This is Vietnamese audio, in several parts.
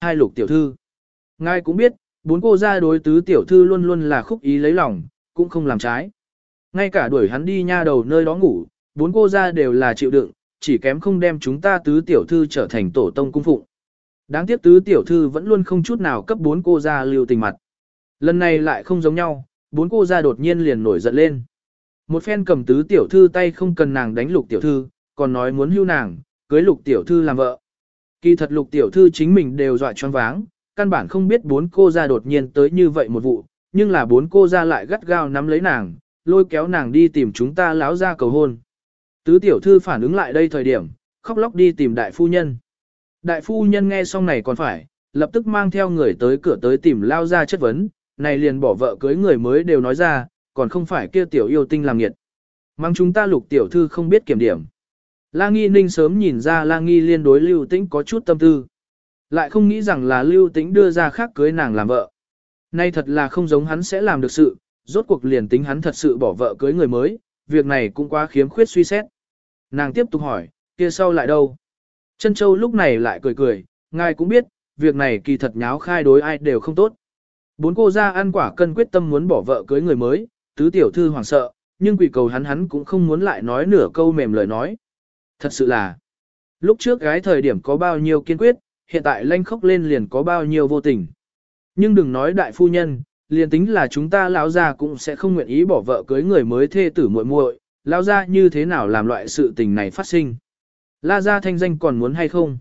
hai lục tiểu thư. Ngài cũng biết, bốn cô gia đối tứ tiểu thư luôn luôn là khúc ý lấy lòng, cũng không làm trái. Ngay cả đuổi hắn đi nha đầu nơi đó ngủ, bốn cô gia đều là chịu đựng, chỉ kém không đem chúng ta tứ tiểu thư trở thành tổ tông cung phụng. Đáng tiếc tứ tiểu thư vẫn luôn không chút nào cấp bốn cô gia lưu tình mặt. Lần này lại không giống nhau, bốn cô gia đột nhiên liền nổi giận lên. Một phen cầm tứ tiểu thư tay không cần nàng đánh lục tiểu thư, còn nói muốn hưu nàng, cưới lục tiểu thư làm vợ. Kỳ thật lục tiểu thư chính mình đều dọa choáng váng, căn bản không biết bốn cô ra đột nhiên tới như vậy một vụ, nhưng là bốn cô ra lại gắt gao nắm lấy nàng, lôi kéo nàng đi tìm chúng ta láo ra cầu hôn. Tứ tiểu thư phản ứng lại đây thời điểm, khóc lóc đi tìm đại phu nhân. Đại phu nhân nghe xong này còn phải, lập tức mang theo người tới cửa tới tìm lao ra chất vấn, này liền bỏ vợ cưới người mới đều nói ra, còn không phải kia tiểu yêu tinh làm nghiệt. Mang chúng ta lục tiểu thư không biết kiểm điểm. La Nghi Ninh sớm nhìn ra La Nghi liên đối Lưu Tĩnh có chút tâm tư. Lại không nghĩ rằng là Lưu Tĩnh đưa ra khác cưới nàng làm vợ. Nay thật là không giống hắn sẽ làm được sự, rốt cuộc liền tính hắn thật sự bỏ vợ cưới người mới, việc này cũng quá khiếm khuyết suy xét. Nàng tiếp tục hỏi, kia sau lại đâu? Trân Châu lúc này lại cười cười, ngài cũng biết, việc này kỳ thật nháo khai đối ai đều không tốt. Bốn cô ra ăn quả cân quyết tâm muốn bỏ vợ cưới người mới, tứ tiểu thư hoảng sợ, nhưng quỷ cầu hắn hắn cũng không muốn lại nói nửa câu mềm lời nói. Thật sự là, lúc trước gái thời điểm có bao nhiêu kiên quyết, hiện tại lanh khóc lên liền có bao nhiêu vô tình. Nhưng đừng nói đại phu nhân, liền tính là chúng ta lão gia cũng sẽ không nguyện ý bỏ vợ cưới người mới thê tử muội muội, lão gia như thế nào làm loại sự tình này phát sinh. La gia thanh danh còn muốn hay không?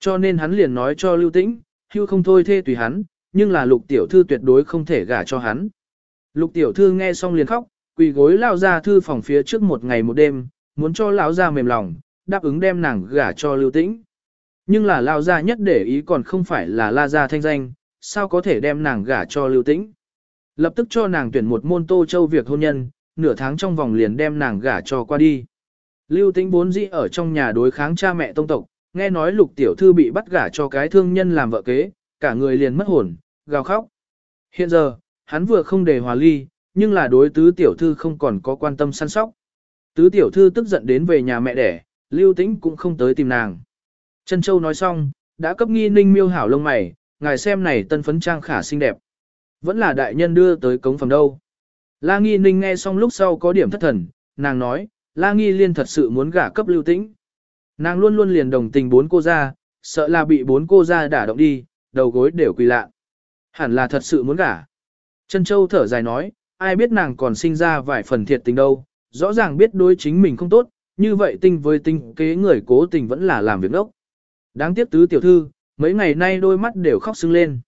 Cho nên hắn liền nói cho Lưu Tĩnh, hưu không thôi thê tùy hắn, nhưng là lục tiểu thư tuyệt đối không thể gả cho hắn. Lục tiểu thư nghe xong liền khóc, quỳ gối lao ra thư phòng phía trước một ngày một đêm, muốn cho lão gia mềm lòng, đáp ứng đem nàng gả cho Lưu Tĩnh. Nhưng là lao gia nhất để ý còn không phải là la gia thanh danh, sao có thể đem nàng gả cho Lưu Tĩnh. Lập tức cho nàng tuyển một môn tô châu việc hôn nhân, nửa tháng trong vòng liền đem nàng gả cho qua đi. Lưu Tĩnh bốn dĩ ở trong nhà đối kháng cha mẹ tông tộc, nghe nói lục tiểu thư bị bắt gả cho cái thương nhân làm vợ kế, cả người liền mất hồn, gào khóc. Hiện giờ, hắn vừa không để hòa ly, nhưng là đối tứ tiểu thư không còn có quan tâm săn sóc. Tứ tiểu thư tức giận đến về nhà mẹ đẻ, Lưu Tĩnh cũng không tới tìm nàng. Trân Châu nói xong, đã cấp nghi ninh miêu hảo lông mày, ngài xem này tân phấn trang khả xinh đẹp. Vẫn là đại nhân đưa tới cống phẩm đâu. La nghi ninh nghe xong lúc sau có điểm thất thần, nàng nói, La nghi liên thật sự muốn gả cấp lưu tĩnh. Nàng luôn luôn liền đồng tình bốn cô ra, sợ là bị bốn cô ra đả động đi, đầu gối đều quỳ lạ. Hẳn là thật sự muốn gả. Trân Châu thở dài nói, ai biết nàng còn sinh ra vài phần thiệt tình đâu, rõ ràng biết đối chính mình không tốt, như vậy tinh với tinh kế người cố tình vẫn là làm việc đốc. Đáng tiếc tứ tiểu thư, mấy ngày nay đôi mắt đều khóc sưng lên.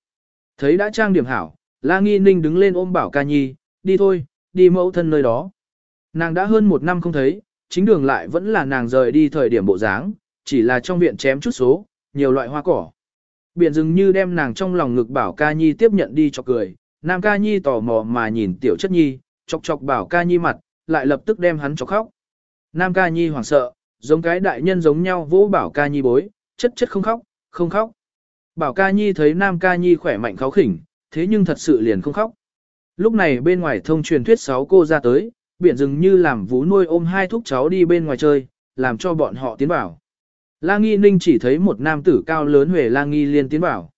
Thấy đã trang điểm hảo, La Nghi Ninh đứng lên ôm bảo ca nhi, đi thôi, đi mẫu thân nơi đó. Nàng đã hơn một năm không thấy, chính đường lại vẫn là nàng rời đi thời điểm bộ dáng, chỉ là trong viện chém chút số, nhiều loại hoa cỏ. Biển dừng như đem nàng trong lòng ngực bảo ca nhi tiếp nhận đi cho cười, nam ca nhi tò mò mà nhìn tiểu chất nhi, chọc chọc bảo ca nhi mặt, lại lập tức đem hắn cho khóc. Nam ca nhi hoảng sợ, giống cái đại nhân giống nhau vỗ bảo ca nhi bối, chất chất không khóc, không khóc. Bảo ca nhi thấy nam ca nhi khỏe mạnh kháo khỉnh, thế nhưng thật sự liền không khóc. Lúc này bên ngoài thông truyền thuyết sáu cô ra tới, biển rừng như làm vú nuôi ôm hai thúc cháu đi bên ngoài chơi, làm cho bọn họ tiến vào. La Nghi Ninh chỉ thấy một nam tử cao lớn huề La Nghi Liên tiến vào.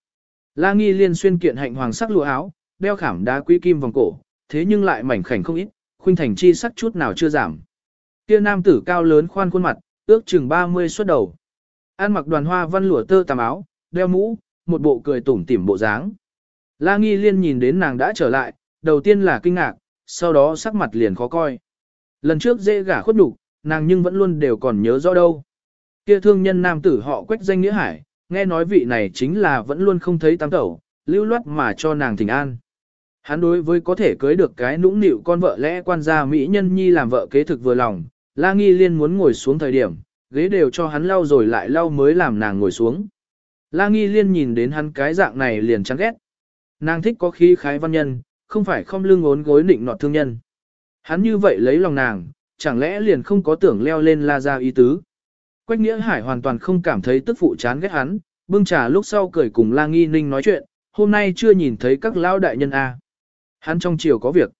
La Nghi Liên xuyên kiện hạnh hoàng sắc lụa áo, đeo khảm đá quý kim vòng cổ, thế nhưng lại mảnh khảnh không ít, khuynh thành chi sắc chút nào chưa giảm. Kia nam tử cao lớn khoan khuôn mặt, ước chừng 30 xuất đầu. Ăn mặc đoàn hoa văn lụa tơ tằm áo, đeo mũ, một bộ cười tủm tỉm bộ dáng. La Nghi Liên nhìn đến nàng đã trở lại, đầu tiên là kinh ngạc, sau đó sắc mặt liền khó coi. Lần trước dễ gả khuất nhục, nàng nhưng vẫn luôn đều còn nhớ rõ đâu. Kia thương nhân nam tử họ quách danh nghĩa hải, nghe nói vị này chính là vẫn luôn không thấy tám tẩu, lưu loát mà cho nàng thỉnh an. Hắn đối với có thể cưới được cái nũng nịu con vợ lẽ quan gia Mỹ nhân nhi làm vợ kế thực vừa lòng, La Nghi Liên muốn ngồi xuống thời điểm, ghế đều cho hắn lau rồi lại lau mới làm nàng ngồi xuống. La Nghi Liên nhìn đến hắn cái dạng này liền chán ghét. Nàng thích có khí khái văn nhân, không phải không lưng ốn gối nịnh nọt thương nhân. Hắn như vậy lấy lòng nàng, chẳng lẽ liền không có tưởng leo lên la gia ý tứ. Quách Nghĩa Hải hoàn toàn không cảm thấy tức phụ chán ghét hắn, bưng trà lúc sau cười cùng La Nghi Ninh nói chuyện, hôm nay chưa nhìn thấy các lão đại nhân a. Hắn trong chiều có việc.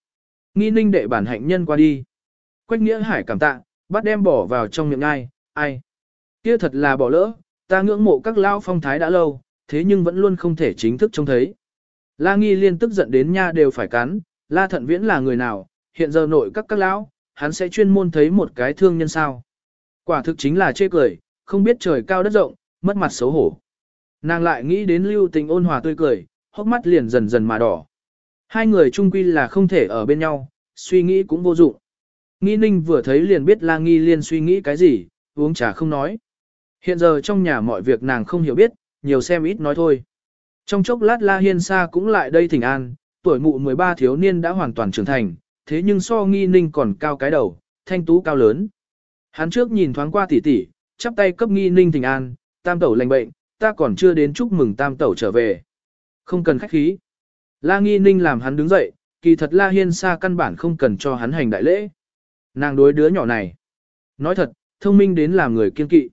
Nghi Ninh đệ bản hạnh nhân qua đi. Quách Nghĩa Hải cảm tạ, bắt đem bỏ vào trong miệng ai, ai. Kia thật là bỏ lỡ, ta ngưỡng mộ các lão phong thái đã lâu, thế nhưng vẫn luôn không thể chính thức trông thấy. La Nghi Liên tức giận đến nha đều phải cắn, La Thận Viễn là người nào, hiện giờ nội các các lão, hắn sẽ chuyên môn thấy một cái thương nhân sao. Quả thực chính là chê cười, không biết trời cao đất rộng, mất mặt xấu hổ. Nàng lại nghĩ đến lưu tình ôn hòa tươi cười, hốc mắt liền dần dần mà đỏ. Hai người chung quy là không thể ở bên nhau, suy nghĩ cũng vô dụng. Nghi ninh vừa thấy liền biết la nghi liên suy nghĩ cái gì, uống trà không nói. Hiện giờ trong nhà mọi việc nàng không hiểu biết, nhiều xem ít nói thôi. Trong chốc lát la hiên sa cũng lại đây thỉnh an, tuổi mụ 13 thiếu niên đã hoàn toàn trưởng thành, thế nhưng so nghi ninh còn cao cái đầu, thanh tú cao lớn. Hắn trước nhìn thoáng qua tỷ tỷ, chắp tay cấp nghi ninh thỉnh an, tam tẩu lành bệnh, ta còn chưa đến chúc mừng tam tẩu trở về. Không cần khách khí. La nghi ninh làm hắn đứng dậy, kỳ thật la hiên sa căn bản không cần cho hắn hành đại lễ. Nàng đối đứa nhỏ này. Nói thật, thông minh đến làm người kiên kỵ.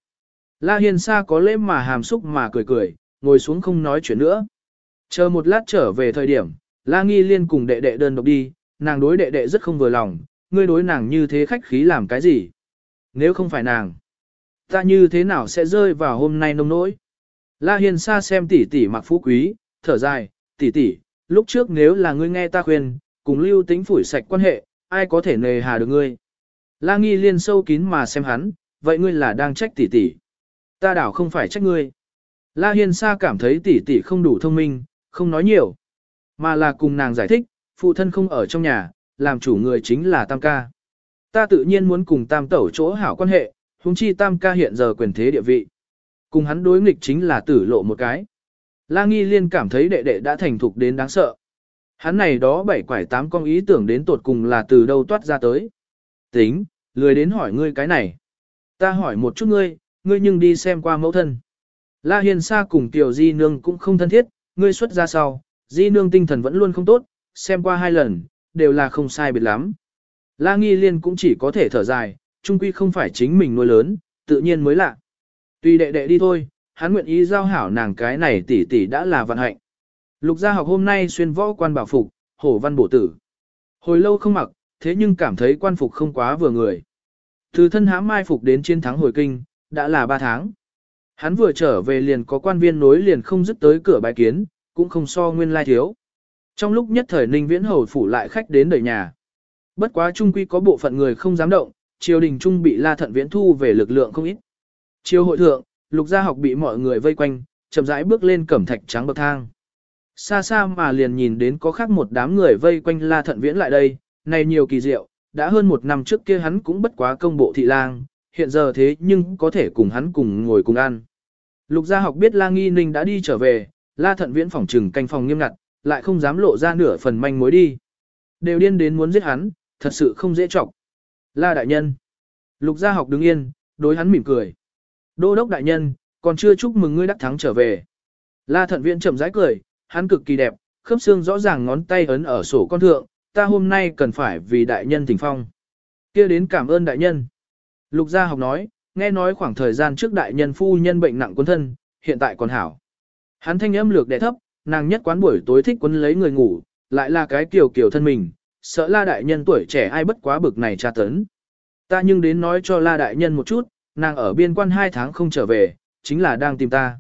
La hiên sa có lễ mà hàm xúc mà cười cười, ngồi xuống không nói chuyện nữa. Chờ một lát trở về thời điểm, la nghi liên cùng đệ đệ đơn độc đi, nàng đối đệ đệ rất không vừa lòng, ngươi đối nàng như thế khách khí làm cái gì? Nếu không phải nàng, ta như thế nào sẽ rơi vào hôm nay nông nỗi? La Hiên Sa xem tỷ tỷ mặc phú quý, thở dài, tỷ tỷ, lúc trước nếu là ngươi nghe ta khuyên, cùng lưu tính phủi sạch quan hệ, ai có thể nề hà được ngươi? La Nghi liên sâu kín mà xem hắn, vậy ngươi là đang trách tỷ tỷ. Ta đảo không phải trách ngươi. La hiên Sa cảm thấy tỷ tỷ không đủ thông minh, không nói nhiều, mà là cùng nàng giải thích, phụ thân không ở trong nhà, làm chủ người chính là Tam ca. Ta tự nhiên muốn cùng Tam tẩu chỗ hảo quan hệ, huống chi Tam ca hiện giờ quyền thế địa vị. Cùng hắn đối nghịch chính là tử lộ một cái. La Nghi Liên cảm thấy đệ đệ đã thành thục đến đáng sợ. Hắn này đó bảy quải tám con ý tưởng đến tột cùng là từ đâu toát ra tới. Tính, lười đến hỏi ngươi cái này. Ta hỏi một chút ngươi, ngươi nhưng đi xem qua mẫu thân. La Hiền Sa cùng Tiểu Di Nương cũng không thân thiết, ngươi xuất ra sau, Di Nương tinh thần vẫn luôn không tốt, xem qua hai lần, đều là không sai biệt lắm. La Nghi Liên cũng chỉ có thể thở dài, chung quy không phải chính mình nuôi lớn, tự nhiên mới lạ. Tuy đệ đệ đi thôi, hắn nguyện ý giao hảo nàng cái này tỷ tỷ đã là vận hạnh. Lục gia học hôm nay xuyên võ quan bảo phục, hổ văn bổ tử. Hồi lâu không mặc, thế nhưng cảm thấy quan phục không quá vừa người. Từ thân hãm mai phục đến chiến thắng hồi kinh, đã là ba tháng. Hắn vừa trở về liền có quan viên nối liền không dứt tới cửa bài kiến, cũng không so nguyên lai thiếu. Trong lúc nhất thời Ninh Viễn Hầu phủ lại khách đến đời nhà. Bất quá trung quy có bộ phận người không dám động, triều đình trung bị La Thận Viễn thu về lực lượng không ít. Triều hội thượng, Lục Gia học bị mọi người vây quanh, chậm rãi bước lên cẩm thạch trắng bậc thang. Xa xa mà liền nhìn đến có khác một đám người vây quanh La Thận Viễn lại đây, này nhiều kỳ diệu, đã hơn một năm trước kia hắn cũng bất quá công bộ thị lang, hiện giờ thế nhưng có thể cùng hắn cùng ngồi cùng ăn. Lục Gia học biết La Nghi Ninh đã đi trở về, La Thận Viễn phòng trừng canh phòng nghiêm ngặt, lại không dám lộ ra nửa phần manh mối đi. Đều điên đến muốn giết hắn, thật sự không dễ trọng. La đại nhân. Lục gia học đứng yên, đối hắn mỉm cười. Đô đốc đại nhân, còn chưa chúc mừng ngươi đắc thắng trở về. La thận viện chậm rãi cười, hắn cực kỳ đẹp, khớp xương rõ ràng ngón tay ấn ở sổ con thượng, ta hôm nay cần phải vì đại nhân thỉnh phong. kia đến cảm ơn đại nhân. Lục gia học nói, nghe nói khoảng thời gian trước đại nhân phu nhân bệnh nặng quân thân, hiện tại còn hảo. Hắn thanh âm lược đẻ thấp, nàng nhất quán buổi tối thích quấn lấy người ngủ, lại là cái kiểu kiểu thân mình, sợ la đại nhân tuổi trẻ ai bất quá bực này tra tấn. Ta nhưng đến nói cho la đại nhân một chút, nàng ở biên quan hai tháng không trở về, chính là đang tìm ta.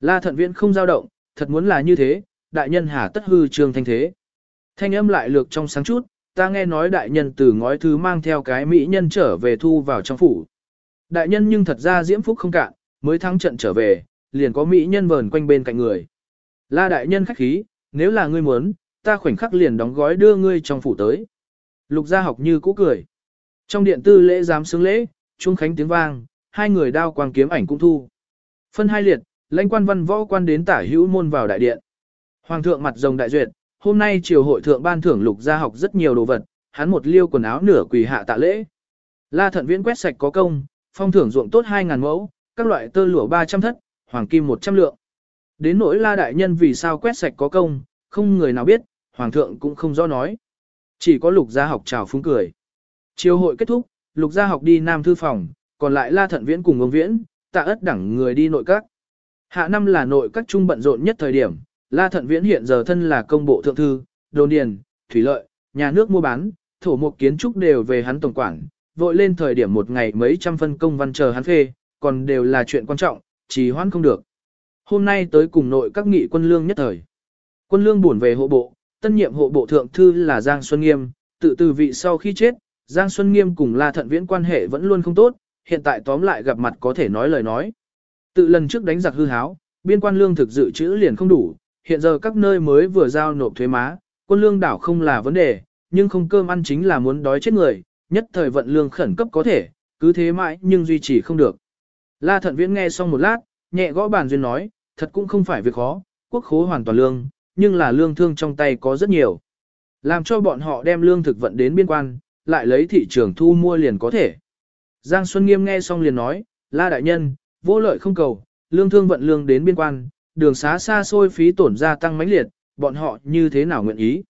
La thận viễn không dao động, thật muốn là như thế, đại nhân hà tất hư trường thanh thế. Thanh âm lại lược trong sáng chút, ta nghe nói đại nhân từ ngói thứ mang theo cái mỹ nhân trở về thu vào trong phủ. Đại nhân nhưng thật ra diễm phúc không cạn, mới thắng trận trở về, liền có mỹ nhân vờn quanh bên cạnh người. La đại nhân khách khí, nếu là ngươi muốn, ta khoảnh khắc liền đóng gói đưa ngươi trong phủ tới. Lục gia học như cũ cười. Trong điện tư lễ giám xứng lễ, trung khánh tiếng vang, hai người đao quang kiếm ảnh cũng thu. Phân hai liệt, lãnh quan văn võ quan đến tả hữu môn vào đại điện. Hoàng thượng mặt rồng đại duyệt, hôm nay triều hội thượng ban thưởng lục gia học rất nhiều đồ vật, hắn một liêu quần áo nửa quỳ hạ tạ lễ. La thận viễn quét sạch có công, phong thưởng ruộng tốt 2.000 mẫu, các loại tơ lụa 300 thất, hoàng kim 100 lượng. Đến nỗi la đại nhân vì sao quét sạch có công, không người nào biết, hoàng thượng cũng không rõ nói. Chỉ có lục gia học chào phúng cười. Chiều hội kết thúc, lục gia học đi nam thư phòng, còn lại la thận viễn cùng ông viễn, tạ ất đẳng người đi nội các. Hạ năm là nội các trung bận rộn nhất thời điểm, la thận viễn hiện giờ thân là công bộ thượng thư, đồn điền, thủy lợi, nhà nước mua bán, thổ mục kiến trúc đều về hắn tổng quản, vội lên thời điểm một ngày mấy trăm phân công văn chờ hắn phê, còn đều là chuyện quan trọng, trì hoãn không được. Hôm nay tới cùng nội các nghị quân lương nhất thời. Quân lương buồn về hộ bộ, tân nhiệm hộ bộ thượng thư là Giang Xuân Nghiêm, tự từ vị sau khi chết, Giang Xuân Nghiêm cùng La Thận Viễn quan hệ vẫn luôn không tốt, hiện tại tóm lại gặp mặt có thể nói lời nói. Tự lần trước đánh giặc hư háo, biên quan lương thực dự trữ liền không đủ, hiện giờ các nơi mới vừa giao nộp thuế má, quân lương đảo không là vấn đề, nhưng không cơm ăn chính là muốn đói chết người, nhất thời vận lương khẩn cấp có thể, cứ thế mãi nhưng duy trì không được. La Thận Viễn nghe xong một lát, nhẹ gõ bàn duyên nói, thật cũng không phải việc khó, quốc khố hoàn toàn lương, nhưng là lương thương trong tay có rất nhiều. Làm cho bọn họ đem lương thực vận đến biên quan, lại lấy thị trường thu mua liền có thể. Giang Xuân Nghiêm nghe xong liền nói, La Đại Nhân, vô lợi không cầu, lương thương vận lương đến biên quan, đường xá xa xôi phí tổn gia tăng mãnh liệt, bọn họ như thế nào nguyện ý.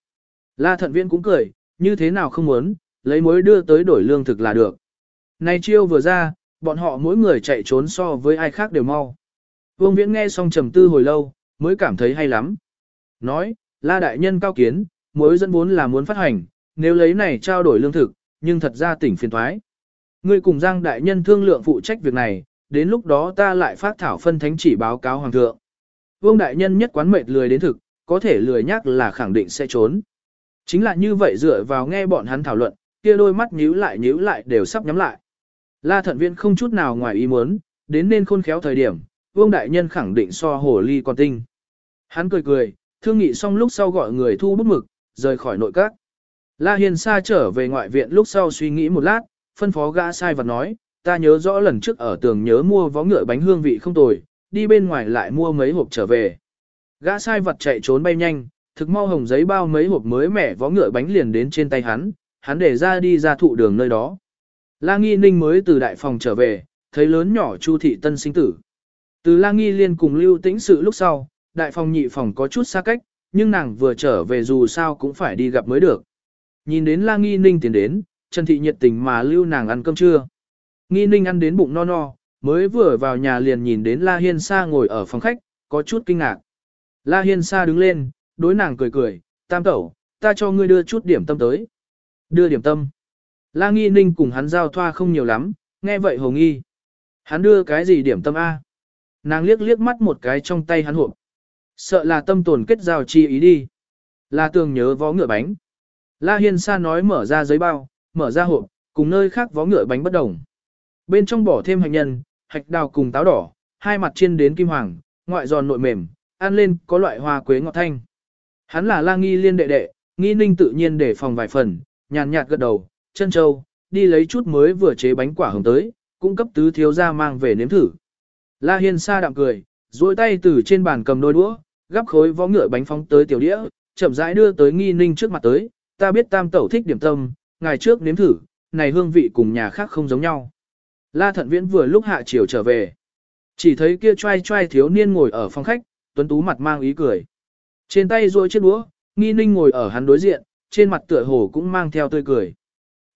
La Thận Viễn cũng cười, như thế nào không muốn, lấy mối đưa tới đổi lương thực là được. Này chiêu vừa ra, bọn họ mỗi người chạy trốn so với ai khác đều mau. Vương Viễn nghe xong trầm tư hồi lâu, mới cảm thấy hay lắm. Nói, La Đại Nhân cao kiến, mối dẫn vốn là muốn phát hành, nếu lấy này trao đổi lương thực, nhưng thật ra tỉnh phiền thoái. Ngươi cùng Giang Đại Nhân thương lượng phụ trách việc này, đến lúc đó ta lại phát thảo phân thánh chỉ báo cáo Hoàng thượng. Vương Đại Nhân nhất quán mệt lười đến thực, có thể lười nhắc là khẳng định sẽ trốn. Chính là như vậy dựa vào nghe bọn hắn thảo luận, kia đôi mắt nhíu lại nhíu lại đều sắp nhắm lại. La Thận Viễn không chút nào ngoài ý muốn, đến nên khôn khéo thời điểm, Vương Đại Nhân khẳng định so hồ ly còn tinh. Hắn cười cười, thương nghị xong lúc sau gọi người thu bút mực, rời khỏi nội các. La Hiền Sa trở về ngoại viện lúc sau suy nghĩ một lát, phân phó gã sai vật nói, ta nhớ rõ lần trước ở tường nhớ mua vó ngựa bánh hương vị không tồi, đi bên ngoài lại mua mấy hộp trở về. Gã sai vật chạy trốn bay nhanh, thực mau hồng giấy bao mấy hộp mới mẻ vó ngựa bánh liền đến trên tay hắn, hắn để ra đi ra thụ đường nơi đó. La Nghi Ninh mới từ đại phòng trở về, thấy lớn nhỏ Chu thị tân sinh tử. Từ La Nghi Liên cùng lưu tĩnh sự lúc sau, đại phòng nhị phòng có chút xa cách, nhưng nàng vừa trở về dù sao cũng phải đi gặp mới được. Nhìn đến La Nghi Ninh tiến đến, Trần Thị nhiệt tình mà lưu nàng ăn cơm trưa. Nghi Ninh ăn đến bụng no no, mới vừa vào nhà liền nhìn đến La Hiên Sa ngồi ở phòng khách, có chút kinh ngạc. La Hiên Sa đứng lên, đối nàng cười cười, tam tẩu, ta cho ngươi đưa chút điểm tâm tới. Đưa điểm tâm. La Nghi Ninh cùng hắn giao thoa không nhiều lắm, nghe vậy hồ nghi. Hắn đưa cái gì điểm tâm A? Nàng liếc liếc mắt một cái trong tay hắn hộp. Sợ là tâm tồn kết giao chi ý đi. La tường nhớ vó ngựa bánh. La Hiên Sa nói mở ra giấy bao, mở ra hộp, cùng nơi khác vó ngựa bánh bất đồng. Bên trong bỏ thêm hạnh nhân, hạch đào cùng táo đỏ, hai mặt chiên đến kim hoàng, ngoại giòn nội mềm, ăn lên có loại hoa quế ngọt thanh. Hắn là La Nghi Liên đệ đệ, Nghi Ninh tự nhiên để phòng vài phần, nhàn nhạt gật đầu, chân châu, đi lấy chút mới vừa chế bánh quả hồng tới, cung cấp tứ thiếu gia mang về nếm thử. La Hiên Sa đạm cười, duỗi tay từ trên bàn cầm đôi đũa, gắp khối vó ngựa bánh phóng tới tiểu đĩa, chậm rãi đưa tới Nghi Ninh trước mặt tới, ta biết tam tẩu thích điểm tâm, ngày trước nếm thử, này hương vị cùng nhà khác không giống nhau. La Thận Viễn vừa lúc hạ chiều trở về, chỉ thấy kia trai trai thiếu niên ngồi ở phòng khách, tuấn tú mặt mang ý cười. Trên tay duỗi chiếc đũa, Nghi Ninh ngồi ở hắn đối diện, trên mặt tựa hồ cũng mang theo tươi cười.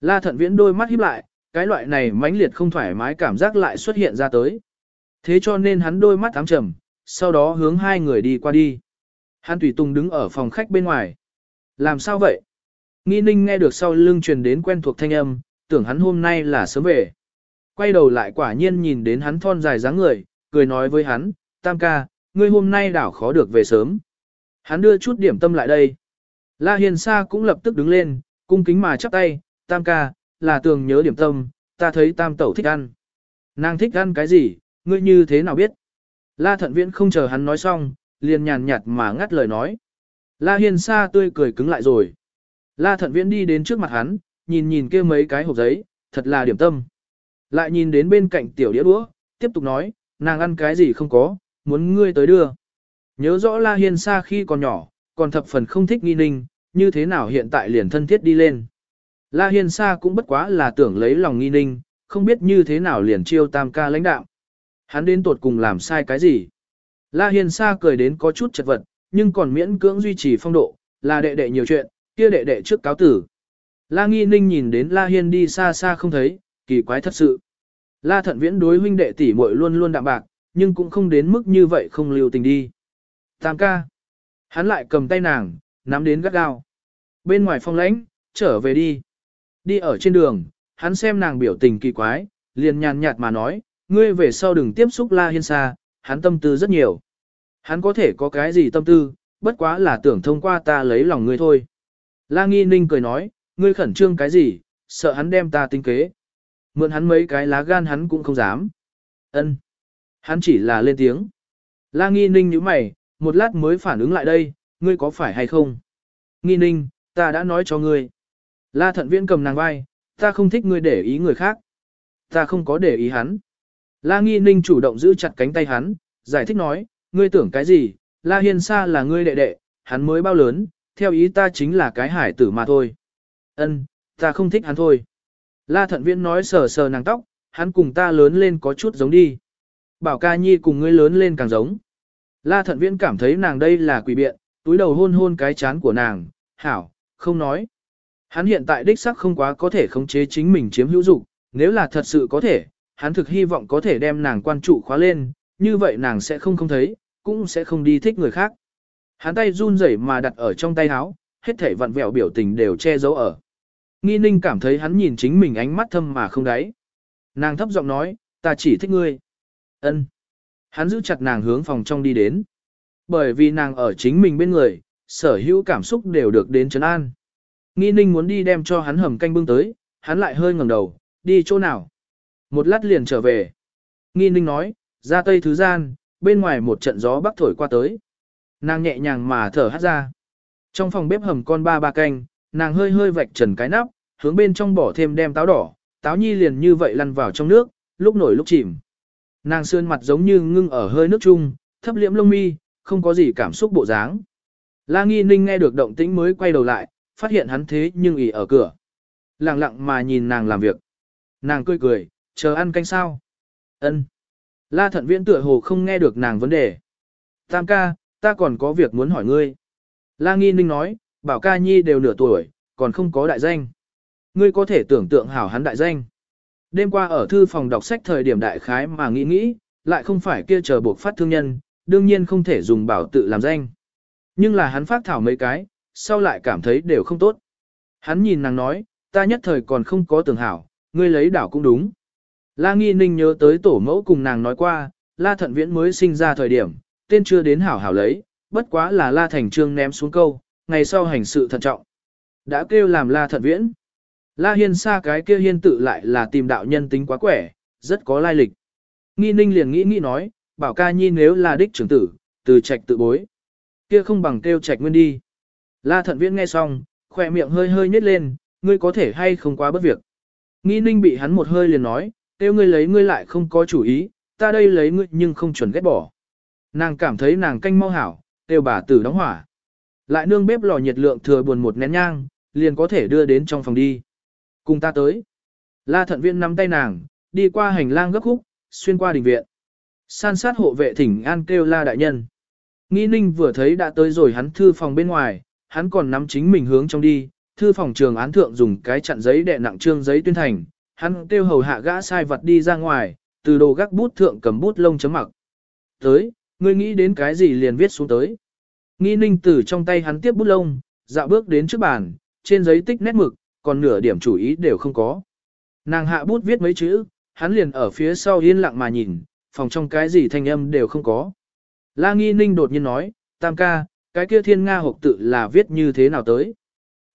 La Thận Viễn đôi mắt híp lại, cái loại này mãnh liệt không thoải mái cảm giác lại xuất hiện ra tới. Thế cho nên hắn đôi mắt ám trầm, sau đó hướng hai người đi qua đi. Hắn tùy tùng đứng ở phòng khách bên ngoài. Làm sao vậy? Nghi ninh nghe được sau lưng truyền đến quen thuộc thanh âm, tưởng hắn hôm nay là sớm về. Quay đầu lại quả nhiên nhìn đến hắn thon dài dáng người, cười nói với hắn, tam ca, ngươi hôm nay đảo khó được về sớm. Hắn đưa chút điểm tâm lại đây. La Hiền Sa cũng lập tức đứng lên, cung kính mà chắp tay, tam ca, là tường nhớ điểm tâm, ta thấy tam tẩu thích ăn. Nàng thích ăn cái gì, ngươi như thế nào biết? La thận viễn không chờ hắn nói xong, liền nhàn nhạt mà ngắt lời nói. La Hiền Sa tươi cười cứng lại rồi. La thận viễn đi đến trước mặt hắn, nhìn nhìn kia mấy cái hộp giấy, thật là điểm tâm. Lại nhìn đến bên cạnh tiểu đĩa đũa, tiếp tục nói, nàng ăn cái gì không có, muốn ngươi tới đưa. Nhớ rõ La Hiên Sa khi còn nhỏ, còn thập phần không thích nghi ninh, như thế nào hiện tại liền thân thiết đi lên. La Hiên Sa cũng bất quá là tưởng lấy lòng nghi ninh, không biết như thế nào liền chiêu tam ca lãnh đạo. Hắn đến tột cùng làm sai cái gì. La Hiên Sa cười đến có chút chật vật, nhưng còn miễn cưỡng duy trì phong độ, là đệ đệ nhiều chuyện, kia đệ đệ trước cáo tử. La Nghi Ninh nhìn đến La Hiên đi xa xa không thấy, kỳ quái thật sự. La Thận Viễn đối huynh đệ tỷ muội luôn luôn đạm bạc, nhưng cũng không đến mức như vậy không lưu tình đi. Tam ca. Hắn lại cầm tay nàng, nắm đến gắt gao. Bên ngoài phong lãnh, trở về đi. Đi ở trên đường, hắn xem nàng biểu tình kỳ quái, liền nhàn nhạt mà nói, ngươi về sau đừng tiếp xúc La Hiên xa, hắn tâm tư rất nhiều. Hắn có thể có cái gì tâm tư, bất quá là tưởng thông qua ta lấy lòng ngươi thôi. La Nghi Ninh cười nói, ngươi khẩn trương cái gì, sợ hắn đem ta tinh kế. Mượn hắn mấy cái lá gan hắn cũng không dám. Ân, Hắn chỉ là lên tiếng. La Nghi Ninh nhíu mày, một lát mới phản ứng lại đây, ngươi có phải hay không? Nghi Ninh, ta đã nói cho ngươi. La Thận Viễn cầm nàng vai, ta không thích ngươi để ý người khác. Ta không có để ý hắn. La Nghi Ninh chủ động giữ chặt cánh tay hắn, giải thích nói, ngươi tưởng cái gì, La Hiên Sa là ngươi đệ đệ, hắn mới bao lớn, theo ý ta chính là cái hải tử mà thôi. Ân, ta không thích hắn thôi. La Thận Viễn nói sờ sờ nàng tóc, hắn cùng ta lớn lên có chút giống đi. Bảo ca nhi cùng ngươi lớn lên càng giống. La Thận Viễn cảm thấy nàng đây là quỷ biện, túi đầu hôn hôn cái chán của nàng, hảo, không nói. Hắn hiện tại đích sắc không quá có thể khống chế chính mình chiếm hữu dục, nếu là thật sự có thể, hắn thực hy vọng có thể đem nàng quan trụ khóa lên, như vậy nàng sẽ không không thấy, cũng sẽ không đi thích người khác. Hắn tay run rẩy mà đặt ở trong tay áo, hết thảy vặn vẹo biểu tình đều che giấu ở. Nghi ninh cảm thấy hắn nhìn chính mình ánh mắt thâm mà không đáy. Nàng thấp giọng nói, ta chỉ thích ngươi. Ân. Hắn giữ chặt nàng hướng phòng trong đi đến. Bởi vì nàng ở chính mình bên người, sở hữu cảm xúc đều được đến trấn an. Nghi ninh muốn đi đem cho hắn hầm canh bưng tới, hắn lại hơi ngẩng đầu, đi chỗ nào. Một lát liền trở về. Nghi ninh nói, ra tây thứ gian, bên ngoài một trận gió bắc thổi qua tới. Nàng nhẹ nhàng mà thở hát ra. Trong phòng bếp hầm con ba ba canh, nàng hơi hơi vạch trần cái nắp, hướng bên trong bỏ thêm đem táo đỏ, táo nhi liền như vậy lăn vào trong nước, lúc nổi lúc chìm. Nàng sơn mặt giống như ngưng ở hơi nước chung, thấp liễm lông mi, không có gì cảm xúc bộ dáng. La Nghi Ninh nghe được động tĩnh mới quay đầu lại, phát hiện hắn thế nhưng ỉ ở cửa. Lặng lặng mà nhìn nàng làm việc. Nàng cười cười, chờ ăn canh sao. Ân. La Thận Viễn tựa hồ không nghe được nàng vấn đề. Tam ca, ta còn có việc muốn hỏi ngươi. La Nghi Ninh nói, bảo ca nhi đều nửa tuổi, còn không có đại danh. Ngươi có thể tưởng tượng hảo hắn đại danh. Đêm qua ở thư phòng đọc sách thời điểm đại khái mà nghĩ nghĩ, lại không phải kia chờ buộc phát thương nhân, đương nhiên không thể dùng bảo tự làm danh. Nhưng là hắn phát thảo mấy cái, sau lại cảm thấy đều không tốt. Hắn nhìn nàng nói, ta nhất thời còn không có tưởng hảo, ngươi lấy đảo cũng đúng. La Nghi Ninh nhớ tới tổ mẫu cùng nàng nói qua, La Thận Viễn mới sinh ra thời điểm, tên chưa đến hảo hảo lấy, bất quá là La Thành Trương ném xuống câu, ngày sau hành sự thận trọng. Đã kêu làm La Thận Viễn. La Hiên xa cái kia hiên tự lại là tìm đạo nhân tính quá quẻ, rất có lai lịch. Nghi Ninh liền nghĩ nghĩ nói, bảo ca nhi nếu là đích trưởng tử, từ trạch tự bối. Kia không bằng kêu trạch nguyên đi. La Thận Viễn nghe xong, khỏe miệng hơi hơi nhếch lên, ngươi có thể hay không quá bất việc. Nghi Ninh bị hắn một hơi liền nói, kêu ngươi lấy ngươi lại không có chủ ý, ta đây lấy ngươi nhưng không chuẩn ghét bỏ. Nàng cảm thấy nàng canh mau hảo, đều bà tử đóng hỏa. Lại nương bếp lò nhiệt lượng thừa buồn một nén nhang, liền có thể đưa đến trong phòng đi. Cùng ta tới. La thận viện nắm tay nàng, đi qua hành lang gấp khúc, xuyên qua đình viện. San sát hộ vệ thỉnh an kêu la đại nhân. Nghi ninh vừa thấy đã tới rồi hắn thư phòng bên ngoài, hắn còn nắm chính mình hướng trong đi, thư phòng trường án thượng dùng cái chặn giấy đè nặng trương giấy tuyên thành, hắn kêu hầu hạ gã sai vật đi ra ngoài, từ đồ gác bút thượng cầm bút lông chấm mặc. Tới, ngươi nghĩ đến cái gì liền viết xuống tới. Nghi ninh từ trong tay hắn tiếp bút lông, dạo bước đến trước bàn, trên giấy tích nét mực, còn nửa điểm chủ ý đều không có. Nàng hạ bút viết mấy chữ, hắn liền ở phía sau yên lặng mà nhìn, phòng trong cái gì thanh âm đều không có. La Nghi Ninh đột nhiên nói, Tam ca, cái kia thiên Nga hộp tự là viết như thế nào tới.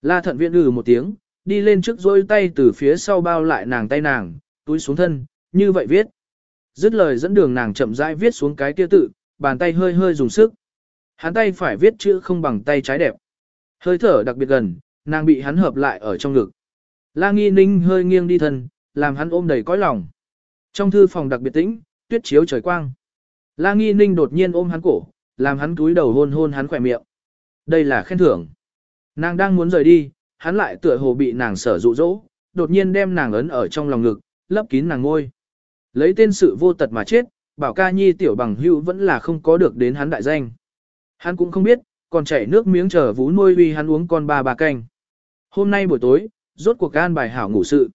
La thận viện ừ một tiếng, đi lên trước dôi tay từ phía sau bao lại nàng tay nàng, túi xuống thân, như vậy viết. Dứt lời dẫn đường nàng chậm rãi viết xuống cái kia tự, bàn tay hơi hơi dùng sức. Hắn tay phải viết chữ không bằng tay trái đẹp. Hơi thở đặc biệt gần, nàng bị hắn hợp lại ở trong ngực. La Nghi Ninh hơi nghiêng đi thân, làm hắn ôm đầy cõi lòng. Trong thư phòng đặc biệt tĩnh, tuyết chiếu trời quang. La Nghi Ninh đột nhiên ôm hắn cổ, làm hắn cúi đầu hôn hôn hắn khỏe miệng. Đây là khen thưởng. Nàng đang muốn rời đi, hắn lại tựa hồ bị nàng sở dụ dỗ, đột nhiên đem nàng ấn ở trong lòng ngực, lấp kín nàng ngôi. Lấy tên sự vô tật mà chết, bảo ca nhi tiểu bằng hữu vẫn là không có được đến hắn đại danh. Hắn cũng không biết, còn chảy nước miếng chờ vú nuôi uy hắn uống con ba bà canh. Hôm nay buổi tối, rốt cuộc Gan bài hảo ngủ sự.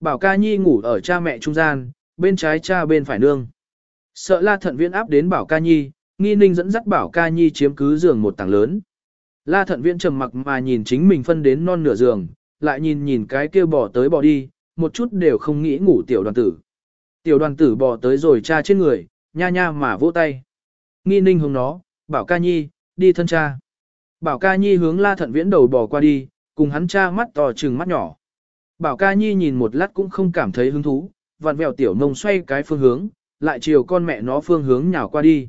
Bảo ca nhi ngủ ở cha mẹ trung gian, bên trái cha bên phải nương. Sợ la thận viễn áp đến bảo ca nhi, nghi ninh dẫn dắt bảo ca nhi chiếm cứ giường một tảng lớn. La thận viễn trầm mặc mà nhìn chính mình phân đến non nửa giường, lại nhìn nhìn cái kia bỏ tới bỏ đi, một chút đều không nghĩ ngủ tiểu đoàn tử. Tiểu đoàn tử bò tới rồi cha trên người, nha nha mà vỗ tay. nghi ninh hướng nó, bảo ca nhi, đi thân cha. Bảo ca nhi hướng la thận viễn đầu bò qua đi, cùng hắn cha mắt to trừng mắt nhỏ. Bảo ca nhi nhìn một lát cũng không cảm thấy hứng thú, vặn vẹo tiểu nông xoay cái phương hướng, lại chiều con mẹ nó phương hướng nhào qua đi.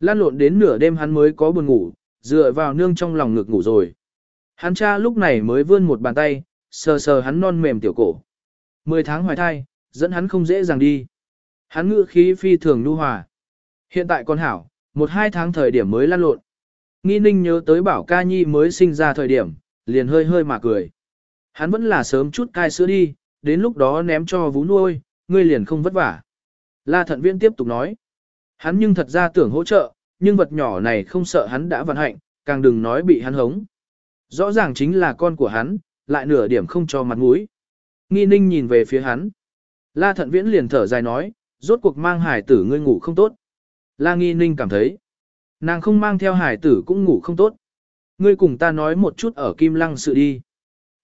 Lan lộn đến nửa đêm hắn mới có buồn ngủ, dựa vào nương trong lòng ngực ngủ rồi. Hắn cha lúc này mới vươn một bàn tay, sờ sờ hắn non mềm tiểu cổ. Mười tháng hoài thai, dẫn hắn không dễ dàng đi. Hắn ngự khí phi thường nhu hòa. Hiện tại con hảo, một hai tháng thời điểm mới lan lộn. Nghi ninh nhớ tới bảo ca nhi mới sinh ra thời điểm, liền hơi hơi mà cười. Hắn vẫn là sớm chút cai sữa đi, đến lúc đó ném cho vú nuôi, ngươi liền không vất vả. La thận viên tiếp tục nói. Hắn nhưng thật ra tưởng hỗ trợ, nhưng vật nhỏ này không sợ hắn đã vận hạnh, càng đừng nói bị hắn hống. Rõ ràng chính là con của hắn, lại nửa điểm không cho mặt mũi. Nghi ninh nhìn về phía hắn. La thận viễn liền thở dài nói, rốt cuộc mang hải tử ngươi ngủ không tốt. La nghi ninh cảm thấy, nàng không mang theo hải tử cũng ngủ không tốt. Ngươi cùng ta nói một chút ở kim lăng sự đi.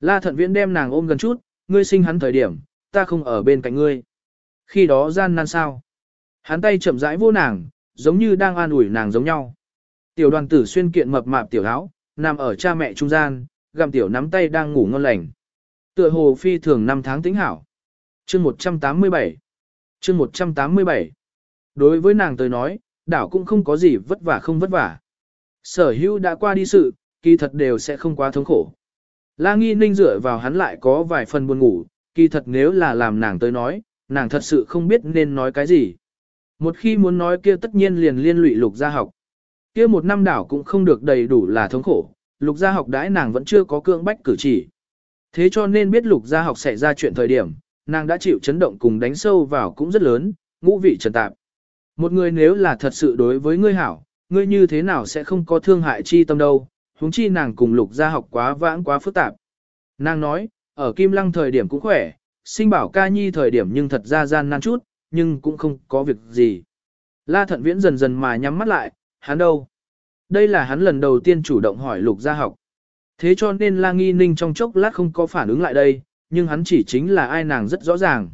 La thận viễn đem nàng ôm gần chút, ngươi sinh hắn thời điểm, ta không ở bên cạnh ngươi. Khi đó gian nan sao? Hắn tay chậm rãi vô nàng, giống như đang an ủi nàng giống nhau. Tiểu đoàn tử xuyên kiện mập mạp tiểu áo, nằm ở cha mẹ trung gian, gặm tiểu nắm tay đang ngủ ngon lành. Tựa hồ phi thường năm tháng tính hảo. Chương 187 Chương 187 Đối với nàng tới nói, đảo cũng không có gì vất vả không vất vả. Sở hữu đã qua đi sự, kỳ thật đều sẽ không quá thống khổ. La nghi ninh dựa vào hắn lại có vài phần buồn ngủ, kỳ thật nếu là làm nàng tới nói, nàng thật sự không biết nên nói cái gì. Một khi muốn nói kia tất nhiên liền liên lụy lục gia học. Kia một năm đảo cũng không được đầy đủ là thống khổ, lục gia học đãi nàng vẫn chưa có cương bách cử chỉ. Thế cho nên biết lục gia học xảy ra chuyện thời điểm, nàng đã chịu chấn động cùng đánh sâu vào cũng rất lớn, ngũ vị trần tạp. Một người nếu là thật sự đối với ngươi hảo, ngươi như thế nào sẽ không có thương hại chi tâm đâu, huống chi nàng cùng lục gia học quá vãng quá phức tạp. Nàng nói, ở Kim Lăng thời điểm cũng khỏe, sinh bảo ca nhi thời điểm nhưng thật ra gian nan chút, nhưng cũng không có việc gì. La thận viễn dần dần mà nhắm mắt lại, hắn đâu? Đây là hắn lần đầu tiên chủ động hỏi lục gia học. Thế cho nên la nghi ninh trong chốc lát không có phản ứng lại đây, nhưng hắn chỉ chính là ai nàng rất rõ ràng.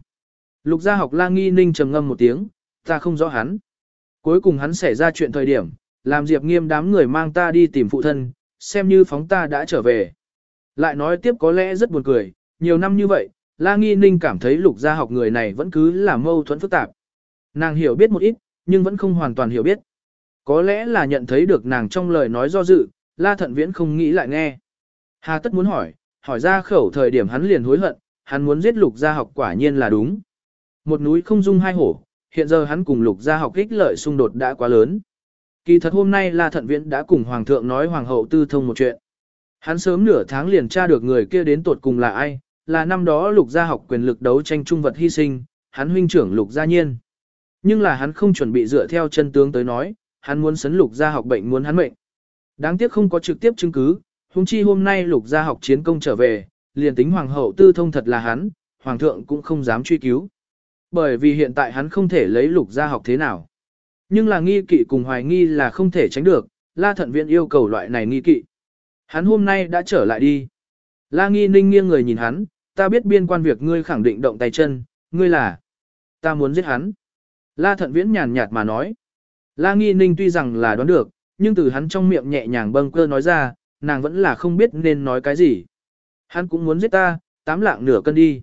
Lục gia học la nghi ninh trầm ngâm một tiếng, ta không rõ hắn. Cuối cùng hắn xảy ra chuyện thời điểm, làm diệp nghiêm đám người mang ta đi tìm phụ thân, xem như phóng ta đã trở về. Lại nói tiếp có lẽ rất buồn cười, nhiều năm như vậy, La Nghi Ninh cảm thấy lục gia học người này vẫn cứ là mâu thuẫn phức tạp. Nàng hiểu biết một ít, nhưng vẫn không hoàn toàn hiểu biết. Có lẽ là nhận thấy được nàng trong lời nói do dự, La Thận Viễn không nghĩ lại nghe. Hà tất muốn hỏi, hỏi ra khẩu thời điểm hắn liền hối hận, hắn muốn giết lục gia học quả nhiên là đúng. Một núi không dung hai hổ, hiện giờ hắn cùng lục gia học ích lợi xung đột đã quá lớn. Kỳ thật hôm nay La Thận Viễn đã cùng Hoàng thượng nói Hoàng hậu tư thông một chuyện. Hắn sớm nửa tháng liền tra được người kia đến tột cùng là ai, là năm đó lục gia học quyền lực đấu tranh trung vật hy sinh, hắn huynh trưởng lục gia nhiên. Nhưng là hắn không chuẩn bị dựa theo chân tướng tới nói, hắn muốn sấn lục gia học bệnh muốn hắn mệnh. Đáng tiếc không có trực tiếp chứng cứ, huống chi hôm nay lục gia học chiến công trở về, liền tính hoàng hậu tư thông thật là hắn, hoàng thượng cũng không dám truy cứu. Bởi vì hiện tại hắn không thể lấy lục gia học thế nào. Nhưng là nghi kỵ cùng hoài nghi là không thể tránh được, la thận viện yêu cầu loại này nghi kỵ. Hắn hôm nay đã trở lại đi. La nghi ninh nghiêng người nhìn hắn, ta biết biên quan việc ngươi khẳng định động tay chân, ngươi là, ta muốn giết hắn. La thận viễn nhàn nhạt mà nói. La nghi ninh tuy rằng là đoán được, nhưng từ hắn trong miệng nhẹ nhàng bâng cơ nói ra, nàng vẫn là không biết nên nói cái gì. Hắn cũng muốn giết ta, tám lạng nửa cân đi.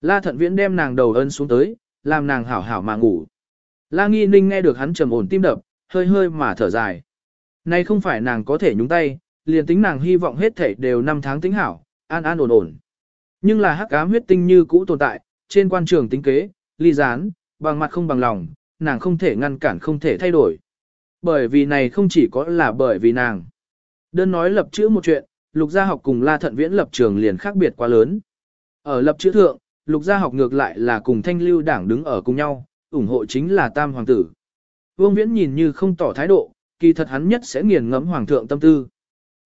La thận viễn đem nàng đầu ân xuống tới, làm nàng hảo hảo mà ngủ. La nghi ninh nghe được hắn trầm ổn tim đập, hơi hơi mà thở dài. Nay không phải nàng có thể nhúng tay, liền tính nàng hy vọng hết thể đều năm tháng tính hảo, an an ổn ổn. Nhưng là hắc ám huyết tinh như cũ tồn tại, trên quan trường tính kế, ly gián, bằng mặt không bằng lòng, nàng không thể ngăn cản không thể thay đổi. Bởi vì này không chỉ có là bởi vì nàng. Đơn nói lập chữ một chuyện, lục gia học cùng la thận viễn lập trường liền khác biệt quá lớn. Ở lập chữ thượng, lục gia học ngược lại là cùng thanh lưu đảng đứng ở cùng nhau, ủng hộ chính là tam hoàng tử. Vương viễn nhìn như không tỏ thái độ, kỳ thật hắn nhất sẽ nghiền ngẫm hoàng thượng tâm tư.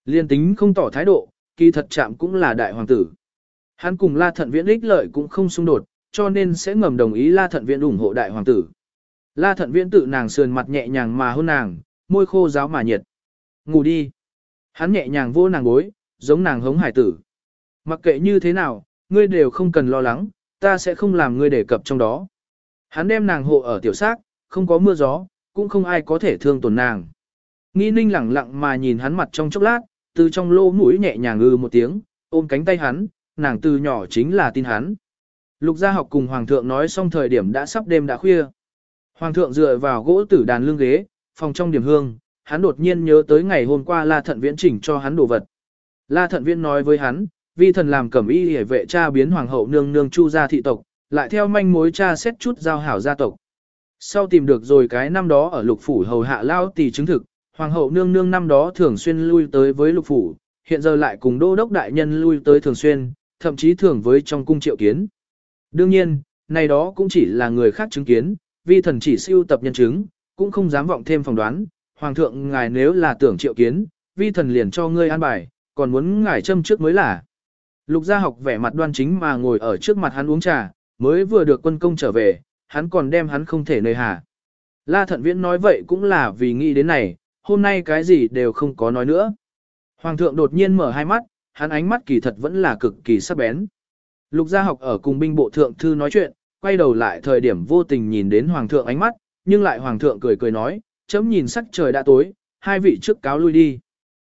Liên tính không tỏ thái độ, kỳ thật chạm cũng là đại hoàng tử. Hắn cùng La Thận Viễn ích lợi cũng không xung đột, cho nên sẽ ngầm đồng ý La Thận Viễn ủng hộ đại hoàng tử. La Thận Viễn tự nàng sườn mặt nhẹ nhàng mà hôn nàng, môi khô giáo mà nhiệt. Ngủ đi. Hắn nhẹ nhàng vô nàng bối, giống nàng hống hải tử. Mặc kệ như thế nào, ngươi đều không cần lo lắng, ta sẽ không làm ngươi đề cập trong đó. Hắn đem nàng hộ ở tiểu xác, không có mưa gió, cũng không ai có thể thương tổn nàng. Nghi ninh lẳng lặng mà nhìn hắn mặt trong chốc lát, từ trong lô mũi nhẹ nhàng ngư một tiếng, ôm cánh tay hắn, nàng từ nhỏ chính là tin hắn. Lục gia học cùng Hoàng thượng nói xong thời điểm đã sắp đêm đã khuya. Hoàng thượng dựa vào gỗ tử đàn lưng ghế, phòng trong điểm hương, hắn đột nhiên nhớ tới ngày hôm qua La Thận Viễn chỉnh cho hắn đồ vật. La Thận Viễn nói với hắn, vi thần làm cẩm y hề vệ cha biến hoàng hậu nương nương chu gia thị tộc, lại theo manh mối cha xét chút giao hảo gia tộc. Sau tìm được rồi cái năm đó ở lục phủ hầu hạ lao tỷ chứng thực, hoàng hậu nương nương năm đó thường xuyên lui tới với lục phủ, hiện giờ lại cùng đô đốc đại nhân lui tới thường xuyên, thậm chí thường với trong cung triệu kiến. Đương nhiên, này đó cũng chỉ là người khác chứng kiến, vi thần chỉ siêu tập nhân chứng, cũng không dám vọng thêm phỏng đoán, hoàng thượng ngài nếu là tưởng triệu kiến, vi thần liền cho ngươi an bài, còn muốn ngài châm trước mới là. Lục gia học vẻ mặt đoan chính mà ngồi ở trước mặt hắn uống trà, mới vừa được quân công trở về, hắn còn đem hắn không thể nơi hà. La thận viễn nói vậy cũng là vì nghĩ đến này, hôm nay cái gì đều không có nói nữa. Hoàng thượng đột nhiên mở hai mắt, hắn ánh mắt kỳ thật vẫn là cực kỳ sắc bén. Lục gia học ở cùng binh bộ thượng thư nói chuyện, quay đầu lại thời điểm vô tình nhìn đến hoàng thượng ánh mắt, nhưng lại hoàng thượng cười cười nói, chấm nhìn sắc trời đã tối, hai vị trước cáo lui đi.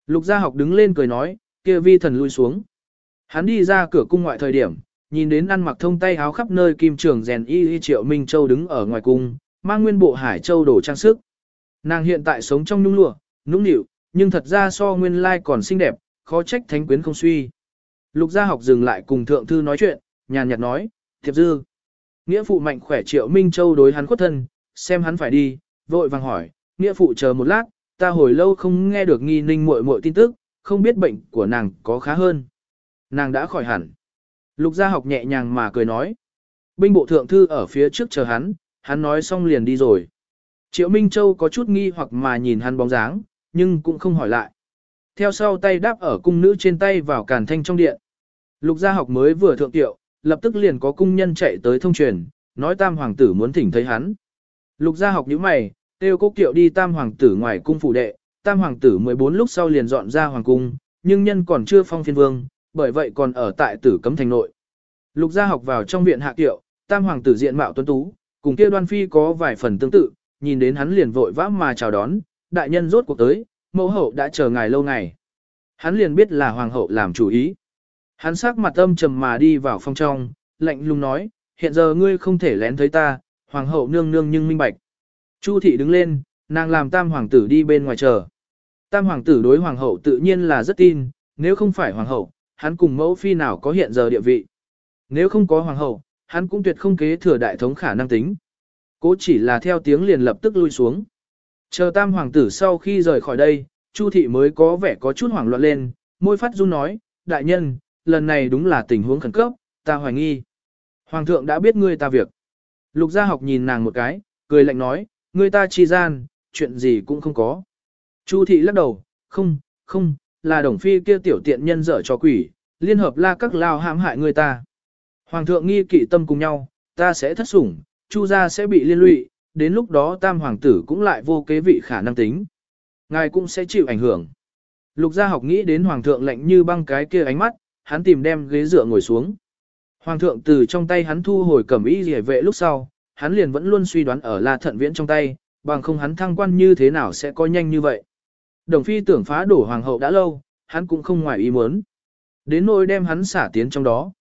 Lục gia học đứng lên cười nói, kia vi thần lui xuống. Hắn đi ra cửa cung ngoại thời điểm, nhìn đến ăn mặc thông tay áo khắp nơi kim trường rèn y y triệu Minh Châu đứng ở ngoài cung, mang nguyên bộ hải châu đổ trang sức. Nàng hiện tại sống trong nhung lụa, nũng nịu, nhưng thật ra so nguyên lai còn xinh đẹp, khó trách thánh quyến không suy. Lục gia học dừng lại cùng thượng thư nói chuyện, nhàn nhạt nói, thiệp dư. Nghĩa phụ mạnh khỏe triệu Minh Châu đối hắn khuất thân, xem hắn phải đi, vội vàng hỏi, nghĩa phụ chờ một lát, ta hồi lâu không nghe được nghi ninh muội muội tin tức, không biết bệnh của nàng có khá hơn. Nàng đã khỏi hẳn. Lục gia học nhẹ nhàng mà cười nói. Binh bộ thượng thư ở phía trước chờ hắn, hắn nói xong liền đi rồi. Triệu Minh Châu có chút nghi hoặc mà nhìn hắn bóng dáng, nhưng cũng không hỏi lại. Theo sau tay đáp ở cung nữ trên tay vào càn thanh trong điện. Lục gia học mới vừa thượng tiệu, lập tức liền có cung nhân chạy tới thông truyền, nói tam hoàng tử muốn thỉnh thấy hắn. Lục gia học nhíu mày, Tiêu cố kiệu đi tam hoàng tử ngoài cung phủ đệ, tam hoàng tử 14 lúc sau liền dọn ra hoàng cung, nhưng nhân còn chưa phong phiên vương, bởi vậy còn ở tại tử cấm thành nội. Lục gia học vào trong viện hạ kiệu, tam hoàng tử diện mạo tuấn tú, cùng kia đoan phi có vài phần tương tự, nhìn đến hắn liền vội vã mà chào đón, đại nhân rốt cuộc tới, mẫu hậu đã chờ ngài lâu ngày. Hắn liền biết là hoàng hậu làm chủ ý. Hắn sắc mặt âm trầm mà đi vào phòng trong, lạnh lùng nói, hiện giờ ngươi không thể lén thấy ta, hoàng hậu nương nương nhưng minh bạch. Chu thị đứng lên, nàng làm tam hoàng tử đi bên ngoài chờ. Tam hoàng tử đối hoàng hậu tự nhiên là rất tin, nếu không phải hoàng hậu, hắn cùng mẫu phi nào có hiện giờ địa vị. Nếu không có hoàng hậu, hắn cũng tuyệt không kế thừa đại thống khả năng tính. Cố chỉ là theo tiếng liền lập tức lui xuống. Chờ tam hoàng tử sau khi rời khỏi đây, Chu thị mới có vẻ có chút hoảng loạn lên, môi phát run nói, đại nhân, lần này đúng là tình huống khẩn cấp, ta hoài nghi. Hoàng thượng đã biết ngươi ta việc. Lục gia học nhìn nàng một cái, cười lạnh nói, Người ta chi gian, chuyện gì cũng không có. Chu thị lắc đầu, không, không, là đồng phi kia tiểu tiện nhân dở cho quỷ, liên hợp la các lao hãm hại người ta. Hoàng thượng nghi kỵ tâm cùng nhau, ta sẽ thất sủng, chu gia sẽ bị liên lụy, đến lúc đó tam hoàng tử cũng lại vô kế vị khả năng tính. Ngài cũng sẽ chịu ảnh hưởng. Lục gia học nghĩ đến hoàng thượng lạnh như băng cái kia ánh mắt, hắn tìm đem ghế dựa ngồi xuống. Hoàng thượng từ trong tay hắn thu hồi cẩm y rỉa vệ lúc sau, hắn liền vẫn luôn suy đoán ở La Thận Viễn trong tay, bằng không hắn thăng quan như thế nào sẽ có nhanh như vậy. Đồng phi tưởng phá đổ hoàng hậu đã lâu, hắn cũng không ngoài ý muốn. Đến nỗi đem hắn xả tiến trong đó.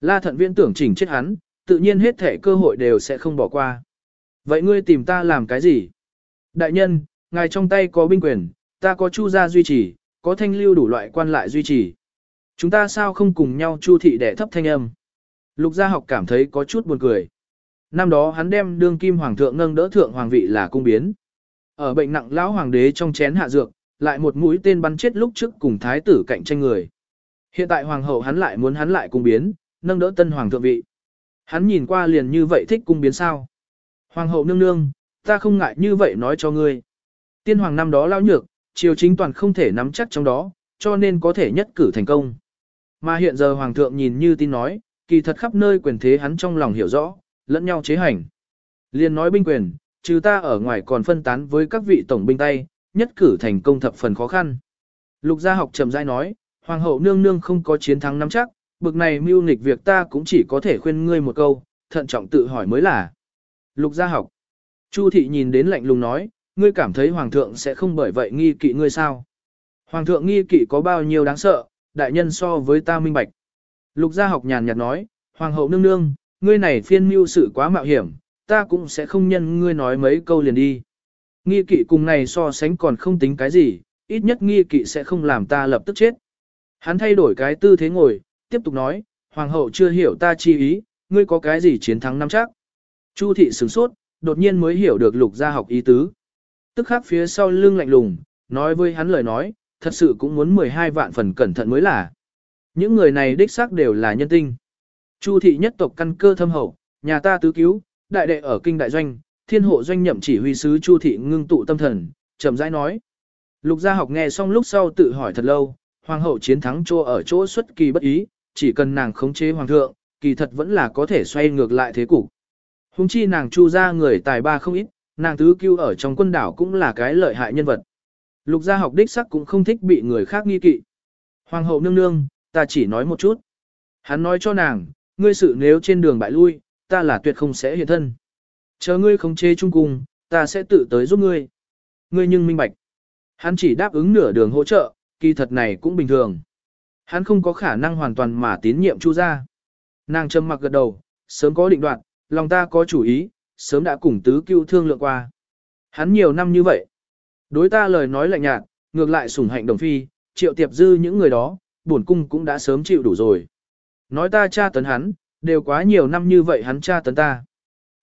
La Thận Viễn tưởng chỉnh chết hắn, tự nhiên hết thể cơ hội đều sẽ không bỏ qua. Vậy ngươi tìm ta làm cái gì? Đại nhân, ngài trong tay có binh quyền, ta có chu gia duy trì, có thanh lưu đủ loại quan lại duy trì. Chúng ta sao không cùng nhau chu thị để thấp thanh âm? Lục gia học cảm thấy có chút buồn cười. Năm đó hắn đem đương kim hoàng thượng nâng đỡ thượng hoàng vị là cung biến. Ở bệnh nặng lão hoàng đế trong chén hạ dược, lại một mũi tên bắn chết lúc trước cùng thái tử cạnh tranh người. Hiện tại hoàng hậu hắn lại muốn hắn lại cung biến, nâng đỡ tân hoàng thượng vị. Hắn nhìn qua liền như vậy thích cung biến sao. Hoàng hậu nương nương, ta không ngại như vậy nói cho ngươi. Tiên hoàng năm đó lao nhược, triều chính toàn không thể nắm chắc trong đó, cho nên có thể nhất cử thành công. Mà hiện giờ hoàng thượng nhìn như tin nói, kỳ thật khắp nơi quyền thế hắn trong lòng hiểu rõ, lẫn nhau chế hành. Liên nói binh quyền, trừ ta ở ngoài còn phân tán với các vị tổng binh tay, nhất cử thành công thập phần khó khăn. Lục gia học trầm dai nói, hoàng hậu nương nương không có chiến thắng nắm chắc, bực này mưu nghịch việc ta cũng chỉ có thể khuyên ngươi một câu, thận trọng tự hỏi mới là. Lục gia học. Chu thị nhìn đến lạnh lùng nói, ngươi cảm thấy hoàng thượng sẽ không bởi vậy nghi kỵ ngươi sao? Hoàng thượng nghi kỵ có bao nhiêu đáng sợ, đại nhân so với ta minh bạch. Lục gia học nhàn nhạt nói, hoàng hậu nương nương, ngươi này phiên mưu sự quá mạo hiểm, ta cũng sẽ không nhân ngươi nói mấy câu liền đi. Nghi kỵ cùng này so sánh còn không tính cái gì, ít nhất nghi kỵ sẽ không làm ta lập tức chết. Hắn thay đổi cái tư thế ngồi, tiếp tục nói, hoàng hậu chưa hiểu ta chi ý, ngươi có cái gì chiến thắng năm chắc. Chu thị sửng sốt, đột nhiên mới hiểu được lục gia học ý tứ. Tức khắc phía sau lưng lạnh lùng, nói với hắn lời nói, thật sự cũng muốn 12 vạn phần cẩn thận mới là. Những người này đích xác đều là nhân tinh. Chu thị nhất tộc căn cơ thâm hậu, nhà ta tứ cứu, đại đệ ở kinh đại doanh, thiên hộ doanh nhậm chỉ huy sứ Chu thị ngưng tụ tâm thần, chậm rãi nói. Lục gia học nghe xong lúc sau tự hỏi thật lâu, hoàng hậu chiến thắng chỗ ở chỗ xuất kỳ bất ý, chỉ cần nàng khống chế hoàng thượng, kỳ thật vẫn là có thể xoay ngược lại thế cục. Hùng chi nàng chu ra người tài ba không ít, nàng tứ cứu ở trong quân đảo cũng là cái lợi hại nhân vật. Lục gia học đích sắc cũng không thích bị người khác nghi kỵ. Hoàng hậu nương nương, ta chỉ nói một chút. Hắn nói cho nàng, ngươi sự nếu trên đường bại lui, ta là tuyệt không sẽ hiện thân. Chờ ngươi không chê chung cùng, ta sẽ tự tới giúp ngươi. Ngươi nhưng minh bạch. Hắn chỉ đáp ứng nửa đường hỗ trợ, kỳ thật này cũng bình thường. Hắn không có khả năng hoàn toàn mà tín nhiệm Chu gia. Nàng trầm mặc gật đầu, sớm có định đoạt, lòng ta có chủ ý, sớm đã cùng tứ cưu thương lượng qua. Hắn nhiều năm như vậy. Đối ta lời nói lạnh nhạt, ngược lại sủng hạnh đồng phi, triệu tiệp dư những người đó, bổn cung cũng đã sớm chịu đủ rồi. Nói ta tra tấn hắn, đều quá nhiều năm như vậy hắn tra tấn ta.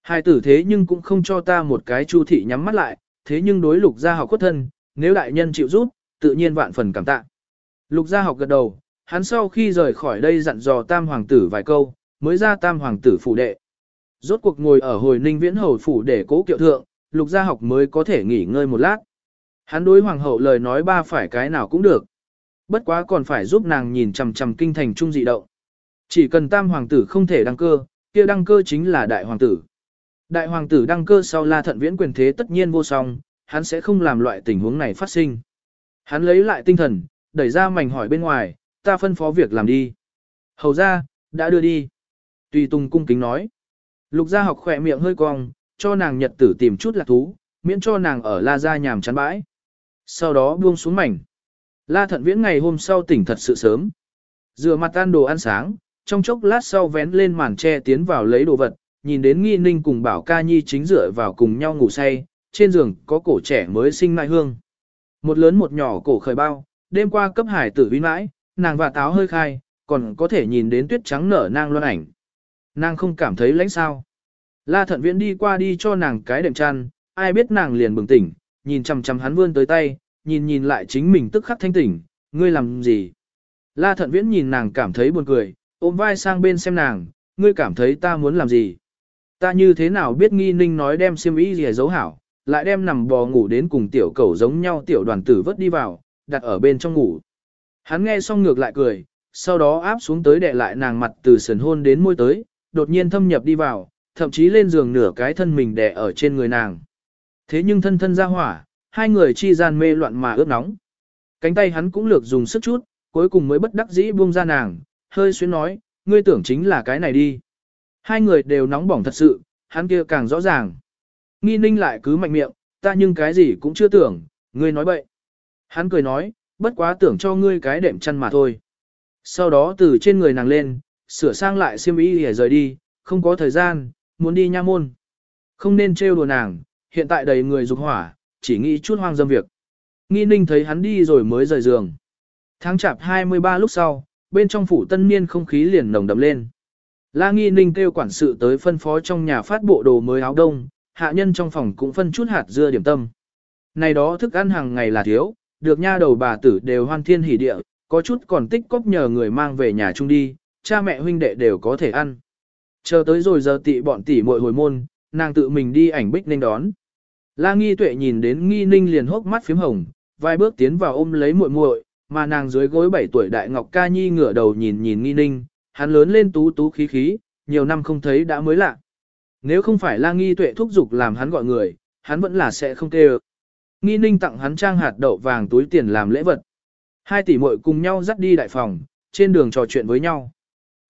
Hai tử thế nhưng cũng không cho ta một cái chu thị nhắm mắt lại, thế nhưng đối lục gia học khuất thân, nếu đại nhân chịu giúp, tự nhiên vạn phần cảm tạ. Lục gia học gật đầu, hắn sau khi rời khỏi đây dặn dò tam hoàng tử vài câu, mới ra tam hoàng tử phủ đệ. Rốt cuộc ngồi ở hồi ninh viễn hầu phủ để cố kiệu thượng, lục gia học mới có thể nghỉ ngơi một lát. Hắn đối hoàng hậu lời nói ba phải cái nào cũng được. Bất quá còn phải giúp nàng nhìn chằm chằm kinh thành trung dị động. Chỉ cần tam hoàng tử không thể đăng cơ, kia đăng cơ chính là đại hoàng tử. Đại hoàng tử đăng cơ sau la thận viễn quyền thế tất nhiên vô song, hắn sẽ không làm loại tình huống này phát sinh. Hắn lấy lại tinh thần, đẩy ra mảnh hỏi bên ngoài, ta phân phó việc làm đi. Hầu ra, đã đưa đi. Tùy Tùng cung kính nói. Lục gia học khỏe miệng hơi cong, cho nàng nhật tử tìm chút lạc thú, miễn cho nàng ở la gia nhàm chán bãi. Sau đó buông xuống mảnh. La thận viễn ngày hôm sau tỉnh thật sự sớm. Rửa mặt ăn đồ ăn sáng, trong chốc lát sau vén lên màn tre tiến vào lấy đồ vật, nhìn đến nghi ninh cùng bảo ca nhi chính dựa vào cùng nhau ngủ say, trên giường có cổ trẻ mới sinh mai hương. Một lớn một nhỏ cổ khởi bao, đêm qua cấp hải tử vi mãi, nàng và táo hơi khai, còn có thể nhìn đến tuyết trắng nở nang loan ảnh. Nàng không cảm thấy lãnh sao. La thận viễn đi qua đi cho nàng cái đệm chăn, ai biết nàng liền bừng tỉnh, nhìn chằm chằm hắn vươn tới tay, nhìn nhìn lại chính mình tức khắc thanh tỉnh, ngươi làm gì? La thận viễn nhìn nàng cảm thấy buồn cười, ôm vai sang bên xem nàng, ngươi cảm thấy ta muốn làm gì? Ta như thế nào biết nghi ninh nói đem xiêm y gì giấu hảo, lại đem nằm bò ngủ đến cùng tiểu cẩu giống nhau tiểu đoàn tử vớt đi vào, đặt ở bên trong ngủ. Hắn nghe xong ngược lại cười, sau đó áp xuống tới đè lại nàng mặt từ sườn hôn đến môi tới, đột nhiên thâm nhập đi vào, thậm chí lên giường nửa cái thân mình đè ở trên người nàng. Thế nhưng thân thân ra hỏa, hai người chi gian mê loạn mà ướt nóng. Cánh tay hắn cũng lược dùng sức chút, cuối cùng mới bất đắc dĩ buông ra nàng, hơi xuyến nói, ngươi tưởng chính là cái này đi. Hai người đều nóng bỏng thật sự, hắn kia càng rõ ràng. Nghi ninh lại cứ mạnh miệng, ta nhưng cái gì cũng chưa tưởng, ngươi nói bậy. Hắn cười nói, bất quá tưởng cho ngươi cái đệm chăn mà thôi. Sau đó từ trên người nàng lên, sửa sang lại xiêm y để rời đi, không có thời gian, muốn đi nha môn. Không nên trêu đùa nàng, hiện tại đầy người dục hỏa, chỉ nghĩ chút hoang dâm việc. Nghi ninh thấy hắn đi rồi mới rời giường. Tháng chạp 23 lúc sau, bên trong phủ tân niên không khí liền nồng đậm lên. La nghi ninh kêu quản sự tới phân phó trong nhà phát bộ đồ mới áo đông, hạ nhân trong phòng cũng phân chút hạt dưa điểm tâm. Này đó thức ăn hàng ngày là thiếu, được nha đầu bà tử đều hoan thiên hỉ địa, có chút còn tích cóp nhờ người mang về nhà chung đi, cha mẹ huynh đệ đều có thể ăn. Chờ tới rồi giờ tị bọn tỷ muội hồi môn, nàng tự mình đi ảnh bích nên đón. La Nghi Tuệ nhìn đến Nghi Ninh liền hốc mắt phím hồng, vài bước tiến vào ôm lấy muội muội, mà nàng dưới gối 7 tuổi đại Ngọc Ca Nhi ngửa đầu nhìn nhìn Nghi Ninh, hắn lớn lên tú tú khí khí, nhiều năm không thấy đã mới lạ. Nếu không phải La Nghi Tuệ thúc giục làm hắn gọi người, hắn vẫn là sẽ không kêu. Nghi Ninh tặng hắn trang hạt đậu vàng túi tiền làm lễ vật. Hai tỷ muội cùng nhau dắt đi đại phòng, trên đường trò chuyện với nhau.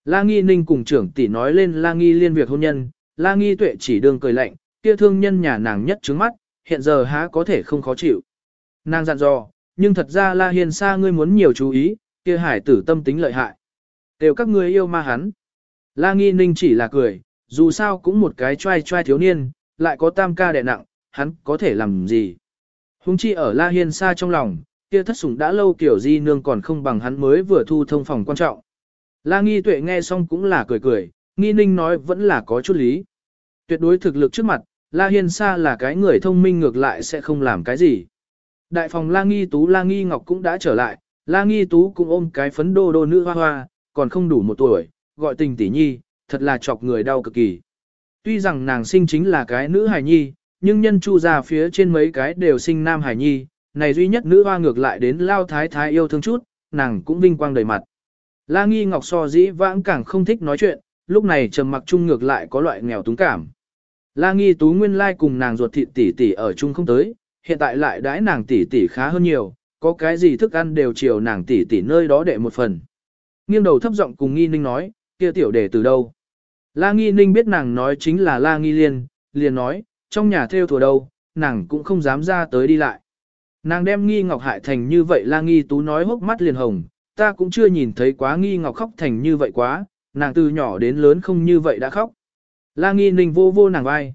La Nghi Ninh cùng trưởng tỷ nói lên La Nghi liên việc hôn nhân, La Nghi Tuệ chỉ đường cười lạnh, kia thương nhân nhà nàng nhất trứng mắt, hiện giờ há có thể không khó chịu. Nàng dặn dò, nhưng thật ra La Hiền Sa ngươi muốn nhiều chú ý, kia hải tử tâm tính lợi hại. Đều các ngươi yêu ma hắn. La Nghi Ninh chỉ là cười, dù sao cũng một cái trai trai thiếu niên, lại có tam ca đẻ nặng, hắn có thể làm gì. Hùng chi ở La Hiên Sa trong lòng, kia thất sủng đã lâu kiểu di nương còn không bằng hắn mới vừa thu thông phòng quan trọng. La Nghi Tuệ nghe xong cũng là cười cười, Nghi Ninh nói vẫn là có chút lý. Tuyệt đối thực lực trước mặt, La Hiên Sa là cái người thông minh ngược lại sẽ không làm cái gì. Đại phòng La Nghi Tú La Nghi Ngọc cũng đã trở lại, La Nghi Tú cũng ôm cái phấn đô đô nữ hoa hoa, còn không đủ một tuổi, gọi tình tỷ nhi, thật là chọc người đau cực kỳ. Tuy rằng nàng sinh chính là cái nữ hài nhi, nhưng nhân chu ra phía trên mấy cái đều sinh nam hài nhi, này duy nhất nữ hoa ngược lại đến lao thái thái yêu thương chút, nàng cũng vinh quang đầy mặt. La Nghi Ngọc so dĩ vãng càng không thích nói chuyện, lúc này trầm mặc chung ngược lại có loại nghèo túng cảm. La Nghi Tú nguyên lai cùng nàng ruột thịt tỷ tỷ ở chung không tới, hiện tại lại đãi nàng tỷ tỷ khá hơn nhiều, có cái gì thức ăn đều chiều nàng tỷ tỷ nơi đó đệ một phần. Nghiêng đầu thấp giọng cùng Nghi Ninh nói, kia tiểu đệ từ đâu? La Nghi Ninh biết nàng nói chính là La Nghi Liên, liền nói, trong nhà theo thùa đâu, nàng cũng không dám ra tới đi lại. Nàng đem Nghi Ngọc hại thành như vậy La Nghi Tú nói hốc mắt liền hồng, ta cũng chưa nhìn thấy quá Nghi Ngọc khóc thành như vậy quá, nàng từ nhỏ đến lớn không như vậy đã khóc. La Nghi Ninh vô vô nàng vai.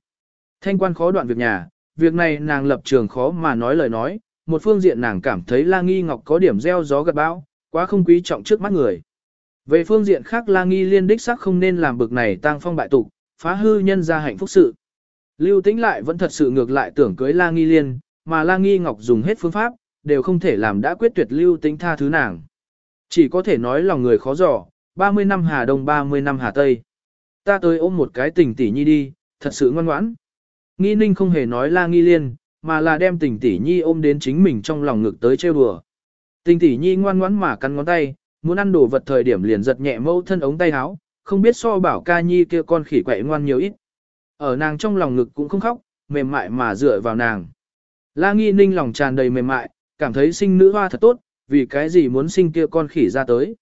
Thanh quan khó đoạn việc nhà, việc này nàng lập trường khó mà nói lời nói, một phương diện nàng cảm thấy La Nghi Ngọc có điểm gieo gió gặt bão, quá không quý trọng trước mắt người. Về phương diện khác La Nghi Liên đích sắc không nên làm bực này tang phong bại tục, phá hư nhân gia hạnh phúc sự. Lưu Tĩnh lại vẫn thật sự ngược lại tưởng cưới La Nghi Liên, mà La Nghi Ngọc dùng hết phương pháp, đều không thể làm đã quyết tuyệt Lưu Tĩnh tha thứ nàng. Chỉ có thể nói lòng người khó dò, 30 năm Hà Đông 30 năm Hà Tây. Ta tới ôm một cái tình tỷ nhi đi, thật sự ngoan ngoãn. Nghi ninh không hề nói La Nghi Liên, mà là đem tình tỷ nhi ôm đến chính mình trong lòng ngực tới trêu đùa. Tình tỷ nhi ngoan ngoãn mà cắn ngón tay, muốn ăn đồ vật thời điểm liền giật nhẹ mâu thân ống tay áo, không biết so bảo ca nhi kia con khỉ quậy ngoan nhiều ít. Ở nàng trong lòng ngực cũng không khóc, mềm mại mà dựa vào nàng. La nghi ninh lòng tràn đầy mềm mại, cảm thấy sinh nữ hoa thật tốt, vì cái gì muốn sinh kia con khỉ ra tới.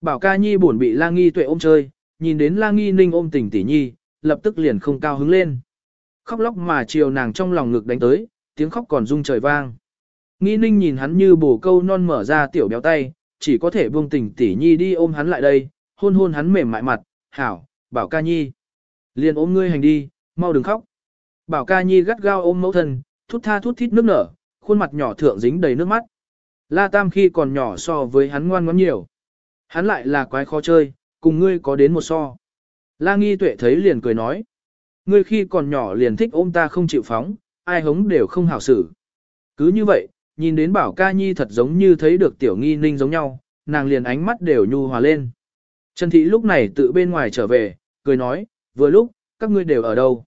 Bảo ca nhi buồn bị la nghi tuệ ôm chơi, nhìn đến la nghi ninh ôm tình tỷ nhi, lập tức liền không cao hứng lên. Khóc lóc mà chiều nàng trong lòng ngực đánh tới, tiếng khóc còn rung trời vang. Nghi ninh nhìn hắn như bổ câu non mở ra tiểu béo tay, chỉ có thể buông tình tỷ nhi đi ôm hắn lại đây, hôn hôn hắn mềm mại mặt, hảo, bảo ca nhi. Liền ôm ngươi hành đi, mau đừng khóc. Bảo ca nhi gắt gao ôm mẫu thân, thút tha thút thít nước nở, khuôn mặt nhỏ thượng dính đầy nước mắt. La Tam khi còn nhỏ so với hắn ngoan ngoãn nhiều. Hắn lại là quái khó chơi, cùng ngươi có đến một so. La Nghi Tuệ thấy liền cười nói. Ngươi khi còn nhỏ liền thích ôm ta không chịu phóng, ai hống đều không hảo xử. Cứ như vậy, nhìn đến bảo ca nhi thật giống như thấy được tiểu nghi ninh giống nhau, nàng liền ánh mắt đều nhu hòa lên. Trần Thị lúc này tự bên ngoài trở về, cười nói, vừa lúc, các ngươi đều ở đâu.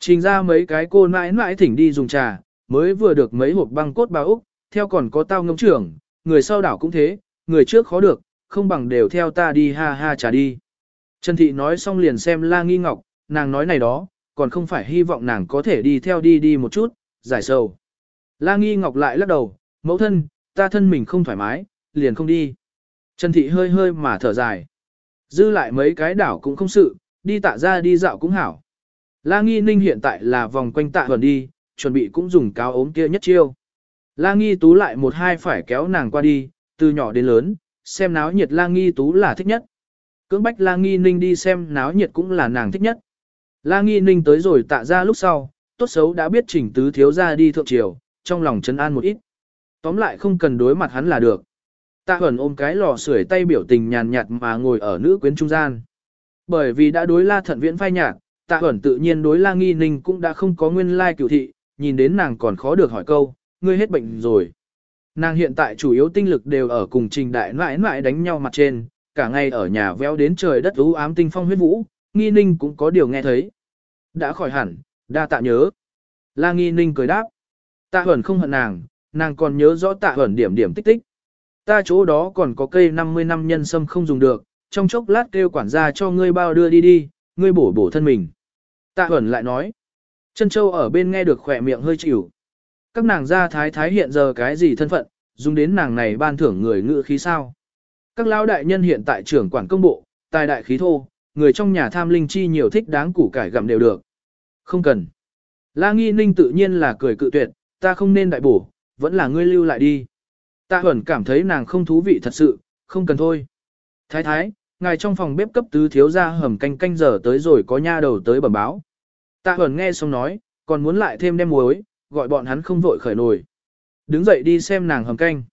Trình ra mấy cái cô mãi mãi thỉnh đi dùng trà, mới vừa được mấy hộp băng cốt bao Úc, theo còn có tao ngông trưởng, người sau đảo cũng thế, người trước khó được, không bằng đều theo ta đi ha ha trà đi. Trần Thị nói xong liền xem la nghi ngọc, nàng nói này đó, còn không phải hy vọng nàng có thể đi theo đi đi một chút, giải sầu. La Nghi Ngọc lại lắc đầu, mẫu thân, ta thân mình không thoải mái, liền không đi. Trần Thị hơi hơi mà thở dài. Dư lại mấy cái đảo cũng không sự, đi tạ ra đi dạo cũng hảo. La Nghi Ninh hiện tại là vòng quanh tạ hờn đi, chuẩn bị cũng dùng cáo ốm kia nhất chiêu. La Nghi Tú lại một hai phải kéo nàng qua đi, từ nhỏ đến lớn, xem náo nhiệt La Nghi Tú là thích nhất. Cưỡng bách La Nghi Ninh đi xem náo nhiệt cũng là nàng thích nhất. La Nghi Ninh tới rồi tạ ra lúc sau, tốt xấu đã biết chỉnh tứ thiếu ra đi thượng triều, trong lòng chấn an một ít. Tóm lại không cần đối mặt hắn là được. Tạ Huẩn ôm cái lò sưởi tay biểu tình nhàn nhạt mà ngồi ở nữ quyến trung gian. Bởi vì đã đối La Thận Viễn phai nhạt, Tạ Huẩn tự nhiên đối La Nghi Ninh cũng đã không có nguyên lai cửu thị, nhìn đến nàng còn khó được hỏi câu, ngươi hết bệnh rồi. Nàng hiện tại chủ yếu tinh lực đều ở cùng trình đại mãi mãi đánh nhau mặt trên, cả ngày ở nhà véo đến trời đất u ám tinh phong huyết vũ, Nghi Ninh cũng có điều nghe thấy. Đã khỏi hẳn, đa tạ nhớ. La Nghi Ninh cười đáp. Tạ Huẩn không hận nàng, nàng còn nhớ rõ Tạ Huẩn điểm điểm tích tích. Ta chỗ đó còn có cây 50 năm nhân sâm không dùng được, trong chốc lát kêu quản gia cho ngươi bao đưa đi đi, ngươi bổ bổ thân mình. Tạ Huẩn lại nói. Chân châu ở bên nghe được khỏe miệng hơi chịu. Các nàng gia thái thái hiện giờ cái gì thân phận, dùng đến nàng này ban thưởng người ngự khí sao. Các lão đại nhân hiện tại trưởng quản công bộ, tài đại khí thô, người trong nhà tham linh chi nhiều thích đáng củ cải gặm đều được. Không cần. La Nghi Ninh tự nhiên là cười cự tuyệt, ta không nên đại bổ, vẫn là ngươi lưu lại đi. Tạ Huẩn cảm thấy nàng không thú vị thật sự, không cần thôi. Thái thái, ngài trong phòng bếp cấp tứ thiếu ra hầm canh canh giờ tới rồi có nha đầu tới bẩm báo. Tạ Huẩn nghe xong nói, còn muốn lại thêm đem muối, gọi bọn hắn không vội khởi nồi. Đứng dậy đi xem nàng hầm canh.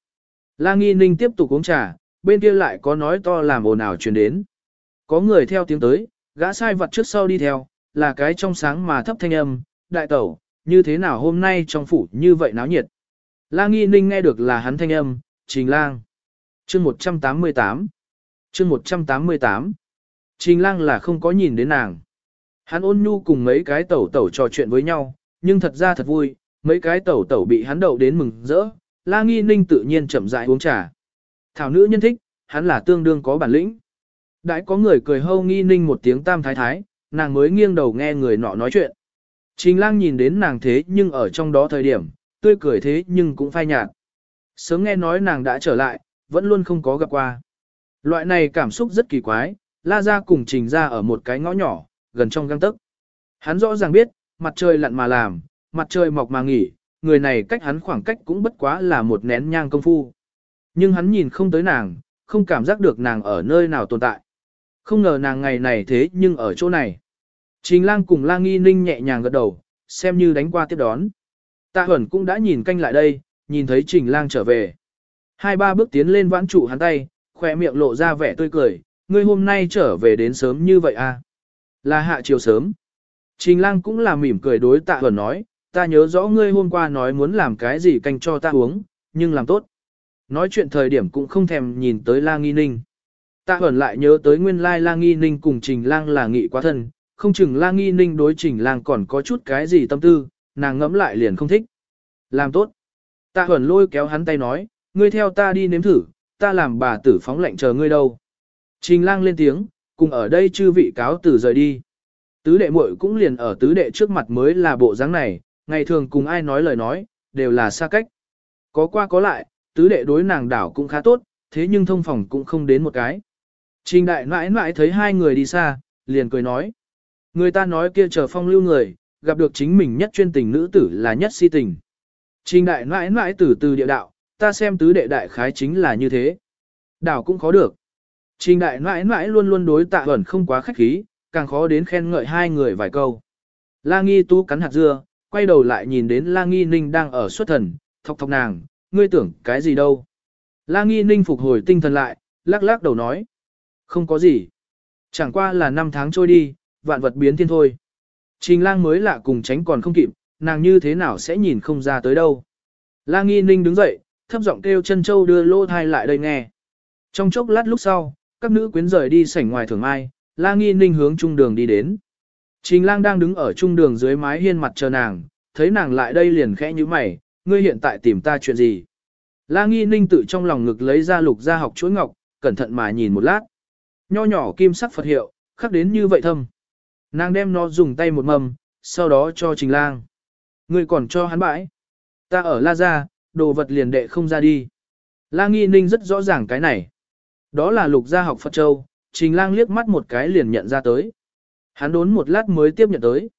La Nghi Ninh tiếp tục uống trà, bên kia lại có nói to làm ồn ào truyền đến. Có người theo tiếng tới, gã sai vật trước sau đi theo, là cái trong sáng mà thấp thanh âm, đại tẩu, như thế nào hôm nay trong phủ như vậy náo nhiệt. La Nghi Ninh nghe được là hắn thanh âm, Trình Lang. Chương 188 Chương 188 Trình Lang là không có nhìn đến nàng. Hắn ôn nhu cùng mấy cái tẩu tẩu trò chuyện với nhau, nhưng thật ra thật vui, mấy cái tẩu tẩu bị hắn đậu đến mừng rỡ, La Nghi Ninh tự nhiên chậm rãi uống trà. Thảo nữ nhân thích, hắn là tương đương có bản lĩnh. Đãi có người cười hâu Nghi Ninh một tiếng tam thái thái, nàng mới nghiêng đầu nghe người nọ nói chuyện. Trình lang nhìn đến nàng thế nhưng ở trong đó thời điểm, tươi cười thế nhưng cũng phai nhạt. Sớm nghe nói nàng đã trở lại, vẫn luôn không có gặp qua. Loại này cảm xúc rất kỳ quái, la ra cùng trình ra ở một cái ngõ nhỏ, gần trong găng tấc. Hắn rõ ràng biết, mặt trời lặn mà làm, mặt trời mọc mà nghỉ, người này cách hắn khoảng cách cũng bất quá là một nén nhang công phu. Nhưng hắn nhìn không tới nàng, không cảm giác được nàng ở nơi nào tồn tại. Không ngờ nàng ngày này thế nhưng ở chỗ này. Trình lang cùng lang nghi ninh nhẹ nhàng gật đầu, xem như đánh qua tiếp đón. Tạ Huẩn cũng đã nhìn canh lại đây, nhìn thấy trình lang trở về. Hai ba bước tiến lên vãn trụ hắn tay, khỏe miệng lộ ra vẻ tươi cười, ngươi hôm nay trở về đến sớm như vậy à? Là hạ chiều sớm. Trình lang cũng là mỉm cười đối tạ Huẩn nói, ta nhớ rõ ngươi hôm qua nói muốn làm cái gì canh cho ta uống, nhưng làm tốt. Nói chuyện thời điểm cũng không thèm nhìn tới la nghi ninh. Tạ Huẩn lại nhớ tới nguyên lai la nghi ninh cùng trình lang là nghị quá thân, không chừng la nghi ninh đối trình lang còn có chút cái gì tâm tư, nàng ngẫm lại liền không thích. Làm tốt. Tạ Huẩn lôi kéo hắn tay nói, ngươi theo ta đi nếm thử, ta làm bà tử phóng lệnh chờ ngươi đâu. Trình lang lên tiếng, cùng ở đây chư vị cáo tử rời đi. Tứ đệ muội cũng liền ở tứ đệ trước mặt mới là bộ dáng này, ngày thường cùng ai nói lời nói, đều là xa cách. Có qua có lại, tứ đệ đối nàng đảo cũng khá tốt, thế nhưng thông phòng cũng không đến một cái. Trình đại mãi mãi thấy hai người đi xa, liền cười nói. Người ta nói kia chờ phong lưu người, gặp được chính mình nhất chuyên tình nữ tử là nhất si tình. Trình đại mãi mãi từ từ địa đạo, ta xem tứ đệ đại khái chính là như thế. Đảo cũng khó được. Trình đại mãi mãi luôn luôn đối tạ ẩn không quá khách khí, càng khó đến khen ngợi hai người vài câu. La nghi tú cắn hạt dưa, quay đầu lại nhìn đến La nghi ninh đang ở xuất thần, thọc thọc nàng, ngươi tưởng cái gì đâu. La nghi ninh phục hồi tinh thần lại, lắc lắc đầu nói. Không có gì. Chẳng qua là năm tháng trôi đi, vạn vật biến thiên thôi. Trình lang mới lạ cùng tránh còn không kịp, nàng như thế nào sẽ nhìn không ra tới đâu. La nghi ninh đứng dậy, thấp giọng kêu chân châu đưa lô thai lại đây nghe. Trong chốc lát lúc sau, các nữ quyến rời đi sảnh ngoài thường ai, la nghi ninh hướng trung đường đi đến. Trình lang đang đứng ở trung đường dưới mái hiên mặt chờ nàng, thấy nàng lại đây liền khẽ như mày, ngươi hiện tại tìm ta chuyện gì. La nghi ninh tự trong lòng ngực lấy ra lục ra học chuỗi ngọc, cẩn thận mà nhìn một lát. Nho nhỏ kim sắc Phật hiệu, khắc đến như vậy thâm. Nàng đem nó dùng tay một mầm, sau đó cho trình lang. Người còn cho hắn bãi. Ta ở La Gia, đồ vật liền đệ không ra đi. La Nghi Ninh rất rõ ràng cái này. Đó là lục gia học Phật Châu, trình lang liếc mắt một cái liền nhận ra tới. Hắn đốn một lát mới tiếp nhận tới.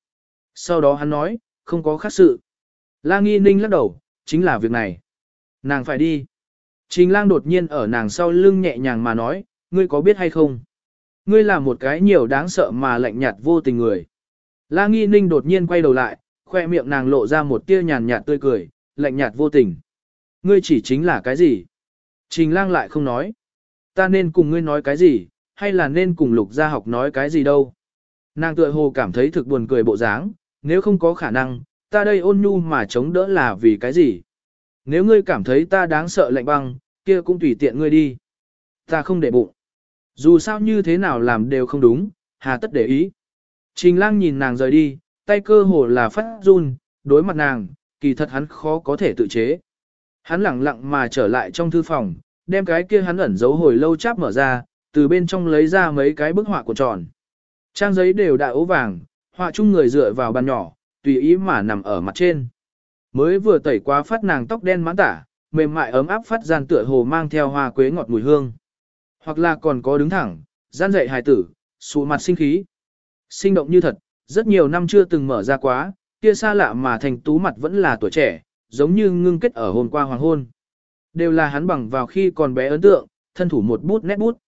Sau đó hắn nói, không có khác sự. La Nghi Ninh lắc đầu, chính là việc này. Nàng phải đi. Trình lang đột nhiên ở nàng sau lưng nhẹ nhàng mà nói, ngươi có biết hay không? Ngươi là một cái nhiều đáng sợ mà lạnh nhạt vô tình người. La Nghi Ninh đột nhiên quay đầu lại, khoe miệng nàng lộ ra một tia nhàn nhạt tươi cười, lạnh nhạt vô tình. Ngươi chỉ chính là cái gì? Trình lang lại không nói. Ta nên cùng ngươi nói cái gì, hay là nên cùng lục gia học nói cái gì đâu? Nàng tựa hồ cảm thấy thực buồn cười bộ dáng, nếu không có khả năng, ta đây ôn nhu mà chống đỡ là vì cái gì? Nếu ngươi cảm thấy ta đáng sợ lạnh băng, kia cũng tùy tiện ngươi đi. Ta không để bụng. Dù sao như thế nào làm đều không đúng, hà tất để ý. Trình lang nhìn nàng rời đi, tay cơ hồ là phát run, đối mặt nàng, kỳ thật hắn khó có thể tự chế. Hắn lặng lặng mà trở lại trong thư phòng, đem cái kia hắn ẩn giấu hồi lâu cháp mở ra, từ bên trong lấy ra mấy cái bức họa của tròn. Trang giấy đều đã ố vàng, họa chung người dựa vào bàn nhỏ, tùy ý mà nằm ở mặt trên. Mới vừa tẩy qua phát nàng tóc đen mãn tả, mềm mại ấm áp phát gian tựa hồ mang theo hoa quế ngọt mùi hương. Hoặc là còn có đứng thẳng, gian dạy hài tử, sụ mặt sinh khí. Sinh động như thật, rất nhiều năm chưa từng mở ra quá, kia xa lạ mà thành tú mặt vẫn là tuổi trẻ, giống như ngưng kết ở hôm qua hoàng hôn. Đều là hắn bằng vào khi còn bé ấn tượng, thân thủ một bút nét bút.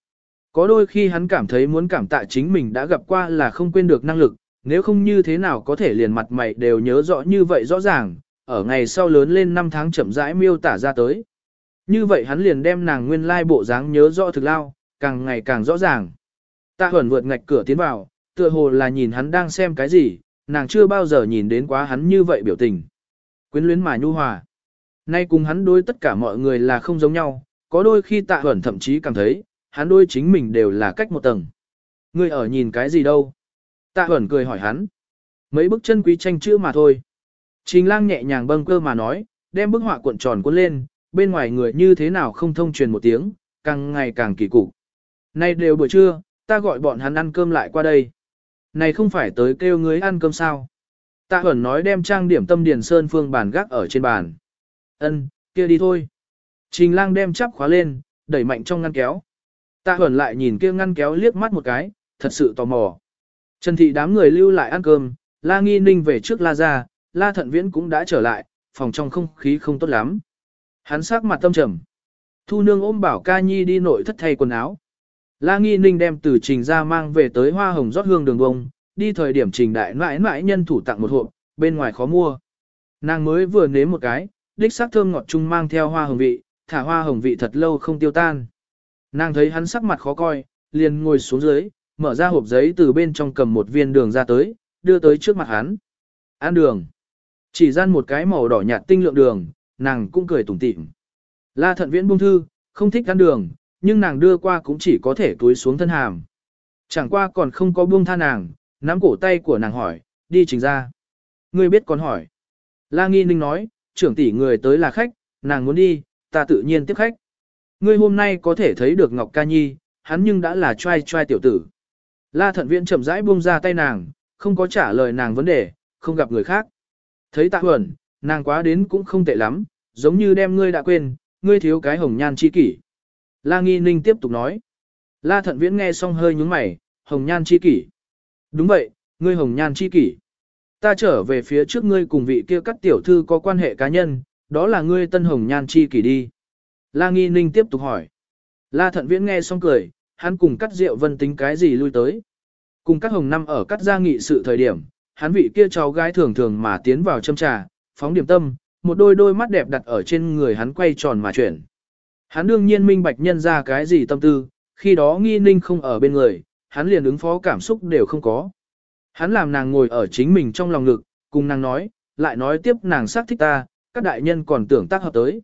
Có đôi khi hắn cảm thấy muốn cảm tạ chính mình đã gặp qua là không quên được năng lực, nếu không như thế nào có thể liền mặt mày đều nhớ rõ như vậy rõ ràng, ở ngày sau lớn lên 5 tháng chậm rãi miêu tả ra tới. Như vậy hắn liền đem nàng nguyên lai bộ dáng nhớ rõ thực lao, càng ngày càng rõ ràng. Tạ Huẩn vượt ngạch cửa tiến vào, tựa hồ là nhìn hắn đang xem cái gì, nàng chưa bao giờ nhìn đến quá hắn như vậy biểu tình. Quyến luyến mà nhu hòa. Nay cùng hắn đối tất cả mọi người là không giống nhau, có đôi khi Tạ Huẩn thậm chí cảm thấy, hắn đôi chính mình đều là cách một tầng. Ngươi ở nhìn cái gì đâu? Tạ Huẩn cười hỏi hắn. Mấy bức chân quý tranh chữ mà thôi. Trình lang nhẹ nhàng bâng cơ mà nói, đem bức họa cuộn tròn cuốn lên, bên ngoài người như thế nào không thông truyền một tiếng, càng ngày càng kỳ cục. Nay đều buổi trưa, ta gọi bọn hắn ăn cơm lại qua đây. Này không phải tới kêu ngươi ăn cơm sao? Tạ Hẩn nói đem trang điểm tâm điền sơn phương bàn gác ở trên bàn. Ân, kia đi thôi. Trình lang đem chắp khóa lên, đẩy mạnh trong ngăn kéo. Tạ Hẩn lại nhìn kia ngăn kéo liếc mắt một cái, thật sự tò mò. Trần thị đám người lưu lại ăn cơm, La Nghi Ninh về trước La ra, La Thận Viễn cũng đã trở lại, phòng trong không khí không tốt lắm. Hắn sắc mặt tâm trầm. Thu nương ôm bảo ca nhi đi nội thất thay quần áo. La Nghi Ninh đem từ trình ra mang về tới hoa hồng rót hương đường bông, đi thời điểm trình đại mãi mãi nhân thủ tặng một hộp, bên ngoài khó mua. Nàng mới vừa nếm một cái, đích sắc thơm ngọt chung mang theo hoa hồng vị, thả hoa hồng vị thật lâu không tiêu tan. Nàng thấy hắn sắc mặt khó coi, liền ngồi xuống dưới, mở ra hộp giấy từ bên trong cầm một viên đường ra tới, đưa tới trước mặt hắn. Ăn đường. Chỉ gian một cái màu đỏ nhạt tinh lượng đường, nàng cũng cười tủm tỉm. La thận viễn buông thư, không thích ăn đường, nhưng nàng đưa qua cũng chỉ có thể túi xuống thân hàm. Chẳng qua còn không có buông tha nàng, nắm cổ tay của nàng hỏi, đi trình ra. Ngươi biết còn hỏi. La nghi ninh nói, trưởng tỷ người tới là khách, nàng muốn đi, ta tự nhiên tiếp khách. Ngươi hôm nay có thể thấy được Ngọc Ca Nhi, hắn nhưng đã là trai trai tiểu tử. La thận viễn chậm rãi buông ra tay nàng, không có trả lời nàng vấn đề, không gặp người khác. Thấy tạ huẩn, nàng quá đến cũng không tệ lắm, giống như đem ngươi đã quên, ngươi thiếu cái hồng nhan chi kỷ. La nghi ninh tiếp tục nói. La thận viễn nghe xong hơi nhúng mày, hồng nhan chi kỷ. Đúng vậy, ngươi hồng nhan chi kỷ. Ta trở về phía trước ngươi cùng vị kia các tiểu thư có quan hệ cá nhân, đó là ngươi tân hồng nhan chi kỷ đi. La nghi ninh tiếp tục hỏi. La thận viễn nghe xong cười, hắn cùng cắt rượu vân tính cái gì lui tới. Cùng các hồng năm ở cắt gia nghị sự thời điểm, hắn vị kia cháu gái thường thường mà tiến vào châm trà, phóng điểm tâm, một đôi đôi mắt đẹp đặt ở trên người hắn quay tròn mà chuyển. Hắn đương nhiên minh bạch nhân ra cái gì tâm tư, khi đó nghi ninh không ở bên người, hắn liền ứng phó cảm xúc đều không có. Hắn làm nàng ngồi ở chính mình trong lòng ngực, cùng nàng nói, lại nói tiếp nàng xác thích ta, các đại nhân còn tưởng tác hợp tới.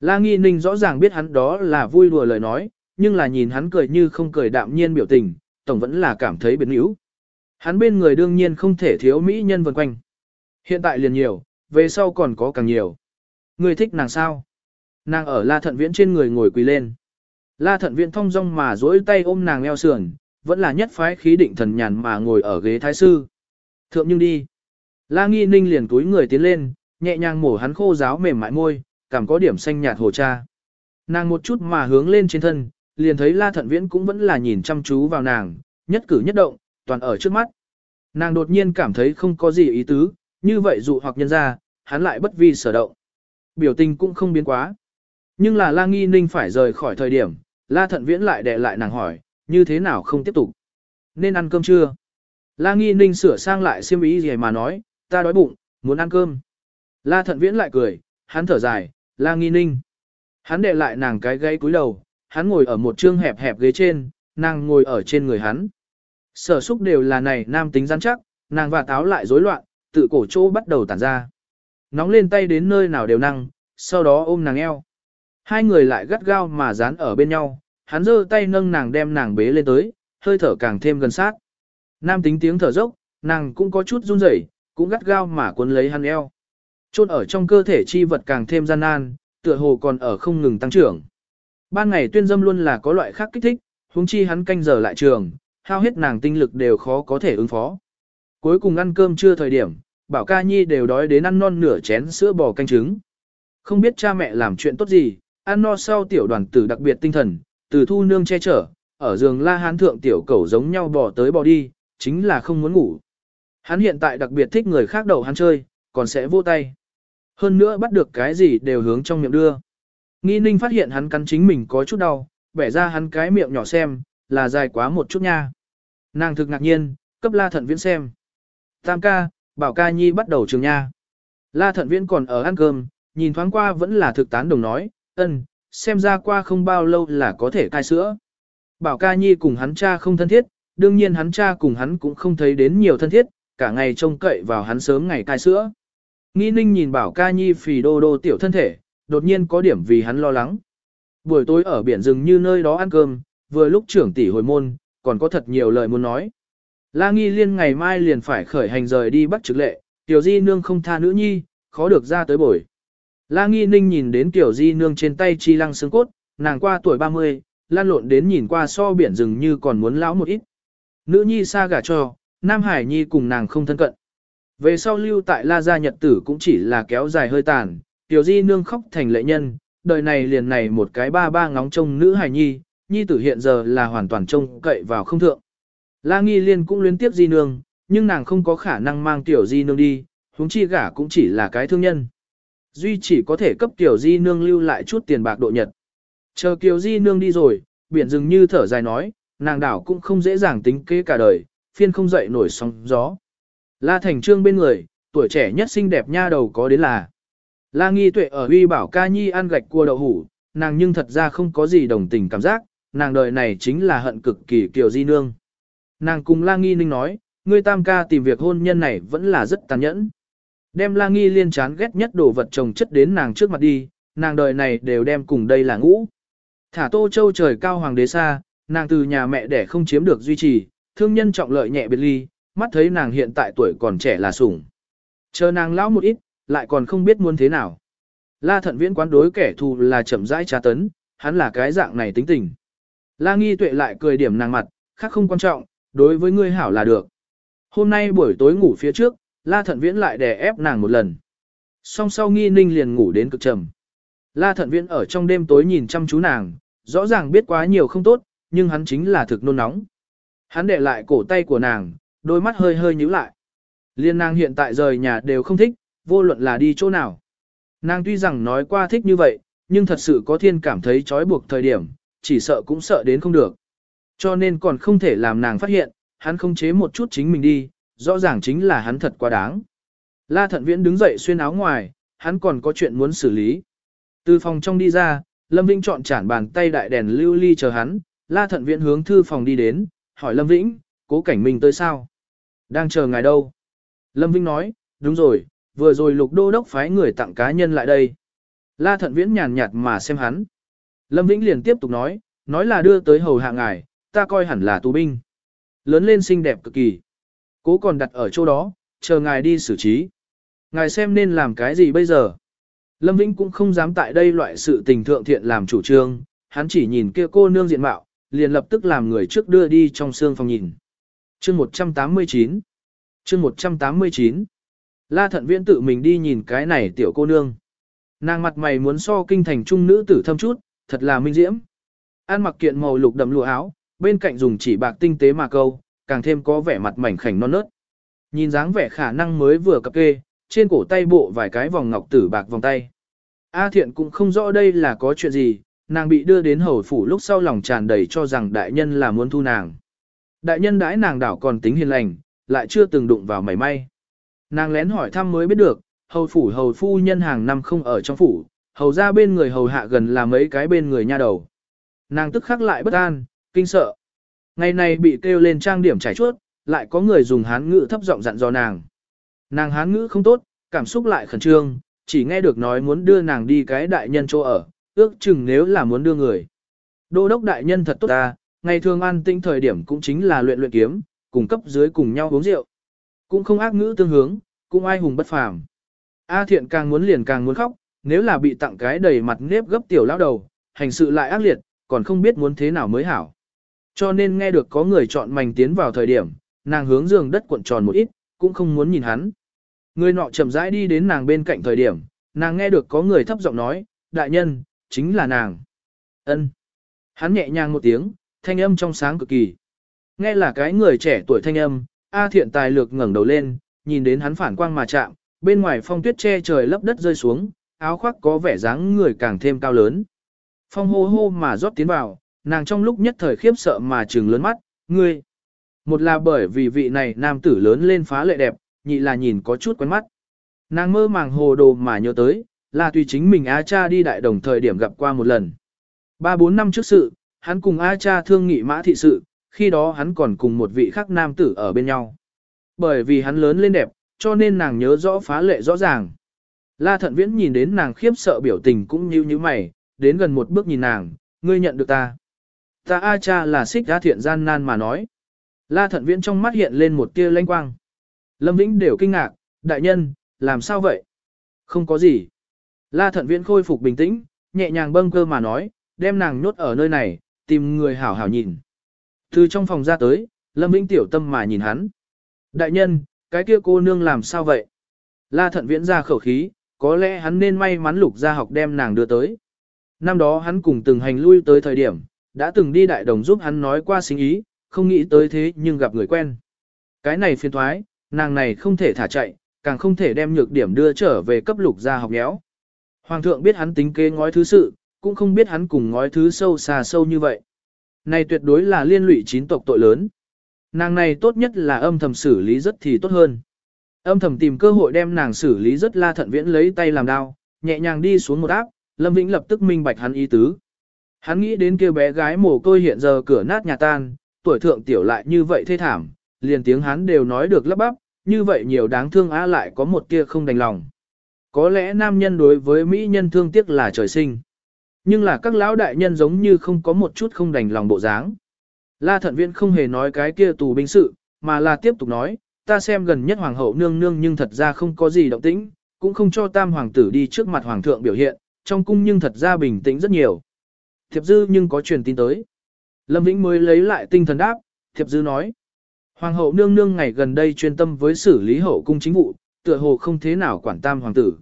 La nghi ninh rõ ràng biết hắn đó là vui đùa lời nói, nhưng là nhìn hắn cười như không cười đạm nhiên biểu tình, tổng vẫn là cảm thấy biến yếu. Hắn bên người đương nhiên không thể thiếu mỹ nhân vần quanh. Hiện tại liền nhiều, về sau còn có càng nhiều. Người thích nàng sao? Nàng ở La Thận Viễn trên người ngồi quỳ lên. La Thận Viễn thong dong mà duỗi tay ôm nàng eo sườn, vẫn là nhất phái khí định thần nhàn mà ngồi ở ghế thái sư. Thượng nhưng đi. La Nghi Ninh liền túi người tiến lên, nhẹ nhàng mổ hắn khô giáo mềm mại môi, cảm có điểm xanh nhạt hồ cha. Nàng một chút mà hướng lên trên thân, liền thấy La Thận Viễn cũng vẫn là nhìn chăm chú vào nàng, nhất cử nhất động, toàn ở trước mắt. Nàng đột nhiên cảm thấy không có gì ý tứ, như vậy dụ hoặc nhân ra, hắn lại bất vi sở động. Biểu tình cũng không biến quá. Nhưng là La Nghi Ninh phải rời khỏi thời điểm, La Thận Viễn lại đè lại nàng hỏi, như thế nào không tiếp tục? Nên ăn cơm chưa? La Nghi Ninh sửa sang lại xiêm ý gì mà nói, ta đói bụng, muốn ăn cơm. La Thận Viễn lại cười, hắn thở dài, La Nghi Ninh. Hắn đè lại nàng cái gáy cúi đầu, hắn ngồi ở một trương hẹp hẹp ghế trên, nàng ngồi ở trên người hắn. Sở xúc đều là này nam tính rắn chắc, nàng và táo lại rối loạn, tự cổ chỗ bắt đầu tản ra. Nóng lên tay đến nơi nào đều năng, sau đó ôm nàng eo. Hai người lại gắt gao mà dán ở bên nhau, hắn giơ tay nâng nàng đem nàng bế lên tới, hơi thở càng thêm gần sát. Nam tính tiếng thở dốc, nàng cũng có chút run rẩy, cũng gắt gao mà cuốn lấy hắn eo. Chôn ở trong cơ thể chi vật càng thêm gian nan, tựa hồ còn ở không ngừng tăng trưởng. Ban ngày tuyên dâm luôn là có loại khác kích thích, huống chi hắn canh giờ lại trường, hao hết nàng tinh lực đều khó có thể ứng phó. Cuối cùng ăn cơm trưa thời điểm, Bảo Ca Nhi đều đói đến ăn non nửa chén sữa bò canh trứng. Không biết cha mẹ làm chuyện tốt gì, ăn no sau tiểu đoàn tử đặc biệt tinh thần, từ thu nương che chở, ở giường la hán thượng tiểu cẩu giống nhau bò tới bò đi, chính là không muốn ngủ. Hắn hiện tại đặc biệt thích người khác đầu hắn chơi, còn sẽ vô tay. Hơn nữa bắt được cái gì đều hướng trong miệng đưa. Nghi ninh phát hiện hắn cắn chính mình có chút đau, bẻ ra hắn cái miệng nhỏ xem, là dài quá một chút nha. Nàng thực ngạc nhiên, cấp la thận viễn xem. Tam ca, bảo ca nhi bắt đầu trường nha. La thận viễn còn ở ăn cơm, nhìn thoáng qua vẫn là thực tán đồng nói, ân, xem ra qua không bao lâu là có thể cai sữa. Bảo ca nhi cùng hắn cha không thân thiết, đương nhiên hắn cha cùng hắn cũng không thấy đến nhiều thân thiết, cả ngày trông cậy vào hắn sớm ngày cai sữa. Nghĩ ninh nhìn bảo ca nhi phì đô đô tiểu thân thể, đột nhiên có điểm vì hắn lo lắng. Buổi tối ở biển rừng như nơi đó ăn cơm, vừa lúc trưởng tỷ hồi môn, còn có thật nhiều lời muốn nói. La nghi liên ngày mai liền phải khởi hành rời đi bắt trực lệ, tiểu di nương không tha nữ nhi, khó được ra tới buổi. La nghi ninh nhìn đến tiểu di nương trên tay chi lăng xương cốt, nàng qua tuổi 30, lan lộn đến nhìn qua so biển rừng như còn muốn lão một ít. Nữ nhi xa gả cho, Nam Hải Nhi cùng nàng không thân cận. Về sau lưu tại La Gia Nhật Tử cũng chỉ là kéo dài hơi tàn, tiểu di nương khóc thành lệ nhân, đời này liền này một cái ba ba ngóng trông nữ Hải Nhi, Nhi tử hiện giờ là hoàn toàn trông cậy vào không thượng. La Nghi Liên cũng luyến tiếp di nương, nhưng nàng không có khả năng mang tiểu di nương đi, huống chi gả cũng chỉ là cái thương nhân. Duy chỉ có thể cấp tiểu di nương lưu lại chút tiền bạc độ nhật. Chờ Kiều Di nương đi rồi, biển dừng như thở dài nói, nàng đảo cũng không dễ dàng tính kế cả đời, phiên không dậy nổi sóng gió. La Thành Trương bên người, tuổi trẻ nhất xinh đẹp nha đầu có đến là. La Nghi Tuệ ở uy bảo ca nhi ăn gạch cua đậu hủ, nàng nhưng thật ra không có gì đồng tình cảm giác, nàng đời này chính là hận cực kỳ Kiều Di nương. Nàng cùng La Nghi Ninh nói, ngươi tam ca tìm việc hôn nhân này vẫn là rất tàn nhẫn. Đem La Nghi liên chán ghét nhất đồ vật trồng chất đến nàng trước mặt đi, nàng đời này đều đem cùng đây là ngũ. Thả Tô Châu trời cao hoàng đế xa, nàng từ nhà mẹ đẻ không chiếm được duy trì, thương nhân trọng lợi nhẹ biệt ly, mắt thấy nàng hiện tại tuổi còn trẻ là sủng. Chờ nàng lão một ít, lại còn không biết muốn thế nào. La thận viễn quán đối kẻ thù là chậm rãi tra tấn, hắn là cái dạng này tính tình. La nghi tuệ lại cười điểm nàng mặt, khác không quan trọng, đối với ngươi hảo là được. Hôm nay buổi tối ngủ phía trước, La thận viễn lại đè ép nàng một lần. Song sau nghi ninh liền ngủ đến cực trầm. La thận viễn ở trong đêm tối nhìn chăm chú nàng, rõ ràng biết quá nhiều không tốt, nhưng hắn chính là thực nôn nóng. Hắn để lại cổ tay của nàng, đôi mắt hơi hơi nhíu lại. Liên nàng hiện tại rời nhà đều không thích, vô luận là đi chỗ nào. Nàng tuy rằng nói qua thích như vậy, nhưng thật sự có thiên cảm thấy trói buộc thời điểm, chỉ sợ cũng sợ đến không được. Cho nên còn không thể làm nàng phát hiện, hắn không chế một chút chính mình đi, rõ ràng chính là hắn thật quá đáng. La thận viễn đứng dậy xuyên áo ngoài, hắn còn có chuyện muốn xử lý. Từ phòng trong đi ra, Lâm Vĩnh chọn chản bàn tay đại đèn lưu ly chờ hắn, la thận viễn hướng thư phòng đi đến, hỏi Lâm Vĩnh, cố cảnh mình tới sao? Đang chờ ngài đâu? Lâm Vĩnh nói, đúng rồi, vừa rồi lục đô đốc phái người tặng cá nhân lại đây. La thận viễn nhàn nhạt mà xem hắn. Lâm Vĩnh liền tiếp tục nói, nói là đưa tới hầu hạ ngài, ta coi hẳn là tù binh. Lớn lên xinh đẹp cực kỳ. Cố còn đặt ở chỗ đó, chờ ngài đi xử trí. Ngài xem nên làm cái gì bây giờ? Lâm Vĩnh cũng không dám tại đây loại sự tình thượng thiện làm chủ trương, hắn chỉ nhìn kia cô nương diện mạo, liền lập tức làm người trước đưa đi trong xương phòng nhìn. Chương 189 Chương 189 La Thận Viễn tự mình đi nhìn cái này tiểu cô nương. Nàng mặt mày muốn so kinh thành trung nữ tử thâm chút, thật là minh diễm. An mặc kiện màu lục đậm lụa áo, bên cạnh dùng chỉ bạc tinh tế mà câu, càng thêm có vẻ mặt mảnh khảnh non nớt. Nhìn dáng vẻ khả năng mới vừa cập kê, trên cổ tay bộ vài cái vòng ngọc tử bạc vòng tay. A thiện cũng không rõ đây là có chuyện gì, nàng bị đưa đến hầu phủ lúc sau lòng tràn đầy cho rằng đại nhân là muốn thu nàng. Đại nhân đãi nàng đảo còn tính hiền lành, lại chưa từng đụng vào mảy may. Nàng lén hỏi thăm mới biết được, hầu phủ hầu phu nhân hàng năm không ở trong phủ, hầu ra bên người hầu hạ gần là mấy cái bên người nha đầu. Nàng tức khắc lại bất an, kinh sợ. Ngày này bị kêu lên trang điểm trải chuốt, lại có người dùng hán ngữ thấp giọng dặn dò nàng. Nàng hán ngữ không tốt, cảm xúc lại khẩn trương, chỉ nghe được nói muốn đưa nàng đi cái đại nhân chỗ ở, ước chừng nếu là muốn đưa người. Đô đốc đại nhân thật tốt ta, ngày thường an tinh thời điểm cũng chính là luyện luyện kiếm, cùng cấp dưới cùng nhau uống rượu. Cũng không ác ngữ tương hướng, cũng ai hùng bất phàm. A thiện càng muốn liền càng muốn khóc, nếu là bị tặng cái đầy mặt nếp gấp tiểu lão đầu, hành sự lại ác liệt, còn không biết muốn thế nào mới hảo. Cho nên nghe được có người chọn mảnh tiến vào thời điểm, nàng hướng giường đất cuộn tròn một ít, cũng không muốn nhìn hắn. Người nọ chậm rãi đi đến nàng bên cạnh thời điểm, nàng nghe được có người thấp giọng nói, đại nhân, chính là nàng. ân Hắn nhẹ nhàng một tiếng, thanh âm trong sáng cực kỳ. Nghe là cái người trẻ tuổi thanh âm, A thiện tài lược ngẩng đầu lên, nhìn đến hắn phản quang mà chạm, bên ngoài phong tuyết che trời lấp đất rơi xuống, áo khoác có vẻ dáng người càng thêm cao lớn. Phong hô hô mà rót tiến vào, nàng trong lúc nhất thời khiếp sợ mà trừng lớn mắt, ngươi. Một là bởi vì vị này nam tử lớn lên phá lệ đẹp, nhị là nhìn có chút quen mắt. Nàng mơ màng hồ đồ mà nhớ tới, là tùy chính mình A cha đi đại đồng thời điểm gặp qua một lần. Ba bốn năm trước sự, hắn cùng A cha thương nghị mã thị sự, khi đó hắn còn cùng một vị khác nam tử ở bên nhau. Bởi vì hắn lớn lên đẹp, cho nên nàng nhớ rõ phá lệ rõ ràng. La thận viễn nhìn đến nàng khiếp sợ biểu tình cũng như như mày, đến gần một bước nhìn nàng, ngươi nhận được ta. Ta A cha là xích ra thiện gian nan mà nói. La thận viễn trong mắt hiện lên một tia lanh quang. Lâm Vĩnh đều kinh ngạc, đại nhân, làm sao vậy? Không có gì. La thận viễn khôi phục bình tĩnh, nhẹ nhàng bâng cơ mà nói, đem nàng nhốt ở nơi này, tìm người hảo hảo nhìn. Từ trong phòng ra tới, Lâm Vĩnh tiểu tâm mà nhìn hắn. Đại nhân, cái kia cô nương làm sao vậy? La thận viễn ra khẩu khí, có lẽ hắn nên may mắn lục ra học đem nàng đưa tới. Năm đó hắn cùng từng hành lui tới thời điểm, đã từng đi đại đồng giúp hắn nói qua sinh ý, không nghĩ tới thế nhưng gặp người quen. Cái này phiền thoái, nàng này không thể thả chạy, càng không thể đem nhược điểm đưa trở về cấp lục ra học nhéo. Hoàng thượng biết hắn tính kế ngói thứ sự, cũng không biết hắn cùng ngói thứ sâu xa sâu như vậy. Này tuyệt đối là liên lụy chín tộc tội lớn. Nàng này tốt nhất là âm thầm xử lý rất thì tốt hơn. Âm thầm tìm cơ hội đem nàng xử lý rất la thận viễn lấy tay làm đao, nhẹ nhàng đi xuống một áp, Lâm Vĩnh lập tức minh bạch hắn ý tứ. Hắn nghĩ đến kia bé gái mồ côi hiện giờ cửa nát nhà tan, tuổi thượng tiểu lại như vậy thê thảm, liền tiếng hắn đều nói được lắp bắp, như vậy nhiều đáng thương á lại có một kia không đành lòng. Có lẽ nam nhân đối với mỹ nhân thương tiếc là trời sinh. Nhưng là các lão đại nhân giống như không có một chút không đành lòng bộ dáng. La thận viên không hề nói cái kia tù binh sự, mà là tiếp tục nói, ta xem gần nhất hoàng hậu nương nương nhưng thật ra không có gì động tĩnh, cũng không cho tam hoàng tử đi trước mặt hoàng thượng biểu hiện, trong cung nhưng thật ra bình tĩnh rất nhiều. Thiệp dư nhưng có truyền tin tới. Lâm Vĩnh mới lấy lại tinh thần đáp, thiệp dư nói. Hoàng hậu nương nương ngày gần đây chuyên tâm với xử lý hậu cung chính vụ, tựa hồ không thế nào quản tam hoàng tử.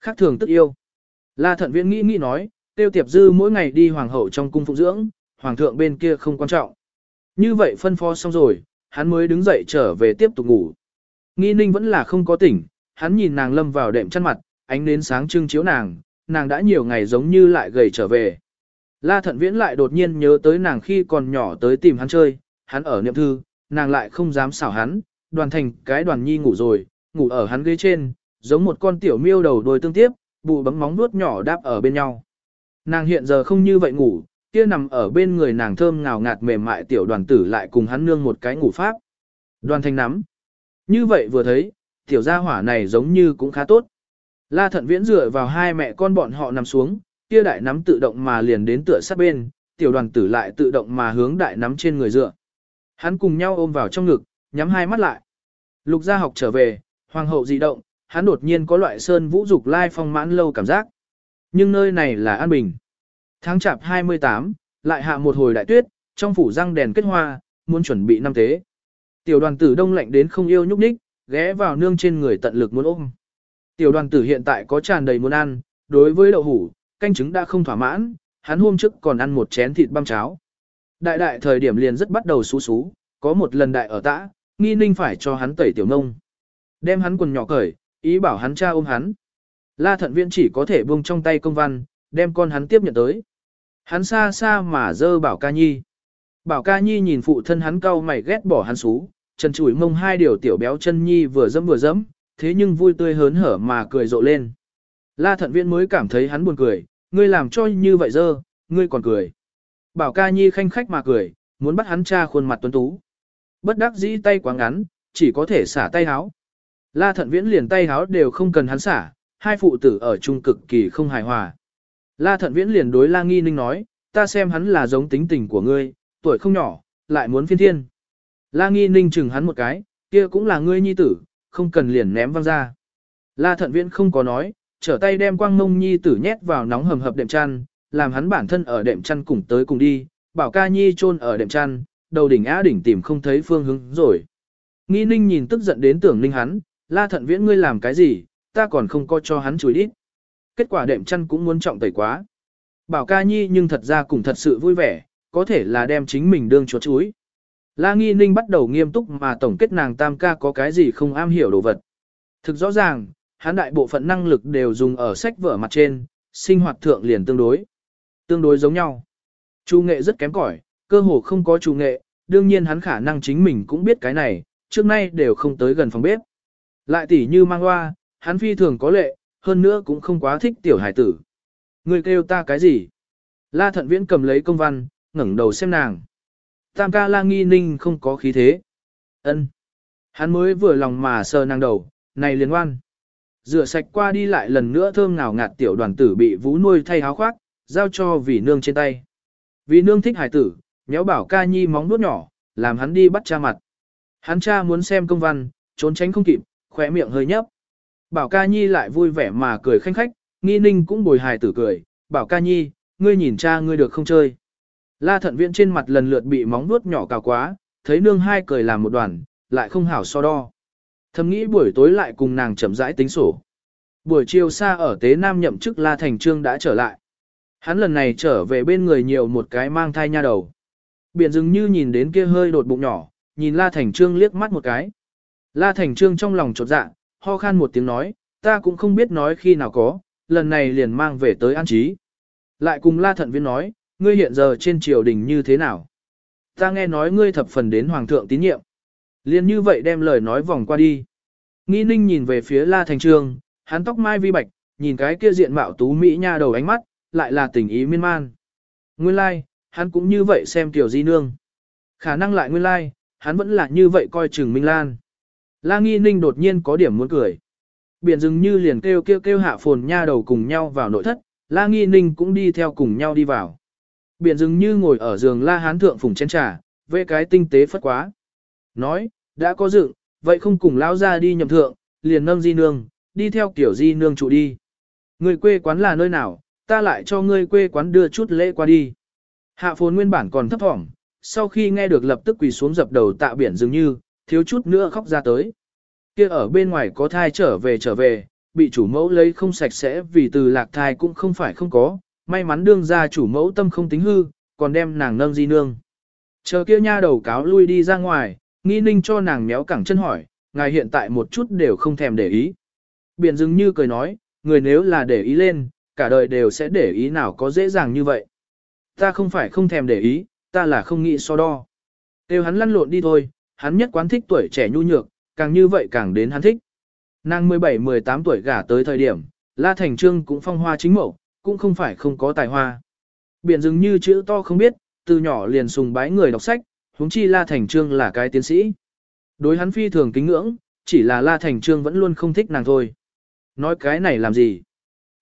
Khác thường tức yêu. La thận viễn nghĩ nghĩ nói, tiêu tiệp dư mỗi ngày đi hoàng hậu trong cung phụ dưỡng, hoàng thượng bên kia không quan trọng. Như vậy phân phó xong rồi, hắn mới đứng dậy trở về tiếp tục ngủ. Nghi ninh vẫn là không có tỉnh, hắn nhìn nàng lâm vào đệm chăn mặt, ánh nến sáng trưng chiếu nàng, nàng đã nhiều ngày giống như lại gầy trở về. La thận viễn lại đột nhiên nhớ tới nàng khi còn nhỏ tới tìm hắn chơi, hắn ở niệm thư, nàng lại không dám xảo hắn, đoàn thành cái đoàn nhi ngủ rồi, ngủ ở hắn ghế trên, giống một con tiểu miêu đầu đôi tương tiếp, bụ bấm móng nuốt nhỏ đáp ở bên nhau. Nàng hiện giờ không như vậy ngủ, kia nằm ở bên người nàng thơm ngào ngạt mềm mại tiểu đoàn tử lại cùng hắn nương một cái ngủ pháp. Đoàn thành nắm. Như vậy vừa thấy, tiểu gia hỏa này giống như cũng khá tốt. La thận viễn dựa vào hai mẹ con bọn họ nằm xuống, kia đại nắm tự động mà liền đến tựa sát bên, tiểu đoàn tử lại tự động mà hướng đại nắm trên người dựa. Hắn cùng nhau ôm vào trong ngực, nhắm hai mắt lại. Lục gia học trở về, hoàng hậu dị động, hắn đột nhiên có loại sơn vũ dục lai phong mãn lâu cảm giác. Nhưng nơi này là an bình. Tháng chạp 28, lại hạ một hồi đại tuyết, trong phủ răng đèn kết hoa, muốn chuẩn bị năm tế. Tiểu đoàn tử đông lạnh đến không yêu nhúc nhích, ghé vào nương trên người tận lực muốn ôm. Tiểu đoàn tử hiện tại có tràn đầy muốn ăn, đối với đậu hủ, canh trứng đã không thỏa mãn, hắn hôm trước còn ăn một chén thịt băm cháo. Đại đại thời điểm liền rất bắt đầu xú xú, có một lần đại ở tã, nghi ninh phải cho hắn tẩy tiểu nông. Đem hắn quần nhỏ cởi, ý bảo hắn cha ôm hắn. La thận viện chỉ có thể buông trong tay công văn, đem con hắn tiếp nhận tới. Hắn xa xa mà dơ bảo ca nhi. Bảo ca nhi nhìn phụ thân hắn cau mày ghét bỏ hắn xú, chân chủi mông hai điều tiểu béo chân nhi vừa dẫm vừa dẫm, thế nhưng vui tươi hớn hở mà cười rộ lên. La thận viện mới cảm thấy hắn buồn cười, ngươi làm cho như vậy dơ, ngươi còn cười. Bảo ca nhi khanh khách mà cười, muốn bắt hắn cha khuôn mặt tuấn tú. Bất đắc dĩ tay quá ngắn, chỉ có thể xả tay háo. La thận viễn liền tay háo đều không cần hắn xả, hai phụ tử ở chung cực kỳ không hài hòa. La thận viễn liền đối La nghi ninh nói, ta xem hắn là giống tính tình của ngươi, tuổi không nhỏ, lại muốn phiên thiên. La nghi ninh chừng hắn một cái, kia cũng là ngươi nhi tử, không cần liền ném văng ra. La thận viễn không có nói, trở tay đem quang mông nhi tử nhét vào nóng hầm hập đệm chăn, làm hắn bản thân ở đệm chăn cùng tới cùng đi, bảo ca nhi chôn ở đệm chăn, đầu đỉnh á đỉnh tìm không thấy phương hướng rồi. Nghi ninh nhìn tức giận đến tưởng ninh hắn, la thận viễn ngươi làm cái gì, ta còn không có cho hắn chùi đít. Kết quả đệm chăn cũng muốn trọng tẩy quá. Bảo ca nhi nhưng thật ra cũng thật sự vui vẻ, có thể là đem chính mình đương chuột chuối. La Nghi Ninh bắt đầu nghiêm túc mà tổng kết nàng tam ca có cái gì không am hiểu đồ vật. Thực rõ ràng, hắn đại bộ phận năng lực đều dùng ở sách vở mặt trên, sinh hoạt thượng liền tương đối. Tương đối giống nhau. Chu nghệ rất kém cỏi, cơ hồ không có chu nghệ, đương nhiên hắn khả năng chính mình cũng biết cái này, trước nay đều không tới gần phòng bếp. Lại tỉ như mang hoa, hắn phi thường có lệ, hơn nữa cũng không quá thích tiểu hải tử. Người kêu ta cái gì? La thận viễn cầm lấy công văn, ngẩng đầu xem nàng. Tam ca la nghi ninh không có khí thế. ân Hắn mới vừa lòng mà sờ nàng đầu, này liên ngoan. Rửa sạch qua đi lại lần nữa thơm ngào ngạt tiểu đoàn tử bị vũ nuôi thay háo khoác, giao cho vì nương trên tay. Vì nương thích hải tử, nhéo bảo ca nhi móng nuốt nhỏ, làm hắn đi bắt cha mặt. Hắn cha muốn xem công văn, trốn tránh không kịp, khỏe miệng hơi nhấp. Bảo ca nhi lại vui vẻ mà cười khanh khách, nghi ninh cũng bồi hài tử cười, bảo ca nhi, ngươi nhìn cha ngươi được không chơi. La thận viện trên mặt lần lượt bị móng nuốt nhỏ cào quá, thấy nương hai cười làm một đoàn, lại không hảo so đo. Thầm nghĩ buổi tối lại cùng nàng chậm rãi tính sổ. Buổi chiều xa ở Tế Nam nhậm chức La Thành Trương đã trở lại. Hắn lần này trở về bên người nhiều một cái mang thai nha đầu. Biển dường như nhìn đến kia hơi đột bụng nhỏ, nhìn La Thành Trương liếc mắt một cái. La Thành Trương trong lòng chột dạ, ho khan một tiếng nói, ta cũng không biết nói khi nào có, lần này liền mang về tới an trí. Lại cùng La Thận Viên nói, ngươi hiện giờ trên triều đình như thế nào? Ta nghe nói ngươi thập phần đến Hoàng thượng tín nhiệm liên như vậy đem lời nói vòng qua đi. Nghĩ ninh nhìn về phía La Thành Trương, hắn tóc mai vi bạch, nhìn cái kia diện mạo tú mỹ nha đầu ánh mắt, lại là tình ý miên man. Nguyên lai, like, hắn cũng như vậy xem tiểu di nương. Khả năng lại nguyên lai, like, hắn vẫn là như vậy coi chừng Minh Lan. La Nghi Ninh đột nhiên có điểm muốn cười. Biển dừng như liền kêu kêu kêu hạ phồn nha đầu cùng nhau vào nội thất, La Nghi Ninh cũng đi theo cùng nhau đi vào. Biển dừng như ngồi ở giường La Hán thượng phùng chén trà, vê cái tinh tế phất quá. Nói, đã có dựng, vậy không cùng Lão ra đi nhậm thượng, liền nâng di nương, đi theo kiểu di nương trụ đi. Người quê quán là nơi nào, ta lại cho ngươi quê quán đưa chút lễ qua đi. Hạ phồn nguyên bản còn thấp thỏm, sau khi nghe được lập tức quỳ xuống dập đầu tạ biển dường như, thiếu chút nữa khóc ra tới. Kia ở bên ngoài có thai trở về trở về, bị chủ mẫu lấy không sạch sẽ vì từ lạc thai cũng không phải không có, may mắn đương ra chủ mẫu tâm không tính hư, còn đem nàng nâng di nương. Chờ kia nha đầu cáo lui đi ra ngoài, nghi ninh cho nàng méo cẳng chân hỏi, ngài hiện tại một chút đều không thèm để ý. Biển Dừng như cười nói, người nếu là để ý lên, cả đời đều sẽ để ý nào có dễ dàng như vậy. Ta không phải không thèm để ý, ta là không nghĩ so đo. Đều hắn lăn lộn đi thôi, hắn nhất quán thích tuổi trẻ nhu nhược, càng như vậy càng đến hắn thích. Nàng 17-18 tuổi gả tới thời điểm, La Thành Trương cũng phong hoa chính mẫu, cũng không phải không có tài hoa. Biển Dừng như chữ to không biết, từ nhỏ liền sùng bái người đọc sách, huống chi La Thành Trương là cái tiến sĩ. Đối hắn phi thường kính ngưỡng, chỉ là La Thành Trương vẫn luôn không thích nàng thôi. Nói cái này làm gì?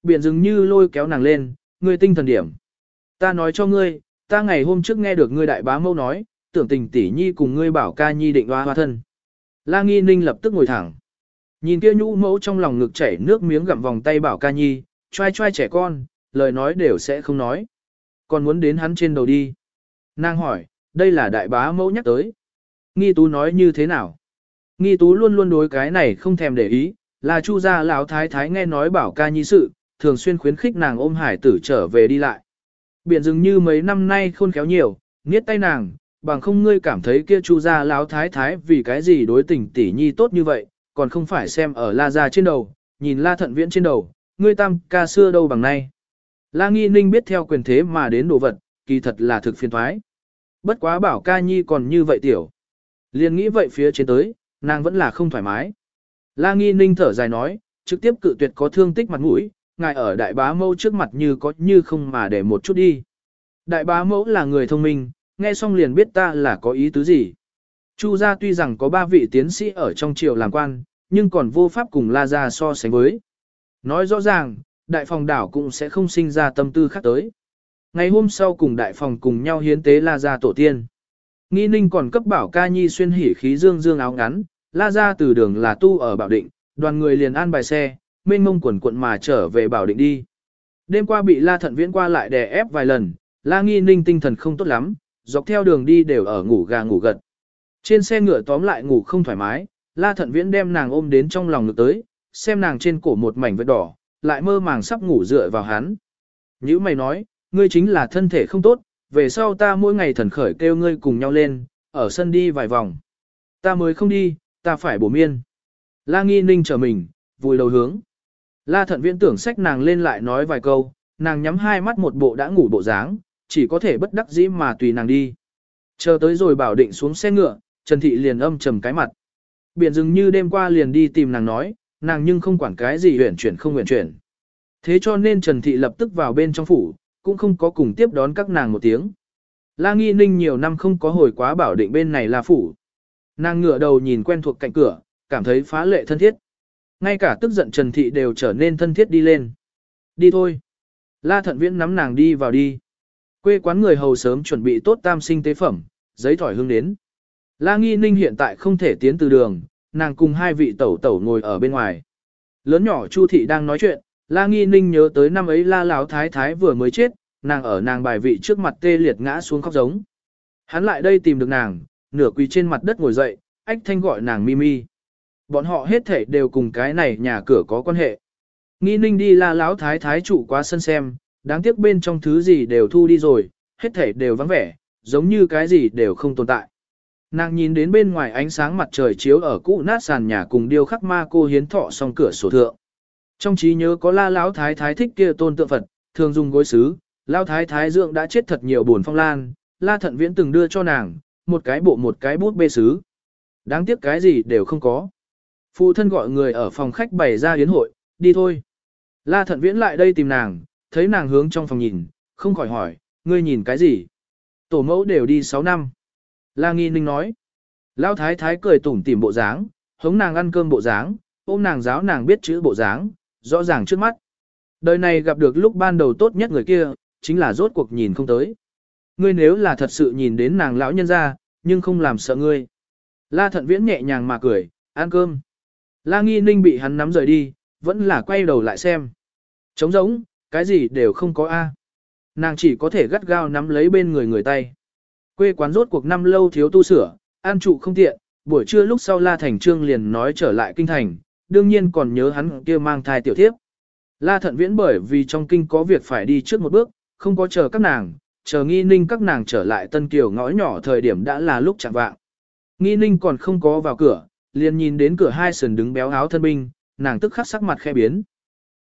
Biển dường như lôi kéo nàng lên, ngươi tinh thần điểm. Ta nói cho ngươi, ta ngày hôm trước nghe được ngươi đại bá mâu nói, tưởng tình tỷ nhi cùng ngươi bảo ca nhi định hoa hoa thân. La nghi ninh lập tức ngồi thẳng. Nhìn kia nhũ mẫu trong lòng ngực chảy nước miếng gặm vòng tay bảo ca nhi, trai trai trẻ con, lời nói đều sẽ không nói. Còn muốn đến hắn trên đầu đi. Nàng hỏi, đây là đại bá mẫu nhắc tới. Nghi tú nói như thế nào? Nghi tú luôn luôn đối cái này không thèm để ý, là chu gia lão thái thái nghe nói bảo ca nhi sự, thường xuyên khuyến khích nàng ôm hải tử trở về đi lại. Biển dường như mấy năm nay khôn khéo nhiều, niết tay nàng, bằng không ngươi cảm thấy kia chu gia lão thái thái vì cái gì đối tình tỷ nhi tốt như vậy, còn không phải xem ở la gia trên đầu, nhìn la thận viễn trên đầu, ngươi tam ca xưa đâu bằng nay. La nghi ninh biết theo quyền thế mà đến đồ vật, kỳ thật là thực phiền thoái. Bất quá bảo ca nhi còn như vậy tiểu. Liền nghĩ vậy phía trên tới, nàng vẫn là không thoải mái. La nghi ninh thở dài nói, trực tiếp cự tuyệt có thương tích mặt mũi, ngài ở đại bá mẫu trước mặt như có như không mà để một chút đi. Đại bá mẫu là người thông minh, nghe xong liền biết ta là có ý tứ gì. Chu gia tuy rằng có ba vị tiến sĩ ở trong triều làm quan, nhưng còn vô pháp cùng La gia so sánh với. Nói rõ ràng, đại phòng đảo cũng sẽ không sinh ra tâm tư khác tới. Ngày hôm sau cùng đại phòng cùng nhau hiến tế La gia tổ tiên. Nghi ninh còn cấp bảo ca nhi xuyên hỉ khí dương dương áo ngắn, La gia từ đường là tu ở bảo định, đoàn người liền an bài xe, mênh mông quần quận mà trở về bảo định đi. Đêm qua bị La thận viễn qua lại đè ép vài lần, La nghi ninh tinh thần không tốt lắm, dọc theo đường đi đều ở ngủ gà ngủ gật. Trên xe ngựa tóm lại ngủ không thoải mái, La Thận Viễn đem nàng ôm đến trong lòng ngực tới, xem nàng trên cổ một mảnh vết đỏ, lại mơ màng sắp ngủ dựa vào hắn. Nhữ mày nói, ngươi chính là thân thể không tốt, về sau ta mỗi ngày thần khởi kêu ngươi cùng nhau lên, ở sân đi vài vòng. Ta mới không đi, ta phải bổ miên. La nghi ninh trở mình, vùi đầu hướng. La thận viễn tưởng sách nàng lên lại nói vài câu, nàng nhắm hai mắt một bộ đã ngủ bộ dáng, chỉ có thể bất đắc dĩ mà tùy nàng đi. Chờ tới rồi bảo định xuống xe ngựa, Trần Thị liền âm trầm cái mặt. Biển dừng như đêm qua liền đi tìm nàng nói, nàng nhưng không quản cái gì huyển chuyển không huyển chuyển. Thế cho nên Trần Thị lập tức vào bên trong phủ, cũng không có cùng tiếp đón các nàng một tiếng. La Nghi Ninh nhiều năm không có hồi quá bảo định bên này là phủ. Nàng ngửa đầu nhìn quen thuộc cạnh cửa, cảm thấy phá lệ thân thiết. Ngay cả tức giận Trần Thị đều trở nên thân thiết đi lên. Đi thôi. La Thận Viễn nắm nàng đi vào đi. Quê quán người hầu sớm chuẩn bị tốt tam sinh tế phẩm, giấy thỏi hương đến. La Nghi Ninh hiện tại không thể tiến từ đường, nàng cùng hai vị tẩu tẩu ngồi ở bên ngoài. Lớn nhỏ Chu Thị đang nói chuyện, La Nghi Ninh nhớ tới năm ấy La Lão Thái Thái vừa mới chết, nàng ở nàng bài vị trước mặt tê liệt ngã xuống khóc giống. Hắn lại đây tìm được nàng, nửa quỳ trên mặt đất ngồi dậy, ách thanh gọi nàng Mimi. Bọn họ hết thể đều cùng cái này nhà cửa có quan hệ. Nghi Ninh đi La Lão Thái Thái trụ qua sân xem, đáng tiếc bên trong thứ gì đều thu đi rồi, hết thể đều vắng vẻ, giống như cái gì đều không tồn tại. Nàng nhìn đến bên ngoài ánh sáng mặt trời chiếu ở cũ nát sàn nhà cùng điêu khắc ma cô hiến thọ song cửa sổ thượng. Trong trí nhớ có la lão thái thái thích kia tôn tượng Phật, thường dùng gối sứ, lão thái thái dưỡng đã chết thật nhiều buồn phong lan, la thận viễn từng đưa cho nàng, một cái bộ một cái bút bê sứ. Đáng tiếc cái gì đều không có. Phụ thân gọi người ở phòng khách bày ra yến hội, đi thôi. La thận viễn lại đây tìm nàng, thấy nàng hướng trong phòng nhìn, không khỏi hỏi, ngươi nhìn cái gì? Tổ mẫu đều đi 6 năm. La Nghi Ninh nói. Lão thái thái cười tủm tỉm bộ dáng, hống nàng ăn cơm bộ dáng, ôm nàng giáo nàng biết chữ bộ dáng, rõ ràng trước mắt. Đời này gặp được lúc ban đầu tốt nhất người kia, chính là rốt cuộc nhìn không tới. Ngươi nếu là thật sự nhìn đến nàng lão nhân ra, nhưng không làm sợ ngươi. La thận viễn nhẹ nhàng mà cười, ăn cơm. La nghi ninh bị hắn nắm rời đi, vẫn là quay đầu lại xem. Trống rỗng, cái gì đều không có A. Nàng chỉ có thể gắt gao nắm lấy bên người người tay. Quê quán rốt cuộc năm lâu thiếu tu sửa, an trụ không tiện, buổi trưa lúc sau La Thành Trương liền nói trở lại kinh thành, đương nhiên còn nhớ hắn kia mang thai tiểu thiếp. La Thận Viễn bởi vì trong kinh có việc phải đi trước một bước, không có chờ các nàng, chờ nghi ninh các nàng trở lại Tân Kiều ngõ nhỏ thời điểm đã là lúc chạm vạng. Nghi ninh còn không có vào cửa, liền nhìn đến cửa hai sườn đứng béo áo thân binh, nàng tức khắc sắc mặt khe biến.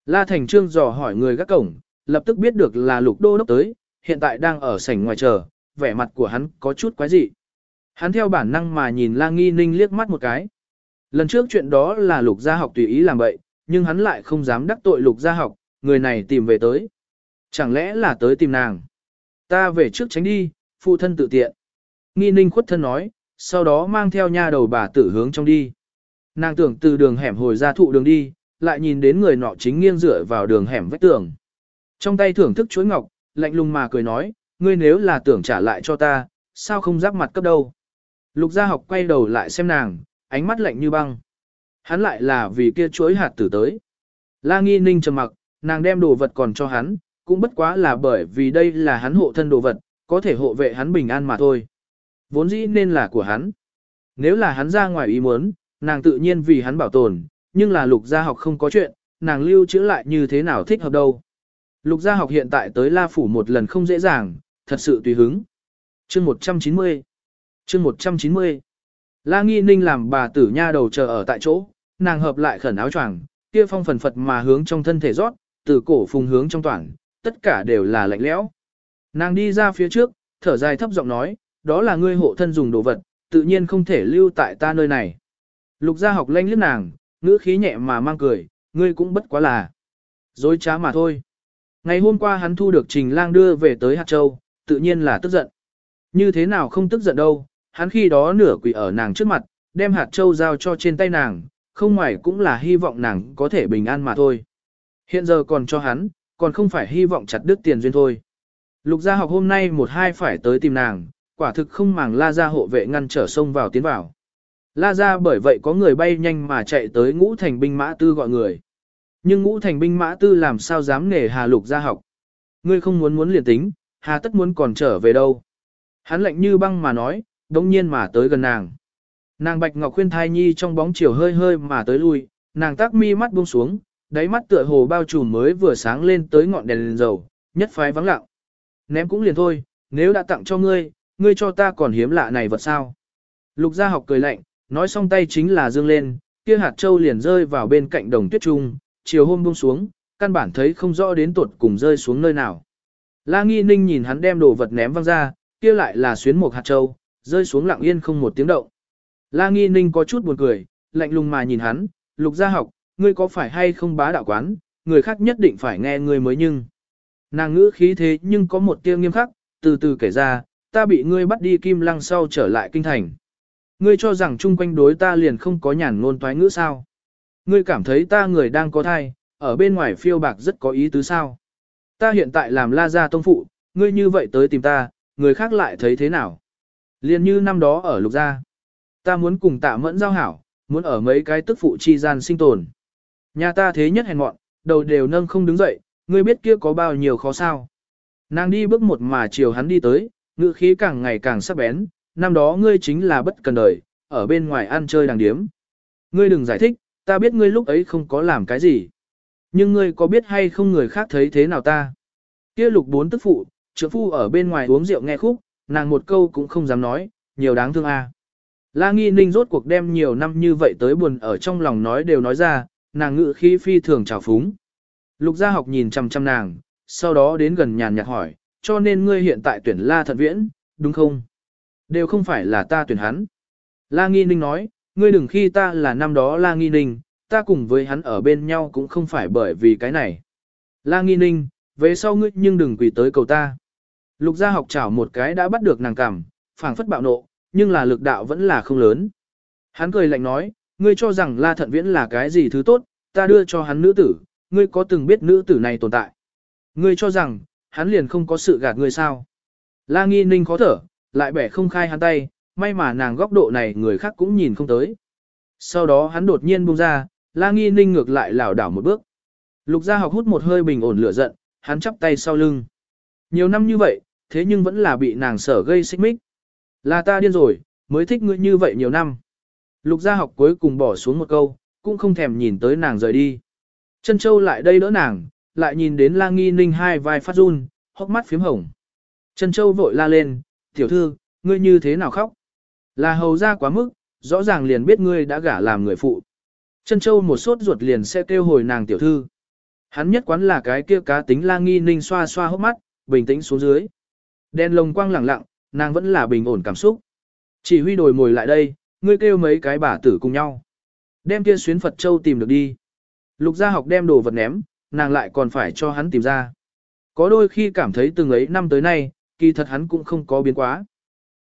La Thành Trương dò hỏi người gác cổng, lập tức biết được là lục đô đốc tới, hiện tại đang ở sảnh ngoài chờ, vẻ mặt của hắn có chút quái dị. Hắn theo bản năng mà nhìn La Nghi Ninh liếc mắt một cái. Lần trước chuyện đó là lục gia học tùy ý làm vậy, nhưng hắn lại không dám đắc tội lục gia học, người này tìm về tới. Chẳng lẽ là tới tìm nàng? Ta về trước tránh đi, phụ thân tự tiện. Nghi ninh khuất thân nói, sau đó mang theo nha đầu bà tử hướng trong đi. Nàng tưởng từ đường hẻm hồi ra thụ đường đi, lại nhìn đến người nọ chính nghiêng dựa vào đường hẻm vách tường. Trong tay thưởng thức chuối ngọc, lạnh lùng mà cười nói, ngươi nếu là tưởng trả lại cho ta, sao không giáp mặt cấp đâu. Lục gia học quay đầu lại xem nàng, ánh mắt lạnh như băng. Hắn lại là vì kia chuối hạt tử tới. La nghi ninh trầm mặc, nàng đem đồ vật còn cho hắn, cũng bất quá là bởi vì đây là hắn hộ thân đồ vật, có thể hộ vệ hắn bình an mà thôi. Vốn dĩ nên là của hắn. Nếu là hắn ra ngoài ý muốn, nàng tự nhiên vì hắn bảo tồn, nhưng là lục gia học không có chuyện, nàng lưu trữ lại như thế nào thích hợp đâu. Lục gia học hiện tại tới La Phủ một lần không dễ dàng, thật sự tùy hứng. Chương 190 Chương 190 La Nghi Ninh làm bà tử nha đầu chờ ở tại chỗ, nàng hợp lại khẩn áo choàng, kia phong phần phật mà hướng trong thân thể rót, từ cổ phùng hướng trong toàn, tất cả đều là lạnh lẽo. Nàng đi ra phía trước, thở dài thấp giọng nói, đó là ngươi hộ thân dùng đồ vật, tự nhiên không thể lưu tại ta nơi này. Lục gia học lanh liếc nàng, ngữ khí nhẹ mà mang cười, ngươi cũng bất quá là dối trá mà thôi. Ngày hôm qua hắn thu được Trình Lang đưa về tới Hạt Châu, tự nhiên là tức giận. Như thế nào không tức giận đâu, hắn khi đó nửa quỷ ở nàng trước mặt, đem hạt châu giao cho trên tay nàng, không ngoài cũng là hy vọng nàng có thể bình an mà thôi. Hiện giờ còn cho hắn, còn không phải hy vọng chặt đứt tiền duyên thôi. Lục gia học hôm nay một hai phải tới tìm nàng, quả thực không màng la gia hộ vệ ngăn trở sông vào tiến vào. La gia bởi vậy có người bay nhanh mà chạy tới ngũ thành binh mã tư gọi người. Nhưng ngũ thành binh mã tư làm sao dám nghề hà lục gia học. Ngươi không muốn muốn liền tính, hà tất muốn còn trở về đâu. Hắn lạnh như băng mà nói, đống nhiên mà tới gần nàng. Nàng bạch ngọc khuyên thai nhi trong bóng chiều hơi hơi mà tới lui, nàng tác mi mắt buông xuống, đáy mắt tựa hồ bao trùm mới vừa sáng lên tới ngọn đèn lên dầu, nhất phái vắng lặng. Ném cũng liền thôi, nếu đã tặng cho ngươi, ngươi cho ta còn hiếm lạ này vật sao. Lục gia học cười lạnh, nói xong tay chính là dương lên, kia hạt châu liền rơi vào bên cạnh đồng tuyết trung, chiều hôm buông xuống, căn bản thấy không rõ đến tuột cùng rơi xuống nơi nào. La Nghi Ninh nhìn hắn đem đồ vật ném văng ra, kia lại là xuyến một hạt châu, rơi xuống lặng yên không một tiếng động. La Nghi Ninh có chút buồn cười, lạnh lùng mà nhìn hắn, lục gia học, ngươi có phải hay không bá đạo quán, người khác nhất định phải nghe ngươi mới nhưng. Nàng ngữ khí thế nhưng có một tia nghiêm khắc, từ từ kể ra, ta bị ngươi bắt đi kim lăng sau trở lại kinh thành. Ngươi cho rằng chung quanh đối ta liền không có nhàn ngôn toái ngữ sao. Ngươi cảm thấy ta người đang có thai, ở bên ngoài phiêu bạc rất có ý tứ sao. Ta hiện tại làm la gia tông phụ, ngươi như vậy tới tìm ta, người khác lại thấy thế nào. Liền như năm đó ở lục gia. Ta muốn cùng tạ mẫn giao hảo, muốn ở mấy cái tức phụ chi gian sinh tồn. Nhà ta thế nhất hèn mọn, đầu đều nâng không đứng dậy, ngươi biết kia có bao nhiêu khó sao. Nàng đi bước một mà chiều hắn đi tới, ngữ khí càng ngày càng sắc bén, năm đó ngươi chính là bất cần đời, ở bên ngoài ăn chơi đàng điếm. Ngươi đừng giải thích, ta biết ngươi lúc ấy không có làm cái gì. Nhưng ngươi có biết hay không người khác thấy thế nào ta? Kia lục bốn tức phụ, trưởng phu ở bên ngoài uống rượu nghe khúc, nàng một câu cũng không dám nói, nhiều đáng thương a. À. La Nghi Ninh rốt cuộc đem nhiều năm như vậy tới buồn ở trong lòng nói đều nói ra, nàng ngự khí phi thường trào phúng. Lục gia học nhìn chăm chăm nàng, sau đó đến gần nhàn nhạt hỏi, cho nên ngươi hiện tại tuyển La Thận Viễn, đúng không? Đều không phải là ta tuyển hắn. La Nghi Ninh nói, ngươi đừng khi ta là năm đó La Nghi Ninh, ta cùng với hắn ở bên nhau cũng không phải bởi vì cái này. La Nghi Ninh, về sau ngươi nhưng đừng quỳ tới cầu ta. Lục gia học chảo một cái đã bắt được nàng cảm, phảng phất bạo nộ, nhưng là lực đạo vẫn là không lớn. Hắn cười lạnh nói, ngươi cho rằng La Thận Viễn là cái gì thứ tốt, ta đưa cho hắn nữ tử, ngươi có từng biết nữ tử này tồn tại. Ngươi cho rằng, hắn liền không có sự gạt ngươi sao. La Nghi Ninh khó thở, lại bẻ không khai hắn tay, may mà nàng góc độ này người khác cũng nhìn không tới. Sau đó hắn đột nhiên buông ra, La Nghi Ninh ngược lại lảo đảo một bước. Lục gia học hút một hơi bình ổn lửa giận, hắn chắp tay sau lưng. Nhiều năm như vậy, thế nhưng vẫn là bị nàng sở gây xích mích. Là ta điên rồi, mới thích ngươi như vậy nhiều năm. Lục gia học cuối cùng bỏ xuống một câu, cũng không thèm nhìn tới nàng rời đi. Trân châu lại đây đỡ nàng, lại nhìn đến la nghi ninh hai vai phát run, hốc mắt phím hồng. Trân châu vội la lên, tiểu thư, ngươi như thế nào khóc? Là hầu ra quá mức, rõ ràng liền biết ngươi đã gả làm người phụ. Trân châu một sốt ruột liền sẽ kêu hồi nàng tiểu thư. Hắn nhất quán là cái kia cá tính la nghi ninh xoa xoa hốc mắt, bình tĩnh xuống dưới. Đen lồng quang lẳng lặng, nàng vẫn là bình ổn cảm xúc. Chỉ huy đồi mồi lại đây, ngươi kêu mấy cái bà tử cùng nhau. Đem kia xuyến Phật Châu tìm được đi. Lục gia học đem đồ vật ném, nàng lại còn phải cho hắn tìm ra. Có đôi khi cảm thấy từng ấy năm tới nay, kỳ thật hắn cũng không có biến quá.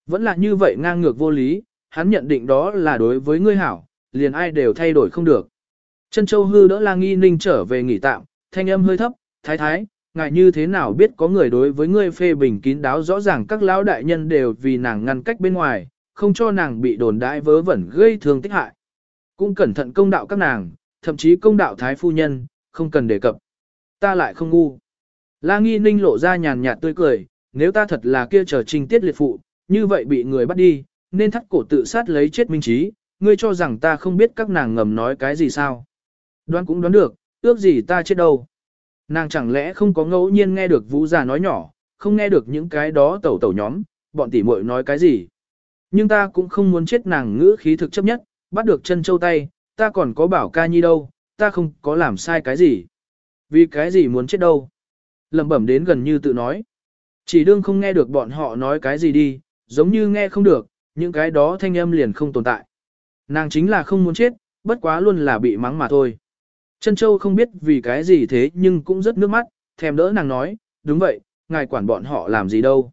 Vẫn là như vậy ngang ngược vô lý, hắn nhận định đó là đối với ngươi hảo, liền ai đều thay đổi không được. Chân châu hư đỡ la nghi ninh trở về nghỉ tạm, thanh âm hơi thấp, thái thái, ngài như thế nào biết có người đối với ngươi phê bình kín đáo rõ ràng các lão đại nhân đều vì nàng ngăn cách bên ngoài, không cho nàng bị đồn đại vớ vẩn gây thương tích hại. Cũng cẩn thận công đạo các nàng, thậm chí công đạo thái phu nhân, không cần đề cập. Ta lại không ngu. La nghi ninh lộ ra nhàn nhạt tươi cười, nếu ta thật là kia trở trình tiết liệt phụ, như vậy bị người bắt đi, nên thắt cổ tự sát lấy chết minh trí, ngươi cho rằng ta không biết các nàng ngầm nói cái gì sao. Đoán cũng đoán được, ước gì ta chết đâu. Nàng chẳng lẽ không có ngẫu nhiên nghe được vũ già nói nhỏ, không nghe được những cái đó tẩu tẩu nhóm, bọn tỉ muội nói cái gì. Nhưng ta cũng không muốn chết nàng ngữ khí thực chấp nhất, bắt được chân châu tay, ta còn có bảo ca nhi đâu, ta không có làm sai cái gì. Vì cái gì muốn chết đâu. Lầm bẩm đến gần như tự nói. Chỉ đương không nghe được bọn họ nói cái gì đi, giống như nghe không được, những cái đó thanh âm liền không tồn tại. Nàng chính là không muốn chết, bất quá luôn là bị mắng mà thôi. Chân Châu không biết vì cái gì thế nhưng cũng rất nước mắt, thèm đỡ nàng nói, đúng vậy, ngài quản bọn họ làm gì đâu.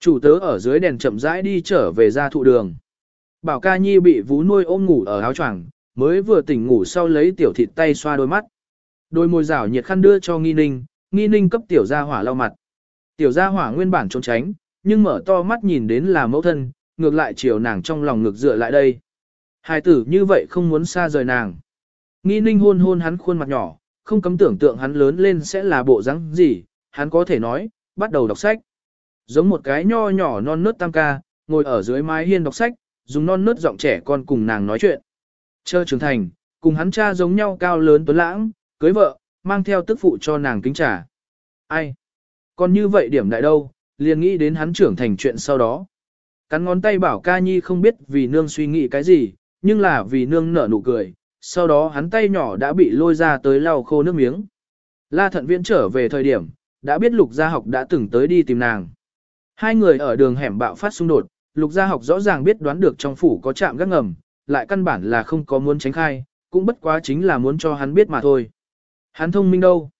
Chủ tớ ở dưới đèn chậm rãi đi trở về ra thụ đường. Bảo ca nhi bị vú nuôi ôm ngủ ở áo choàng, mới vừa tỉnh ngủ sau lấy tiểu thịt tay xoa đôi mắt. Đôi môi rảo nhiệt khăn đưa cho nghi ninh, nghi ninh cấp tiểu gia hỏa lau mặt. Tiểu gia hỏa nguyên bản trốn tránh, nhưng mở to mắt nhìn đến là mẫu thân, ngược lại chiều nàng trong lòng ngược dựa lại đây. Hai tử như vậy không muốn xa rời nàng. Nghi ninh hôn hôn hắn khuôn mặt nhỏ, không cấm tưởng tượng hắn lớn lên sẽ là bộ dáng gì, hắn có thể nói, bắt đầu đọc sách. Giống một cái nho nhỏ non nớt tam ca, ngồi ở dưới mái hiên đọc sách, dùng non nớt giọng trẻ con cùng nàng nói chuyện. Chờ trưởng thành, cùng hắn cha giống nhau cao lớn tuấn lãng, cưới vợ, mang theo tức phụ cho nàng kính trả. Ai? Còn như vậy điểm đại đâu, liền nghĩ đến hắn trưởng thành chuyện sau đó. Cắn ngón tay bảo ca nhi không biết vì nương suy nghĩ cái gì, nhưng là vì nương nở nụ cười, sau đó hắn tay nhỏ đã bị lôi ra tới lau khô nước miếng. La thận viễn trở về thời điểm, đã biết lục gia học đã từng tới đi tìm nàng. Hai người ở đường hẻm bạo phát xung đột, lục gia học rõ ràng biết đoán được trong phủ có chạm gác ngầm, lại căn bản là không có muốn tránh khai, cũng bất quá chính là muốn cho hắn biết mà thôi. Hắn thông minh đâu?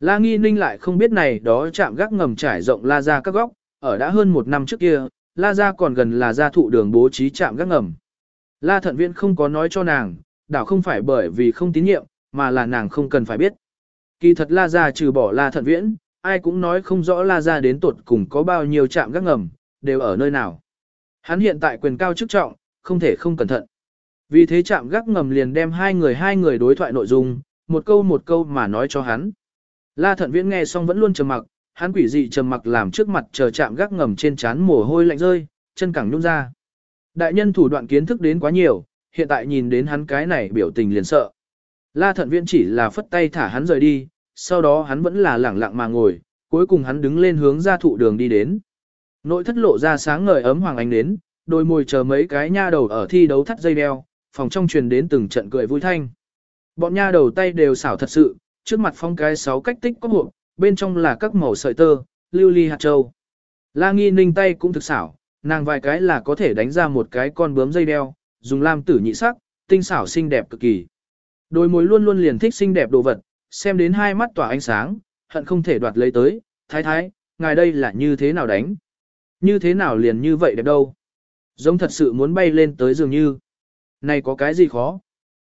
La Nghi Ninh lại không biết này đó chạm gác ngầm trải rộng la ra các góc, ở đã hơn một năm trước kia, la ra còn gần là gia thụ đường bố trí chạm gác ngầm. La thận viễn không có nói cho nàng, đảo không phải bởi vì không tín nhiệm, mà là nàng không cần phải biết. Kỳ thật la ra trừ bỏ la thận viễn, ai cũng nói không rõ la ra đến tuột cùng có bao nhiêu trạm gác ngầm, đều ở nơi nào. Hắn hiện tại quyền cao chức trọng, không thể không cẩn thận. Vì thế chạm gác ngầm liền đem hai người hai người đối thoại nội dung, một câu một câu mà nói cho hắn. La thận viễn nghe xong vẫn luôn trầm mặc, hắn quỷ dị trầm mặc làm trước mặt chờ chạm gác ngầm trên trán mồ hôi lạnh rơi, chân cẳng nhún ra. Đại nhân thủ đoạn kiến thức đến quá nhiều, hiện tại nhìn đến hắn cái này biểu tình liền sợ. La thận viễn chỉ là phất tay thả hắn rời đi, sau đó hắn vẫn là lẳng lặng mà ngồi, cuối cùng hắn đứng lên hướng ra thụ đường đi đến. Nội thất lộ ra sáng ngời ấm hoàng ánh đến, đôi môi chờ mấy cái nha đầu ở thi đấu thắt dây đeo, phòng trong truyền đến từng trận cười vui thanh. Bọn nha đầu tay đều xảo thật sự, trước mặt phong cái sáu cách tích có hộp, bên trong là các màu sợi tơ, lưu ly hạt châu. La nghi ninh tay cũng thực xảo, nàng vài cái là có thể đánh ra một cái con bướm dây đeo, dùng lam tử nhị sắc, tinh xảo xinh đẹp cực kỳ. Đôi mối luôn luôn liền thích xinh đẹp đồ vật, xem đến hai mắt tỏa ánh sáng, hận không thể đoạt lấy tới, thái thái, ngài đây là như thế nào đánh? Như thế nào liền như vậy đẹp đâu? Giống thật sự muốn bay lên tới dường như. Này có cái gì khó?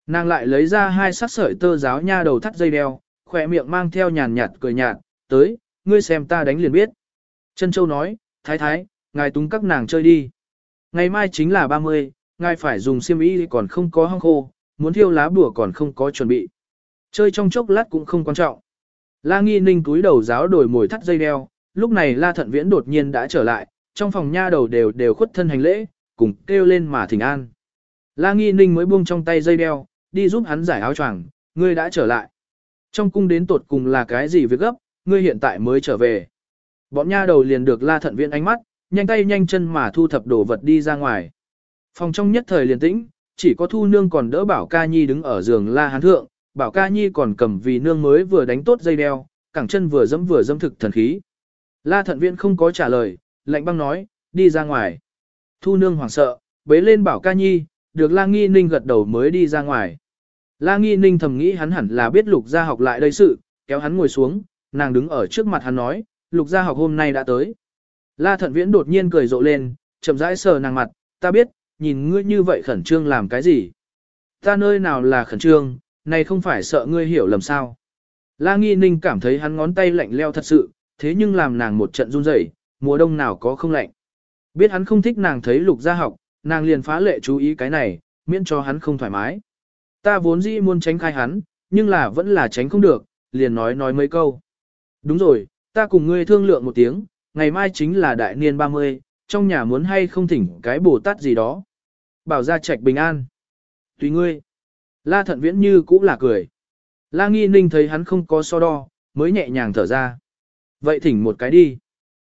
Nàng lại lấy ra hai sắc sợi tơ giáo nha đầu thắt dây đeo, khỏe miệng mang theo nhàn nhạt cười nhạt, tới, ngươi xem ta đánh liền biết. Trân Châu nói, thái thái, ngài túng các nàng chơi đi. Ngày mai chính là 30, ngài phải dùng xiêm y còn không có hăng khô, muốn thiêu lá bùa còn không có chuẩn bị. Chơi trong chốc lát cũng không quan trọng. La Nghi Ninh túi đầu giáo đổi mồi thắt dây đeo, lúc này La Thận Viễn đột nhiên đã trở lại, trong phòng nha đầu đều đều khuất thân hành lễ, cùng kêu lên mà thỉnh an. La Nghi Ninh mới buông trong tay dây đeo, đi giúp hắn giải áo choàng, ngươi đã trở lại. Trong cung đến tột cùng là cái gì việc gấp, ngươi hiện tại mới trở về. Bọn nha đầu liền được La Thận Viễn ánh mắt, nhanh tay nhanh chân mà thu thập đồ vật đi ra ngoài. Phòng trong nhất thời liền tĩnh, chỉ có Thu Nương còn đỡ Bảo Ca Nhi đứng ở giường La Hán Thượng, Bảo Ca Nhi còn cầm vì nương mới vừa đánh tốt dây đeo, cẳng chân vừa dẫm vừa dẫm thực thần khí. La Thận Viễn không có trả lời, lạnh băng nói, đi ra ngoài. Thu Nương hoảng sợ, bế lên Bảo Ca Nhi, được La Nghi Ninh gật đầu mới đi ra ngoài. La Nghi Ninh thầm nghĩ hắn hẳn là biết Lục Gia học lại đây sự, kéo hắn ngồi xuống, nàng đứng ở trước mặt hắn nói, Lục Gia học hôm nay đã tới. La Thận Viễn đột nhiên cười rộ lên, chậm rãi sờ nàng mặt, ta biết, nhìn ngươi như vậy khẩn trương làm cái gì. Ta nơi nào là khẩn trương, này không phải sợ ngươi hiểu lầm sao. La Nghi Ninh cảm thấy hắn ngón tay lạnh leo thật sự, thế nhưng làm nàng một trận run rẩy, mùa đông nào có không lạnh. Biết hắn không thích nàng thấy Lục Gia học, nàng liền phá lệ chú ý cái này, miễn cho hắn không thoải mái. Ta vốn dĩ muốn tránh khai hắn, nhưng là vẫn là tránh không được, liền nói nói mấy câu. Đúng rồi, ta cùng ngươi thương lượng một tiếng, ngày mai chính là đại niên 30, trong nhà muốn hay không thỉnh cái bồ tát gì đó. Bảo ra trạch bình an. Tùy ngươi. La thận viễn như cũng là cười. La nghi ninh thấy hắn không có so đo, mới nhẹ nhàng thở ra. Vậy thỉnh một cái đi.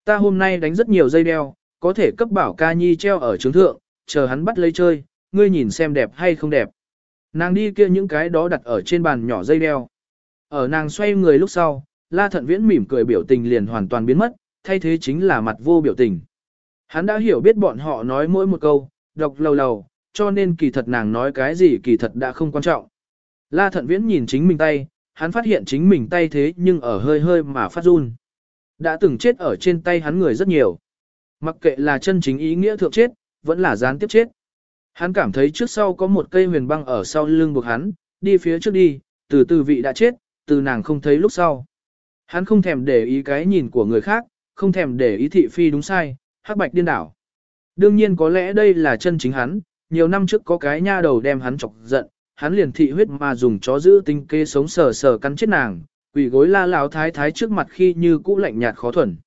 Ta hôm nay đánh rất nhiều dây đeo, có thể cấp bảo ca nhi treo ở trướng thượng, chờ hắn bắt lấy chơi, ngươi nhìn xem đẹp hay không đẹp. Nàng đi kia những cái đó đặt ở trên bàn nhỏ dây đeo. Ở nàng xoay người lúc sau, la thận viễn mỉm cười biểu tình liền hoàn toàn biến mất, thay thế chính là mặt vô biểu tình. Hắn đã hiểu biết bọn họ nói mỗi một câu, đọc lầu lầu, cho nên kỳ thật nàng nói cái gì kỳ thật đã không quan trọng. La thận viễn nhìn chính mình tay, hắn phát hiện chính mình tay thế nhưng ở hơi hơi mà phát run. Đã từng chết ở trên tay hắn người rất nhiều. Mặc kệ là chân chính ý nghĩa thượng chết, vẫn là gián tiếp chết. Hắn cảm thấy trước sau có một cây huyền băng ở sau lưng buộc hắn, đi phía trước đi, từ từ vị đã chết, từ nàng không thấy lúc sau. Hắn không thèm để ý cái nhìn của người khác, không thèm để ý thị phi đúng sai, hắc bạch điên đảo. Đương nhiên có lẽ đây là chân chính hắn, nhiều năm trước có cái nha đầu đem hắn chọc giận, hắn liền thị huyết mà dùng chó giữ tinh kê sống sờ sờ cắn chết nàng, quỷ gối la lão thái thái trước mặt khi như cũ lạnh nhạt khó thuần.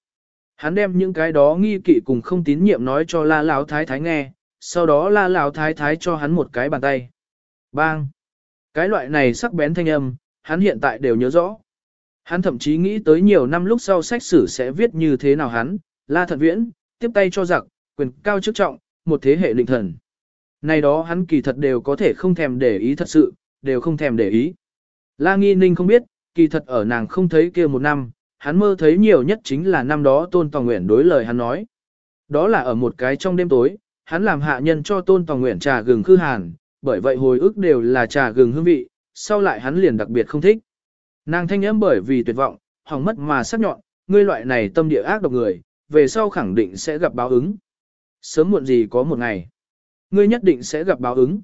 Hắn đem những cái đó nghi kỵ cùng không tín nhiệm nói cho la lão thái thái nghe, sau đó la lão thái thái cho hắn một cái bàn tay. Bang! Cái loại này sắc bén thanh âm, hắn hiện tại đều nhớ rõ. Hắn thậm chí nghĩ tới nhiều năm lúc sau sách sử sẽ viết như thế nào hắn, la thật viễn, tiếp tay cho giặc, quyền cao chức trọng, một thế hệ linh thần. Này đó hắn kỳ thật đều có thể không thèm để ý thật sự, đều không thèm để ý. La Nghi Ninh không biết, kỳ thật ở nàng không thấy kia một năm, hắn mơ thấy nhiều nhất chính là năm đó Tôn Tòa Nguyện đối lời hắn nói. Đó là ở một cái trong đêm tối, hắn làm hạ nhân cho Tôn Tòa Nguyện trà gừng khư hàn, bởi vậy hồi ức đều là trà gừng hương vị, sau lại hắn liền đặc biệt không thích. Nàng thanh âm bởi vì tuyệt vọng, hỏng mất mà sắc nhọn, ngươi loại này tâm địa ác độc người, về sau khẳng định sẽ gặp báo ứng. Sớm muộn gì có một ngày, ngươi nhất định sẽ gặp báo ứng.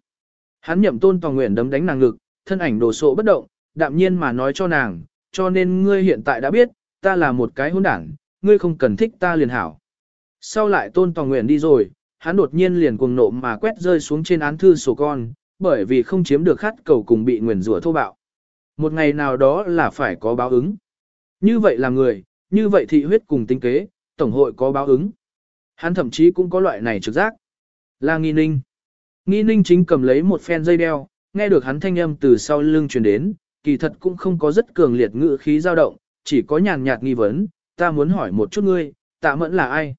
Hắn nhậm tôn toàn nguyện đấm đánh nàng ngực, thân ảnh đồ sộ bất động, đạm nhiên mà nói cho nàng, cho nên ngươi hiện tại đã biết, ta là một cái hôn đảng, ngươi không cần thích ta liền hảo. Sau lại tôn toàn nguyện đi rồi, hắn đột nhiên liền cuồng nộ mà quét rơi xuống trên án thư sổ con, bởi vì không chiếm được khát cầu cùng bị nguyền rủa thô bạo. Một ngày nào đó là phải có báo ứng. Như vậy là người, như vậy thị huyết cùng tinh kế, tổng hội có báo ứng. Hắn thậm chí cũng có loại này trực giác. Là nghi ninh. Nghi ninh chính cầm lấy một phen dây đeo, nghe được hắn thanh âm từ sau lưng truyền đến, kỳ thật cũng không có rất cường liệt ngữ khí dao động, chỉ có nhàn nhạt nghi vấn, ta muốn hỏi một chút ngươi, tạ mẫn là ai?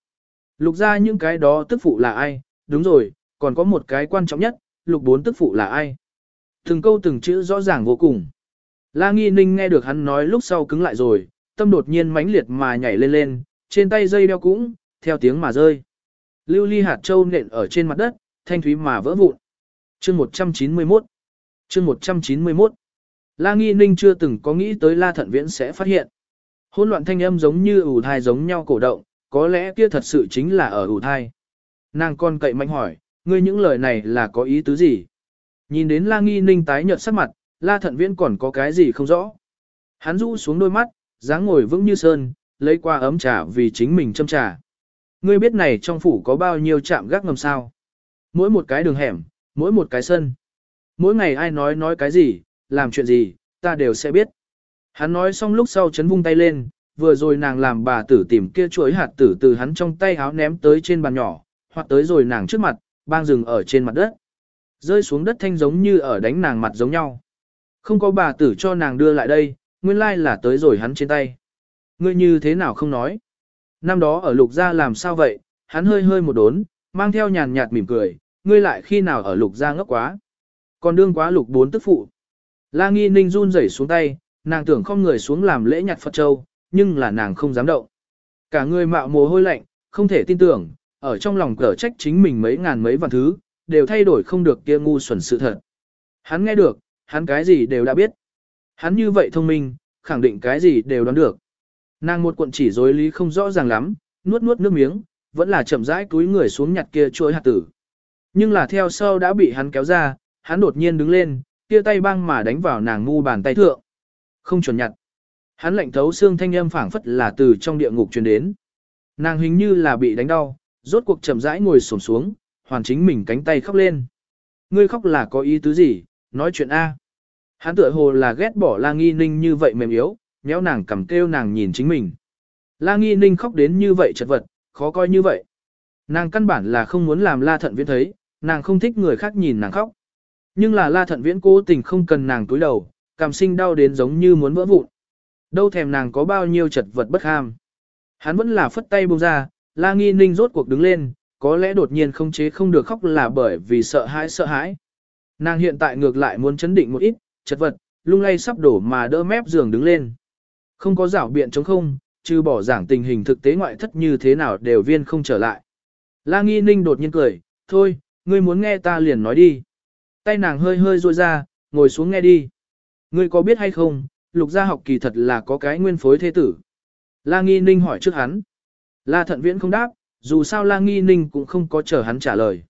Lục ra những cái đó tức phụ là ai? Đúng rồi, còn có một cái quan trọng nhất, lục bốn tức phụ là ai? Từng câu từng chữ rõ ràng vô cùng. La Nghi Ninh nghe được hắn nói lúc sau cứng lại rồi, tâm đột nhiên mãnh liệt mà nhảy lên lên, trên tay dây đeo cũng, theo tiếng mà rơi. Lưu ly hạt châu nện ở trên mặt đất, thanh thúy mà vỡ vụn. Chương 191 Chương 191 La Nghi Ninh chưa từng có nghĩ tới La Thận Viễn sẽ phát hiện. Hôn loạn thanh âm giống như ủ thai giống nhau cổ động, có lẽ kia thật sự chính là ở ủ thai. Nàng con cậy mạnh hỏi, ngươi những lời này là có ý tứ gì? Nhìn đến La Nghi Ninh tái nhợt sắc mặt, La Thận Viễn còn có cái gì không rõ. Hắn rũ xuống đôi mắt, dáng ngồi vững như sơn, lấy qua ấm trà vì chính mình châm trà. Ngươi biết này trong phủ có bao nhiêu trạm gác ngầm sao? Mỗi một cái đường hẻm, mỗi một cái sân. Mỗi ngày ai nói nói cái gì, làm chuyện gì, ta đều sẽ biết. Hắn nói xong lúc sau chấn vung tay lên, vừa rồi nàng làm bà tử tìm kia chuỗi hạt tử từ hắn trong tay háo ném tới trên bàn nhỏ, hoặc tới rồi nàng trước mặt, bang rừng ở trên mặt đất. Rơi xuống đất thanh giống như ở đánh nàng mặt giống nhau. Không có bà tử cho nàng đưa lại đây, nguyên lai là tới rồi hắn trên tay. Ngươi như thế nào không nói? Năm đó ở lục gia làm sao vậy? Hắn hơi hơi một đốn, mang theo nhàn nhạt mỉm cười, ngươi lại khi nào ở lục gia ngốc quá? Còn đương quá lục bốn tức phụ. La nghi ninh run rẩy xuống tay, nàng tưởng không người xuống làm lễ nhặt Phật Châu, nhưng là nàng không dám động. Cả người mạo mồ hôi lạnh, không thể tin tưởng, ở trong lòng cở trách chính mình mấy ngàn mấy vạn thứ, đều thay đổi không được kia ngu xuẩn sự thật. Hắn nghe được, hắn cái gì đều đã biết. Hắn như vậy thông minh, khẳng định cái gì đều đoán được. Nàng một cuộn chỉ dối lý không rõ ràng lắm, nuốt nuốt nước miếng, vẫn là chậm rãi túi người xuống nhặt kia chuỗi hạt tử. Nhưng là theo sau đã bị hắn kéo ra, hắn đột nhiên đứng lên, kia tay băng mà đánh vào nàng ngu bàn tay thượng. Không chuẩn nhặt. Hắn lạnh thấu xương thanh âm phảng phất là từ trong địa ngục truyền đến. Nàng hình như là bị đánh đau, rốt cuộc chậm rãi ngồi xổm xuống, hoàn chính mình cánh tay khóc lên. Ngươi khóc là có ý tứ gì, nói chuyện A. Hắn tựa hồ là ghét bỏ La Nghi Ninh như vậy mềm yếu, nhéo nàng cầm kêu nàng nhìn chính mình. La Nghi Ninh khóc đến như vậy chật vật, khó coi như vậy. Nàng căn bản là không muốn làm La Thận Viễn thấy, nàng không thích người khác nhìn nàng khóc. Nhưng là La Thận Viễn cố tình không cần nàng túi đầu, cảm sinh đau đến giống như muốn vỡ vụn. Đâu thèm nàng có bao nhiêu chật vật bất ham. Hắn vẫn là phất tay buông ra, La Nghi Ninh rốt cuộc đứng lên, có lẽ đột nhiên không chế không được khóc là bởi vì sợ hãi sợ hãi. Nàng hiện tại ngược lại muốn chấn định một ít, chật vật, lung lay sắp đổ mà đỡ mép giường đứng lên. Không có rảo biện chống không, trừ bỏ giảng tình hình thực tế ngoại thất như thế nào đều viên không trở lại. La Nghi Ninh đột nhiên cười, thôi, ngươi muốn nghe ta liền nói đi. Tay nàng hơi hơi ruôi ra, ngồi xuống nghe đi. Ngươi có biết hay không, lục gia học kỳ thật là có cái nguyên phối thế tử. La Nghi Ninh hỏi trước hắn. La Thận Viễn không đáp, dù sao La Nghi Ninh cũng không có chờ hắn trả lời.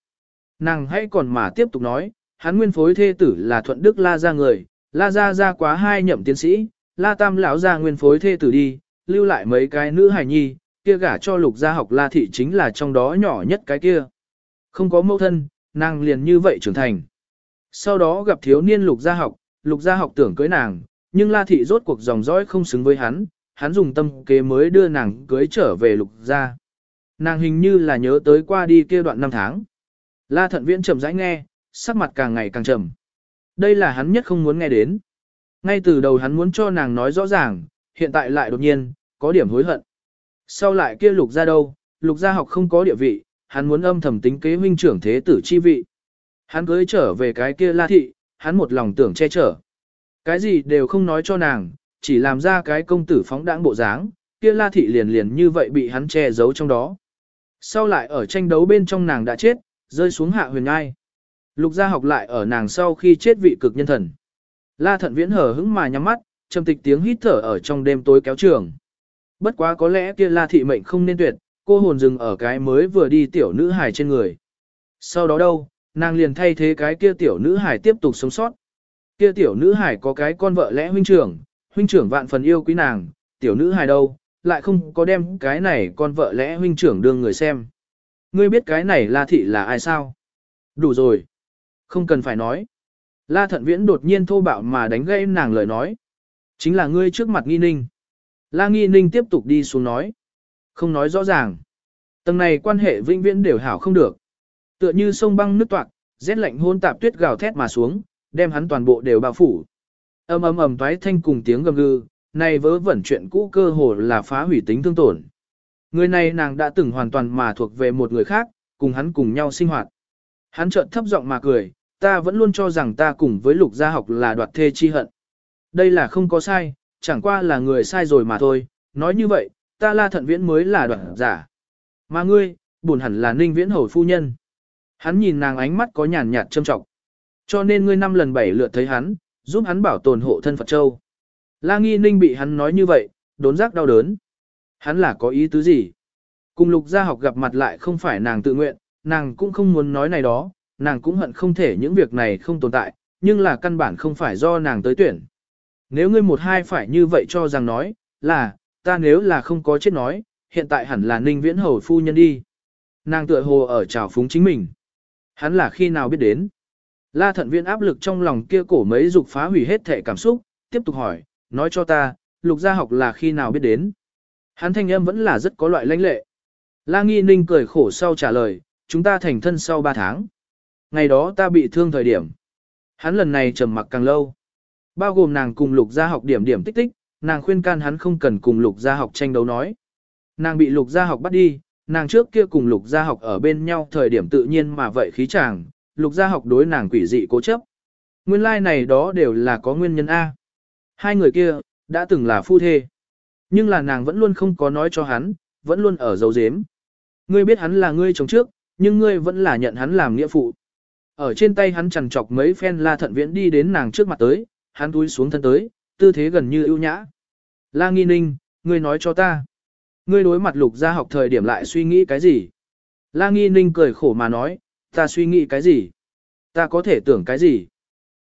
Nàng hãy còn mà tiếp tục nói, hắn nguyên phối thê tử là thuận đức La gia người, La gia ra quá hai nhậm tiến sĩ, La Tam lão gia nguyên phối thê tử đi, lưu lại mấy cái nữ hài nhi, kia gả cho lục gia học La thị chính là trong đó nhỏ nhất cái kia. Không có mẫu thân, nàng liền như vậy trưởng thành. Sau đó gặp thiếu niên lục gia học, lục gia học tưởng cưới nàng, nhưng La thị rốt cuộc dòng dõi không xứng với hắn, hắn dùng tâm kế mới đưa nàng cưới trở về lục gia. Nàng hình như là nhớ tới qua đi kia đoạn năm tháng. La thận viễn chậm rãi nghe, sắc mặt càng ngày càng trầm. Đây là hắn nhất không muốn nghe đến. Ngay từ đầu hắn muốn cho nàng nói rõ ràng, hiện tại lại đột nhiên, có điểm hối hận. Sau lại kia lục ra đâu, lục gia học không có địa vị, hắn muốn âm thầm tính kế huynh trưởng thế tử chi vị. Hắn cưới trở về cái kia la thị, hắn một lòng tưởng che chở. Cái gì đều không nói cho nàng, chỉ làm ra cái công tử phóng đãng bộ dáng, kia la thị liền liền như vậy bị hắn che giấu trong đó. Sau lại ở tranh đấu bên trong nàng đã chết, rơi xuống hạ huyền ngai. Lục gia học lại ở nàng sau khi chết vị cực nhân thần. La thận viễn hở hững mà nhắm mắt, trầm tịch tiếng hít thở ở trong đêm tối kéo trường. Bất quá có lẽ kia la thị mệnh không nên tuyệt, cô hồn dừng ở cái mới vừa đi tiểu nữ hài trên người. Sau đó đâu, nàng liền thay thế cái kia tiểu nữ hài tiếp tục sống sót. Kia tiểu nữ hài có cái con vợ lẽ huynh trưởng, huynh trưởng vạn phần yêu quý nàng, tiểu nữ hài đâu, lại không có đem cái này con vợ lẽ huynh trưởng đương người xem. Ngươi biết cái này la thị là ai sao? Đủ rồi. Không cần phải nói. La thận viễn đột nhiên thô bạo mà đánh gây nàng lời nói. Chính là ngươi trước mặt nghi ninh. La nghi ninh tiếp tục đi xuống nói. Không nói rõ ràng. Tầng này quan hệ vĩnh viễn đều hảo không được. Tựa như sông băng nước toạc, rét lạnh hôn tạp tuyết gào thét mà xuống, đem hắn toàn bộ đều bao phủ. Ầm ầm ầm toái thanh cùng tiếng gầm gừ, này vớ vẩn chuyện cũ cơ hồ là phá hủy tính thương tổn. Người này nàng đã từng hoàn toàn mà thuộc về một người khác, cùng hắn cùng nhau sinh hoạt. Hắn chợt thấp giọng mà cười, ta vẫn luôn cho rằng ta cùng với lục gia học là đoạt thê chi hận. Đây là không có sai, chẳng qua là người sai rồi mà thôi, nói như vậy, ta la thận viễn mới là đoạt giả. Mà ngươi, buồn hẳn là ninh viễn hầu phu nhân. Hắn nhìn nàng ánh mắt có nhàn nhạt châm trọng. Cho nên ngươi năm lần bảy lượt thấy hắn, giúp hắn bảo tồn hộ thân Phật Châu. La nghi ninh bị hắn nói như vậy, đốn giác đau đớn. Hắn là có ý tứ gì? Cùng lục gia học gặp mặt lại không phải nàng tự nguyện, nàng cũng không muốn nói này đó, nàng cũng hận không thể những việc này không tồn tại, nhưng là căn bản không phải do nàng tới tuyển. Nếu ngươi một hai phải như vậy cho rằng nói, là, ta nếu là không có chết nói, hiện tại hẳn là ninh viễn hầu phu nhân đi. Nàng tựa hồ ở trào phúng chính mình. Hắn là khi nào biết đến. La thận viên áp lực trong lòng kia cổ mấy dục phá hủy hết thể cảm xúc, tiếp tục hỏi, nói cho ta, lục gia học là khi nào biết đến. Hắn thanh âm vẫn là rất có loại lãnh lệ. La nghi ninh cười khổ sau trả lời, chúng ta thành thân sau 3 tháng. Ngày đó ta bị thương thời điểm. Hắn lần này trầm mặc càng lâu. Bao gồm nàng cùng lục gia học điểm điểm tích tích, nàng khuyên can hắn không cần cùng lục gia học tranh đấu nói. Nàng bị lục gia học bắt đi, nàng trước kia cùng lục gia học ở bên nhau thời điểm tự nhiên mà vậy khí chàng, lục gia học đối nàng quỷ dị cố chấp. Nguyên lai like này đó đều là có nguyên nhân A. Hai người kia, đã từng là phu thê. Nhưng là nàng vẫn luôn không có nói cho hắn, vẫn luôn ở dấu dếm. Ngươi biết hắn là ngươi chồng trước, nhưng ngươi vẫn là nhận hắn làm nghĩa phụ. Ở trên tay hắn chằn chọc mấy phen la thận viễn đi đến nàng trước mặt tới, hắn túi xuống thân tới, tư thế gần như ưu nhã. La nghi ninh, ngươi nói cho ta. Ngươi đối mặt lục gia học thời điểm lại suy nghĩ cái gì? La nghi ninh cười khổ mà nói, ta suy nghĩ cái gì? Ta có thể tưởng cái gì?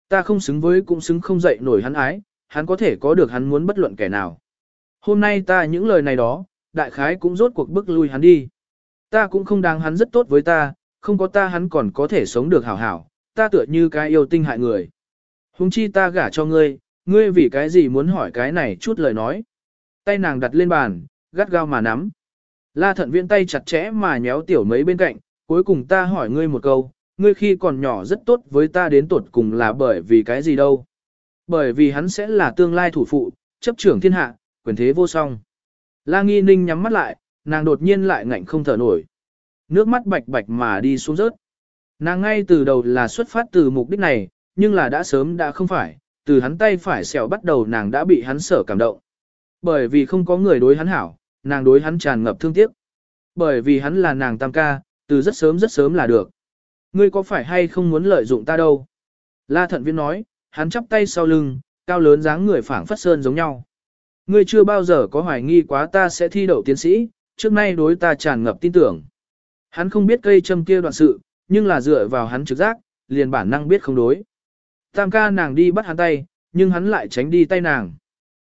Ta không xứng với cũng xứng không dậy nổi hắn ái, hắn có thể có được hắn muốn bất luận kẻ nào. Hôm nay ta những lời này đó, đại khái cũng rốt cuộc bức lui hắn đi. Ta cũng không đáng hắn rất tốt với ta, không có ta hắn còn có thể sống được hảo hảo, ta tựa như cái yêu tinh hại người. Hùng chi ta gả cho ngươi, ngươi vì cái gì muốn hỏi cái này chút lời nói. Tay nàng đặt lên bàn, gắt gao mà nắm. La thận viện tay chặt chẽ mà nhéo tiểu mấy bên cạnh, cuối cùng ta hỏi ngươi một câu, ngươi khi còn nhỏ rất tốt với ta đến tuột cùng là bởi vì cái gì đâu. Bởi vì hắn sẽ là tương lai thủ phụ, chấp trưởng thiên hạ, quyền thế vô song. La nghi ninh nhắm mắt lại, nàng đột nhiên lại ngạnh không thở nổi. Nước mắt bạch bạch mà đi xuống rớt. Nàng ngay từ đầu là xuất phát từ mục đích này, nhưng là đã sớm đã không phải, từ hắn tay phải xẻo bắt đầu nàng đã bị hắn sở cảm động. Bởi vì không có người đối hắn hảo, nàng đối hắn tràn ngập thương tiếc. Bởi vì hắn là nàng tam ca, từ rất sớm rất sớm là được. Ngươi có phải hay không muốn lợi dụng ta đâu? La thận viên nói, hắn chắp tay sau lưng, cao lớn dáng người phảng phất sơn giống nhau. Ngươi chưa bao giờ có hoài nghi quá ta sẽ thi đậu tiến sĩ, trước nay đối ta tràn ngập tin tưởng. Hắn không biết cây châm kia đoạn sự, nhưng là dựa vào hắn trực giác, liền bản năng biết không đối. Tam ca nàng đi bắt hắn tay, nhưng hắn lại tránh đi tay nàng.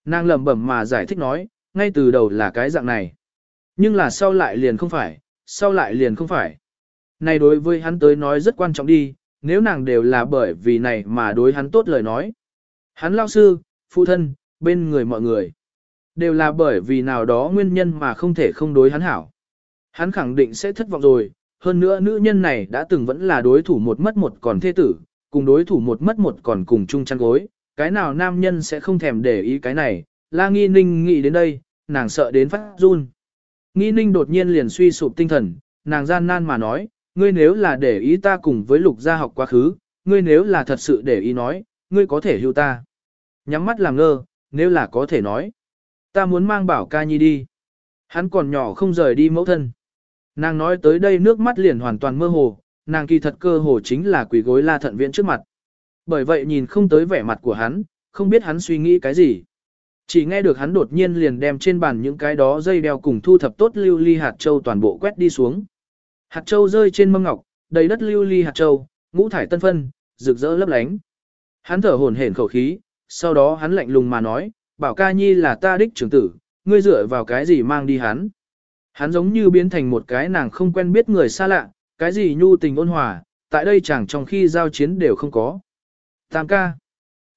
Nàng lẩm bẩm mà giải thích nói, ngay từ đầu là cái dạng này. Nhưng là sau lại liền không phải, sau lại liền không phải. Này đối với hắn tới nói rất quan trọng đi, nếu nàng đều là bởi vì này mà đối hắn tốt lời nói. Hắn lao sư, phụ thân, bên người mọi người. Đều là bởi vì nào đó nguyên nhân mà không thể không đối hắn hảo. Hắn khẳng định sẽ thất vọng rồi, hơn nữa nữ nhân này đã từng vẫn là đối thủ một mất một còn thê tử, cùng đối thủ một mất một còn cùng chung chăn gối, cái nào nam nhân sẽ không thèm để ý cái này, la nghi ninh nghĩ đến đây, nàng sợ đến phát run. Nghi ninh đột nhiên liền suy sụp tinh thần, nàng gian nan mà nói, ngươi nếu là để ý ta cùng với lục gia học quá khứ, ngươi nếu là thật sự để ý nói, ngươi có thể hưu ta. Nhắm mắt làm ngơ, nếu là có thể nói. Ta muốn mang bảo ca nhi đi. Hắn còn nhỏ không rời đi mẫu thân. Nàng nói tới đây nước mắt liền hoàn toàn mơ hồ, nàng kỳ thật cơ hồ chính là quỷ gối la thận viện trước mặt. Bởi vậy nhìn không tới vẻ mặt của hắn, không biết hắn suy nghĩ cái gì. Chỉ nghe được hắn đột nhiên liền đem trên bàn những cái đó dây đeo cùng thu thập tốt lưu ly hạt châu toàn bộ quét đi xuống. Hạt châu rơi trên mâm ngọc, đầy đất lưu ly hạt châu, ngũ thải tân phân, rực rỡ lấp lánh. Hắn thở hổn hển khẩu khí, sau đó hắn lạnh lùng mà nói, bảo ca nhi là ta đích trưởng tử, ngươi dựa vào cái gì mang đi hắn. Hắn giống như biến thành một cái nàng không quen biết người xa lạ, cái gì nhu tình ôn hòa, tại đây chẳng trong khi giao chiến đều không có. Tam ca.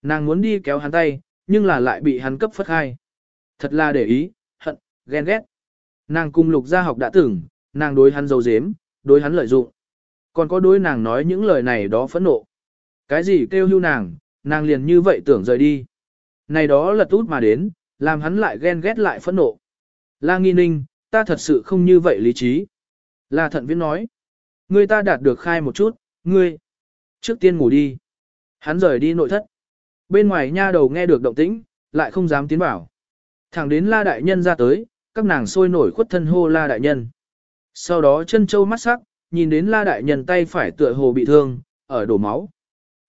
Nàng muốn đi kéo hắn tay, nhưng là lại bị hắn cấp phất hai. Thật là để ý, hận, ghen ghét. Nàng cùng lục gia học đã tưởng, nàng đối hắn dấu dếm, đối hắn lợi dụng. Còn có đối nàng nói những lời này đó phẫn nộ. Cái gì kêu hưu nàng, nàng liền như vậy tưởng rời đi. Này đó là út mà đến, làm hắn lại ghen ghét lại phẫn nộ. La nghi ninh, ta thật sự không như vậy lý trí. La thận viễn nói. Ngươi ta đạt được khai một chút, ngươi. Trước tiên ngủ đi. Hắn rời đi nội thất. Bên ngoài nha đầu nghe được động tĩnh, lại không dám tiến vào. Thẳng đến la đại nhân ra tới, các nàng sôi nổi khuất thân hô la đại nhân. Sau đó chân châu mắt sắc, nhìn đến la đại nhân tay phải tựa hồ bị thương, ở đổ máu.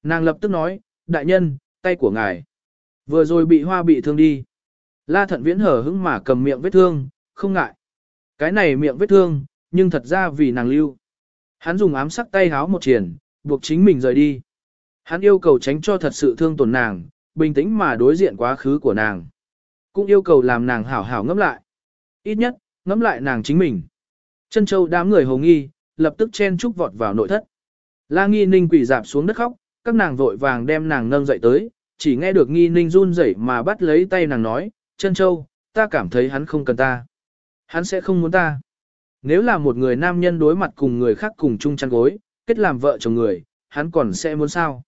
Nàng lập tức nói, đại nhân, tay của ngài. Vừa rồi bị hoa bị thương đi. La thận viễn hở hững mà cầm miệng vết thương, không ngại. Cái này miệng vết thương, nhưng thật ra vì nàng lưu. Hắn dùng ám sắc tay háo một triển, buộc chính mình rời đi. Hắn yêu cầu tránh cho thật sự thương tổn nàng, bình tĩnh mà đối diện quá khứ của nàng. Cũng yêu cầu làm nàng hảo hảo ngẫm lại. Ít nhất, ngẫm lại nàng chính mình. Chân châu đám người hồ nghi, lập tức chen trúc vọt vào nội thất. La nghi ninh quỷ dạp xuống đất khóc, các nàng vội vàng đem nàng nâng dậy tới, chỉ nghe được nghi ninh run rẩy mà bắt lấy tay nàng nói, chân châu, ta cảm thấy hắn không cần ta. Hắn sẽ không muốn ta. Nếu là một người nam nhân đối mặt cùng người khác cùng chung chăn gối, kết làm vợ chồng người, hắn còn sẽ muốn sao?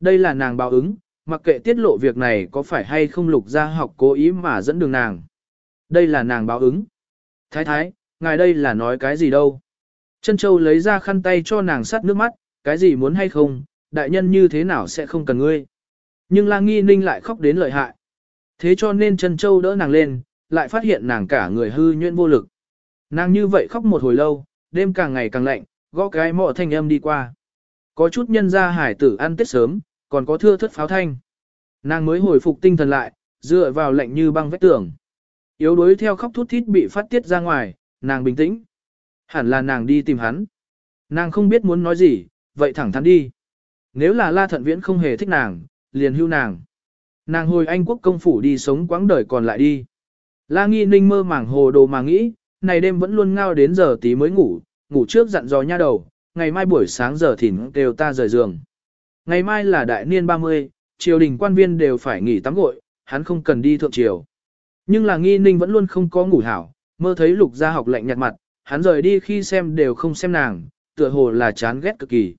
Đây là nàng báo ứng, mặc kệ tiết lộ việc này có phải hay không lục ra học cố ý mà dẫn đường nàng. Đây là nàng báo ứng. Thái thái, ngài đây là nói cái gì đâu? Chân châu lấy ra khăn tay cho nàng sát nước mắt, cái gì muốn hay không, đại nhân như thế nào sẽ không cần ngươi. Nhưng la nghi ninh lại khóc đến lợi hại. Thế cho nên chân châu đỡ nàng lên, lại phát hiện nàng cả người hư nhuyễn vô lực. Nàng như vậy khóc một hồi lâu, đêm càng ngày càng lạnh, gõ cái mọ thanh âm đi qua. Có chút nhân ra hải tử ăn tết sớm, còn có thưa thất pháo thanh. Nàng mới hồi phục tinh thần lại, dựa vào lạnh như băng vách tường. Yếu đuối theo khóc thút thít bị phát tiết ra ngoài, nàng bình tĩnh. Hẳn là nàng đi tìm hắn. Nàng không biết muốn nói gì, vậy thẳng thắn đi. Nếu là la thận viễn không hề thích nàng, liền hưu nàng. Nàng hồi Anh quốc công phủ đi sống quãng đời còn lại đi. La nghi ninh mơ màng hồ đồ mà nghĩ, này đêm vẫn luôn ngao đến giờ tí mới ngủ, ngủ trước dặn dò nha đầu, ngày mai buổi sáng giờ thỉnh đều ta rời giường. Ngày mai là đại niên 30, triều đình quan viên đều phải nghỉ tắm gội, hắn không cần đi thượng triều. Nhưng là nghi ninh vẫn luôn không có ngủ hảo, mơ thấy lục gia học lạnh nhạt mặt, hắn rời đi khi xem đều không xem nàng, tựa hồ là chán ghét cực kỳ.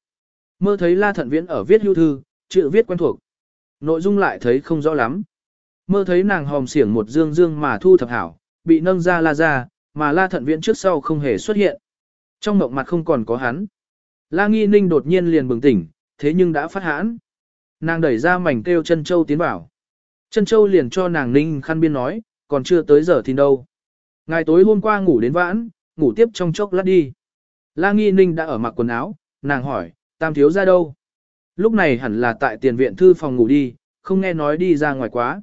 Mơ thấy la thận viễn ở viết hưu thư, chữ viết quen thuộc. Nội dung lại thấy không rõ lắm. Mơ thấy nàng hòm xiển một dương dương mà thu thập hảo, bị nâng ra la ra, mà la thận viễn trước sau không hề xuất hiện. Trong mộng mặt không còn có hắn. La nghi ninh đột nhiên liền bừng tỉnh, thế nhưng đã phát hãn. Nàng đẩy ra mảnh kêu chân châu tiến vào. Chân châu liền cho nàng ninh khăn biên nói, còn chưa tới giờ thì đâu. Ngày tối hôm qua ngủ đến vãn, ngủ tiếp trong chốc lát đi. La nghi ninh đã ở mặc quần áo, nàng hỏi, tam thiếu ra đâu? Lúc này hẳn là tại tiền viện thư phòng ngủ đi, không nghe nói đi ra ngoài quá.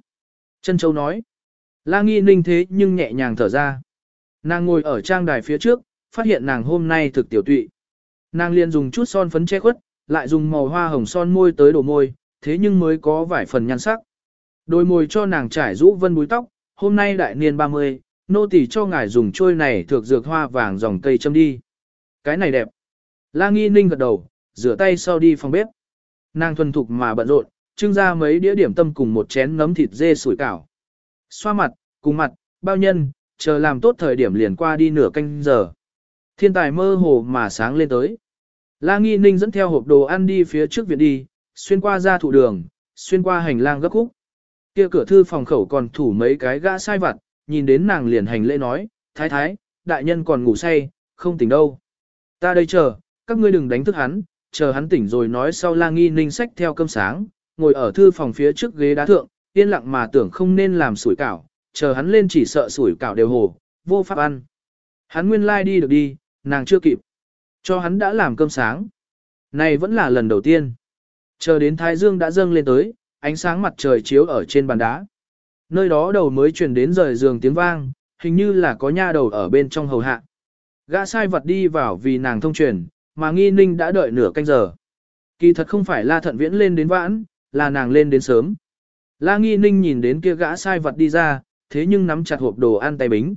Trân châu nói, la nghi ninh thế nhưng nhẹ nhàng thở ra. Nàng ngồi ở trang đài phía trước, phát hiện nàng hôm nay thực tiểu tụy. Nàng liền dùng chút son phấn che khuất, lại dùng màu hoa hồng son môi tới đổ môi, thế nhưng mới có vài phần nhan sắc. Đôi môi cho nàng trải rũ vân búi tóc, hôm nay đại niên 30, nô tỳ cho ngài dùng trôi này thược dược hoa vàng dòng cây châm đi. Cái này đẹp. La nghi ninh gật đầu, rửa tay sau đi phòng bếp. Nàng thuần thục mà bận rộn, trưng ra mấy đĩa điểm tâm cùng một chén nấm thịt dê sủi cảo. Xoa mặt, cùng mặt, bao nhân, chờ làm tốt thời điểm liền qua đi nửa canh giờ. Thiên tài mơ hồ mà sáng lên tới. La Nghi Ninh dẫn theo hộp đồ ăn đi phía trước viện đi, xuyên qua ra thụ đường, xuyên qua hành lang gấp khúc. Kia cửa thư phòng khẩu còn thủ mấy cái gã sai vặt, nhìn đến nàng liền hành lễ nói, thái thái, đại nhân còn ngủ say, không tỉnh đâu. Ta đây chờ, các ngươi đừng đánh thức hắn, chờ hắn tỉnh rồi nói sau la nghi ninh sách theo cơm sáng, ngồi ở thư phòng phía trước ghế đá thượng, yên lặng mà tưởng không nên làm sủi cảo, chờ hắn lên chỉ sợ sủi cảo đều hồ, vô pháp ăn. Hắn nguyên lai like đi được đi, nàng chưa kịp. Cho hắn đã làm cơm sáng. Này vẫn là lần đầu tiên. Chờ đến Thái Dương đã dâng lên tới, ánh sáng mặt trời chiếu ở trên bàn đá. Nơi đó đầu mới truyền đến rời giường tiếng vang, hình như là có nha đầu ở bên trong hầu hạ. Gã sai vật đi vào vì nàng thông truyền, mà nghi ninh đã đợi nửa canh giờ. Kỳ thật không phải la thận viễn lên đến vãn, là nàng lên đến sớm. La nghi ninh nhìn đến kia gã sai vật đi ra, thế nhưng nắm chặt hộp đồ ăn tay bính.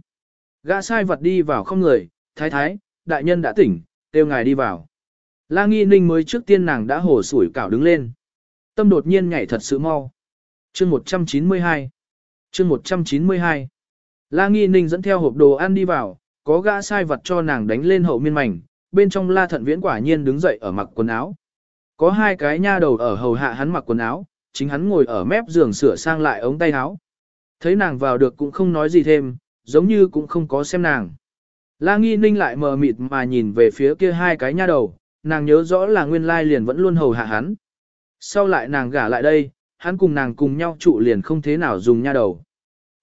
Gã sai vật đi vào không người, thái thái, đại nhân đã tỉnh, kêu ngài đi vào. La nghi ninh mới trước tiên nàng đã hổ sủi cảo đứng lên. Tâm đột nhiên nhảy thật sự mau. chương 192 chương 192 La nghi ninh dẫn theo hộp đồ ăn đi vào, có gã sai vật cho nàng đánh lên hậu miên mảnh, bên trong la thận viễn quả nhiên đứng dậy ở mặc quần áo. Có hai cái nha đầu ở hầu hạ hắn mặc quần áo, chính hắn ngồi ở mép giường sửa sang lại ống tay áo. Thấy nàng vào được cũng không nói gì thêm, giống như cũng không có xem nàng. La nghi ninh lại mờ mịt mà nhìn về phía kia hai cái nha đầu, nàng nhớ rõ là nguyên lai liền vẫn luôn hầu hạ hắn. Sau lại nàng gả lại đây, hắn cùng nàng cùng nhau trụ liền không thế nào dùng nha đầu.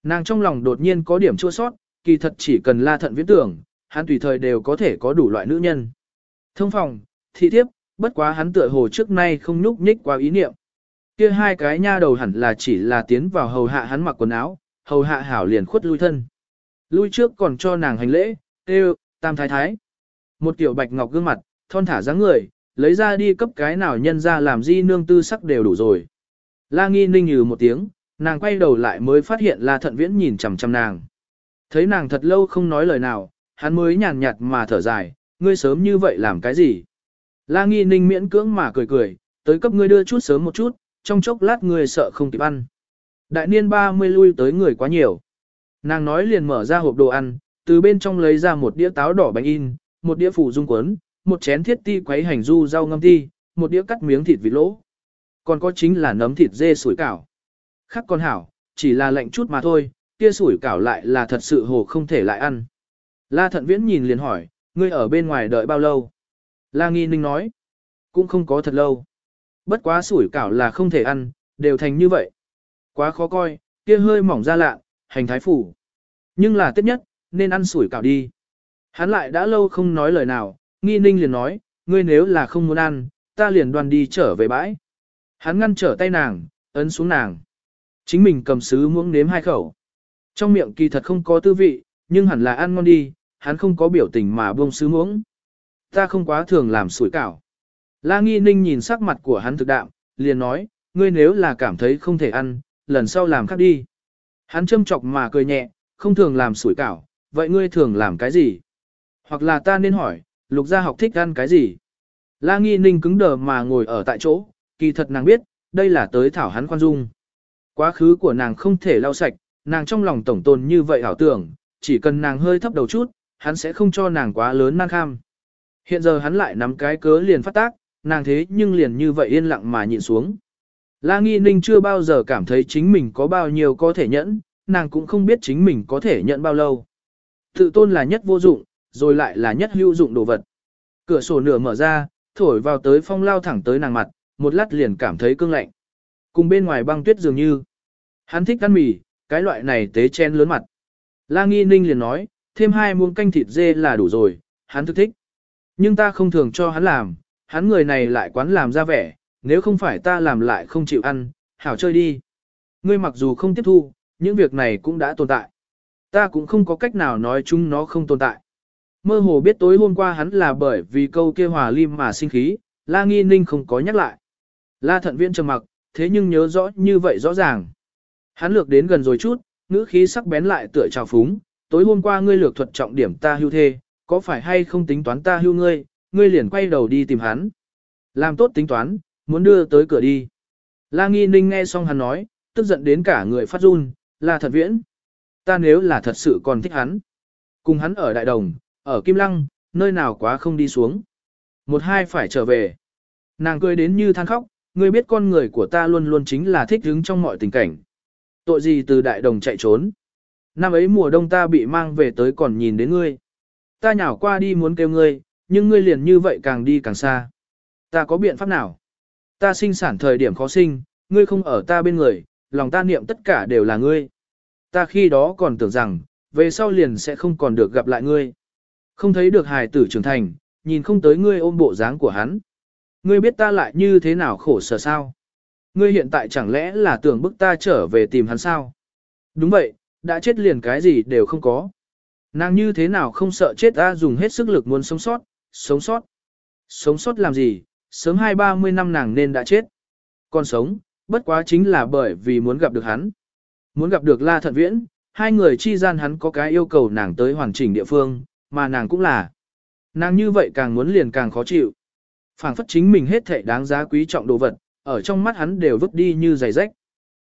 Nàng trong lòng đột nhiên có điểm chua sót, kỳ thật chỉ cần la thận viễn tưởng, hắn tùy thời đều có thể có đủ loại nữ nhân. Thông phòng, thị thiếp bất quá hắn tựa hồ trước nay không nhúc nhích qua ý niệm. Kia hai cái nha đầu hẳn là chỉ là tiến vào hầu hạ hắn mặc quần áo, hầu hạ hảo liền khuất lui thân. Lui trước còn cho nàng hành lễ, kêu, tam thái thái. Một tiểu bạch ngọc gương mặt, thon thả dáng người, lấy ra đi cấp cái nào nhân ra làm di nương tư sắc đều đủ rồi. La nghi ninh hừ một tiếng, nàng quay đầu lại mới phát hiện là thận viễn nhìn chằm chằm nàng. Thấy nàng thật lâu không nói lời nào, hắn mới nhàn nhạt mà thở dài, ngươi sớm như vậy làm cái gì? La nghi ninh miễn cưỡng mà cười cười, tới cấp ngươi đưa chút sớm một chút, trong chốc lát ngươi sợ không kịp ăn. Đại niên 30 lui tới người quá nhiều. Nàng nói liền mở ra hộp đồ ăn, từ bên trong lấy ra một đĩa táo đỏ bánh in, một đĩa phủ dung quấn, một chén thiết ti quấy hành du rau ngâm ti, một đĩa cắt miếng thịt vịt lỗ. Còn có chính là nấm thịt dê sủi cảo. Khắc con hảo, chỉ là lạnh chút mà thôi, kia sủi cảo lại là thật sự hồ không thể lại ăn. La thận viễn nhìn liền hỏi, ngươi ở bên ngoài đợi bao lâu? La nghi ninh nói, cũng không có thật lâu. Bất quá sủi cảo là không thể ăn, đều thành như vậy. Quá khó coi, kia hơi mỏng ra lạ, hành thái phủ. Nhưng là tiếp nhất, nên ăn sủi cảo đi. Hắn lại đã lâu không nói lời nào, nghi ninh liền nói, ngươi nếu là không muốn ăn, ta liền đoàn đi trở về bãi. Hắn ngăn trở tay nàng, ấn xuống nàng. Chính mình cầm sứ muỗng nếm hai khẩu. Trong miệng kỳ thật không có tư vị, nhưng hẳn là ăn ngon đi, hắn không có biểu tình mà buông sứ muỗng. Ta không quá thường làm sủi cảo. La Nghi Ninh nhìn sắc mặt của hắn thực đạm, liền nói, ngươi nếu là cảm thấy không thể ăn, lần sau làm khác đi. Hắn châm chọc mà cười nhẹ, không thường làm sủi cảo, vậy ngươi thường làm cái gì? Hoặc là ta nên hỏi, lục gia học thích ăn cái gì? La Nghi Ninh cứng đờ mà ngồi ở tại chỗ, kỳ thật nàng biết, đây là tới thảo hắn khoan dung. Quá khứ của nàng không thể lau sạch, nàng trong lòng tổng tồn như vậy ảo tưởng, chỉ cần nàng hơi thấp đầu chút, hắn sẽ không cho nàng quá lớn năng kham. Hiện giờ hắn lại nắm cái cớ liền phát tác, nàng thế nhưng liền như vậy yên lặng mà nhịn xuống. La Nghi Ninh chưa bao giờ cảm thấy chính mình có bao nhiêu có thể nhẫn, nàng cũng không biết chính mình có thể nhẫn bao lâu. Tự tôn là nhất vô dụng, rồi lại là nhất hữu dụng đồ vật. Cửa sổ nửa mở ra, thổi vào tới phong lao thẳng tới nàng mặt, một lát liền cảm thấy cương lạnh. Cùng bên ngoài băng tuyết dường như. Hắn thích ăn mì, cái loại này tế chen lớn mặt. La Nghi Ninh liền nói, thêm hai muỗng canh thịt dê là đủ rồi, hắn thức thích. Nhưng ta không thường cho hắn làm, hắn người này lại quán làm ra vẻ, nếu không phải ta làm lại không chịu ăn, hảo chơi đi. Ngươi mặc dù không tiếp thu, những việc này cũng đã tồn tại. Ta cũng không có cách nào nói chúng nó không tồn tại. Mơ hồ biết tối hôm qua hắn là bởi vì câu kia hòa lim mà sinh khí, La Nghi Ninh không có nhắc lại. La Thận Viễn trầm mặc, thế nhưng nhớ rõ như vậy rõ ràng. Hắn lược đến gần rồi chút, ngữ khí sắc bén lại tựa trào phúng, tối hôm qua ngươi lược thuật trọng điểm ta hưu thê, có phải hay không tính toán ta hưu ngươi, ngươi liền quay đầu đi tìm hắn. Làm tốt tính toán, muốn đưa tới cửa đi. La Nghi Ninh nghe xong hắn nói, tức giận đến cả người phát run, là thật viễn. Ta nếu là thật sự còn thích hắn. Cùng hắn ở Đại Đồng, ở Kim Lăng, nơi nào quá không đi xuống. Một hai phải trở về. Nàng cười đến như than khóc, ngươi biết con người của ta luôn luôn chính là thích hứng trong mọi tình cảnh. Tội gì từ Đại Đồng chạy trốn. Năm ấy mùa đông ta bị mang về tới còn nhìn đến ngươi. Ta nhảo qua đi muốn kêu ngươi, nhưng ngươi liền như vậy càng đi càng xa. Ta có biện pháp nào? Ta sinh sản thời điểm khó sinh, ngươi không ở ta bên người, lòng ta niệm tất cả đều là ngươi. Ta khi đó còn tưởng rằng, về sau liền sẽ không còn được gặp lại ngươi. Không thấy được hài tử trưởng thành, nhìn không tới ngươi ôm bộ dáng của hắn. Ngươi biết ta lại như thế nào khổ sở sao? Ngươi hiện tại chẳng lẽ là tưởng bức ta trở về tìm hắn sao? Đúng vậy, đã chết liền cái gì đều không có. Nàng như thế nào không sợ chết ta dùng hết sức lực muốn sống sót, sống sót. Sống sót làm gì, sớm hai ba mươi năm nàng nên đã chết. Còn sống, bất quá chính là bởi vì muốn gặp được hắn. Muốn gặp được La Thận Viễn, hai người chi gian hắn có cái yêu cầu nàng tới hoàn chỉnh địa phương, mà nàng cũng là. Nàng như vậy càng muốn liền càng khó chịu. phảng phất chính mình hết thảy đáng giá quý trọng đồ vật, ở trong mắt hắn đều vứt đi như giày rách.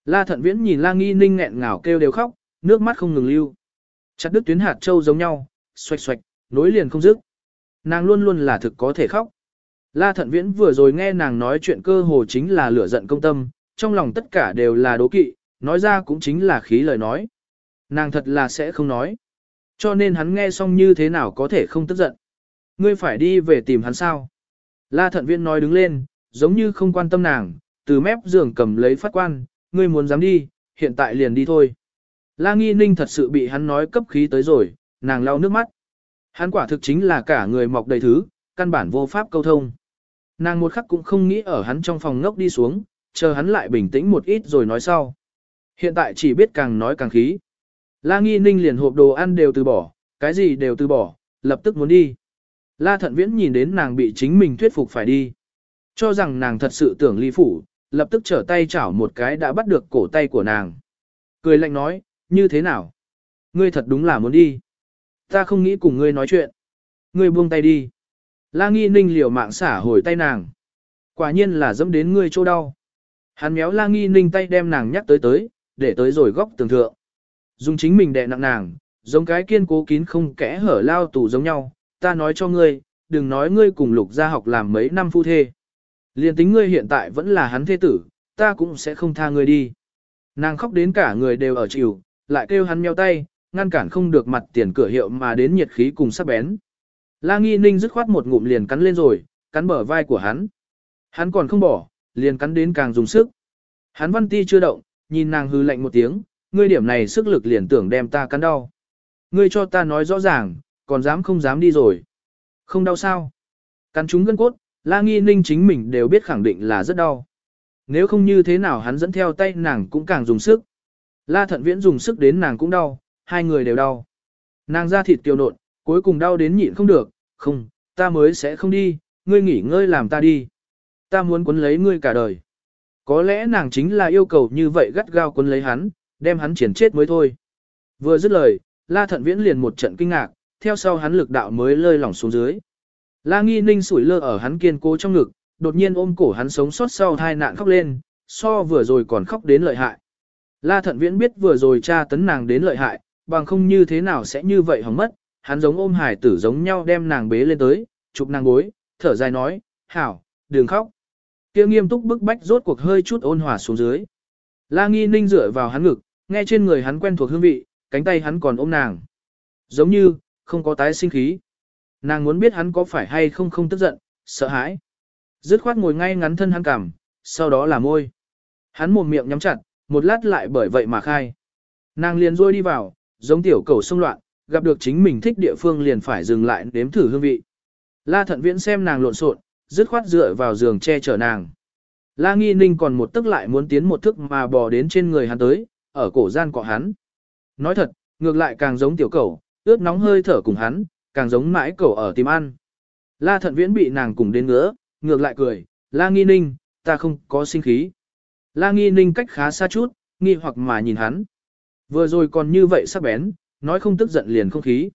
La Thận Viễn nhìn La Nghi Ninh nghẹn ngào kêu đều khóc, nước mắt không ngừng lưu. Chặt đứt tuyến hạt châu giống nhau, xoạch xoạch, nối liền không dứt. Nàng luôn luôn là thực có thể khóc. La Thận Viễn vừa rồi nghe nàng nói chuyện cơ hồ chính là lửa giận công tâm, trong lòng tất cả đều là đố kỵ, nói ra cũng chính là khí lời nói. Nàng thật là sẽ không nói. Cho nên hắn nghe xong như thế nào có thể không tức giận. Ngươi phải đi về tìm hắn sao? La Thận Viễn nói đứng lên, giống như không quan tâm nàng, từ mép giường cầm lấy phát quan, ngươi muốn dám đi, hiện tại liền đi thôi. La Nghi Ninh thật sự bị hắn nói cấp khí tới rồi, nàng lau nước mắt. Hắn quả thực chính là cả người mọc đầy thứ, căn bản vô pháp câu thông. Nàng một khắc cũng không nghĩ ở hắn trong phòng ngốc đi xuống, chờ hắn lại bình tĩnh một ít rồi nói sau. Hiện tại chỉ biết càng nói càng khí. La Nghi Ninh liền hộp đồ ăn đều từ bỏ, cái gì đều từ bỏ, lập tức muốn đi. La Thận Viễn nhìn đến nàng bị chính mình thuyết phục phải đi. Cho rằng nàng thật sự tưởng ly phủ, lập tức trở tay chảo một cái đã bắt được cổ tay của nàng. Cười lạnh nói, như thế nào? Ngươi thật đúng là muốn đi. Ta không nghĩ cùng ngươi nói chuyện. Ngươi buông tay đi. La nghi ninh liều mạng xả hồi tay nàng. Quả nhiên là dẫm đến ngươi chỗ đau. Hắn méo la nghi ninh tay đem nàng nhắc tới tới, để tới rồi góc tường thượng. Dùng chính mình đè nặng nàng, giống cái kiên cố kín không kẽ hở lao tủ giống nhau. Ta nói cho ngươi, đừng nói ngươi cùng lục gia học làm mấy năm phu thê. Liên tính ngươi hiện tại vẫn là hắn thế tử, ta cũng sẽ không tha ngươi đi. Nàng khóc đến cả người đều ở chịu, lại kêu hắn meo tay, ngăn cản không được mặt tiền cửa hiệu mà đến nhiệt khí cùng sắc bén. La Nghi Ninh dứt khoát một ngụm liền cắn lên rồi, cắn bờ vai của hắn. Hắn còn không bỏ, liền cắn đến càng dùng sức. Hắn văn ti chưa động, nhìn nàng hư lạnh một tiếng, ngươi điểm này sức lực liền tưởng đem ta cắn đau. Ngươi cho ta nói rõ ràng, còn dám không dám đi rồi. Không đau sao? Cắn chúng gân cốt, La Nghi Ninh chính mình đều biết khẳng định là rất đau. Nếu không như thế nào hắn dẫn theo tay nàng cũng càng dùng sức. La Thận Viễn dùng sức đến nàng cũng đau, hai người đều đau. Nàng ra thịt tiêu nộn, cuối cùng đau đến nhịn không được, không, ta mới sẽ không đi, ngươi nghỉ ngơi làm ta đi. Ta muốn quấn lấy ngươi cả đời. Có lẽ nàng chính là yêu cầu như vậy gắt gao quấn lấy hắn, đem hắn triển chết mới thôi. Vừa dứt lời, La Thận Viễn liền một trận kinh ngạc, theo sau hắn lực đạo mới lơi lỏng xuống dưới. La Nghi Ninh sủi lơ ở hắn kiên cố trong ngực, đột nhiên ôm cổ hắn sống sót sau hai nạn khóc lên, so vừa rồi còn khóc đến lợi hại. La Thận Viễn biết vừa rồi cha tấn nàng đến lợi hại, bằng không như thế nào sẽ như vậy hỏng mất, hắn giống ôm hải tử giống nhau đem nàng bế lên tới, chụp nàng gối, thở dài nói, hảo, đừng khóc. Kia nghiêm túc bức bách rốt cuộc hơi chút ôn hòa xuống dưới. La Nghi Ninh dựa vào hắn ngực, nghe trên người hắn quen thuộc hương vị, cánh tay hắn còn ôm nàng. Giống như, không có tái sinh khí. Nàng muốn biết hắn có phải hay không không tức giận, sợ hãi. Dứt khoát ngồi ngay ngắn thân hắn cằm, sau đó là môi. Hắn mồm miệng nhắm chặt, một lát lại bởi vậy mà khai. Nàng liền rôi đi vào, giống tiểu cầu sông loạn, gặp được chính mình thích địa phương liền phải dừng lại nếm thử hương vị. La thận viễn xem nàng lộn xộn, dứt khoát dựa vào giường che chở nàng. La nghi ninh còn một tức lại muốn tiến một thức mà bò đến trên người hắn tới, ở cổ gian cọ hắn. Nói thật, ngược lại càng giống tiểu cầu, ướt nóng hơi thở cùng hắn, càng giống mãi cầu ở tìm ăn. La thận viễn bị nàng cùng đến ngứa, ngược lại cười, La nghi ninh, ta không có sinh khí. La nghi ninh cách khá xa chút, nghi hoặc mà nhìn hắn. Vừa rồi còn như vậy sắc bén, nói không tức giận liền không khí.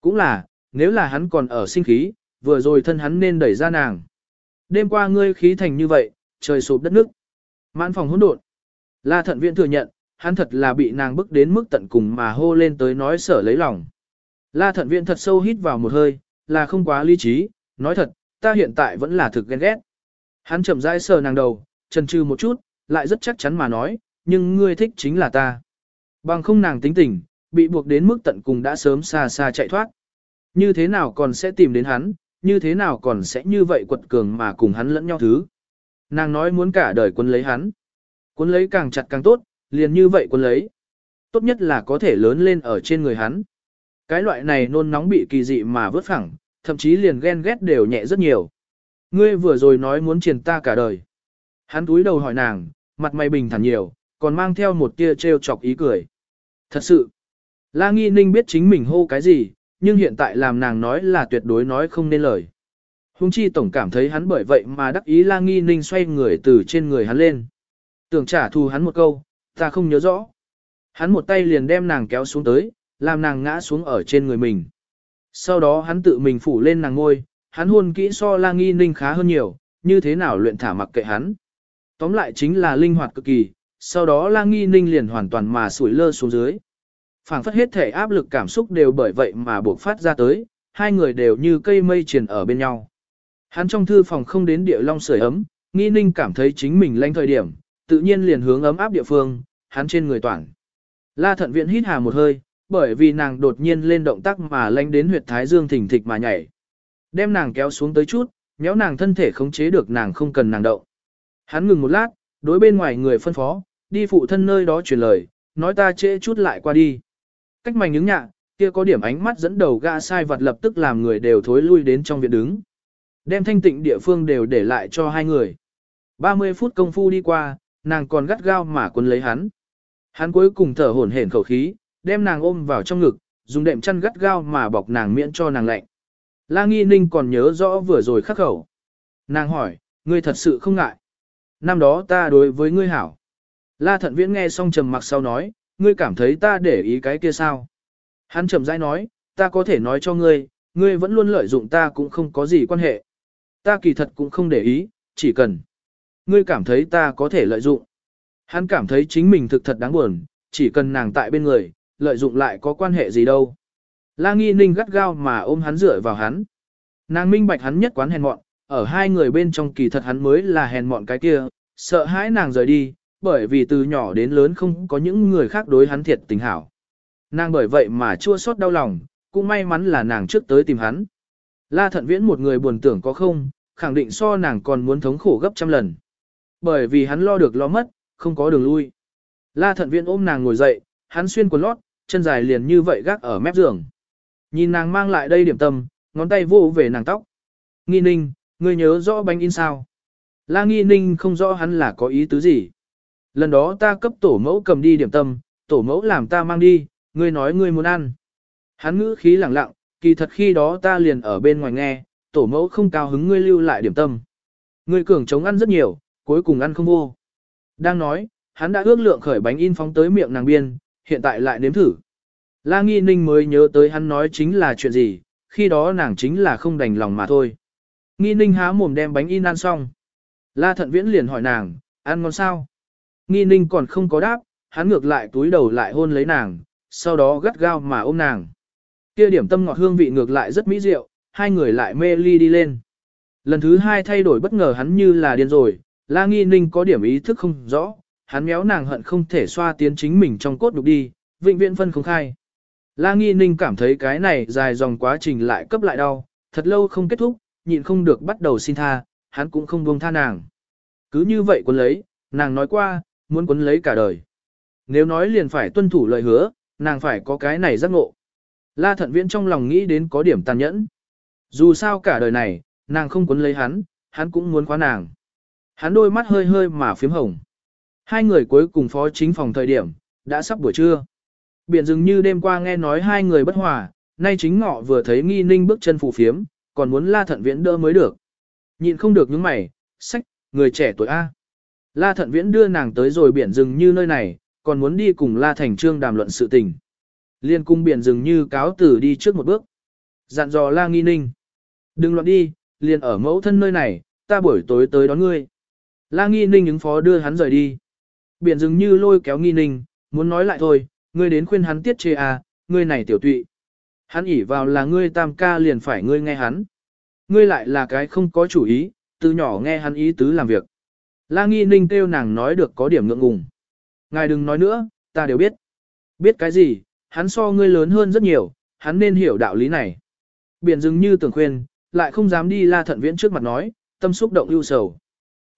Cũng là, nếu là hắn còn ở sinh khí, vừa rồi thân hắn nên đẩy ra nàng. Đêm qua ngươi khí thành như vậy, trời sụp đất nước. Mãn phòng hỗn độn. La thận viện thừa nhận, hắn thật là bị nàng bức đến mức tận cùng mà hô lên tới nói sở lấy lòng. La thận viện thật sâu hít vào một hơi, là không quá lý trí, nói thật, ta hiện tại vẫn là thực ghen ghét. Hắn chậm rãi sờ nàng đầu, chần chừ một chút, lại rất chắc chắn mà nói, nhưng ngươi thích chính là ta. Bằng không nàng tính tình, bị buộc đến mức tận cùng đã sớm xa xa chạy thoát. Như thế nào còn sẽ tìm đến hắn, như thế nào còn sẽ như vậy quật cường mà cùng hắn lẫn nhau thứ. Nàng nói muốn cả đời quân lấy hắn. Quân lấy càng chặt càng tốt, liền như vậy quân lấy. Tốt nhất là có thể lớn lên ở trên người hắn. Cái loại này nôn nóng bị kỳ dị mà vớt phẳng, thậm chí liền ghen ghét đều nhẹ rất nhiều. Ngươi vừa rồi nói muốn triền ta cả đời. Hắn túi đầu hỏi nàng, mặt mày bình thản nhiều, còn mang theo một tia trêu chọc ý cười. Thật sự, La Nghi Ninh biết chính mình hô cái gì, nhưng hiện tại làm nàng nói là tuyệt đối nói không nên lời. Hùng chi tổng cảm thấy hắn bởi vậy mà đắc ý La Nghi Ninh xoay người từ trên người hắn lên. Tưởng trả thù hắn một câu, ta không nhớ rõ. Hắn một tay liền đem nàng kéo xuống tới, làm nàng ngã xuống ở trên người mình. Sau đó hắn tự mình phủ lên nàng ngôi, hắn hôn kỹ so La Nghi Ninh khá hơn nhiều, như thế nào luyện thả mặc kệ hắn. Tóm lại chính là linh hoạt cực kỳ, sau đó La Nghi Ninh liền hoàn toàn mà sủi lơ xuống dưới. phảng phất hết thể áp lực cảm xúc đều bởi vậy mà buộc phát ra tới, hai người đều như cây mây triền ở bên nhau. Hắn trong thư phòng không đến địa long sưởi ấm, Nghi Ninh cảm thấy chính mình lanh thời điểm, tự nhiên liền hướng ấm áp địa phương, hắn trên người toàn. La Thận Viện hít hà một hơi, bởi vì nàng đột nhiên lên động tác mà lanh đến huyệt thái dương thỉnh thịch mà nhảy. Đem nàng kéo xuống tới chút, méo nàng thân thể khống chế được nàng không cần nàng động. Hắn ngừng một lát, đối bên ngoài người phân phó, đi phụ thân nơi đó truyền lời, nói ta trễ chút lại qua đi. Cách mảnh những nhạ, kia có điểm ánh mắt dẫn đầu gã sai vật lập tức làm người đều thối lui đến trong viện đứng. Đem thanh tịnh địa phương đều để lại cho hai người. 30 phút công phu đi qua, nàng còn gắt gao mà quấn lấy hắn. Hắn cuối cùng thở hổn hển khẩu khí, đem nàng ôm vào trong ngực, dùng đệm chăn gắt gao mà bọc nàng miễn cho nàng lạnh. La Nghi Ninh còn nhớ rõ vừa rồi khắc khẩu. Nàng hỏi, ngươi thật sự không ngại. Năm đó ta đối với ngươi hảo. La Thận Viễn nghe xong trầm mặc sau nói, ngươi cảm thấy ta để ý cái kia sao. Hắn trầm rãi nói, ta có thể nói cho ngươi, ngươi vẫn luôn lợi dụng ta cũng không có gì quan hệ. Ta kỳ thật cũng không để ý, chỉ cần. Ngươi cảm thấy ta có thể lợi dụng. Hắn cảm thấy chính mình thực thật đáng buồn, chỉ cần nàng tại bên người, lợi dụng lại có quan hệ gì đâu. La Nghi Ninh gắt gao mà ôm hắn dựa vào hắn. Nàng minh bạch hắn nhất quán hèn mọn, ở hai người bên trong kỳ thật hắn mới là hèn mọn cái kia, sợ hãi nàng rời đi, bởi vì từ nhỏ đến lớn không có những người khác đối hắn thiệt tình hảo. Nàng bởi vậy mà chua xót đau lòng, cũng may mắn là nàng trước tới tìm hắn. La Thận Viễn một người buồn tưởng có không, khẳng định so nàng còn muốn thống khổ gấp trăm lần. Bởi vì hắn lo được lo mất, không có đường lui. La Thận Viễn ôm nàng ngồi dậy, hắn xuyên quần lót, chân dài liền như vậy gác ở mép giường. Nhìn nàng mang lại đây điểm tâm, ngón tay vô về nàng tóc. Nghi ninh, ngươi nhớ rõ bánh in sao? La nghi ninh không rõ hắn là có ý tứ gì. Lần đó ta cấp tổ mẫu cầm đi điểm tâm, tổ mẫu làm ta mang đi, ngươi nói ngươi muốn ăn. Hắn ngữ khí lẳng lặng, kỳ thật khi đó ta liền ở bên ngoài nghe, tổ mẫu không cao hứng ngươi lưu lại điểm tâm. Ngươi cường chống ăn rất nhiều, cuối cùng ăn không vô. Đang nói, hắn đã ước lượng khởi bánh in phóng tới miệng nàng biên, hiện tại lại nếm thử. La Nghi Ninh mới nhớ tới hắn nói chính là chuyện gì, khi đó nàng chính là không đành lòng mà thôi. Nghi Ninh há mồm đem bánh in ăn xong. La Thận Viễn liền hỏi nàng, ăn ngon sao? Nghi Ninh còn không có đáp, hắn ngược lại túi đầu lại hôn lấy nàng, sau đó gắt gao mà ôm nàng. Kia điểm tâm ngọt hương vị ngược lại rất mỹ diệu, hai người lại mê ly đi lên. Lần thứ hai thay đổi bất ngờ hắn như là điên rồi, La Nghi Ninh có điểm ý thức không rõ, hắn méo nàng hận không thể xoa tiến chính mình trong cốt đục đi, vĩnh viễn phân không khai. La Nghi Ninh cảm thấy cái này dài dòng quá trình lại cấp lại đau, thật lâu không kết thúc, nhịn không được bắt đầu xin tha, hắn cũng không buông tha nàng. Cứ như vậy quấn lấy, nàng nói qua, muốn quấn lấy cả đời. Nếu nói liền phải tuân thủ lời hứa, nàng phải có cái này giác ngộ. La Thận Viễn trong lòng nghĩ đến có điểm tàn nhẫn. Dù sao cả đời này, nàng không quấn lấy hắn, hắn cũng muốn khóa nàng. Hắn đôi mắt hơi hơi mà phím hồng. Hai người cuối cùng phó chính phòng thời điểm, đã sắp buổi trưa. Biển dường như đêm qua nghe nói hai người bất hòa, nay chính ngọ vừa thấy nghi ninh bước chân phủ phiếm, còn muốn la thận viễn đỡ mới được. nhìn không được những mày, sách, người trẻ tuổi A. La thận viễn đưa nàng tới rồi biển rừng như nơi này, còn muốn đi cùng la thành trương đàm luận sự tình. Liên cung biển rừng như cáo tử đi trước một bước. Dặn dò la nghi ninh. Đừng loạn đi, liền ở mẫu thân nơi này, ta buổi tối tới đón ngươi. La nghi ninh ứng phó đưa hắn rời đi. Biển rừng như lôi kéo nghi ninh, muốn nói lại thôi, ngươi đến khuyên hắn tiết chê à, ngươi này tiểu tụy. Hắn ỉ vào là ngươi tam ca liền phải ngươi nghe hắn. Ngươi lại là cái không có chủ ý, từ nhỏ nghe hắn ý tứ làm việc. La nghi ninh kêu nàng nói được có điểm ngượng ngùng. Ngài đừng nói nữa, ta đều biết. Biết cái gì, hắn so ngươi lớn hơn rất nhiều, hắn nên hiểu đạo lý này. Biển dừng như tưởng khuyên, lại không dám đi la thận viễn trước mặt nói, tâm xúc động ưu sầu.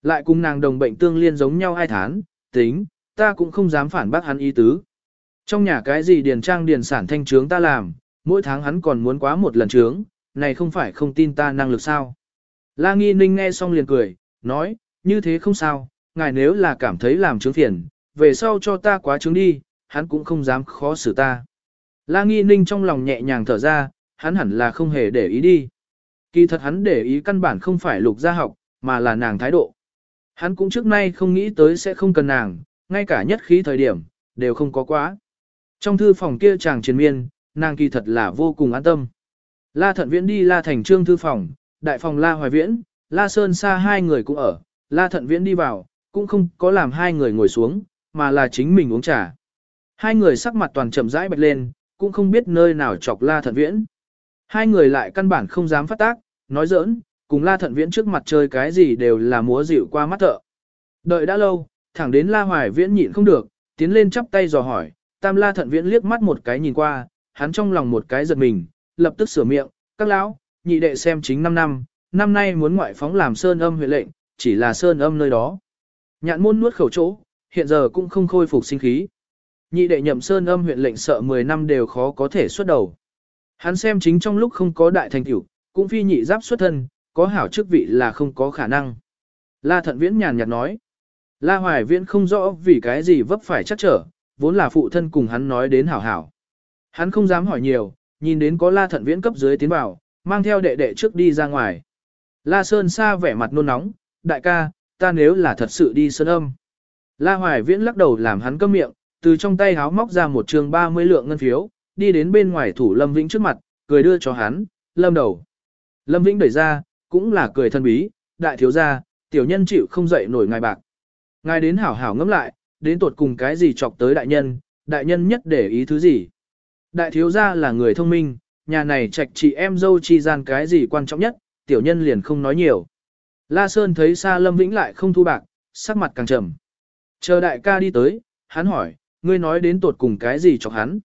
Lại cùng nàng đồng bệnh tương liên giống nhau ai thán, tính, ta cũng không dám phản bác hắn ý tứ. Trong nhà cái gì điền trang điền sản thanh trướng ta làm, mỗi tháng hắn còn muốn quá một lần trướng, này không phải không tin ta năng lực sao. La Nghi Ninh nghe xong liền cười, nói, như thế không sao, ngài nếu là cảm thấy làm trướng phiền, về sau cho ta quá trướng đi, hắn cũng không dám khó xử ta. La Nghi Ninh trong lòng nhẹ nhàng thở ra, hắn hẳn là không hề để ý đi. Kỳ thật hắn để ý căn bản không phải lục gia học, mà là nàng thái độ. Hắn cũng trước nay không nghĩ tới sẽ không cần nàng, ngay cả nhất khí thời điểm, đều không có quá. Trong thư phòng kia chàng triền miên, nàng kỳ thật là vô cùng an tâm. La Thận Viễn đi La Thành Trương thư phòng, đại phòng La Hoài Viễn, La Sơn xa hai người cũng ở, La Thận Viễn đi vào, cũng không có làm hai người ngồi xuống, mà là chính mình uống trà. Hai người sắc mặt toàn chậm rãi bạch lên, cũng không biết nơi nào chọc La Thận Viễn. Hai người lại căn bản không dám phát tác, nói giỡn, cùng La Thận Viễn trước mặt chơi cái gì đều là múa dịu qua mắt thợ. Đợi đã lâu, thẳng đến La Hoài Viễn nhịn không được, tiến lên chắp tay dò hỏi, Tam La Thận Viễn liếc mắt một cái nhìn qua, hắn trong lòng một cái giật mình, lập tức sửa miệng, các lão, nhị đệ xem chính 5 năm, năm nay muốn ngoại phóng làm sơn âm huyện lệnh, chỉ là sơn âm nơi đó. Nhạn môn nuốt khẩu chỗ, hiện giờ cũng không khôi phục sinh khí. Nhị đệ nhậm sơn âm huyện lệnh sợ 10 năm đều khó có thể xuất đầu. Hắn xem chính trong lúc không có đại thành tiểu, cũng phi nhị giáp xuất thân, có hảo chức vị là không có khả năng. La thận viễn nhàn nhạt nói. La hoài viễn không rõ vì cái gì vấp phải chắc trở, vốn là phụ thân cùng hắn nói đến hảo hảo. Hắn không dám hỏi nhiều, nhìn đến có la thận viễn cấp dưới tiến vào, mang theo đệ đệ trước đi ra ngoài. La Sơn Sa vẻ mặt nôn nóng, đại ca, ta nếu là thật sự đi sơn âm. La Hoài Viễn lắc đầu làm hắn câm miệng, từ trong tay háo móc ra một trường 30 lượng ngân phiếu, đi đến bên ngoài thủ Lâm Vĩnh trước mặt, cười đưa cho hắn, lâm đầu. Lâm Vĩnh đẩy ra, cũng là cười thân bí, đại thiếu gia, tiểu nhân chịu không dậy nổi ngài bạc. Ngài đến hảo hảo ngẫm lại, đến tuột cùng cái gì chọc tới đại nhân, đại nhân nhất để ý thứ gì. Đại thiếu gia là người thông minh, nhà này trạch chị em dâu chi gian cái gì quan trọng nhất, tiểu nhân liền không nói nhiều. La Sơn thấy Sa Lâm Vĩnh lại không thu bạc, sắc mặt càng trầm. Chờ đại ca đi tới, hắn hỏi, ngươi nói đến tột cùng cái gì cho hắn.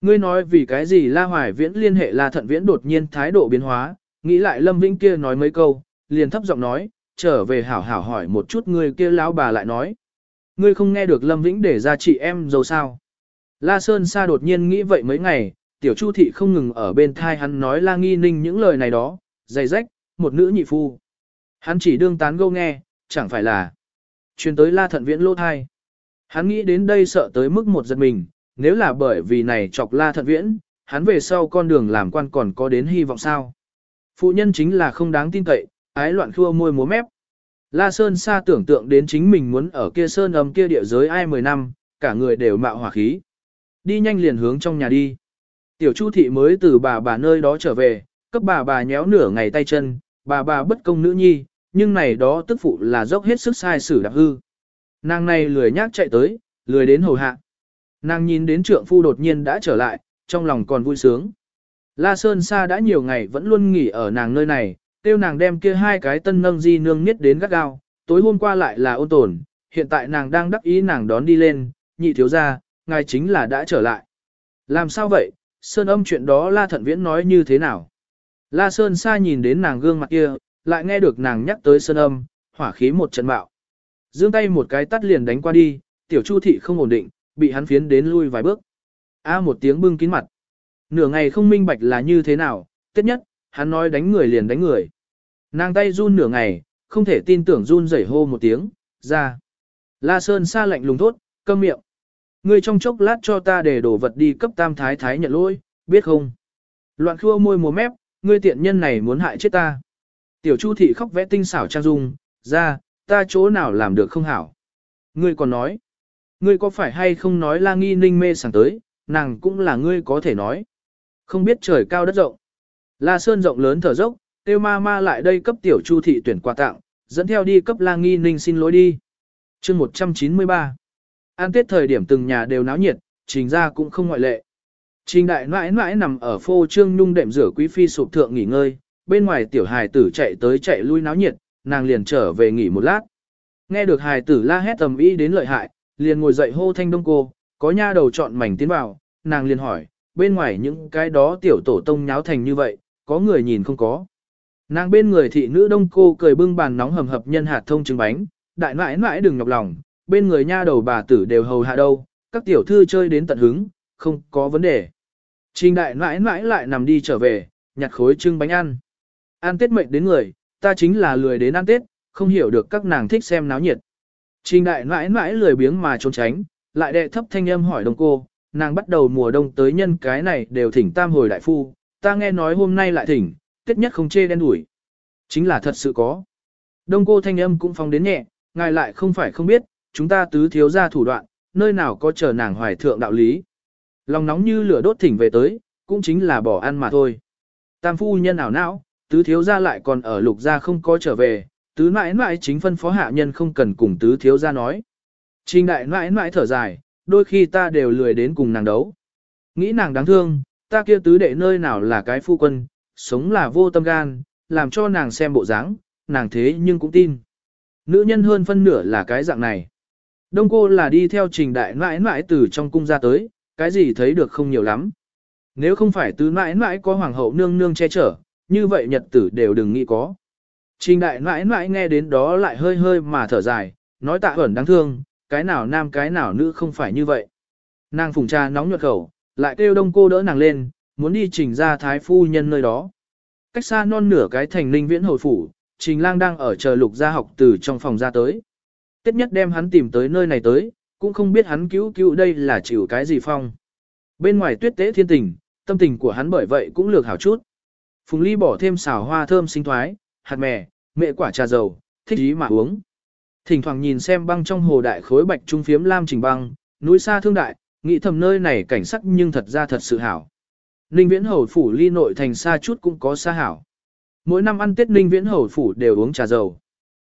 Ngươi nói vì cái gì La Hoài Viễn liên hệ La Thận Viễn đột nhiên thái độ biến hóa, nghĩ lại Lâm Vĩnh kia nói mấy câu, liền thấp giọng nói, trở về hảo hảo hỏi một chút ngươi kia lão bà lại nói. Ngươi không nghe được Lâm Vĩnh để ra chị em dâu sao. La Sơn Sa đột nhiên nghĩ vậy mấy ngày, tiểu chu thị không ngừng ở bên thai hắn nói La Nghi Ninh những lời này đó, dày rách, một nữ nhị phu. Hắn chỉ đương tán gâu nghe, chẳng phải là truyền tới La Thận Viễn lô thai. Hắn nghĩ đến đây sợ tới mức một giật mình, nếu là bởi vì này chọc La Thận Viễn, hắn về sau con đường làm quan còn có đến hy vọng sao. Phụ nhân chính là không đáng tin cậy, ái loạn khua môi múa mép. La Sơn Sa tưởng tượng đến chính mình muốn ở kia sơn ấm kia địa giới ai 10 năm, cả người đều mạo hỏa khí. Đi nhanh liền hướng trong nhà đi. Tiểu Chu thị mới từ bà bà nơi đó trở về, cấp bà bà nhéo nửa ngày tay chân, bà bà bất công nữ nhi, nhưng này đó tức phụ là dốc hết sức sai sử đạp hư. Nàng này lười nhác chạy tới, lười đến hầu hạ. Nàng nhìn đến trượng phu đột nhiên đã trở lại, trong lòng còn vui sướng. La Sơn Sa đã nhiều ngày vẫn luôn nghỉ ở nàng nơi này, tiêu nàng đem kia hai cái tân nâng di nương niết đến gắt gao, tối hôm qua lại là ôn tồn, hiện tại nàng đang đắc ý nàng đón đi lên, nhị thiếu ra, ngài chính là đã trở lại. Làm sao vậy, Sơn âm chuyện đó La Thận Viễn nói như thế nào? La Sơn xa nhìn đến nàng gương mặt kia, lại nghe được nàng nhắc tới Sơn âm, hỏa khí một trận bạo. Dương tay một cái tắt liền đánh qua đi, tiểu chu thị không ổn định, bị hắn phiến đến lui vài bước. A một tiếng bưng kín mặt. Nửa ngày không minh bạch là như thế nào, tất nhất, hắn nói đánh người liền đánh người. Nàng tay run nửa ngày, không thể tin tưởng run rẩy hô một tiếng, ra. La Sơn xa lạnh lùng thốt, câm miệng. Ngươi trong chốc lát cho ta để đổ vật đi cấp tam thái thái nhận lỗi, biết không? Loạn khua môi múa mép, ngươi tiện nhân này muốn hại chết ta. Tiểu Chu thị khóc vẽ tinh xảo trang dung, ra, ta chỗ nào làm được không hảo. Ngươi còn nói, ngươi có phải hay không nói la nghi ninh mê sảng tới, nàng cũng là ngươi có thể nói. Không biết trời cao đất rộng. La Sơn rộng lớn thở dốc, tiêu ma ma lại đây cấp tiểu chu thị tuyển quà tặng, dẫn theo đi cấp la nghi ninh xin lỗi đi. chương 193 An tết thời điểm từng nhà đều náo nhiệt, trình ra cũng không ngoại lệ. Trình đại mãi mãi nằm ở phô trương nhung đệm rửa quý phi sụp thượng nghỉ ngơi, bên ngoài tiểu hài tử chạy tới chạy lui náo nhiệt, nàng liền trở về nghỉ một lát. Nghe được hài tử la hét tầm ý đến lợi hại, liền ngồi dậy hô thanh đông cô, có nha đầu chọn mảnh tiến vào, nàng liền hỏi, bên ngoài những cái đó tiểu tổ tông nháo thành như vậy, có người nhìn không có. Nàng bên người thị nữ đông cô cười bưng bàn nóng hầm hập nhân hạt thông trứng bánh, đại nãi nãi đừng nhọc lòng, bên người nha đầu bà tử đều hầu hạ đâu, các tiểu thư chơi đến tận hứng, không có vấn đề. Trình đại nãi nãi lại nằm đi trở về, nhặt khối trưng bánh ăn. Ăn tết mệnh đến người, ta chính là lười đến ăn tết, không hiểu được các nàng thích xem náo nhiệt. Trình đại nãi nãi lười biếng mà trốn tránh, lại đệ thấp thanh âm hỏi đồng cô, nàng bắt đầu mùa đông tới nhân cái này đều thỉnh tam hồi đại phu, ta nghe nói hôm nay lại thỉnh, tết nhất không chê đen đuổi. Chính là thật sự có. Đông cô thanh âm cũng phong đến nhẹ, ngài lại không phải không biết, chúng ta tứ thiếu ra thủ đoạn, nơi nào có chờ nàng hoài thượng đạo lý. Lòng nóng như lửa đốt thỉnh về tới, cũng chính là bỏ ăn mà thôi. Tam phu nhân ảo não, tứ thiếu ra lại còn ở lục gia không có trở về, tứ mãi mãi chính phân phó hạ nhân không cần cùng tứ thiếu ra nói. Trình đại mãi mãi thở dài, đôi khi ta đều lười đến cùng nàng đấu. Nghĩ nàng đáng thương, ta kia tứ đệ nơi nào là cái phu quân, sống là vô tâm gan, làm cho nàng xem bộ dáng, nàng thế nhưng cũng tin. Nữ nhân hơn phân nửa là cái dạng này. Đông cô là đi theo trình đại mãi mãi từ trong cung ra tới, cái gì thấy được không nhiều lắm. Nếu không phải tứ mãi mãi có hoàng hậu nương nương che chở, như vậy nhật tử đều đừng nghĩ có. Trình đại mãi mãi nghe đến đó lại hơi hơi mà thở dài, nói tạ ẩn đáng thương, cái nào nam cái nào nữ không phải như vậy. Nàng phùng trà nóng nhuận khẩu, lại kêu đông cô đỡ nàng lên, muốn đi trình ra thái phu nhân nơi đó. Cách xa non nửa cái thành ninh viễn hồi phủ, trình lang đang ở chờ lục gia học từ trong phòng ra tới. Tết nhất đem hắn tìm tới nơi này tới, cũng không biết hắn cứu cứu đây là chịu cái gì phong. Bên ngoài tuyết tế thiên tình, tâm tình của hắn bởi vậy cũng lược hảo chút. Phùng Ly bỏ thêm xào hoa thơm sinh thoái, hạt mè, mẹ quả trà dầu, thích ý mà uống. Thỉnh thoảng nhìn xem băng trong hồ đại khối bạch trung phiếm lam trình băng, núi xa thương đại, nghĩ thầm nơi này cảnh sắc nhưng thật ra thật sự hảo. Ninh viễn hầu phủ ly nội thành xa chút cũng có xa hảo. Mỗi năm ăn Tết Ninh viễn hầu phủ đều uống trà dầu.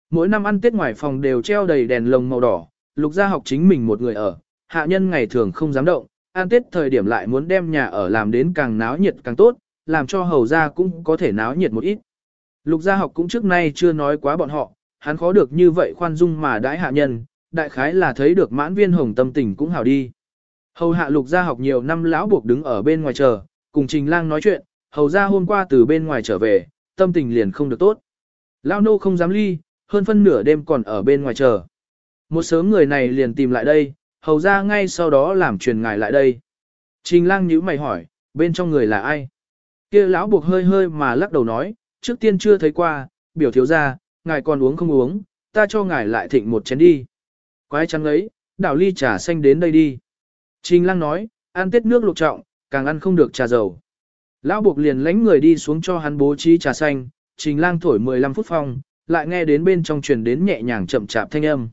Mỗi năm ăn Tết ngoài phòng đều treo đầy đèn lồng màu đỏ, lục gia học chính mình một người ở, hạ nhân ngày thường không dám động, ăn Tết thời điểm lại muốn đem nhà ở làm đến càng náo nhiệt càng tốt, làm cho hầu gia cũng có thể náo nhiệt một ít. Lục gia học cũng trước nay chưa nói quá bọn họ, hắn khó được như vậy khoan dung mà đãi hạ nhân, đại khái là thấy được mãn viên hồng tâm tình cũng hảo đi. Hầu hạ lục gia học nhiều năm lão buộc đứng ở bên ngoài chờ, cùng trình lang nói chuyện, hầu gia hôm qua từ bên ngoài trở về, tâm tình liền không được tốt. Lão nô không dám ly, hơn phân nửa đêm còn ở bên ngoài chờ. Một sớm người này liền tìm lại đây, hầu ra ngay sau đó làm truyền ngài lại đây. Trình lang nhíu mày hỏi, bên trong người là ai? kia lão buộc hơi hơi mà lắc đầu nói, trước tiên chưa thấy qua, biểu thiếu ra, ngài còn uống không uống, ta cho ngài lại thịnh một chén đi. Quái trắng ấy, đảo ly trà xanh đến đây đi. Trình lang nói, ăn tết nước lục trọng, càng ăn không được trà dầu. Lão buộc liền lánh người đi xuống cho hắn bố trí trà xanh, trình lang thổi 15 phút phong, lại nghe đến bên trong truyền đến nhẹ nhàng chậm chạp thanh âm.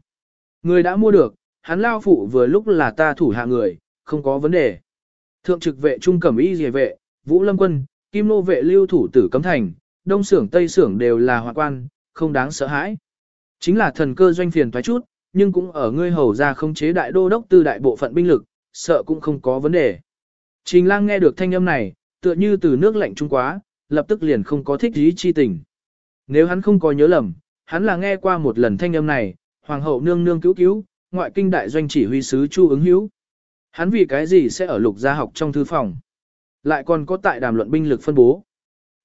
Người đã mua được, hắn lao phụ vừa lúc là ta thủ hạ người, không có vấn đề. Thượng trực vệ trung cẩm y dề vệ, vũ lâm quân, kim nô vệ lưu thủ tử cấm thành, đông xưởng tây xưởng đều là hoạn quan, không đáng sợ hãi. Chính là thần cơ doanh phiền thoái chút, nhưng cũng ở ngươi hầu ra không chế đại đô đốc tư đại bộ phận binh lực, sợ cũng không có vấn đề. Trình lang nghe được thanh âm này, tựa như từ nước lạnh trung quá, lập tức liền không có thích ý chi tình. Nếu hắn không có nhớ lầm, hắn là nghe qua một lần thanh âm này, hoàng hậu nương nương cứu cứu, ngoại kinh đại doanh chỉ huy sứ Chu ứng hữu. Hắn vì cái gì sẽ ở lục gia học trong thư phòng? Lại còn có tại đàm luận binh lực phân bố.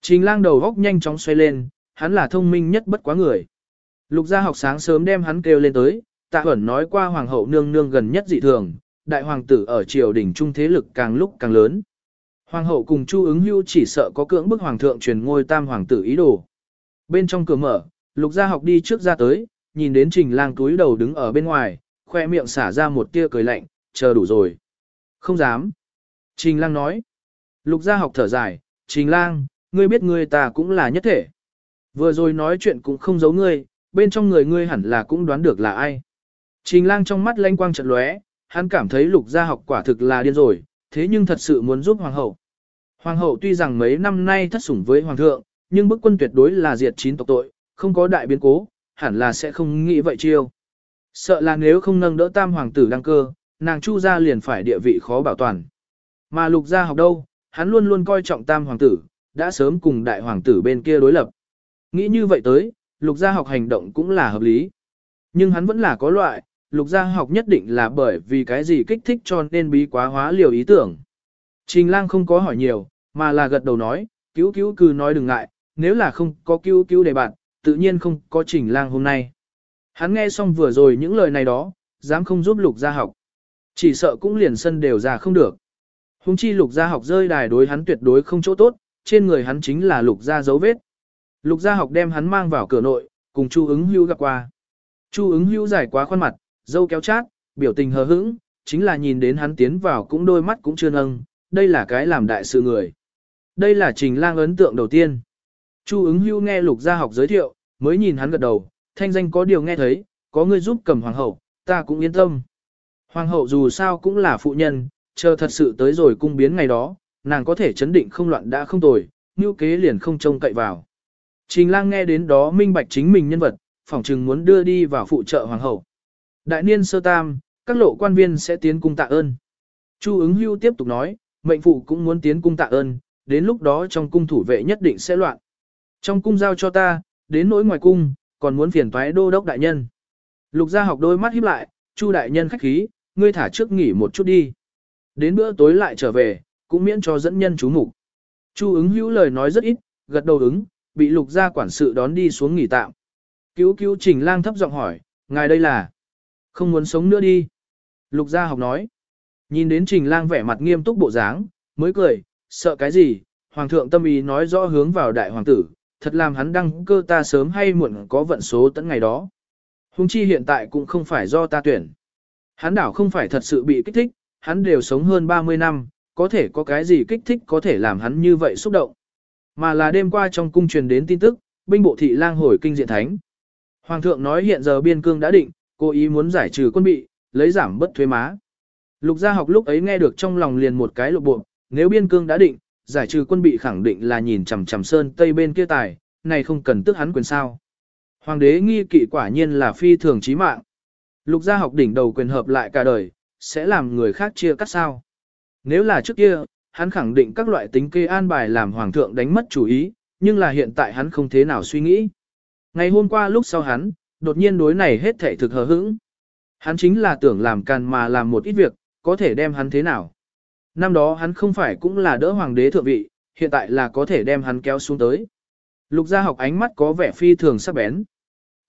Trình lang đầu góc nhanh chóng xoay lên, hắn là thông minh nhất bất quá người. Lục gia học sáng sớm đem hắn kêu lên tới, tạ ẩn nói qua hoàng hậu nương nương gần nhất dị thường, đại hoàng tử ở triều đình trung thế lực càng lúc càng lớn. Hoàng hậu cùng Chu ứng hưu chỉ sợ có cưỡng bức hoàng thượng truyền ngôi tam hoàng tử ý đồ. Bên trong cửa mở, lục gia học đi trước ra tới, nhìn đến trình lang túi đầu đứng ở bên ngoài, khoe miệng xả ra một tia cười lạnh, chờ đủ rồi. Không dám. Trình lang nói. Lục gia học thở dài, trình lang, ngươi biết ngươi ta cũng là nhất thể. Vừa rồi nói chuyện cũng không giấu ngươi, bên trong người ngươi hẳn là cũng đoán được là ai. Trình lang trong mắt lanh quang trận lóe, hắn cảm thấy lục gia học quả thực là điên rồi, thế nhưng thật sự muốn giúp hoàng hậu. Hoàng hậu tuy rằng mấy năm nay thất sủng với hoàng thượng, nhưng bức quân tuyệt đối là diệt chín tộc tội, không có đại biến cố, hẳn là sẽ không nghĩ vậy chiêu. Sợ là nếu không nâng đỡ tam hoàng tử đăng cơ, nàng chu gia liền phải địa vị khó bảo toàn. Mà lục gia học đâu, hắn luôn luôn coi trọng tam hoàng tử, đã sớm cùng đại hoàng tử bên kia đối lập. Nghĩ như vậy tới, lục gia học hành động cũng là hợp lý. Nhưng hắn vẫn là có loại, lục gia học nhất định là bởi vì cái gì kích thích cho nên bí quá hóa liều ý tưởng. Trình lang không có hỏi nhiều, mà là gật đầu nói, cứu cứu cứ nói đừng ngại, nếu là không có cứu cứu để bạn, tự nhiên không có trình lang hôm nay. Hắn nghe xong vừa rồi những lời này đó, dám không giúp lục gia học. Chỉ sợ cũng liền sân đều ra không được. Hùng chi lục gia học rơi đài đối hắn tuyệt đối không chỗ tốt, trên người hắn chính là lục gia dấu vết. Lục gia học đem hắn mang vào cửa nội, cùng Chu ứng hưu gặp qua. Chu ứng hưu giải quá khuôn mặt, dâu kéo chát, biểu tình hờ hững, chính là nhìn đến hắn tiến vào cũng đôi mắt cũng chưa nâng, đây là cái làm đại sự người. Đây là trình lang ấn tượng đầu tiên. Chu ứng hưu nghe lục gia học giới thiệu, mới nhìn hắn gật đầu, thanh danh có điều nghe thấy, có người giúp cầm hoàng hậu, ta cũng yên tâm. Hoàng hậu dù sao cũng là phụ nhân, chờ thật sự tới rồi cung biến ngày đó, nàng có thể chấn định không loạn đã không tồi, như kế liền không trông cậy vào. Trình lang nghe đến đó minh bạch chính mình nhân vật, phỏng chừng muốn đưa đi vào phụ trợ hoàng hậu. Đại niên sơ tam, các lộ quan viên sẽ tiến cung tạ ơn. Chu ứng hưu tiếp tục nói, mệnh phụ cũng muốn tiến cung tạ ơn, đến lúc đó trong cung thủ vệ nhất định sẽ loạn. Trong cung giao cho ta, đến nỗi ngoài cung, còn muốn phiền toái đô đốc đại nhân. Lục gia học đôi mắt híp lại, Chu đại nhân khách khí, ngươi thả trước nghỉ một chút đi. Đến bữa tối lại trở về, cũng miễn cho dẫn nhân chú mục. Chu ứng hữu lời nói rất ít, gật đầu ứng, bị lục gia quản sự đón đi xuống nghỉ tạm. Cứu cứu trình lang thấp giọng hỏi, ngài đây là không muốn sống nữa đi. Lục gia học nói, nhìn đến trình lang vẻ mặt nghiêm túc bộ dáng, mới cười, sợ cái gì, hoàng thượng tâm ý nói rõ hướng vào đại hoàng tử, thật làm hắn đăng cơ ta sớm hay muộn có vận số tận ngày đó. Hùng chi hiện tại cũng không phải do ta tuyển. Hắn đảo không phải thật sự bị kích thích, hắn đều sống hơn 30 năm, có thể có cái gì kích thích có thể làm hắn như vậy xúc động. Mà là đêm qua trong cung truyền đến tin tức, binh bộ thị lang hồi kinh diện thánh. Hoàng thượng nói hiện giờ biên cương đã định, cố ý muốn giải trừ quân bị, lấy giảm bất thuế má. Lục gia học lúc ấy nghe được trong lòng liền một cái lục bộ, nếu biên cương đã định, giải trừ quân bị khẳng định là nhìn chằm chằm sơn tây bên kia tài, này không cần tức hắn quyền sao. Hoàng đế nghi kỵ quả nhiên là phi thường trí mạng. Lục gia học đỉnh đầu quyền hợp lại cả đời, sẽ làm người khác chia cắt sao. Nếu là trước kia, hắn khẳng định các loại tính kê an bài làm hoàng thượng đánh mất chủ ý, nhưng là hiện tại hắn không thế nào suy nghĩ. Ngày hôm qua lúc sau hắn, đột nhiên đối này hết thảy thực hờ hững. Hắn chính là tưởng làm càn mà làm một ít việc, có thể đem hắn thế nào. Năm đó hắn không phải cũng là đỡ hoàng đế thượng vị, hiện tại là có thể đem hắn kéo xuống tới. Lục gia học ánh mắt có vẻ phi thường sắc bén.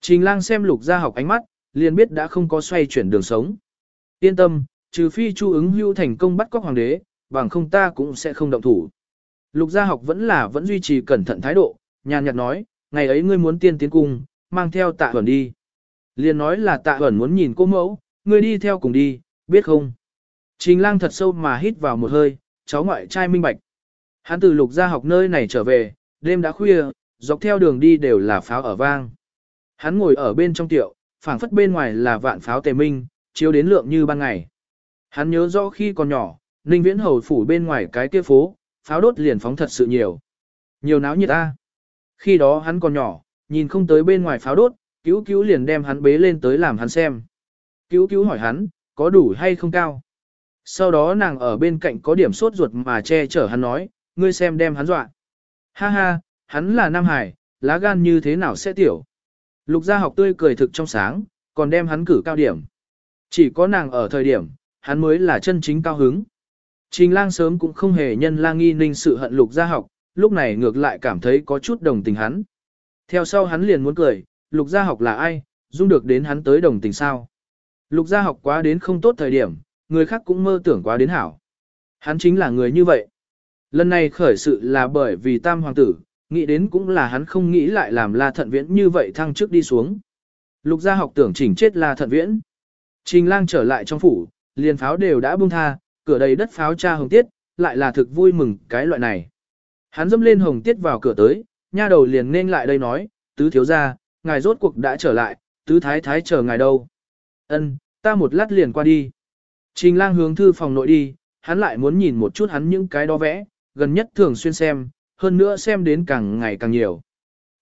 Trình lang xem lục gia học ánh mắt, liền biết đã không có xoay chuyển đường sống. Yên tâm, trừ phi chu ứng hưu thành công bắt cóc hoàng đế, bằng không ta cũng sẽ không động thủ. Lục gia học vẫn là vẫn duy trì cẩn thận thái độ, nhàn nhạt nói, ngày ấy ngươi muốn tiên tiến cung, mang theo tạ huẩn đi. Liền nói là tạ huẩn muốn nhìn cô mẫu, ngươi đi theo cùng đi, biết không? Trình lang thật sâu mà hít vào một hơi, cháu ngoại trai minh bạch. Hắn từ lục gia học nơi này trở về, đêm đã khuya, dọc theo đường đi đều là pháo ở vang. Hắn ngồi ở bên trong tiệu, phảng phất bên ngoài là vạn pháo tề minh, chiếu đến lượng như ban ngày. Hắn nhớ rõ khi còn nhỏ, Ninh Viễn Hầu phủ bên ngoài cái kia phố, pháo đốt liền phóng thật sự nhiều. Nhiều náo nhiệt ta. Khi đó hắn còn nhỏ, nhìn không tới bên ngoài pháo đốt, cứu cứu liền đem hắn bế lên tới làm hắn xem. Cứu cứu hỏi hắn, có đủ hay không cao. Sau đó nàng ở bên cạnh có điểm sốt ruột mà che chở hắn nói, ngươi xem đem hắn dọa. Ha ha, hắn là Nam Hải, lá gan như thế nào sẽ tiểu. Lục gia học tươi cười thực trong sáng, còn đem hắn cử cao điểm. Chỉ có nàng ở thời điểm, hắn mới là chân chính cao hứng. Trình lang sớm cũng không hề nhân lang nghi ninh sự hận lục gia học, lúc này ngược lại cảm thấy có chút đồng tình hắn. Theo sau hắn liền muốn cười, lục gia học là ai, dung được đến hắn tới đồng tình sao. Lục gia học quá đến không tốt thời điểm, người khác cũng mơ tưởng quá đến hảo. Hắn chính là người như vậy. Lần này khởi sự là bởi vì tam hoàng tử, nghĩ đến cũng là hắn không nghĩ lại làm La Thận Viễn như vậy thăng trước đi xuống. Lục gia học tưởng chỉnh chết La Thận Viễn. Trình lang trở lại trong phủ, liền pháo đều đã buông tha, cửa đầy đất pháo cha hồng tiết, lại là thực vui mừng cái loại này. Hắn dâm lên hồng tiết vào cửa tới, nha đầu liền nên lại đây nói, tứ thiếu gia, ngài rốt cuộc đã trở lại, tứ thái thái chờ ngài đâu. Ân, ta một lát liền qua đi. Trình lang hướng thư phòng nội đi, hắn lại muốn nhìn một chút hắn những cái đó vẽ, gần nhất thường xuyên xem, hơn nữa xem đến càng ngày càng nhiều.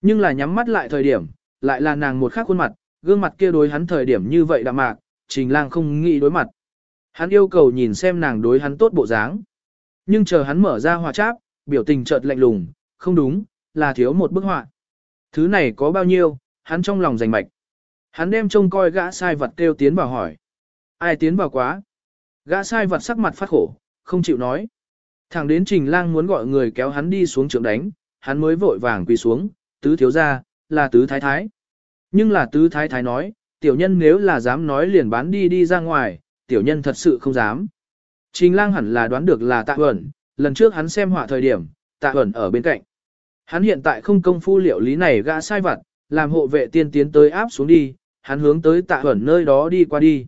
Nhưng là nhắm mắt lại thời điểm, lại là nàng một khác khuôn mặt, gương mặt kia đối hắn thời điểm như vậy đạm mạc, trình lang không nghĩ đối mặt. Hắn yêu cầu nhìn xem nàng đối hắn tốt bộ dáng. Nhưng chờ hắn mở ra hòa cháp, biểu tình chợt lạnh lùng, không đúng, là thiếu một bức họa. Thứ này có bao nhiêu, hắn trong lòng rành mạch. Hắn đem trông coi gã sai vật kêu tiến vào hỏi. Ai tiến vào quá? Gã sai vật sắc mặt phát khổ, không chịu nói. Thẳng đến trình lang muốn gọi người kéo hắn đi xuống trường đánh, hắn mới vội vàng quỳ xuống, tứ thiếu ra, là tứ thái thái. Nhưng là tứ thái thái nói, tiểu nhân nếu là dám nói liền bán đi đi ra ngoài, tiểu nhân thật sự không dám. Trình lang hẳn là đoán được là tạ ẩn, lần trước hắn xem họa thời điểm, tạ ẩn ở bên cạnh. Hắn hiện tại không công phu liệu lý này gã sai vặt, làm hộ vệ tiên tiến tới áp xuống đi, hắn hướng tới tạ ẩn nơi đó đi qua đi.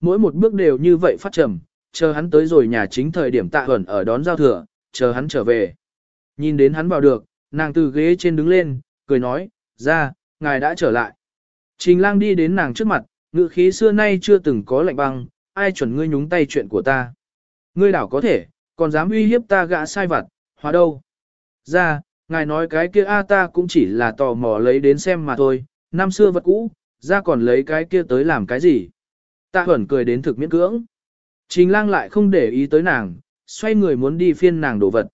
Mỗi một bước đều như vậy phát trầm, chờ hắn tới rồi nhà chính thời điểm tạ ẩn ở đón giao thừa, chờ hắn trở về. Nhìn đến hắn vào được, nàng từ ghế trên đứng lên, cười nói, ra, ngài đã trở lại. Trình lang đi đến nàng trước mặt, ngự khí xưa nay chưa từng có lạnh băng, ai chuẩn ngươi nhúng tay chuyện của ta. Ngươi đảo có thể, còn dám uy hiếp ta gã sai vặt, hóa đâu. Ra, ngài nói cái kia a ta cũng chỉ là tò mò lấy đến xem mà thôi, năm xưa vật cũ, ra còn lấy cái kia tới làm cái gì. Ta hẩn cười đến thực miễn cưỡng. Trình lang lại không để ý tới nàng, xoay người muốn đi phiên nàng đồ vật.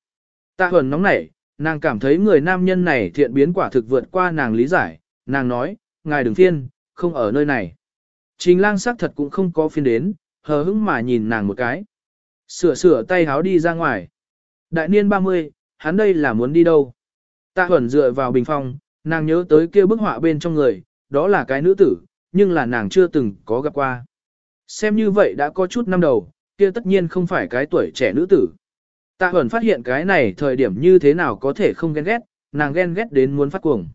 Ta hẩn nóng nảy, nàng cảm thấy người nam nhân này thiện biến quả thực vượt qua nàng lý giải, nàng nói, ngài đừng phiên, không ở nơi này. Trình lang xác thật cũng không có phiên đến, hờ hững mà nhìn nàng một cái. Sửa sửa tay háo đi ra ngoài. Đại niên 30, hắn đây là muốn đi đâu? Tạ Huẩn dựa vào bình phong, nàng nhớ tới kia bức họa bên trong người, đó là cái nữ tử, nhưng là nàng chưa từng có gặp qua. Xem như vậy đã có chút năm đầu, kia tất nhiên không phải cái tuổi trẻ nữ tử. Tạ Huẩn phát hiện cái này thời điểm như thế nào có thể không ghen ghét, nàng ghen ghét đến muốn phát cuồng.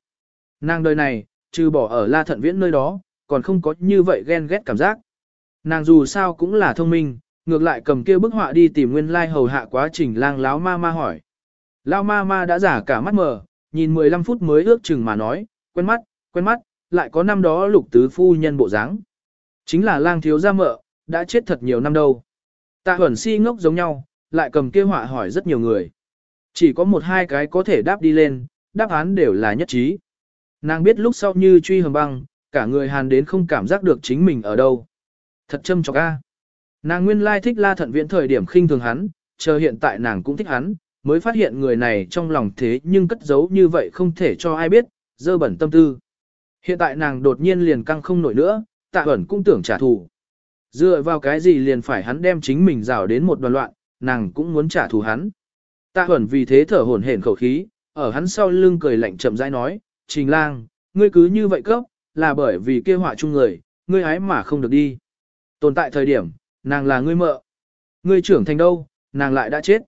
Nàng đời này, trừ bỏ ở La Thận Viễn nơi đó, còn không có như vậy ghen ghét cảm giác. Nàng dù sao cũng là thông minh, ngược lại cầm kia bức họa đi tìm nguyên lai like hầu hạ quá trình lang láo ma ma hỏi. Lao ma ma đã giả cả mắt mờ, nhìn 15 phút mới ước chừng mà nói, quen mắt, quen mắt, lại có năm đó lục tứ phu nhân bộ dáng. Chính là lang thiếu gia mợ, đã chết thật nhiều năm đâu. Tạ huẩn si ngốc giống nhau, lại cầm kia họa hỏi rất nhiều người. Chỉ có một hai cái có thể đáp đi lên, đáp án đều là nhất trí. Nàng biết lúc sau như truy hầm băng, cả người hàn đến không cảm giác được chính mình ở đâu. Thật châm chọc a. Nàng nguyên lai thích la thận viện thời điểm khinh thường hắn, chờ hiện tại nàng cũng thích hắn, mới phát hiện người này trong lòng thế nhưng cất giấu như vậy không thể cho ai biết, dơ bẩn tâm tư. Hiện tại nàng đột nhiên liền căng không nổi nữa, tạ ẩn cũng tưởng trả thù. Dựa vào cái gì liền phải hắn đem chính mình rào đến một đoàn loạn, nàng cũng muốn trả thù hắn. Tạ ẩn vì thế thở hổn hển khẩu khí, ở hắn sau lưng cười lạnh chậm rãi nói, trình lang, ngươi cứ như vậy cấp, là bởi vì kia họa chung người, ngươi hái mà không được đi. Tồn tại thời điểm, nàng là ngươi mợ. Ngươi trưởng thành đâu, nàng lại đã chết.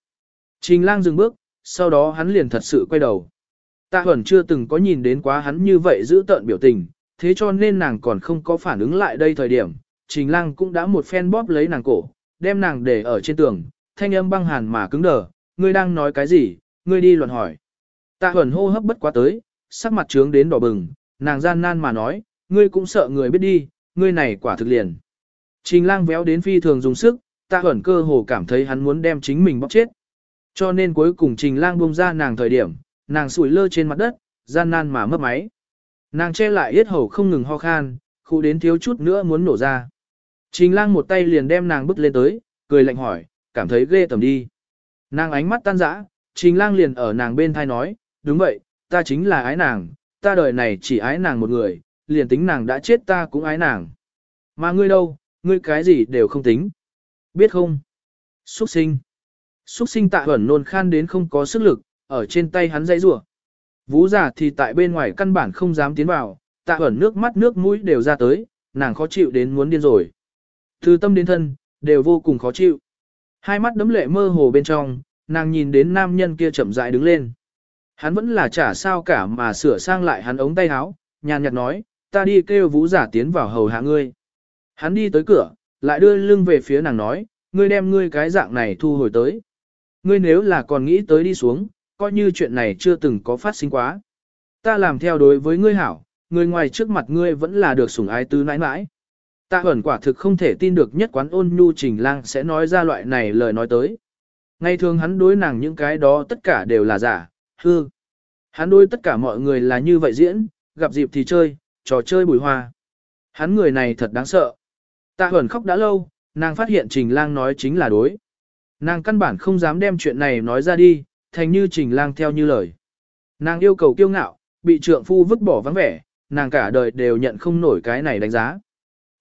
Trình lang dừng bước, sau đó hắn liền thật sự quay đầu. Tạ Huẩn chưa từng có nhìn đến quá hắn như vậy giữ tợn biểu tình, thế cho nên nàng còn không có phản ứng lại đây thời điểm. Trình lang cũng đã một phen bóp lấy nàng cổ, đem nàng để ở trên tường, thanh âm băng hàn mà cứng đờ, ngươi đang nói cái gì, ngươi đi luận hỏi. Tạ Huẩn hô hấp bất quá tới, sắc mặt trướng đến đỏ bừng, nàng gian nan mà nói, ngươi cũng sợ người biết đi, ngươi này quả thực liền. Trình lang véo đến phi thường dùng sức, tạ Huẩn cơ hồ cảm thấy hắn muốn đem chính mình bóp chết. Cho nên cuối cùng trình lang buông ra nàng thời điểm, nàng sủi lơ trên mặt đất, gian nan mà mất máy. Nàng che lại yết hầu không ngừng ho khan, khu đến thiếu chút nữa muốn nổ ra. Trình lang một tay liền đem nàng bước lên tới, cười lạnh hỏi, cảm thấy ghê tầm đi. Nàng ánh mắt tan rã, trình lang liền ở nàng bên thai nói, đúng vậy, ta chính là ái nàng, ta đời này chỉ ái nàng một người, liền tính nàng đã chết ta cũng ái nàng. Mà ngươi đâu, ngươi cái gì đều không tính. Biết không? Xuất sinh. Xuất sinh tạ ẩn nôn khan đến không có sức lực, ở trên tay hắn dãy rủa. Vũ giả thì tại bên ngoài căn bản không dám tiến vào, tạ ẩn nước mắt nước mũi đều ra tới, nàng khó chịu đến muốn điên rồi. Từ tâm đến thân, đều vô cùng khó chịu. Hai mắt đấm lệ mơ hồ bên trong, nàng nhìn đến nam nhân kia chậm rãi đứng lên. Hắn vẫn là chả sao cả mà sửa sang lại hắn ống tay áo, nhàn nhạt nói, ta đi kêu vũ giả tiến vào hầu hạ ngươi. Hắn đi tới cửa, lại đưa lưng về phía nàng nói, ngươi đem ngươi cái dạng này thu hồi tới. Ngươi nếu là còn nghĩ tới đi xuống, coi như chuyện này chưa từng có phát sinh quá. Ta làm theo đối với ngươi hảo, người ngoài trước mặt ngươi vẫn là được sủng ái tứ nãi nãi. Ta ẩn quả thực không thể tin được nhất quán ôn nhu trình lang sẽ nói ra loại này lời nói tới. Ngay thường hắn đối nàng những cái đó tất cả đều là giả, hư. Hắn đối tất cả mọi người là như vậy diễn, gặp dịp thì chơi, trò chơi bùi hoa. Hắn người này thật đáng sợ. Tạ Huẩn khóc đã lâu, nàng phát hiện Trình Lang nói chính là đối. Nàng căn bản không dám đem chuyện này nói ra đi, thành như Trình Lang theo như lời. Nàng yêu cầu kiêu ngạo, bị trượng phu vứt bỏ vắng vẻ, nàng cả đời đều nhận không nổi cái này đánh giá.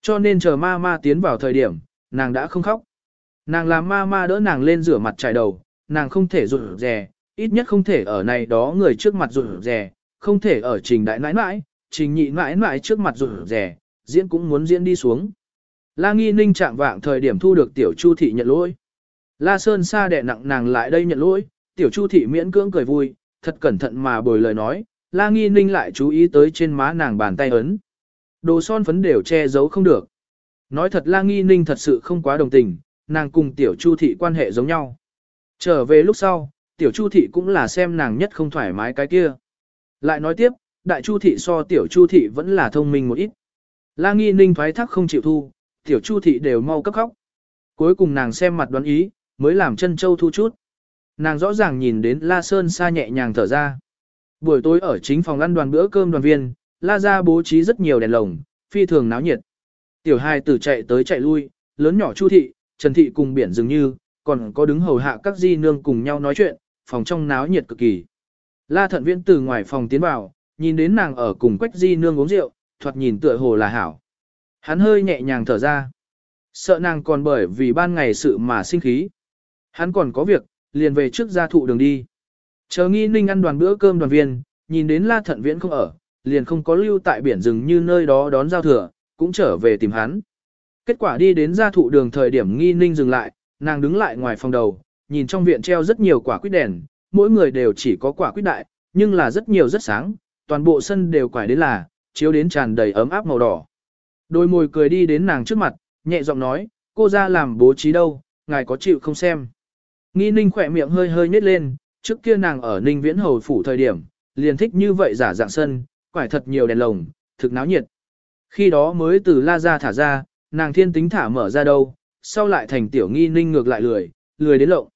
Cho nên chờ ma ma tiến vào thời điểm, nàng đã không khóc. Nàng làm ma ma đỡ nàng lên rửa mặt trải đầu, nàng không thể rụt rè, ít nhất không thể ở này đó người trước mặt rụt rè, không thể ở trình đại nãi nãi, trình nhị nãi nãi trước mặt rụt rè, diễn cũng muốn diễn đi xuống. La Nghi Ninh chạm vạng thời điểm thu được tiểu Chu thị nhận lỗi. La Sơn xa đẻ nặng nàng lại đây nhận lỗi, tiểu Chu thị miễn cưỡng cười vui, thật cẩn thận mà bồi lời nói, La Nghi Ninh lại chú ý tới trên má nàng bàn tay ấn. Đồ son phấn đều che giấu không được. Nói thật La Nghi Ninh thật sự không quá đồng tình, nàng cùng tiểu Chu thị quan hệ giống nhau. Trở về lúc sau, tiểu Chu thị cũng là xem nàng nhất không thoải mái cái kia. Lại nói tiếp, đại Chu thị so tiểu Chu thị vẫn là thông minh một ít. La Nghi Ninh thoái thác không chịu thu, tiểu Chu thị đều mau cấp khóc. Cuối cùng nàng xem mặt đoán ý, mới làm chân châu thu chút. Nàng rõ ràng nhìn đến La Sơn xa nhẹ nhàng thở ra. Buổi tối ở chính phòng ăn đoàn bữa cơm đoàn viên, La ra bố trí rất nhiều đèn lồng, phi thường náo nhiệt. Tiểu hai tử chạy tới chạy lui, lớn nhỏ Chu thị, Trần thị cùng biển dường như, còn có đứng hầu hạ các di nương cùng nhau nói chuyện, phòng trong náo nhiệt cực kỳ. La thận viễn từ ngoài phòng tiến vào, nhìn đến nàng ở cùng quách di nương uống rượu, thoạt nhìn tựa hồ là hảo. Hắn hơi nhẹ nhàng thở ra. Sợ nàng còn bởi vì ban ngày sự mà sinh khí. Hắn còn có việc, liền về trước gia thụ đường đi. Chờ nghi ninh ăn đoàn bữa cơm đoàn viên, nhìn đến la thận viễn không ở, liền không có lưu tại biển rừng như nơi đó đón giao thừa, cũng trở về tìm hắn. Kết quả đi đến gia thụ đường thời điểm nghi ninh dừng lại, nàng đứng lại ngoài phòng đầu, nhìn trong viện treo rất nhiều quả quýt đèn, mỗi người đều chỉ có quả quýt đại, nhưng là rất nhiều rất sáng, toàn bộ sân đều quải đến là, chiếu đến tràn đầy ấm áp màu đỏ. Đôi môi cười đi đến nàng trước mặt, nhẹ giọng nói, cô ra làm bố trí đâu, ngài có chịu không xem. Nghi ninh khỏe miệng hơi hơi nhếch lên, trước kia nàng ở ninh viễn hầu phủ thời điểm, liền thích như vậy giả dạng sân, quải thật nhiều đèn lồng, thực náo nhiệt. Khi đó mới từ la ra thả ra, nàng thiên tính thả mở ra đâu, sau lại thành tiểu nghi ninh ngược lại lười, lười đến lộng.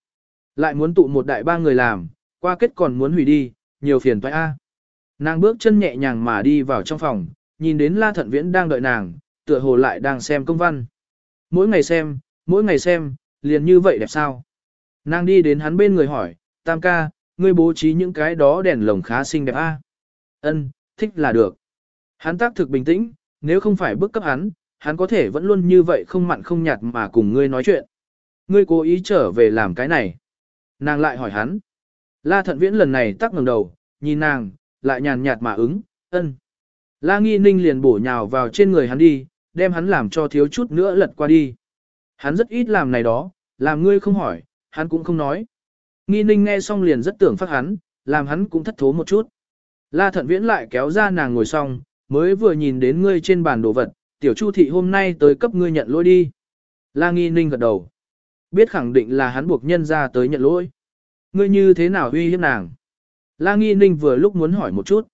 Lại muốn tụ một đại ba người làm, qua kết còn muốn hủy đi, nhiều phiền toái a. Nàng bước chân nhẹ nhàng mà đi vào trong phòng, nhìn đến La Thận Viễn đang đợi nàng, tựa hồ lại đang xem công văn. Mỗi ngày xem, mỗi ngày xem, liền như vậy đẹp sao? Nàng đi đến hắn bên người hỏi, Tam ca, ngươi bố trí những cái đó đèn lồng khá xinh đẹp a. Ân, thích là được. Hắn tác thực bình tĩnh, nếu không phải bức cấp hắn, hắn có thể vẫn luôn như vậy không mặn không nhạt mà cùng ngươi nói chuyện. Ngươi cố ý trở về làm cái này. Nàng lại hỏi hắn. La thận viễn lần này tắc ngẩng đầu, nhìn nàng, lại nhàn nhạt mà ứng, ân. La nghi ninh liền bổ nhào vào trên người hắn đi, đem hắn làm cho thiếu chút nữa lật qua đi. Hắn rất ít làm này đó, làm ngươi không hỏi, hắn cũng không nói. Nghi ninh nghe xong liền rất tưởng phát hắn, làm hắn cũng thất thố một chút. La thận viễn lại kéo ra nàng ngồi xong, mới vừa nhìn đến ngươi trên bàn đồ vật, tiểu chu thị hôm nay tới cấp ngươi nhận lỗi đi. La nghi ninh gật đầu. Biết khẳng định là hắn buộc nhân ra tới nhận lỗi. Ngươi như thế nào uy hiếp nàng? La nghi ninh vừa lúc muốn hỏi một chút.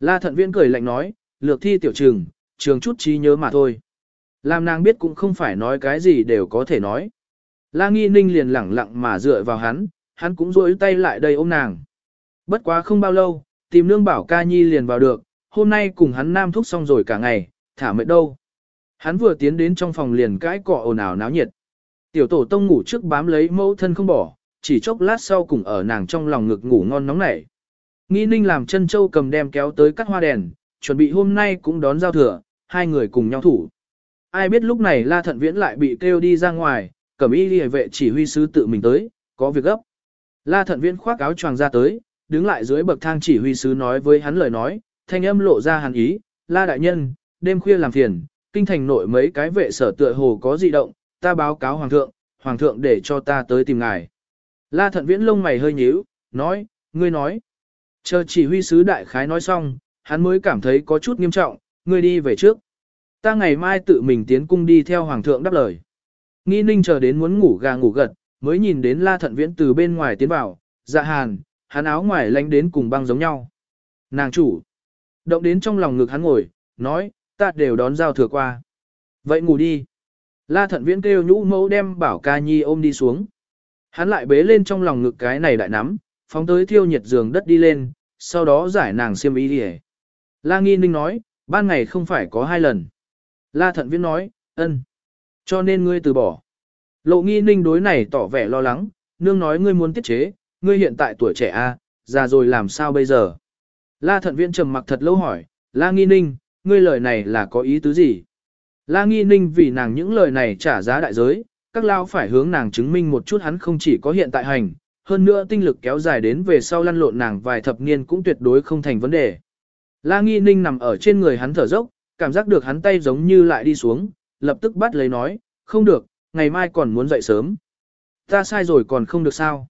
La thận viễn cười lạnh nói, lược thi tiểu trường trường chút trí nhớ mà thôi. Làm nàng biết cũng không phải nói cái gì đều có thể nói. La nghi ninh liền lẳng lặng mà dựa vào hắn, hắn cũng rối tay lại đây ôm nàng. Bất quá không bao lâu, tìm nương bảo ca nhi liền vào được, hôm nay cùng hắn nam thúc xong rồi cả ngày, thả mệt đâu. Hắn vừa tiến đến trong phòng liền cãi cọ ồn ào náo nhiệt. Tiểu tổ tông ngủ trước bám lấy mẫu thân không bỏ, chỉ chốc lát sau cùng ở nàng trong lòng ngực ngủ ngon nóng nảy. Nghi ninh làm chân châu cầm đem kéo tới cắt hoa đèn, chuẩn bị hôm nay cũng đón giao thừa, hai người cùng nhau thủ. Ai biết lúc này La Thận Viễn lại bị kêu đi ra ngoài, cẩm y liề vệ chỉ huy sứ tự mình tới, có việc gấp. La Thận Viễn khoác áo choàng ra tới, đứng lại dưới bậc thang chỉ huy sứ nói với hắn lời nói, thanh âm lộ ra hàn ý, La Đại Nhân, đêm khuya làm phiền, kinh thành nội mấy cái vệ sở tựa hồ có dị động, ta báo cáo Hoàng thượng, Hoàng thượng để cho ta tới tìm ngài. La Thận Viễn lông mày hơi nhíu, nói, ngươi nói. Chờ chỉ huy sứ đại khái nói xong, hắn mới cảm thấy có chút nghiêm trọng, ngươi đi về trước. Ta ngày mai tự mình tiến cung đi theo hoàng thượng đáp lời. Nghi ninh chờ đến muốn ngủ gà ngủ gật, mới nhìn đến la thận viễn từ bên ngoài tiến vào, dạ hàn, hắn áo ngoài lánh đến cùng băng giống nhau. Nàng chủ, động đến trong lòng ngực hắn ngồi, nói, ta đều đón giao thừa qua. Vậy ngủ đi. La thận viễn kêu nhũ mẫu đem bảo ca nhi ôm đi xuống. Hắn lại bế lên trong lòng ngực cái này đại nắm, phóng tới thiêu nhiệt giường đất đi lên, sau đó giải nàng xiêm ý đi La nghi ninh nói, ban ngày không phải có hai lần. La thận viễn nói, ân. Cho nên ngươi từ bỏ. Lộ nghi ninh đối này tỏ vẻ lo lắng, nương nói ngươi muốn tiết chế, ngươi hiện tại tuổi trẻ a, già rồi làm sao bây giờ? La thận viễn trầm mặc thật lâu hỏi, La nghi ninh, ngươi lời này là có ý tứ gì? La nghi ninh vì nàng những lời này trả giá đại giới, các lao phải hướng nàng chứng minh một chút hắn không chỉ có hiện tại hành, hơn nữa tinh lực kéo dài đến về sau lăn lộn nàng vài thập niên cũng tuyệt đối không thành vấn đề. La Nghi Ninh nằm ở trên người hắn thở dốc, cảm giác được hắn tay giống như lại đi xuống, lập tức bắt lấy nói, không được, ngày mai còn muốn dậy sớm. Ta sai rồi còn không được sao.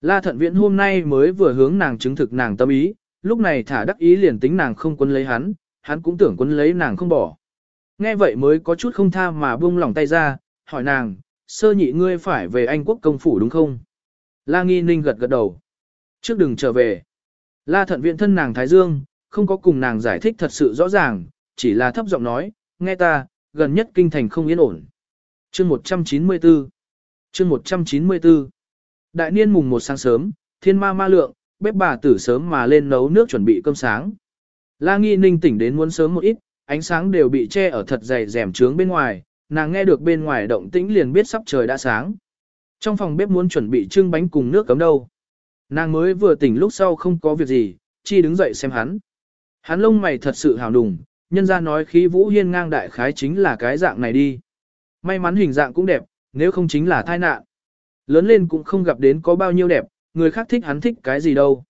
La Thận Viễn hôm nay mới vừa hướng nàng chứng thực nàng tâm ý, lúc này thả đắc ý liền tính nàng không quấn lấy hắn, hắn cũng tưởng quấn lấy nàng không bỏ. Nghe vậy mới có chút không tha mà buông lỏng tay ra, hỏi nàng, sơ nhị ngươi phải về Anh quốc công phủ đúng không? La Nghi Ninh gật gật đầu. Trước đừng trở về. La Thận Viễn thân nàng Thái Dương, không có cùng nàng giải thích thật sự rõ ràng, chỉ là thấp giọng nói, nghe ta, gần nhất kinh thành không yên ổn. Chương 194 Chương 194 Đại niên mùng một sáng sớm, thiên ma ma lượng, bếp bà tử sớm mà lên nấu nước chuẩn bị cơm sáng. La Nghi Ninh tỉnh đến muốn sớm một ít, ánh sáng đều bị che ở thật dày rèm trướng bên ngoài, nàng nghe được bên ngoài động tĩnh liền biết sắp trời đã sáng. Trong phòng bếp muốn chuẩn bị trưng bánh cùng nước cấm đâu. Nàng mới vừa tỉnh lúc sau không có việc gì, chi đứng dậy xem hắn. Hắn lông mày thật sự hào đùng, nhân ra nói khí vũ hiên ngang đại khái chính là cái dạng này đi. May mắn hình dạng cũng đẹp, nếu không chính là thai nạn. Lớn lên cũng không gặp đến có bao nhiêu đẹp, người khác thích hắn thích cái gì đâu.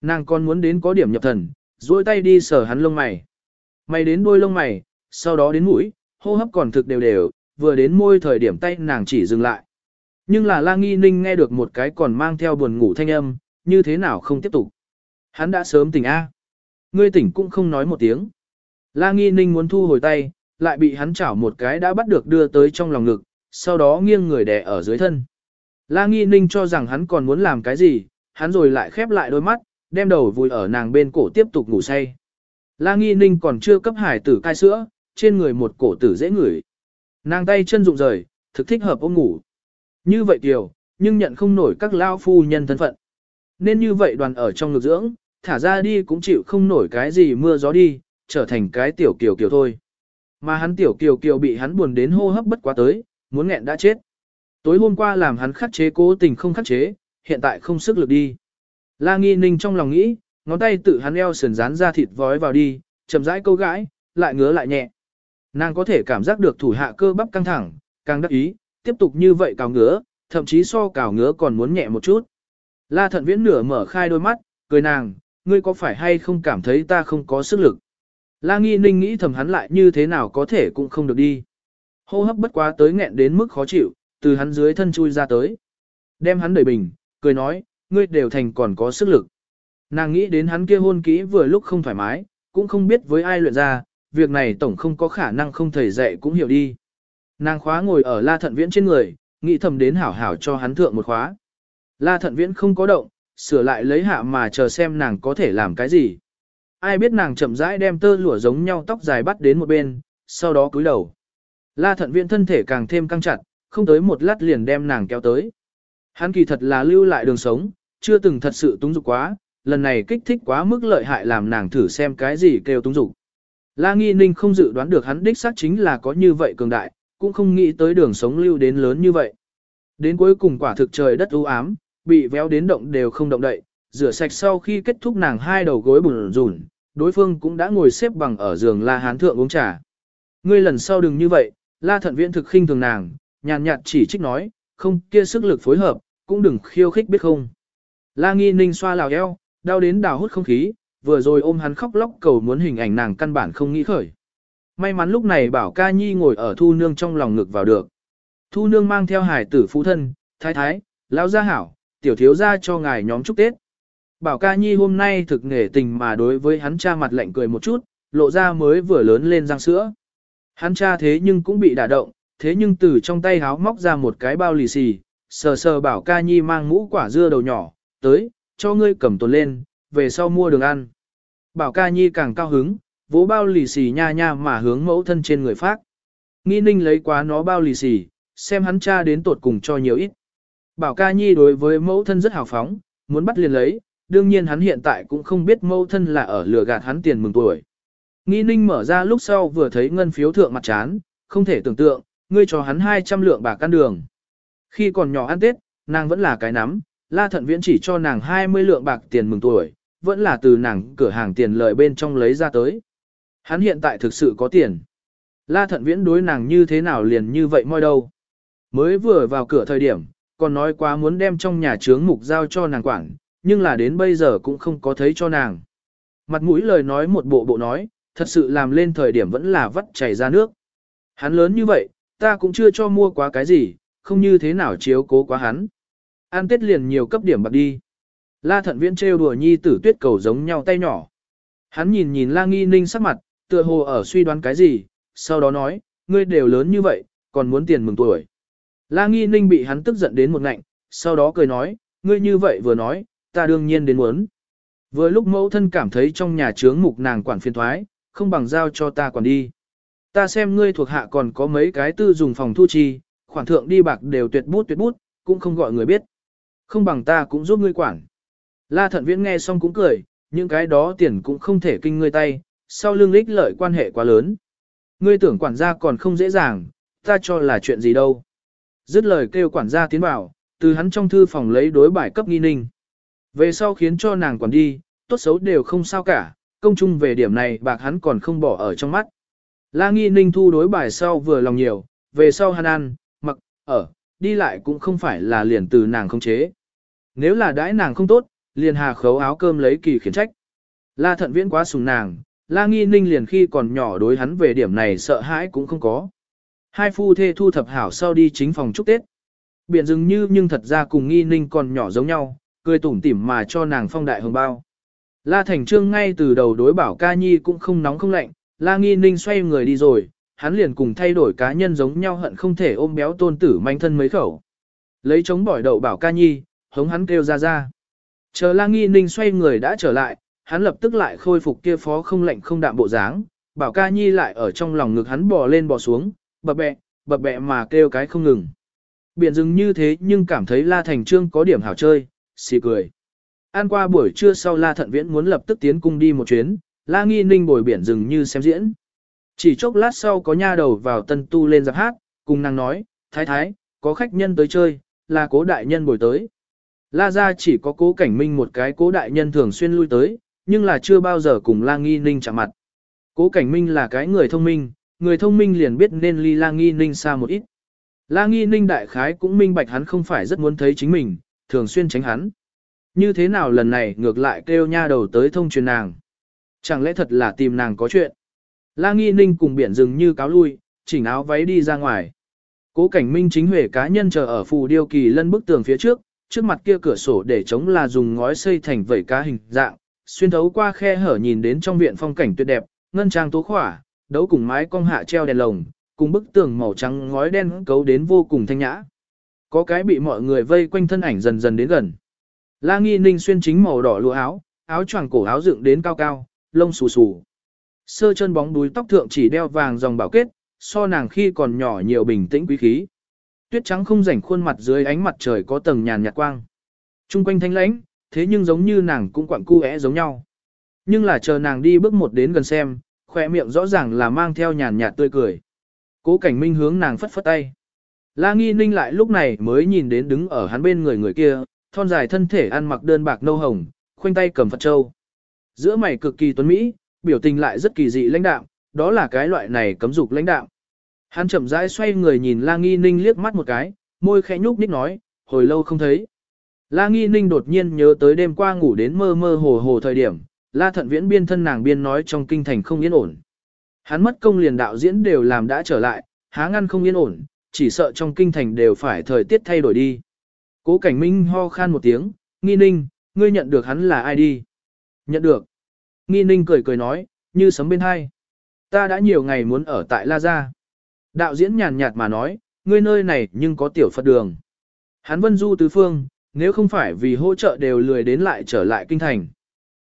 Nàng còn muốn đến có điểm nhập thần, duỗi tay đi sờ hắn lông mày. Mày đến đôi lông mày, sau đó đến mũi, hô hấp còn thực đều đều, vừa đến môi thời điểm tay nàng chỉ dừng lại. Nhưng là la nghi ninh nghe được một cái còn mang theo buồn ngủ thanh âm, như thế nào không tiếp tục. Hắn đã sớm tỉnh A. Ngươi tỉnh cũng không nói một tiếng. La nghi ninh muốn thu hồi tay, lại bị hắn chảo một cái đã bắt được đưa tới trong lòng ngực, sau đó nghiêng người đè ở dưới thân. La nghi ninh cho rằng hắn còn muốn làm cái gì, hắn rồi lại khép lại đôi mắt, đem đầu vùi ở nàng bên cổ tiếp tục ngủ say. La nghi ninh còn chưa cấp hải tử cai sữa, trên người một cổ tử dễ ngửi. Nàng tay chân rụng rời, thực thích hợp ôm ngủ. Như vậy tiểu, nhưng nhận không nổi các lao phu nhân thân phận. Nên như vậy đoàn ở trong ngực dưỡng, thả ra đi cũng chịu không nổi cái gì mưa gió đi, trở thành cái tiểu kiều kiều thôi. Mà hắn tiểu kiều kiều bị hắn buồn đến hô hấp bất quá tới, muốn nghẹn đã chết. Tối hôm qua làm hắn khắc chế cố tình không khắc chế, hiện tại không sức lực đi. La nghi ninh trong lòng nghĩ, ngón tay tự hắn eo sườn dán ra thịt vói vào đi, chậm rãi câu gãi, lại ngứa lại nhẹ. Nàng có thể cảm giác được thủ hạ cơ bắp căng thẳng, càng đắc ý, tiếp tục như vậy cào ngứa, thậm chí so cào ngứa còn muốn nhẹ một chút. La thận viễn nửa mở khai đôi mắt, cười nàng, ngươi có phải hay không cảm thấy ta không có sức lực. La nghi ninh nghĩ thầm hắn lại như thế nào có thể cũng không được đi. Hô hấp bất quá tới nghẹn đến mức khó chịu, từ hắn dưới thân chui ra tới. Đem hắn đẩy bình, cười nói, ngươi đều thành còn có sức lực. Nàng nghĩ đến hắn kia hôn kỹ vừa lúc không thoải mái, cũng không biết với ai luyện ra, việc này tổng không có khả năng không thầy dạy cũng hiểu đi. Nàng khóa ngồi ở la thận viễn trên người, nghĩ thầm đến hảo hảo cho hắn thượng một khóa. La thận viễn không có động, sửa lại lấy hạ mà chờ xem nàng có thể làm cái gì. Ai biết nàng chậm rãi đem tơ lụa giống nhau tóc dài bắt đến một bên, sau đó cúi đầu. La thận viện thân thể càng thêm căng chặt, không tới một lát liền đem nàng kéo tới. Hắn kỳ thật là lưu lại đường sống, chưa từng thật sự túng dục quá, lần này kích thích quá mức lợi hại làm nàng thử xem cái gì kêu túng dục. La Nghi Ninh không dự đoán được hắn đích xác chính là có như vậy cường đại, cũng không nghĩ tới đường sống lưu đến lớn như vậy. Đến cuối cùng quả thực trời đất u ám, bị véo đến động đều không động đậy, rửa sạch sau khi kết thúc nàng hai đầu gối bùn rùn, đối phương cũng đã ngồi xếp bằng ở giường La Hán thượng uống trà. Ngươi lần sau đừng như vậy, La Thận Viễn thực khinh thường nàng, nhàn nhạt chỉ trích nói, không kia sức lực phối hợp, cũng đừng khiêu khích biết không. La Nghi Ninh xoa lào eo, đau đến đào hút không khí, vừa rồi ôm hắn khóc lóc cầu muốn hình ảnh nàng căn bản không nghĩ khởi. May mắn lúc này bảo ca nhi ngồi ở thu nương trong lòng ngực vào được. Thu nương mang theo hải tử phụ thân, thái thái, lão gia hảo, tiểu thiếu gia cho ngài nhóm chúc Tết. Bảo ca nhi hôm nay thực nghề tình mà đối với hắn cha mặt lạnh cười một chút, lộ ra mới vừa lớn lên răng sữa. Hắn cha thế nhưng cũng bị đả động, thế nhưng từ trong tay háo móc ra một cái bao lì xì, sờ sờ bảo ca nhi mang mũ quả dưa đầu nhỏ, tới, cho ngươi cầm tồn lên, về sau mua đường ăn. Bảo ca nhi càng cao hứng, vỗ bao lì xì nha nha mà hướng mẫu thân trên người phát. Nghi ninh lấy quá nó bao lì xì, xem hắn cha đến tột cùng cho nhiều ít. Bảo ca nhi đối với mẫu thân rất hào phóng, muốn bắt liền lấy, đương nhiên hắn hiện tại cũng không biết mâu thân là ở lừa gạt hắn tiền mừng tuổi. Nghi ninh mở ra lúc sau vừa thấy ngân phiếu thượng mặt chán, không thể tưởng tượng, ngươi cho hắn 200 lượng bạc căn đường. Khi còn nhỏ ăn Tết, nàng vẫn là cái nắm, La Thận Viễn chỉ cho nàng 20 lượng bạc tiền mừng tuổi, vẫn là từ nàng cửa hàng tiền lợi bên trong lấy ra tới. Hắn hiện tại thực sự có tiền. La Thận Viễn đối nàng như thế nào liền như vậy moi đâu. Mới vừa vào cửa thời điểm, còn nói quá muốn đem trong nhà trướng mục giao cho nàng quản, nhưng là đến bây giờ cũng không có thấy cho nàng. Mặt mũi lời nói một bộ bộ nói, thật sự làm lên thời điểm vẫn là vắt chảy ra nước. Hắn lớn như vậy, ta cũng chưa cho mua quá cái gì, không như thế nào chiếu cố quá hắn. An tết liền nhiều cấp điểm bạc đi. La thận viễn trêu đùa nhi tử tuyết cầu giống nhau tay nhỏ. Hắn nhìn nhìn la nghi ninh sắc mặt, tựa hồ ở suy đoán cái gì, sau đó nói, ngươi đều lớn như vậy, còn muốn tiền mừng tuổi. La nghi ninh bị hắn tức giận đến một ngạnh, sau đó cười nói, ngươi như vậy vừa nói, ta đương nhiên đến muốn. Vừa lúc mẫu thân cảm thấy trong nhà trướng mục nàng quản phiền thoái, không bằng giao cho ta quản đi. Ta xem ngươi thuộc hạ còn có mấy cái tư dùng phòng thu chi, khoản thượng đi bạc đều tuyệt bút tuyệt bút, cũng không gọi người biết. Không bằng ta cũng giúp ngươi quản. La thận viễn nghe xong cũng cười, những cái đó tiền cũng không thể kinh ngươi tay, sau lương lích lợi quan hệ quá lớn. Ngươi tưởng quản gia còn không dễ dàng, ta cho là chuyện gì đâu. Dứt lời kêu quản gia tiến vào, từ hắn trong thư phòng lấy đối bài cấp nghi ninh. Về sau khiến cho nàng quản đi, tốt xấu đều không sao cả, công chung về điểm này bạc hắn còn không bỏ ở trong mắt. La nghi ninh thu đối bài sau vừa lòng nhiều, về sau hắn ăn, mặc, ở, đi lại cũng không phải là liền từ nàng không chế. Nếu là đãi nàng không tốt, liền hà khấu áo cơm lấy kỳ khiển trách. La thận viễn quá sùng nàng, la nghi ninh liền khi còn nhỏ đối hắn về điểm này sợ hãi cũng không có. Hai phu thê thu thập hảo sau đi chính phòng chúc Tết. Biển dừng như nhưng thật ra cùng nghi ninh còn nhỏ giống nhau, cười tủm tỉm mà cho nàng phong đại hồng bao. La Thành Trương ngay từ đầu đối bảo ca nhi cũng không nóng không lạnh, La Nghi Ninh xoay người đi rồi, hắn liền cùng thay đổi cá nhân giống nhau hận không thể ôm béo tôn tử manh thân mấy khẩu. Lấy chống bỏi đậu bảo ca nhi, hống hắn kêu ra ra. Chờ La Nghi Ninh xoay người đã trở lại, hắn lập tức lại khôi phục kia phó không lạnh không đạm bộ dáng, bảo ca nhi lại ở trong lòng ngực hắn bò lên bò xuống, bập bẹ, bập bẹ mà kêu cái không ngừng. Biển dừng như thế nhưng cảm thấy La Thành Trương có điểm hảo chơi, xì cười. An qua buổi trưa sau La Thận Viễn muốn lập tức tiến cung đi một chuyến, La Nghi Ninh bồi biển dừng như xem diễn. Chỉ chốc lát sau có nha đầu vào tân tu lên giáp hát, cùng nàng nói, thái thái, có khách nhân tới chơi, là cố đại nhân bồi tới. La ra chỉ có cố cảnh minh một cái cố đại nhân thường xuyên lui tới, nhưng là chưa bao giờ cùng La Nghi Ninh chạm mặt. Cố cảnh minh là cái người thông minh, người thông minh liền biết nên ly La Nghi Ninh xa một ít. La Nghi Ninh đại khái cũng minh bạch hắn không phải rất muốn thấy chính mình, thường xuyên tránh hắn. Như thế nào lần này ngược lại kêu nha đầu tới thông truyền nàng. Chẳng lẽ thật là tìm nàng có chuyện. La Nghi Ninh cùng biển rừng như cáo lui, chỉnh áo váy đi ra ngoài. Cố cảnh minh chính huệ cá nhân chờ ở phù điêu kỳ lân bức tường phía trước, trước mặt kia cửa sổ để chống là dùng ngói xây thành vẩy cá hình dạng, xuyên thấu qua khe hở nhìn đến trong viện phong cảnh tuyệt đẹp, ngân trang tố khỏa, đấu cùng mái cong hạ treo đèn lồng, cùng bức tường màu trắng ngói đen cấu đến vô cùng thanh nhã. Có cái bị mọi người vây quanh thân ảnh dần dần đến gần. La Nghi Ninh xuyên chính màu đỏ lụa áo, áo choàng cổ áo dựng đến cao cao, lông xù xù. Sơ chân bóng đuôi tóc thượng chỉ đeo vàng dòng bảo kết, so nàng khi còn nhỏ nhiều bình tĩnh quý khí. Tuyết trắng không rảnh khuôn mặt dưới ánh mặt trời có tầng nhàn nhạt quang. Trung quanh thanh lãnh, thế nhưng giống như nàng cũng quặn cu é giống nhau. Nhưng là chờ nàng đi bước một đến gần xem, khoe miệng rõ ràng là mang theo nhàn nhạt tươi cười. Cố cảnh minh hướng nàng phất phất tay. La nghi ninh lại lúc này mới nhìn đến đứng ở hắn bên người người kia, thon dài thân thể ăn mặc đơn bạc nâu hồng, khoanh tay cầm Phật Châu. Giữa mày cực kỳ tuấn Mỹ, biểu tình lại rất kỳ dị lãnh đạm, đó là cái loại này cấm dục lãnh đạm. Hắn chậm rãi xoay người nhìn La Nghi Ninh liếc mắt một cái, môi khẽ nhúc nhích nói, hồi lâu không thấy. La Nghi Ninh đột nhiên nhớ tới đêm qua ngủ đến mơ mơ hồ hồ thời điểm, La Thận Viễn biên thân nàng biên nói trong kinh thành không yên ổn. Hắn mất công liền đạo diễn đều làm đã trở lại, há ngăn không yên ổn, chỉ sợ trong kinh thành đều phải thời tiết thay đổi đi. Cố cảnh minh ho khan một tiếng, nghi ninh, ngươi nhận được hắn là ai đi? Nhận được. Nghi ninh cười cười nói, như sấm bên hai. Ta đã nhiều ngày muốn ở tại La Gia. Đạo diễn nhàn nhạt mà nói, ngươi nơi này nhưng có tiểu Phật đường. Hắn vân du tứ phương, nếu không phải vì hỗ trợ đều lười đến lại trở lại kinh thành.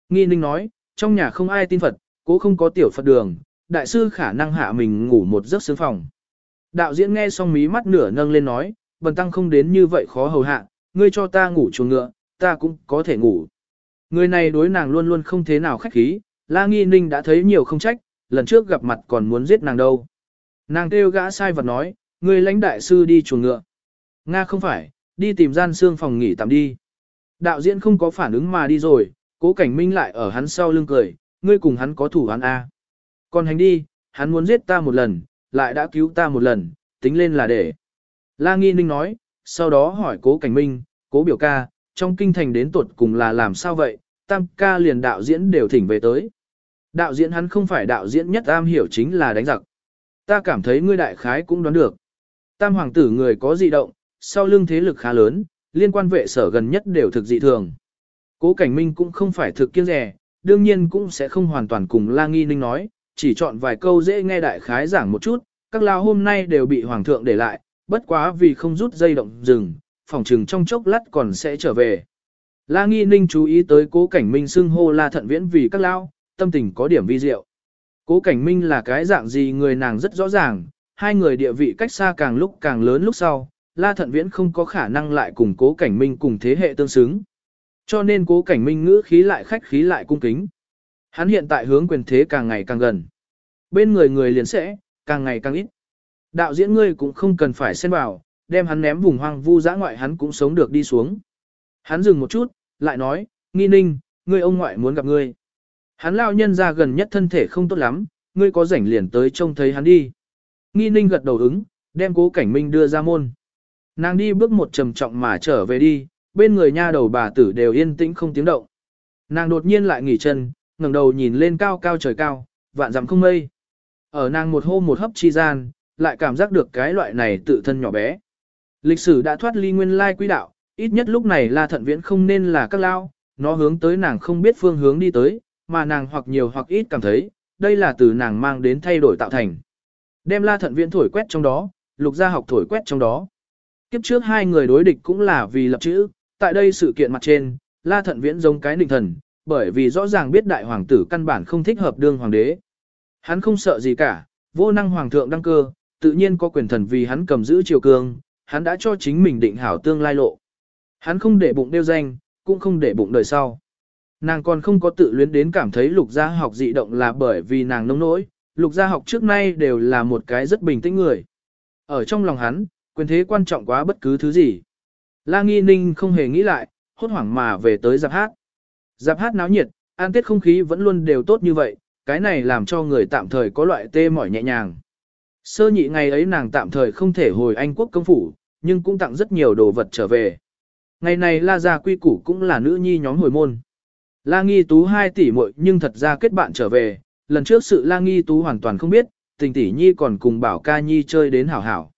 Nghi ninh nói, trong nhà không ai tin Phật, cố không có tiểu Phật đường, đại sư khả năng hạ mình ngủ một giấc sướng phòng. Đạo diễn nghe xong mí mắt nửa nâng lên nói, bần tăng không đến như vậy khó hầu hạ, ngươi cho ta ngủ chuồng ngựa, ta cũng có thể ngủ. Người này đối nàng luôn luôn không thế nào khách khí, La Nghi Ninh đã thấy nhiều không trách, lần trước gặp mặt còn muốn giết nàng đâu. Nàng kêu gã sai vật nói, ngươi lãnh đại sư đi chuồng ngựa. Nga không phải, đi tìm gian xương phòng nghỉ tạm đi. Đạo diễn không có phản ứng mà đi rồi, cố cảnh minh lại ở hắn sau lưng cười, ngươi cùng hắn có thủ hắn A. Còn hành đi, hắn muốn giết ta một lần, lại đã cứu ta một lần, tính lên là để. La Nghi Ninh nói, sau đó hỏi cố cảnh minh, cố biểu ca, trong kinh thành đến tuột cùng là làm sao vậy, tam ca liền đạo diễn đều thỉnh về tới. Đạo diễn hắn không phải đạo diễn nhất am hiểu chính là đánh giặc. Ta cảm thấy ngươi đại khái cũng đoán được. Tam hoàng tử người có dị động, sau lưng thế lực khá lớn, liên quan vệ sở gần nhất đều thực dị thường. Cố cảnh minh cũng không phải thực kiêng rẻ, đương nhiên cũng sẽ không hoàn toàn cùng La Nghi Ninh nói, chỉ chọn vài câu dễ nghe đại khái giảng một chút, các lao hôm nay đều bị hoàng thượng để lại, bất quá vì không rút dây động rừng, phòng trừng trong chốc lát còn sẽ trở về. La Nghi Ninh chú ý tới cố cảnh minh xưng hô La Thận Viễn vì các lao, tâm tình có điểm vi diệu. Cố cảnh minh là cái dạng gì người nàng rất rõ ràng, hai người địa vị cách xa càng lúc càng lớn lúc sau, La Thận Viễn không có khả năng lại cùng cố cảnh minh cùng thế hệ tương xứng. Cho nên cố cảnh minh ngữ khí lại khách khí lại cung kính. Hắn hiện tại hướng quyền thế càng ngày càng gần. Bên người người liền sẽ, càng ngày càng ít. Đạo diễn ngươi cũng không cần phải xen vào, đem hắn ném vùng hoang vu dã ngoại hắn cũng sống được đi xuống. Hắn dừng một chút, lại nói, nghi ninh, ngươi ông ngoại muốn gặp ngươi. Hắn lao nhân ra gần nhất thân thể không tốt lắm, ngươi có rảnh liền tới trông thấy hắn đi. Nghi ninh gật đầu ứng, đem cố cảnh minh đưa ra môn. Nàng đi bước một trầm trọng mà trở về đi, bên người nha đầu bà tử đều yên tĩnh không tiếng động. Nàng đột nhiên lại nghỉ chân, ngẩng đầu nhìn lên cao cao trời cao, vạn dặm không mây. Ở nàng một hô một hấp chi gian, lại cảm giác được cái loại này tự thân nhỏ bé. Lịch sử đã thoát ly nguyên lai quỹ đạo, ít nhất lúc này La Thận Viễn không nên là các lao, nó hướng tới nàng không biết phương hướng đi tới, mà nàng hoặc nhiều hoặc ít cảm thấy, đây là từ nàng mang đến thay đổi tạo thành. Đem La Thận Viễn thổi quét trong đó, Lục Gia học thổi quét trong đó. Kiếp trước hai người đối địch cũng là vì lập chữ, tại đây sự kiện mặt trên, La Thận Viễn giống cái định thần, bởi vì rõ ràng biết đại hoàng tử căn bản không thích hợp đương hoàng đế. Hắn không sợ gì cả, vô năng hoàng thượng đăng cơ, tự nhiên có quyền thần vì hắn cầm giữ triều cương, hắn đã cho chính mình định hảo tương lai lộ. Hắn không để bụng đeo danh, cũng không để bụng đời sau. Nàng còn không có tự luyến đến cảm thấy lục gia học dị động là bởi vì nàng nông nỗi, lục gia học trước nay đều là một cái rất bình tĩnh người. Ở trong lòng hắn, quyền thế quan trọng quá bất cứ thứ gì. La Nghi Ninh không hề nghĩ lại, hốt hoảng mà về tới giáp hát. Giáp hát náo nhiệt, an tết không khí vẫn luôn đều tốt như vậy, cái này làm cho người tạm thời có loại tê mỏi nhẹ nhàng. Sơ nhị ngày ấy nàng tạm thời không thể hồi Anh quốc công phủ, nhưng cũng tặng rất nhiều đồ vật trở về. Ngày này La Gia Quy Củ cũng là nữ nhi nhóm hồi môn. La Nghi Tú hai tỷ muội nhưng thật ra kết bạn trở về, lần trước sự La Nghi Tú hoàn toàn không biết, tình tỷ nhi còn cùng bảo ca nhi chơi đến hảo hảo.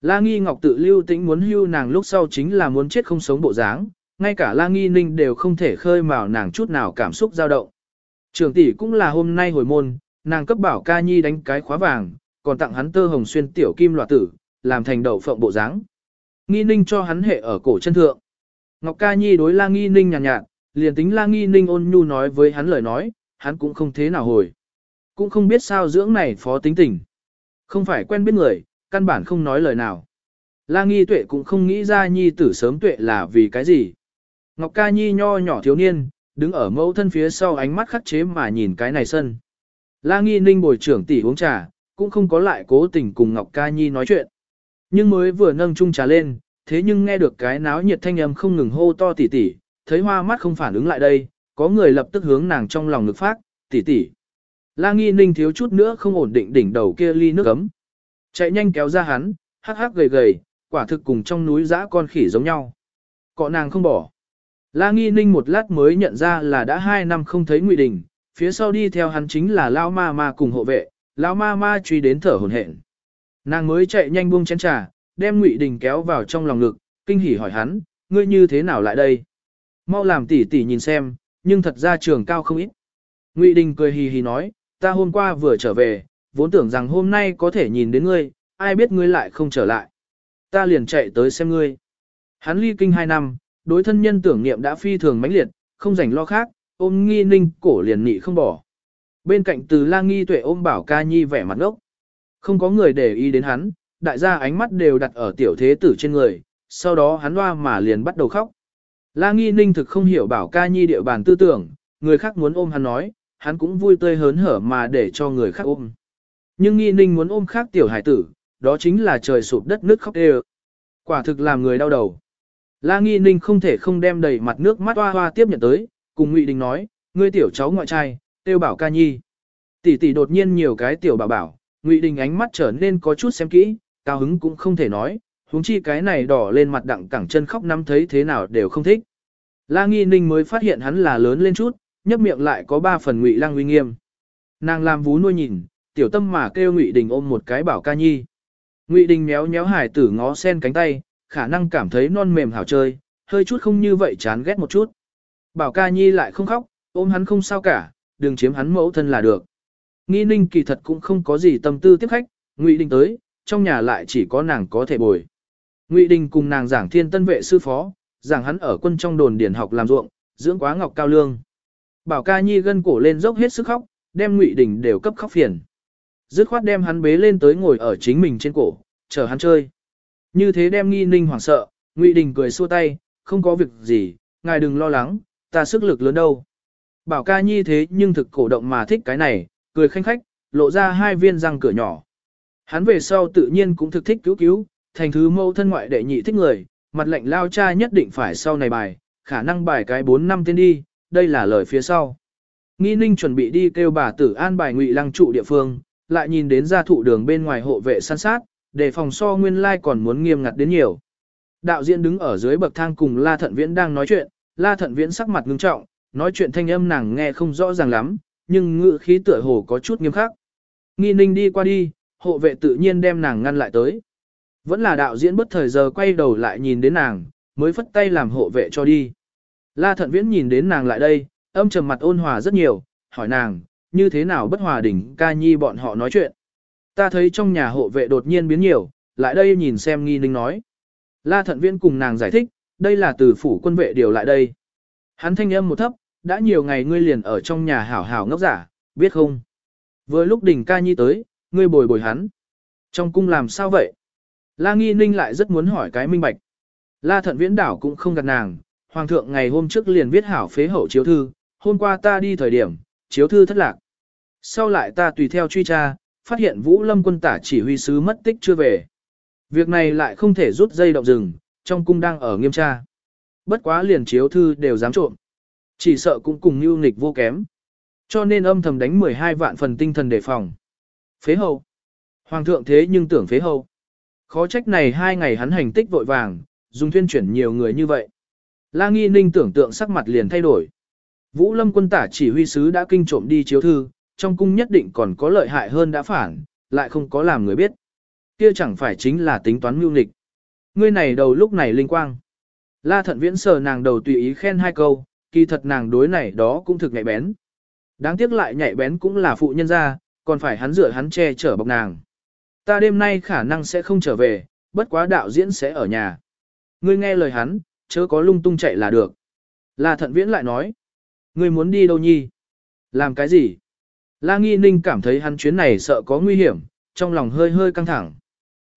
La Nghi Ngọc tự lưu tĩnh muốn hưu nàng lúc sau chính là muốn chết không sống bộ dáng, ngay cả La Nghi Ninh đều không thể khơi mào nàng chút nào cảm xúc dao động. Trường tỷ cũng là hôm nay hồi môn, nàng cấp bảo ca nhi đánh cái khóa vàng, còn tặng hắn tơ hồng xuyên tiểu kim loạt tử, làm thành đậu phộng bộ dáng. Nghi Ninh cho hắn hệ ở cổ chân thượng. Ngọc ca nhi đối La Nghi Ninh nhàn nhạt, nhạt, liền tính La Nghi Ninh ôn nhu nói với hắn lời nói, hắn cũng không thế nào hồi. Cũng không biết sao dưỡng này phó tính tình. Không phải quen biết người, căn bản không nói lời nào. La Nghi Tuệ cũng không nghĩ ra nhi tử sớm tuệ là vì cái gì. Ngọc Ca Nhi nho nhỏ thiếu niên, đứng ở mẫu thân phía sau ánh mắt khắc chế mà nhìn cái này sân. La Nghi Ninh bồi trưởng tỷ uống trà, cũng không có lại cố tình cùng Ngọc Ca Nhi nói chuyện. Nhưng mới vừa nâng chung trà lên, thế nhưng nghe được cái náo nhiệt thanh âm không ngừng hô to tỷ tỷ, thấy hoa mắt không phản ứng lại đây, có người lập tức hướng nàng trong lòng ngực phát, tỷ tỷ. La Nghi Ninh thiếu chút nữa không ổn định đỉnh đầu kia ly nước ấm. Chạy nhanh kéo ra hắn, hắc hắc gầy gầy, quả thực cùng trong núi dã con khỉ giống nhau. Cọ nàng không bỏ. La Nghi Ninh một lát mới nhận ra là đã hai năm không thấy Ngụy Đình, phía sau đi theo hắn chính là Lao Ma Ma cùng hộ vệ, Lao Ma Ma truy đến thở hổn hển. Nàng mới chạy nhanh buông chén trà, đem Ngụy Đình kéo vào trong lòng ngực, kinh hỉ hỏi hắn, ngươi như thế nào lại đây? Mau làm tỉ tỉ nhìn xem, nhưng thật ra trường cao không ít. Ngụy Đình cười hì hì nói, ta hôm qua vừa trở về, vốn tưởng rằng hôm nay có thể nhìn đến ngươi, ai biết ngươi lại không trở lại. Ta liền chạy tới xem ngươi. Hắn ly kinh hai năm, đối thân nhân tưởng niệm đã phi thường mãnh liệt, không rảnh lo khác, ôm nghi ninh cổ liền nị không bỏ. Bên cạnh từ la nghi tuệ ôm bảo ca nhi vẻ mặt ngốc. Không có người để ý đến hắn, đại gia ánh mắt đều đặt ở tiểu thế tử trên người, sau đó hắn loa mà liền bắt đầu khóc. La nghi ninh thực không hiểu bảo ca nhi địa bàn tư tưởng, người khác muốn ôm hắn nói, hắn cũng vui tươi hớn hở mà để cho người khác ôm. Nhưng nghi ninh muốn ôm khác tiểu hải tử, đó chính là trời sụp đất nước khóc đê Quả thực làm người đau đầu. La nghi ninh không thể không đem đầy mặt nước mắt hoa hoa tiếp nhận tới, cùng Ngụy Đình nói, ngươi tiểu cháu ngoại trai, tiêu bảo ca nhi. Tỷ tỷ đột nhiên nhiều cái tiểu bảo bảo, Ngụy Đình ánh mắt trở nên có chút xem kỹ, cao hứng cũng không thể nói, huống chi cái này đỏ lên mặt đặng cẳng chân khóc năm thấy thế nào đều không thích. La Nghi Ninh mới phát hiện hắn là lớn lên chút, nhấp miệng lại có ba phần ngụy lăng uy nghiêm. Nàng làm vú nuôi nhìn, tiểu tâm mà kêu ngụy đình ôm một cái bảo ca nhi. Ngụy đình méo méo hải tử ngó sen cánh tay, khả năng cảm thấy non mềm hảo chơi, hơi chút không như vậy chán ghét một chút. Bảo ca nhi lại không khóc, ôm hắn không sao cả, đừng chiếm hắn mẫu thân là được. Nghi ninh kỳ thật cũng không có gì tâm tư tiếp khách, Ngụy Đình tới, trong nhà lại chỉ có nàng có thể bồi. Ngụy Đình cùng nàng giảng thiên tân vệ sư phó, giảng hắn ở quân trong đồn điển học làm ruộng, dưỡng quá ngọc cao lương. Bảo ca nhi gân cổ lên dốc hết sức khóc, đem Ngụy Đình đều cấp khóc phiền. Dứt khoát đem hắn bế lên tới ngồi ở chính mình trên cổ, chờ hắn chơi. Như thế đem nghi ninh hoảng sợ, Ngụy Đình cười xua tay, không có việc gì, ngài đừng lo lắng, ta sức lực lớn đâu. Bảo ca nhi thế nhưng thực cổ động mà thích cái này, cười khanh khách, lộ ra hai viên răng cửa nhỏ. Hắn về sau tự nhiên cũng thực thích cứu cứu, thành thứ mâu thân ngoại đệ nhị thích người, mặt lệnh lao cha nhất định phải sau này bài, khả năng bài cái 4 năm tên đi, đây là lời phía sau. Nghi ninh chuẩn bị đi kêu bà tử an bài ngụy lăng trụ địa phương, lại nhìn đến gia thụ đường bên ngoài hộ vệ săn sát, để phòng so nguyên lai còn muốn nghiêm ngặt đến nhiều. Đạo diễn đứng ở dưới bậc thang cùng La Thận Viễn đang nói chuyện, La Thận Viễn sắc mặt ngưng trọng, nói chuyện thanh âm nàng nghe không rõ ràng lắm, nhưng ngữ khí tựa hồ có chút nghiêm khắc. Nghi ninh đi qua đi, hộ vệ tự nhiên đem nàng ngăn lại tới. Vẫn là đạo diễn bất thời giờ quay đầu lại nhìn đến nàng, mới phất tay làm hộ vệ cho đi. La thận viễn nhìn đến nàng lại đây, âm trầm mặt ôn hòa rất nhiều, hỏi nàng, như thế nào bất hòa đỉnh ca nhi bọn họ nói chuyện. Ta thấy trong nhà hộ vệ đột nhiên biến nhiều, lại đây nhìn xem nghi ninh nói. La thận viễn cùng nàng giải thích, đây là từ phủ quân vệ điều lại đây. Hắn thanh âm một thấp, đã nhiều ngày ngươi liền ở trong nhà hảo hảo ngốc giả, biết không? Vừa lúc đỉnh ca nhi tới, ngươi bồi bồi hắn. Trong cung làm sao vậy? La Nghi Ninh lại rất muốn hỏi cái minh bạch. La Thận Viễn Đảo cũng không gạt nàng, Hoàng thượng ngày hôm trước liền viết hảo phế hậu chiếu thư, hôm qua ta đi thời điểm, chiếu thư thất lạc. Sau lại ta tùy theo truy tra, phát hiện Vũ Lâm quân tả chỉ huy sứ mất tích chưa về. Việc này lại không thể rút dây động rừng, trong cung đang ở nghiêm tra. Bất quá liền chiếu thư đều dám trộm. Chỉ sợ cũng cùng như nghịch vô kém. Cho nên âm thầm đánh 12 vạn phần tinh thần đề phòng. Phế hậu. Hoàng thượng thế nhưng tưởng phế hậu. Khó trách này hai ngày hắn hành tích vội vàng, dùng thuyên chuyển nhiều người như vậy. La Nghi Ninh tưởng tượng sắc mặt liền thay đổi. Vũ Lâm quân tả chỉ huy sứ đã kinh trộm đi chiếu thư, trong cung nhất định còn có lợi hại hơn đã phản, lại không có làm người biết. Kia chẳng phải chính là tính toán mưu nghịch. Ngươi này đầu lúc này linh quang. La Thận Viễn sờ nàng đầu tùy ý khen hai câu, kỳ thật nàng đối này đó cũng thực nhạy bén. Đáng tiếc lại nhạy bén cũng là phụ nhân gia, còn phải hắn rửa hắn che chở bọc nàng. Ta đêm nay khả năng sẽ không trở về, bất quá đạo diễn sẽ ở nhà. Ngươi nghe lời hắn, chớ có lung tung chạy là được. La thận viễn lại nói. Ngươi muốn đi đâu nhi? Làm cái gì? La nghi ninh cảm thấy hắn chuyến này sợ có nguy hiểm, trong lòng hơi hơi căng thẳng.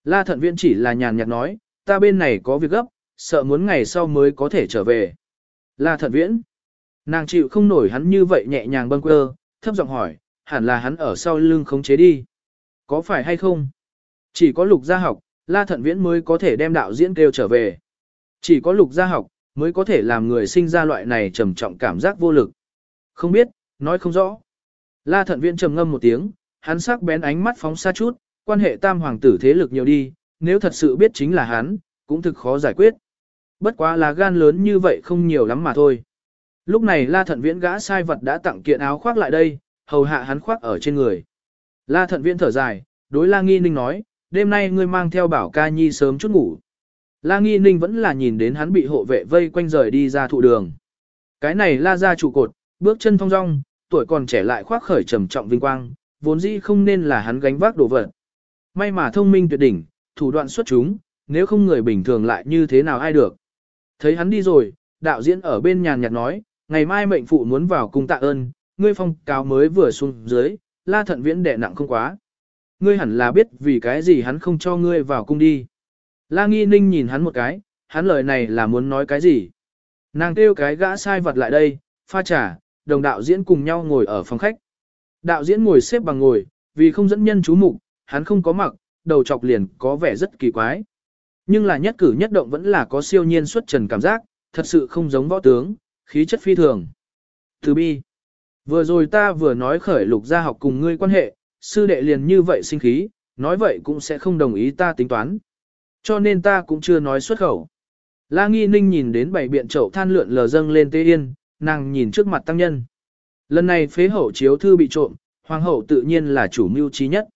La thận viễn chỉ là nhàn nhạt nói, ta bên này có việc gấp, sợ muốn ngày sau mới có thể trở về. La thận viễn. Nàng chịu không nổi hắn như vậy nhẹ nhàng bâng quơ, thấp giọng hỏi, hẳn là hắn ở sau lưng khống chế đi. Có phải hay không? Chỉ có lục gia học, La Thận Viễn mới có thể đem đạo diễn kêu trở về. Chỉ có lục gia học, mới có thể làm người sinh ra loại này trầm trọng cảm giác vô lực. Không biết, nói không rõ. La Thận Viễn trầm ngâm một tiếng, hắn sắc bén ánh mắt phóng xa chút, quan hệ tam hoàng tử thế lực nhiều đi, nếu thật sự biết chính là hắn, cũng thực khó giải quyết. Bất quá là gan lớn như vậy không nhiều lắm mà thôi. Lúc này La Thận Viễn gã sai vật đã tặng kiện áo khoác lại đây, hầu hạ hắn khoác ở trên người. La Thận Viễn thở dài, đối La Nghi Ninh nói, đêm nay ngươi mang theo bảo ca nhi sớm chút ngủ. La Nghi Ninh vẫn là nhìn đến hắn bị hộ vệ vây quanh rời đi ra thụ đường. Cái này la ra trụ cột, bước chân thong dong, tuổi còn trẻ lại khoác khởi trầm trọng vinh quang, vốn dĩ không nên là hắn gánh vác đồ vật. May mà thông minh tuyệt đỉnh, thủ đoạn xuất chúng, nếu không người bình thường lại như thế nào ai được. Thấy hắn đi rồi, đạo diễn ở bên nhàn nhạt nói, ngày mai mệnh phụ muốn vào cung tạ ơn, ngươi phong cáo mới vừa xuống dưới, la thận viễn đệ nặng không quá. Ngươi hẳn là biết vì cái gì hắn không cho ngươi vào cung đi. La nghi ninh nhìn hắn một cái, hắn lời này là muốn nói cái gì. Nàng kêu cái gã sai vật lại đây, pha trà, đồng đạo diễn cùng nhau ngồi ở phòng khách. Đạo diễn ngồi xếp bằng ngồi, vì không dẫn nhân chú mục, hắn không có mặc, đầu chọc liền có vẻ rất kỳ quái. Nhưng là nhất cử nhất động vẫn là có siêu nhiên xuất trần cảm giác, thật sự không giống võ tướng, khí chất phi thường. Từ bi, vừa rồi ta vừa nói khởi lục gia học cùng ngươi quan hệ, sư đệ liền như vậy sinh khí, nói vậy cũng sẽ không đồng ý ta tính toán. Cho nên ta cũng chưa nói xuất khẩu. La Nghi Ninh nhìn đến bảy biện chậu than lượn lờ dâng lên tê yên, nàng nhìn trước mặt tăng nhân. Lần này phế hậu chiếu thư bị trộm, hoàng hậu tự nhiên là chủ mưu trí nhất.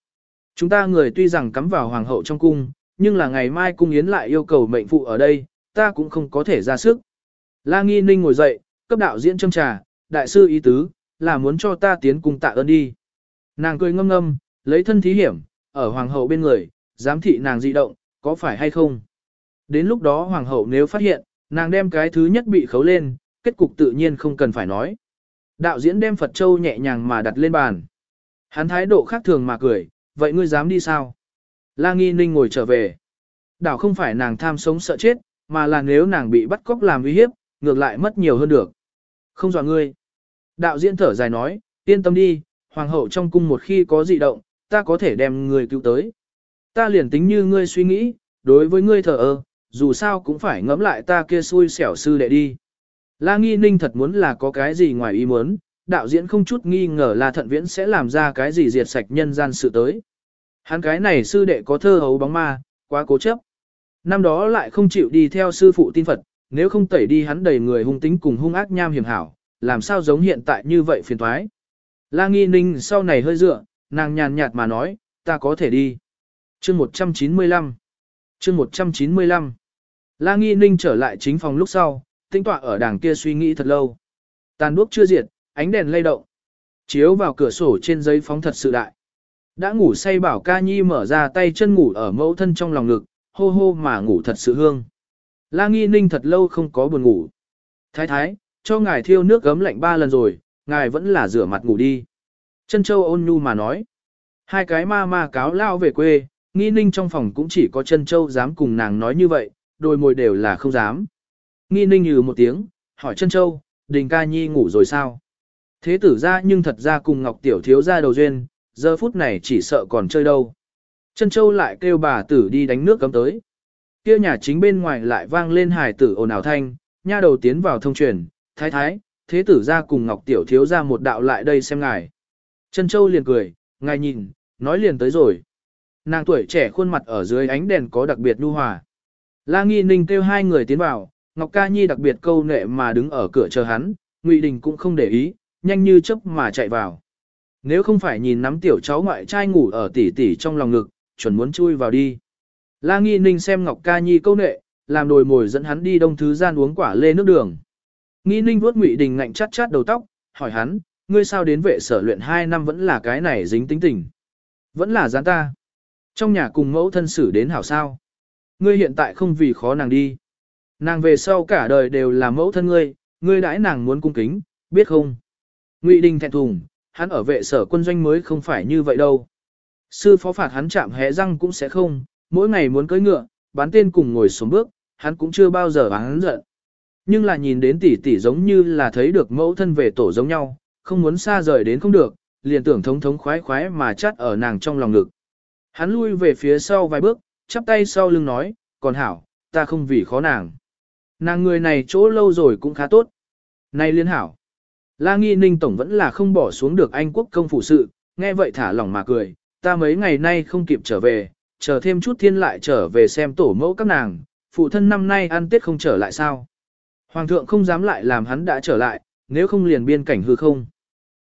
Chúng ta người tuy rằng cắm vào hoàng hậu trong cung, nhưng là ngày mai cung yến lại yêu cầu mệnh phụ ở đây, ta cũng không có thể ra sức. La Nghi Ninh ngồi dậy, cấp đạo diễn châm trà, đại sư ý tứ, là muốn cho ta tiến cung tạ ơn đi. Nàng cười ngâm ngâm, lấy thân thí hiểm, ở hoàng hậu bên người, giám thị nàng dị động, có phải hay không? Đến lúc đó hoàng hậu nếu phát hiện, nàng đem cái thứ nhất bị khấu lên, kết cục tự nhiên không cần phải nói. Đạo diễn đem Phật Châu nhẹ nhàng mà đặt lên bàn. Hắn thái độ khác thường mà cười, vậy ngươi dám đi sao? La Nghi Ninh ngồi trở về. Đảo không phải nàng tham sống sợ chết, mà là nếu nàng bị bắt cóc làm uy hiếp, ngược lại mất nhiều hơn được. Không dọa ngươi. Đạo diễn thở dài nói, yên tâm đi, hoàng hậu trong cung một khi có dị động, ta có thể đem người cứu tới. Ta liền tính như ngươi suy nghĩ, đối với ngươi thờ ơ, dù sao cũng phải ngẫm lại ta kia xui xẻo sư đệ đi. La Nghi Ninh thật muốn là có cái gì ngoài ý muốn, đạo diễn không chút nghi ngờ là thận viễn sẽ làm ra cái gì diệt sạch nhân gian sự tới. Hắn cái này sư đệ có thơ hấu bóng ma, quá cố chấp. Năm đó lại không chịu đi theo sư phụ tin Phật, nếu không tẩy đi hắn đầy người hung tính cùng hung ác nham hiểm hảo, làm sao giống hiện tại như vậy phiền thoái. La Nghi Ninh sau này hơi dựa, nàng nhàn nhạt mà nói, ta có thể đi. chương 195 chương 195 La Nghi Ninh trở lại chính phòng lúc sau, tinh tọa ở đàng kia suy nghĩ thật lâu. Tàn đuốc chưa diệt, ánh đèn lay động. Chiếu vào cửa sổ trên giấy phóng thật sự đại. Đã ngủ say bảo ca nhi mở ra tay chân ngủ ở mẫu thân trong lòng ngực, hô hô mà ngủ thật sự hương. La Nghi Ninh thật lâu không có buồn ngủ. Thái thái, cho ngài thiêu nước gấm lạnh ba lần rồi, ngài vẫn là rửa mặt ngủ đi. Chân châu ôn nhu mà nói. Hai cái ma ma cáo lao về quê, Nghi Ninh trong phòng cũng chỉ có chân châu dám cùng nàng nói như vậy, đôi môi đều là không dám. Nghi Ninh như một tiếng, hỏi chân châu, đình ca nhi ngủ rồi sao? Thế tử ra nhưng thật ra cùng Ngọc Tiểu thiếu ra đầu duyên, giờ phút này chỉ sợ còn chơi đâu. Chân châu lại kêu bà tử đi đánh nước cấm tới. Kia nhà chính bên ngoài lại vang lên hài tử ồn ào thanh, nha đầu tiến vào thông truyền, thái thái, thế tử ra cùng Ngọc Tiểu thiếu ra một đạo lại đây xem ngài. Chân châu liền cười, ngài nhìn, nói liền tới rồi. Nàng tuổi trẻ khuôn mặt ở dưới ánh đèn có đặc biệt nhu hòa. La Nghi Ninh kêu hai người tiến vào, Ngọc Ca Nhi đặc biệt câu nệ mà đứng ở cửa chờ hắn, Ngụy Đình cũng không để ý, nhanh như chớp mà chạy vào. Nếu không phải nhìn nắm tiểu cháu ngoại trai ngủ ở tỉ tỉ trong lòng ngực, chuẩn muốn chui vào đi. La Nghi Ninh xem Ngọc Ca Nhi câu nệ, làm đồi mồi dẫn hắn đi đông thứ gian uống quả lê nước đường. Nghi Ninh vuốt Ngụy Đình ngạnh chát chát đầu tóc, hỏi hắn, ngươi sao đến vệ sở luyện hai năm vẫn là cái này dính tính tình. Vẫn là gián ta. Trong nhà cùng mẫu thân xử đến hảo sao. Ngươi hiện tại không vì khó nàng đi. Nàng về sau cả đời đều là mẫu thân ngươi, ngươi đãi nàng muốn cung kính, biết không? Ngụy Đình thẹn thùng, hắn ở vệ sở quân doanh mới không phải như vậy đâu. Sư phó phạt hắn chạm hé răng cũng sẽ không, mỗi ngày muốn cưỡi ngựa, bán tên cùng ngồi xuống bước, hắn cũng chưa bao giờ hắn giận. Nhưng là nhìn đến tỷ tỷ giống như là thấy được mẫu thân về tổ giống nhau, không muốn xa rời đến không được, liền tưởng thống thống khoái khoái mà chắt ở nàng trong lòng ngực. Hắn lui về phía sau vài bước, chắp tay sau lưng nói, còn hảo, ta không vì khó nàng. Nàng người này chỗ lâu rồi cũng khá tốt. Này liên hảo. La Nghi Ninh Tổng vẫn là không bỏ xuống được Anh quốc công phụ sự, nghe vậy thả lỏng mà cười, ta mấy ngày nay không kịp trở về, chờ thêm chút thiên lại trở về xem tổ mẫu các nàng, phụ thân năm nay ăn tết không trở lại sao. Hoàng thượng không dám lại làm hắn đã trở lại, nếu không liền biên cảnh hư không.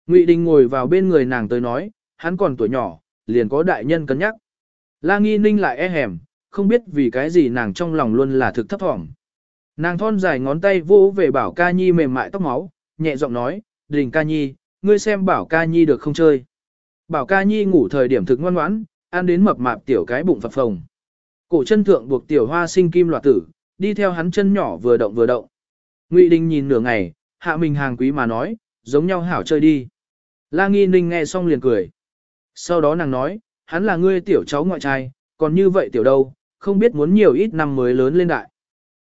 Ngụy Đình ngồi vào bên người nàng tới nói, hắn còn tuổi nhỏ, liền có đại nhân cân nhắc. La Nghi Ninh lại e hẻm, không biết vì cái gì nàng trong lòng luôn là thực thấp thỏm. Nàng thon dài ngón tay vỗ về bảo ca nhi mềm mại tóc máu, nhẹ giọng nói, đình ca nhi, ngươi xem bảo ca nhi được không chơi. Bảo ca nhi ngủ thời điểm thực ngoan ngoãn, ăn đến mập mạp tiểu cái bụng phập phồng. Cổ chân thượng buộc tiểu hoa sinh kim loạt tử, đi theo hắn chân nhỏ vừa động vừa động. Ngụy Đình nhìn nửa ngày, hạ mình hàng quý mà nói, giống nhau hảo chơi đi. La Nghi Ninh nghe xong liền cười. Sau đó nàng nói, hắn là ngươi tiểu cháu ngoại trai, còn như vậy tiểu đâu, không biết muốn nhiều ít năm mới lớn lên đại.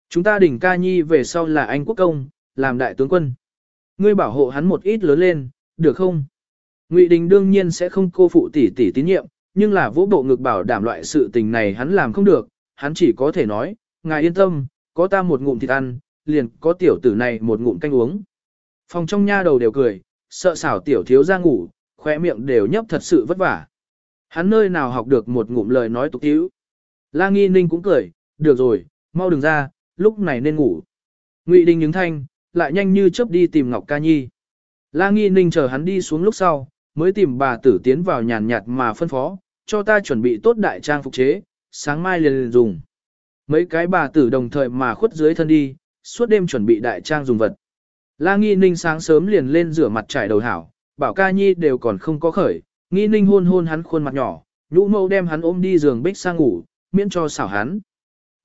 Chúng ta đỉnh ca nhi về sau là anh quốc công, làm đại tướng quân. Ngươi bảo hộ hắn một ít lớn lên, được không? Ngụy Đình đương nhiên sẽ không cô phụ tỷ tỷ tín nhiệm, nhưng là vũ bộ ngực bảo đảm loại sự tình này hắn làm không được, hắn chỉ có thể nói, ngài yên tâm, có ta một ngụm thịt ăn, liền có tiểu tử này một ngụm canh uống. Phòng trong nha đầu đều cười, sợ xảo tiểu thiếu ra ngủ, khóe miệng đều nhấp thật sự vất vả. Hắn nơi nào học được một ngụm lời nói tục tiếu. La Nghi Ninh cũng cười, được rồi, mau đừng ra, lúc này nên ngủ. Ngụy Đình những thanh, lại nhanh như chớp đi tìm Ngọc Ca Nhi. La Nghi Ninh chờ hắn đi xuống lúc sau, mới tìm bà tử tiến vào nhàn nhạt mà phân phó, cho ta chuẩn bị tốt đại trang phục chế, sáng mai liền, liền dùng. Mấy cái bà tử đồng thời mà khuất dưới thân đi, suốt đêm chuẩn bị đại trang dùng vật. La Nghi Ninh sáng sớm liền lên rửa mặt trải đầu hảo, bảo ca nhi đều còn không có khởi, Nghi Ninh hôn hôn hắn khuôn mặt nhỏ, nhũ mâu đem hắn ôm đi giường bích sang ngủ, miễn cho xảo hắn.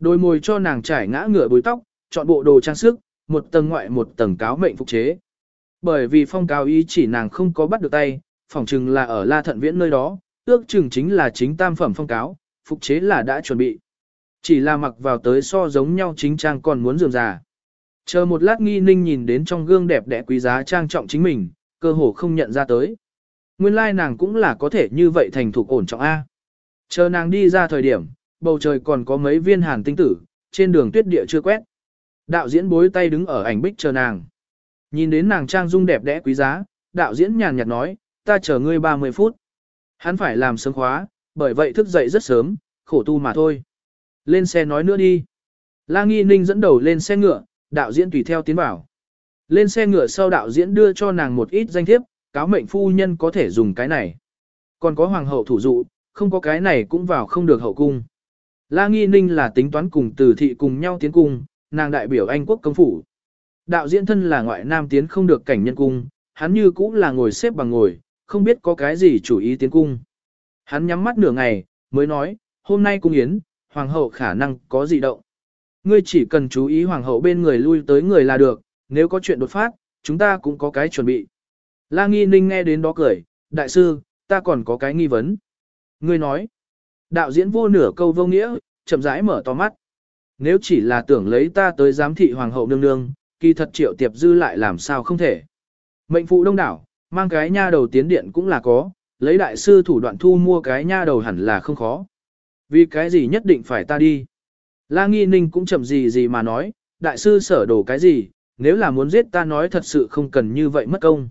Đôi môi cho nàng trải ngã ngựa bối tóc, chọn bộ đồ trang sức, một tầng ngoại một tầng cáo mệnh phục chế. Bởi vì phong cáo ý chỉ nàng không có bắt được tay, phỏng chừng là ở La Thận Viễn nơi đó, ước chừng chính là chính tam phẩm phong cáo, phục chế là đã chuẩn bị. Chỉ là mặc vào tới so giống nhau chính trang còn muốn dường già. Chờ một lát nghi ninh nhìn đến trong gương đẹp đẽ quý giá trang trọng chính mình, cơ hồ không nhận ra tới. Nguyên lai nàng cũng là có thể như vậy thành thục ổn trọng A. Chờ nàng đi ra thời điểm, bầu trời còn có mấy viên hàn tinh tử, trên đường tuyết địa chưa quét. Đạo diễn bối tay đứng ở ảnh bích chờ nàng. Nhìn đến nàng trang dung đẹp đẽ quý giá, đạo diễn nhàn nhạt nói, ta chờ ngươi 30 phút. Hắn phải làm sớm khóa, bởi vậy thức dậy rất sớm, khổ tu mà thôi. Lên xe nói nữa đi. La Nghi Ninh dẫn đầu lên xe ngựa, đạo diễn tùy theo tiến bảo. Lên xe ngựa sau đạo diễn đưa cho nàng một ít danh thiếp, cáo mệnh phu nhân có thể dùng cái này. Còn có hoàng hậu thủ dụ, không có cái này cũng vào không được hậu cung. La Nghi Ninh là tính toán cùng từ thị cùng nhau tiến cung, nàng đại biểu Anh quốc công phủ. Đạo diễn thân là ngoại nam tiến không được cảnh nhân cung, hắn như cũng là ngồi xếp bằng ngồi, không biết có cái gì chủ ý tiến cung. Hắn nhắm mắt nửa ngày, mới nói, hôm nay cung yến, hoàng hậu khả năng có gì động. Ngươi chỉ cần chú ý hoàng hậu bên người lui tới người là được, nếu có chuyện đột phát, chúng ta cũng có cái chuẩn bị. La Nghi Ninh nghe đến đó cười, đại sư, ta còn có cái nghi vấn. Ngươi nói, đạo diễn vô nửa câu vô nghĩa, chậm rãi mở to mắt. Nếu chỉ là tưởng lấy ta tới giám thị hoàng hậu nương nương, kỳ thật triệu tiệp dư lại làm sao không thể. Mệnh phụ đông đảo, mang cái nha đầu tiến điện cũng là có, lấy đại sư thủ đoạn thu mua cái nha đầu hẳn là không khó. Vì cái gì nhất định phải ta đi. La Nghi Ninh cũng chậm gì gì mà nói, đại sư sở đồ cái gì, nếu là muốn giết ta nói thật sự không cần như vậy mất công.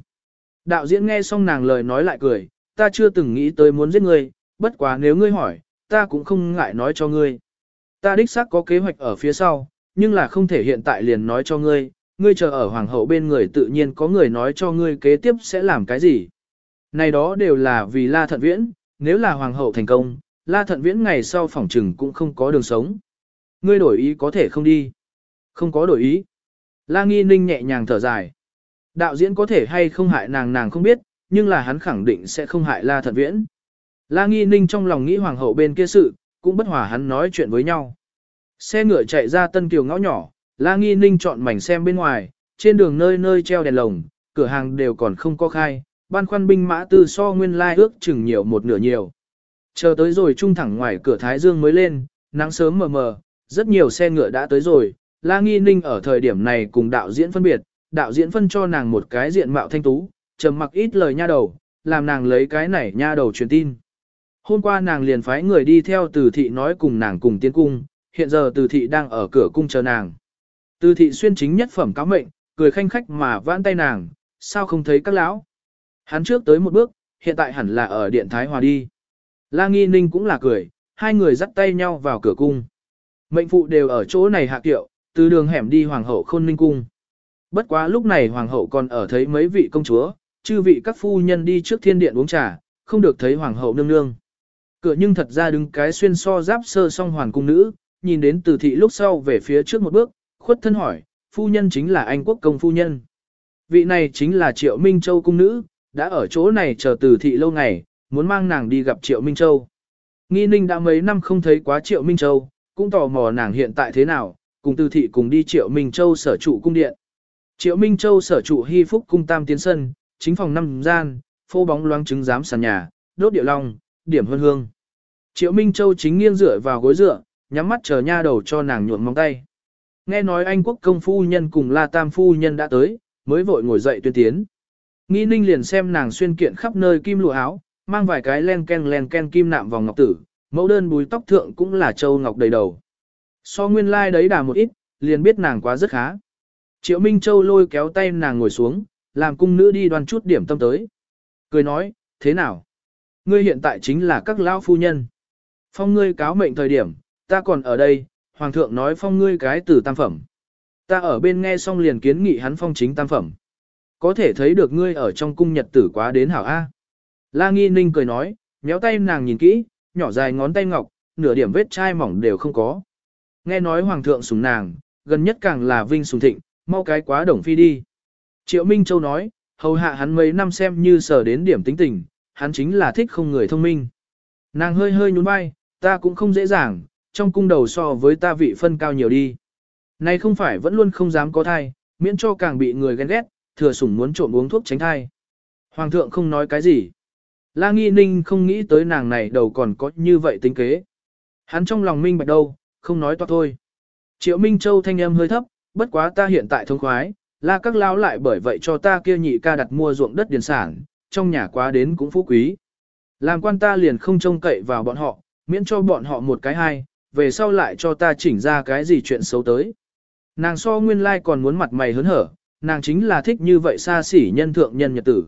Đạo diễn nghe xong nàng lời nói lại cười, ta chưa từng nghĩ tới muốn giết ngươi, bất quá nếu ngươi hỏi, ta cũng không ngại nói cho ngươi. Ta đích xác có kế hoạch ở phía sau, nhưng là không thể hiện tại liền nói cho ngươi, ngươi chờ ở hoàng hậu bên người tự nhiên có người nói cho ngươi kế tiếp sẽ làm cái gì. Này đó đều là vì La Thận Viễn, nếu là hoàng hậu thành công, La Thận Viễn ngày sau phỏng trừng cũng không có đường sống. Ngươi đổi ý có thể không đi. Không có đổi ý. La Nghi Ninh nhẹ nhàng thở dài. Đạo diễn có thể hay không hại nàng nàng không biết, nhưng là hắn khẳng định sẽ không hại La Thận Viễn. La Nghi Ninh trong lòng nghĩ hoàng hậu bên kia sự, cũng bất hòa hắn nói chuyện với nhau. Xe ngựa chạy ra Tân Kiều ngõ nhỏ, La Nghi Ninh chọn mảnh xem bên ngoài, trên đường nơi nơi treo đèn lồng, cửa hàng đều còn không có khai, ban khoăn binh mã tư so nguyên lai ước chừng nhiều một nửa nhiều. Chờ tới rồi trung thẳng ngoài cửa Thái Dương mới lên, nắng sớm mờ mờ, rất nhiều xe ngựa đã tới rồi, La Nghi Ninh ở thời điểm này cùng đạo diễn phân biệt, đạo diễn phân cho nàng một cái diện mạo thanh tú, trầm mặc ít lời nha đầu, làm nàng lấy cái này nha đầu truyền tin. Hôm qua nàng liền phái người đi theo từ thị nói cùng nàng cùng tiến cung, hiện giờ từ thị đang ở cửa cung chờ nàng. Từ thị xuyên chính nhất phẩm cáo mệnh, cười khanh khách mà vãn tay nàng, sao không thấy các lão. Hắn trước tới một bước, hiện tại hẳn là ở điện Thái Hòa đi. La Nghi Ninh cũng là cười, hai người dắt tay nhau vào cửa cung. Mệnh phụ đều ở chỗ này hạ kiệu, từ đường hẻm đi hoàng hậu khôn ninh cung. Bất quá lúc này hoàng hậu còn ở thấy mấy vị công chúa, chư vị các phu nhân đi trước thiên điện uống trà, không được thấy hoàng hậu nương nương. Cửa nhưng thật ra đứng cái xuyên so giáp sơ song hoàng cung nữ, nhìn đến từ thị lúc sau về phía trước một bước, khuất thân hỏi, phu nhân chính là anh quốc công phu nhân. Vị này chính là Triệu Minh Châu cung nữ, đã ở chỗ này chờ từ thị lâu ngày, muốn mang nàng đi gặp Triệu Minh Châu. Nghi ninh đã mấy năm không thấy quá Triệu Minh Châu, cũng tò mò nàng hiện tại thế nào, cùng từ thị cùng đi Triệu Minh Châu sở trụ cung điện. Triệu Minh Châu sở trụ hy phúc cung tam tiến sân, chính phòng năm gian, phô bóng loáng trứng giám sàn nhà, đốt điệu long, điểm hương hương. Triệu Minh Châu chính nghiêng dựa vào gối dựa, nhắm mắt chờ nha đầu cho nàng nhuộm móng tay. Nghe nói anh quốc công phu nhân cùng La Tam phu nhân đã tới, mới vội ngồi dậy tuyên tiến. Nghi ninh liền xem nàng xuyên kiện khắp nơi kim lụa áo, mang vài cái len ken len ken kim nạm vòng ngọc tử, mẫu đơn bùi tóc thượng cũng là châu ngọc đầy đầu. So nguyên lai like đấy đà một ít, liền biết nàng quá rất khá. Triệu Minh Châu lôi kéo tay nàng ngồi xuống, làm cung nữ đi đoan chút điểm tâm tới. Cười nói, thế nào? Ngươi hiện tại chính là các lão phu nhân. Phong ngươi cáo mệnh thời điểm, ta còn ở đây, hoàng thượng nói phong ngươi cái từ tam phẩm. Ta ở bên nghe xong liền kiến nghị hắn phong chính tam phẩm. Có thể thấy được ngươi ở trong cung nhật tử quá đến hảo A. La Nghi Ninh cười nói, méo tay nàng nhìn kỹ, nhỏ dài ngón tay ngọc, nửa điểm vết chai mỏng đều không có. Nghe nói hoàng thượng sủng nàng, gần nhất càng là vinh sủng thịnh, mau cái quá đồng phi đi. Triệu Minh Châu nói, hầu hạ hắn mấy năm xem như sở đến điểm tính tình, hắn chính là thích không người thông minh. Nàng hơi hơi nhún vai, ta cũng không dễ dàng, trong cung đầu so với ta vị phân cao nhiều đi. Này không phải vẫn luôn không dám có thai, miễn cho càng bị người ghen ghét, thừa sủng muốn trộm uống thuốc tránh thai. Hoàng thượng không nói cái gì. La Nghi Ninh không nghĩ tới nàng này đầu còn có như vậy tính kế. Hắn trong lòng minh bạch đâu, không nói toạc thôi. Triệu Minh Châu thanh âm hơi thấp, bất quá ta hiện tại thông khoái, la các lão lại bởi vậy cho ta kia nhị ca đặt mua ruộng đất điền sản, trong nhà quá đến cũng phú quý. Làm quan ta liền không trông cậy vào bọn họ, miễn cho bọn họ một cái hai, về sau lại cho ta chỉnh ra cái gì chuyện xấu tới. Nàng so nguyên lai còn muốn mặt mày hớn hở, nàng chính là thích như vậy xa xỉ nhân thượng nhân nhật tử.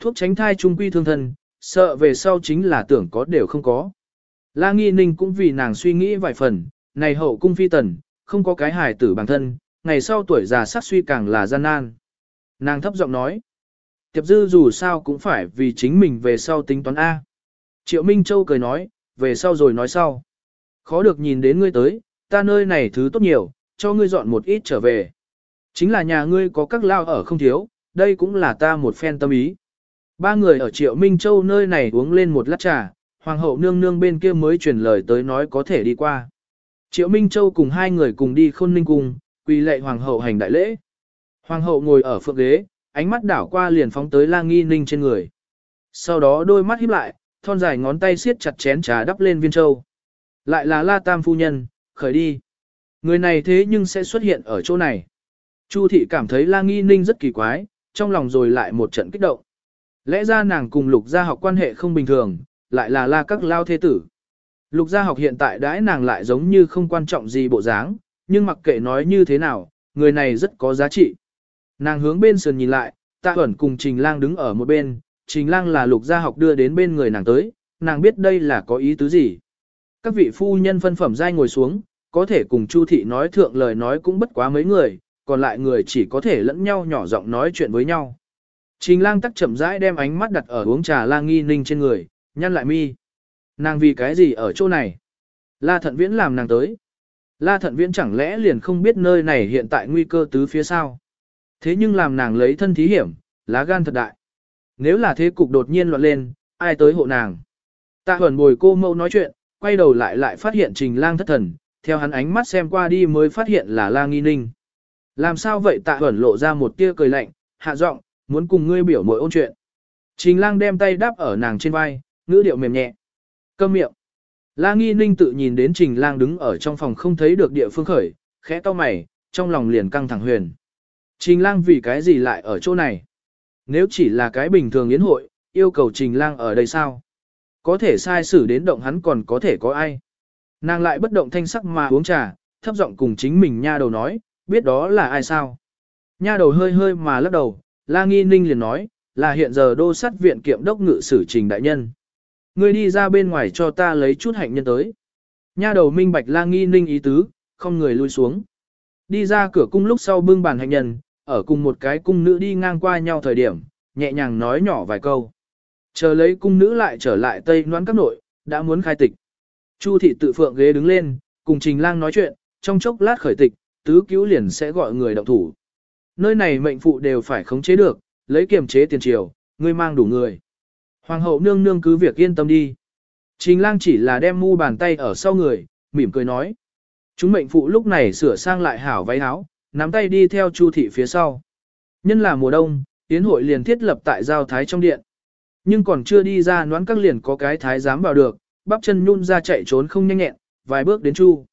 Thuốc tránh thai trung quy thương thân, sợ về sau chính là tưởng có đều không có. La Nghi Ninh cũng vì nàng suy nghĩ vài phần, này hậu cung phi tần, không có cái hài tử bản thân, ngày sau tuổi già sát suy càng là gian nan. Nàng thấp giọng nói, tiệp dư dù sao cũng phải vì chính mình về sau tính toán A. Triệu Minh Châu cười nói, về sau rồi nói sau. Khó được nhìn đến ngươi tới, ta nơi này thứ tốt nhiều, cho ngươi dọn một ít trở về. Chính là nhà ngươi có các lao ở không thiếu, đây cũng là ta một phen tâm ý. Ba người ở Triệu Minh Châu nơi này uống lên một lát trà, Hoàng hậu nương nương bên kia mới truyền lời tới nói có thể đi qua. Triệu Minh Châu cùng hai người cùng đi khôn ninh cung, quỳ lệ Hoàng hậu hành đại lễ. Hoàng hậu ngồi ở phượng ghế, ánh mắt đảo qua liền phóng tới la nghi ninh trên người. Sau đó đôi mắt híp lại, thon dài ngón tay siết chặt chén trà đắp lên viên châu. Lại là la tam phu nhân, khởi đi. Người này thế nhưng sẽ xuất hiện ở chỗ này. Chu thị cảm thấy la nghi ninh rất kỳ quái, trong lòng rồi lại một trận kích động. Lẽ ra nàng cùng lục gia học quan hệ không bình thường, lại là la các lao thế tử. Lục gia học hiện tại đãi nàng lại giống như không quan trọng gì bộ dáng, nhưng mặc kệ nói như thế nào, người này rất có giá trị. Nàng hướng bên sườn nhìn lại, tạ ẩn cùng Trình Lang đứng ở một bên, Trình Lang là lục gia học đưa đến bên người nàng tới, nàng biết đây là có ý tứ gì. Các vị phu nhân phân phẩm giai ngồi xuống, có thể cùng Chu thị nói thượng lời nói cũng bất quá mấy người, còn lại người chỉ có thể lẫn nhau nhỏ giọng nói chuyện với nhau. Trình lang tắc chậm rãi đem ánh mắt đặt ở uống trà la nghi ninh trên người, nhăn lại mi. Nàng vì cái gì ở chỗ này? La thận viễn làm nàng tới. La thận viễn chẳng lẽ liền không biết nơi này hiện tại nguy cơ tứ phía sau. Thế nhưng làm nàng lấy thân thí hiểm, lá gan thật đại. Nếu là thế cục đột nhiên loạn lên, ai tới hộ nàng? Tạ huẩn bồi cô mâu nói chuyện, quay đầu lại lại phát hiện trình lang thất thần, theo hắn ánh mắt xem qua đi mới phát hiện là la nghi ninh. Làm sao vậy tạ huẩn lộ ra một tia cười lạnh, hạ giọng, muốn cùng ngươi biểu mội ôn chuyện. Trình lang đem tay đáp ở nàng trên vai, ngữ điệu mềm nhẹ. Câm miệng. La nghi ninh tự nhìn đến trình lang đứng ở trong phòng không thấy được địa phương khởi, khẽ to mày, trong lòng liền căng thẳng huyền. Trình lang vì cái gì lại ở chỗ này? Nếu chỉ là cái bình thường yến hội, yêu cầu trình lang ở đây sao? Có thể sai xử đến động hắn còn có thể có ai? Nàng lại bất động thanh sắc mà uống trà, thấp giọng cùng chính mình nha đầu nói, biết đó là ai sao? Nha đầu hơi hơi mà lắc đầu, La Nghi Ninh liền nói, là hiện giờ đô sát viện kiệm đốc ngự sử trình đại nhân. Ngươi đi ra bên ngoài cho ta lấy chút hạnh nhân tới. Nha đầu minh bạch La Nghi Ninh ý tứ, không người lui xuống. Đi ra cửa cung lúc sau bưng bàn hạnh nhân, ở cùng một cái cung nữ đi ngang qua nhau thời điểm, nhẹ nhàng nói nhỏ vài câu. Chờ lấy cung nữ lại trở lại tây noãn các nội, đã muốn khai tịch. Chu thị tự phượng ghế đứng lên, cùng Trình Lang nói chuyện, trong chốc lát khởi tịch, tứ cứu liền sẽ gọi người động thủ. Nơi này mệnh phụ đều phải khống chế được, lấy kiềm chế tiền triều, ngươi mang đủ người. Hoàng hậu nương nương cứ việc yên tâm đi. Trình lang chỉ là đem mu bàn tay ở sau người, mỉm cười nói. Chúng mệnh phụ lúc này sửa sang lại hảo váy áo, nắm tay đi theo chu thị phía sau. Nhân là mùa đông, tiến hội liền thiết lập tại giao thái trong điện. Nhưng còn chưa đi ra noán các liền có cái thái dám vào được, bắp chân nhún ra chạy trốn không nhanh nhẹn, vài bước đến chu.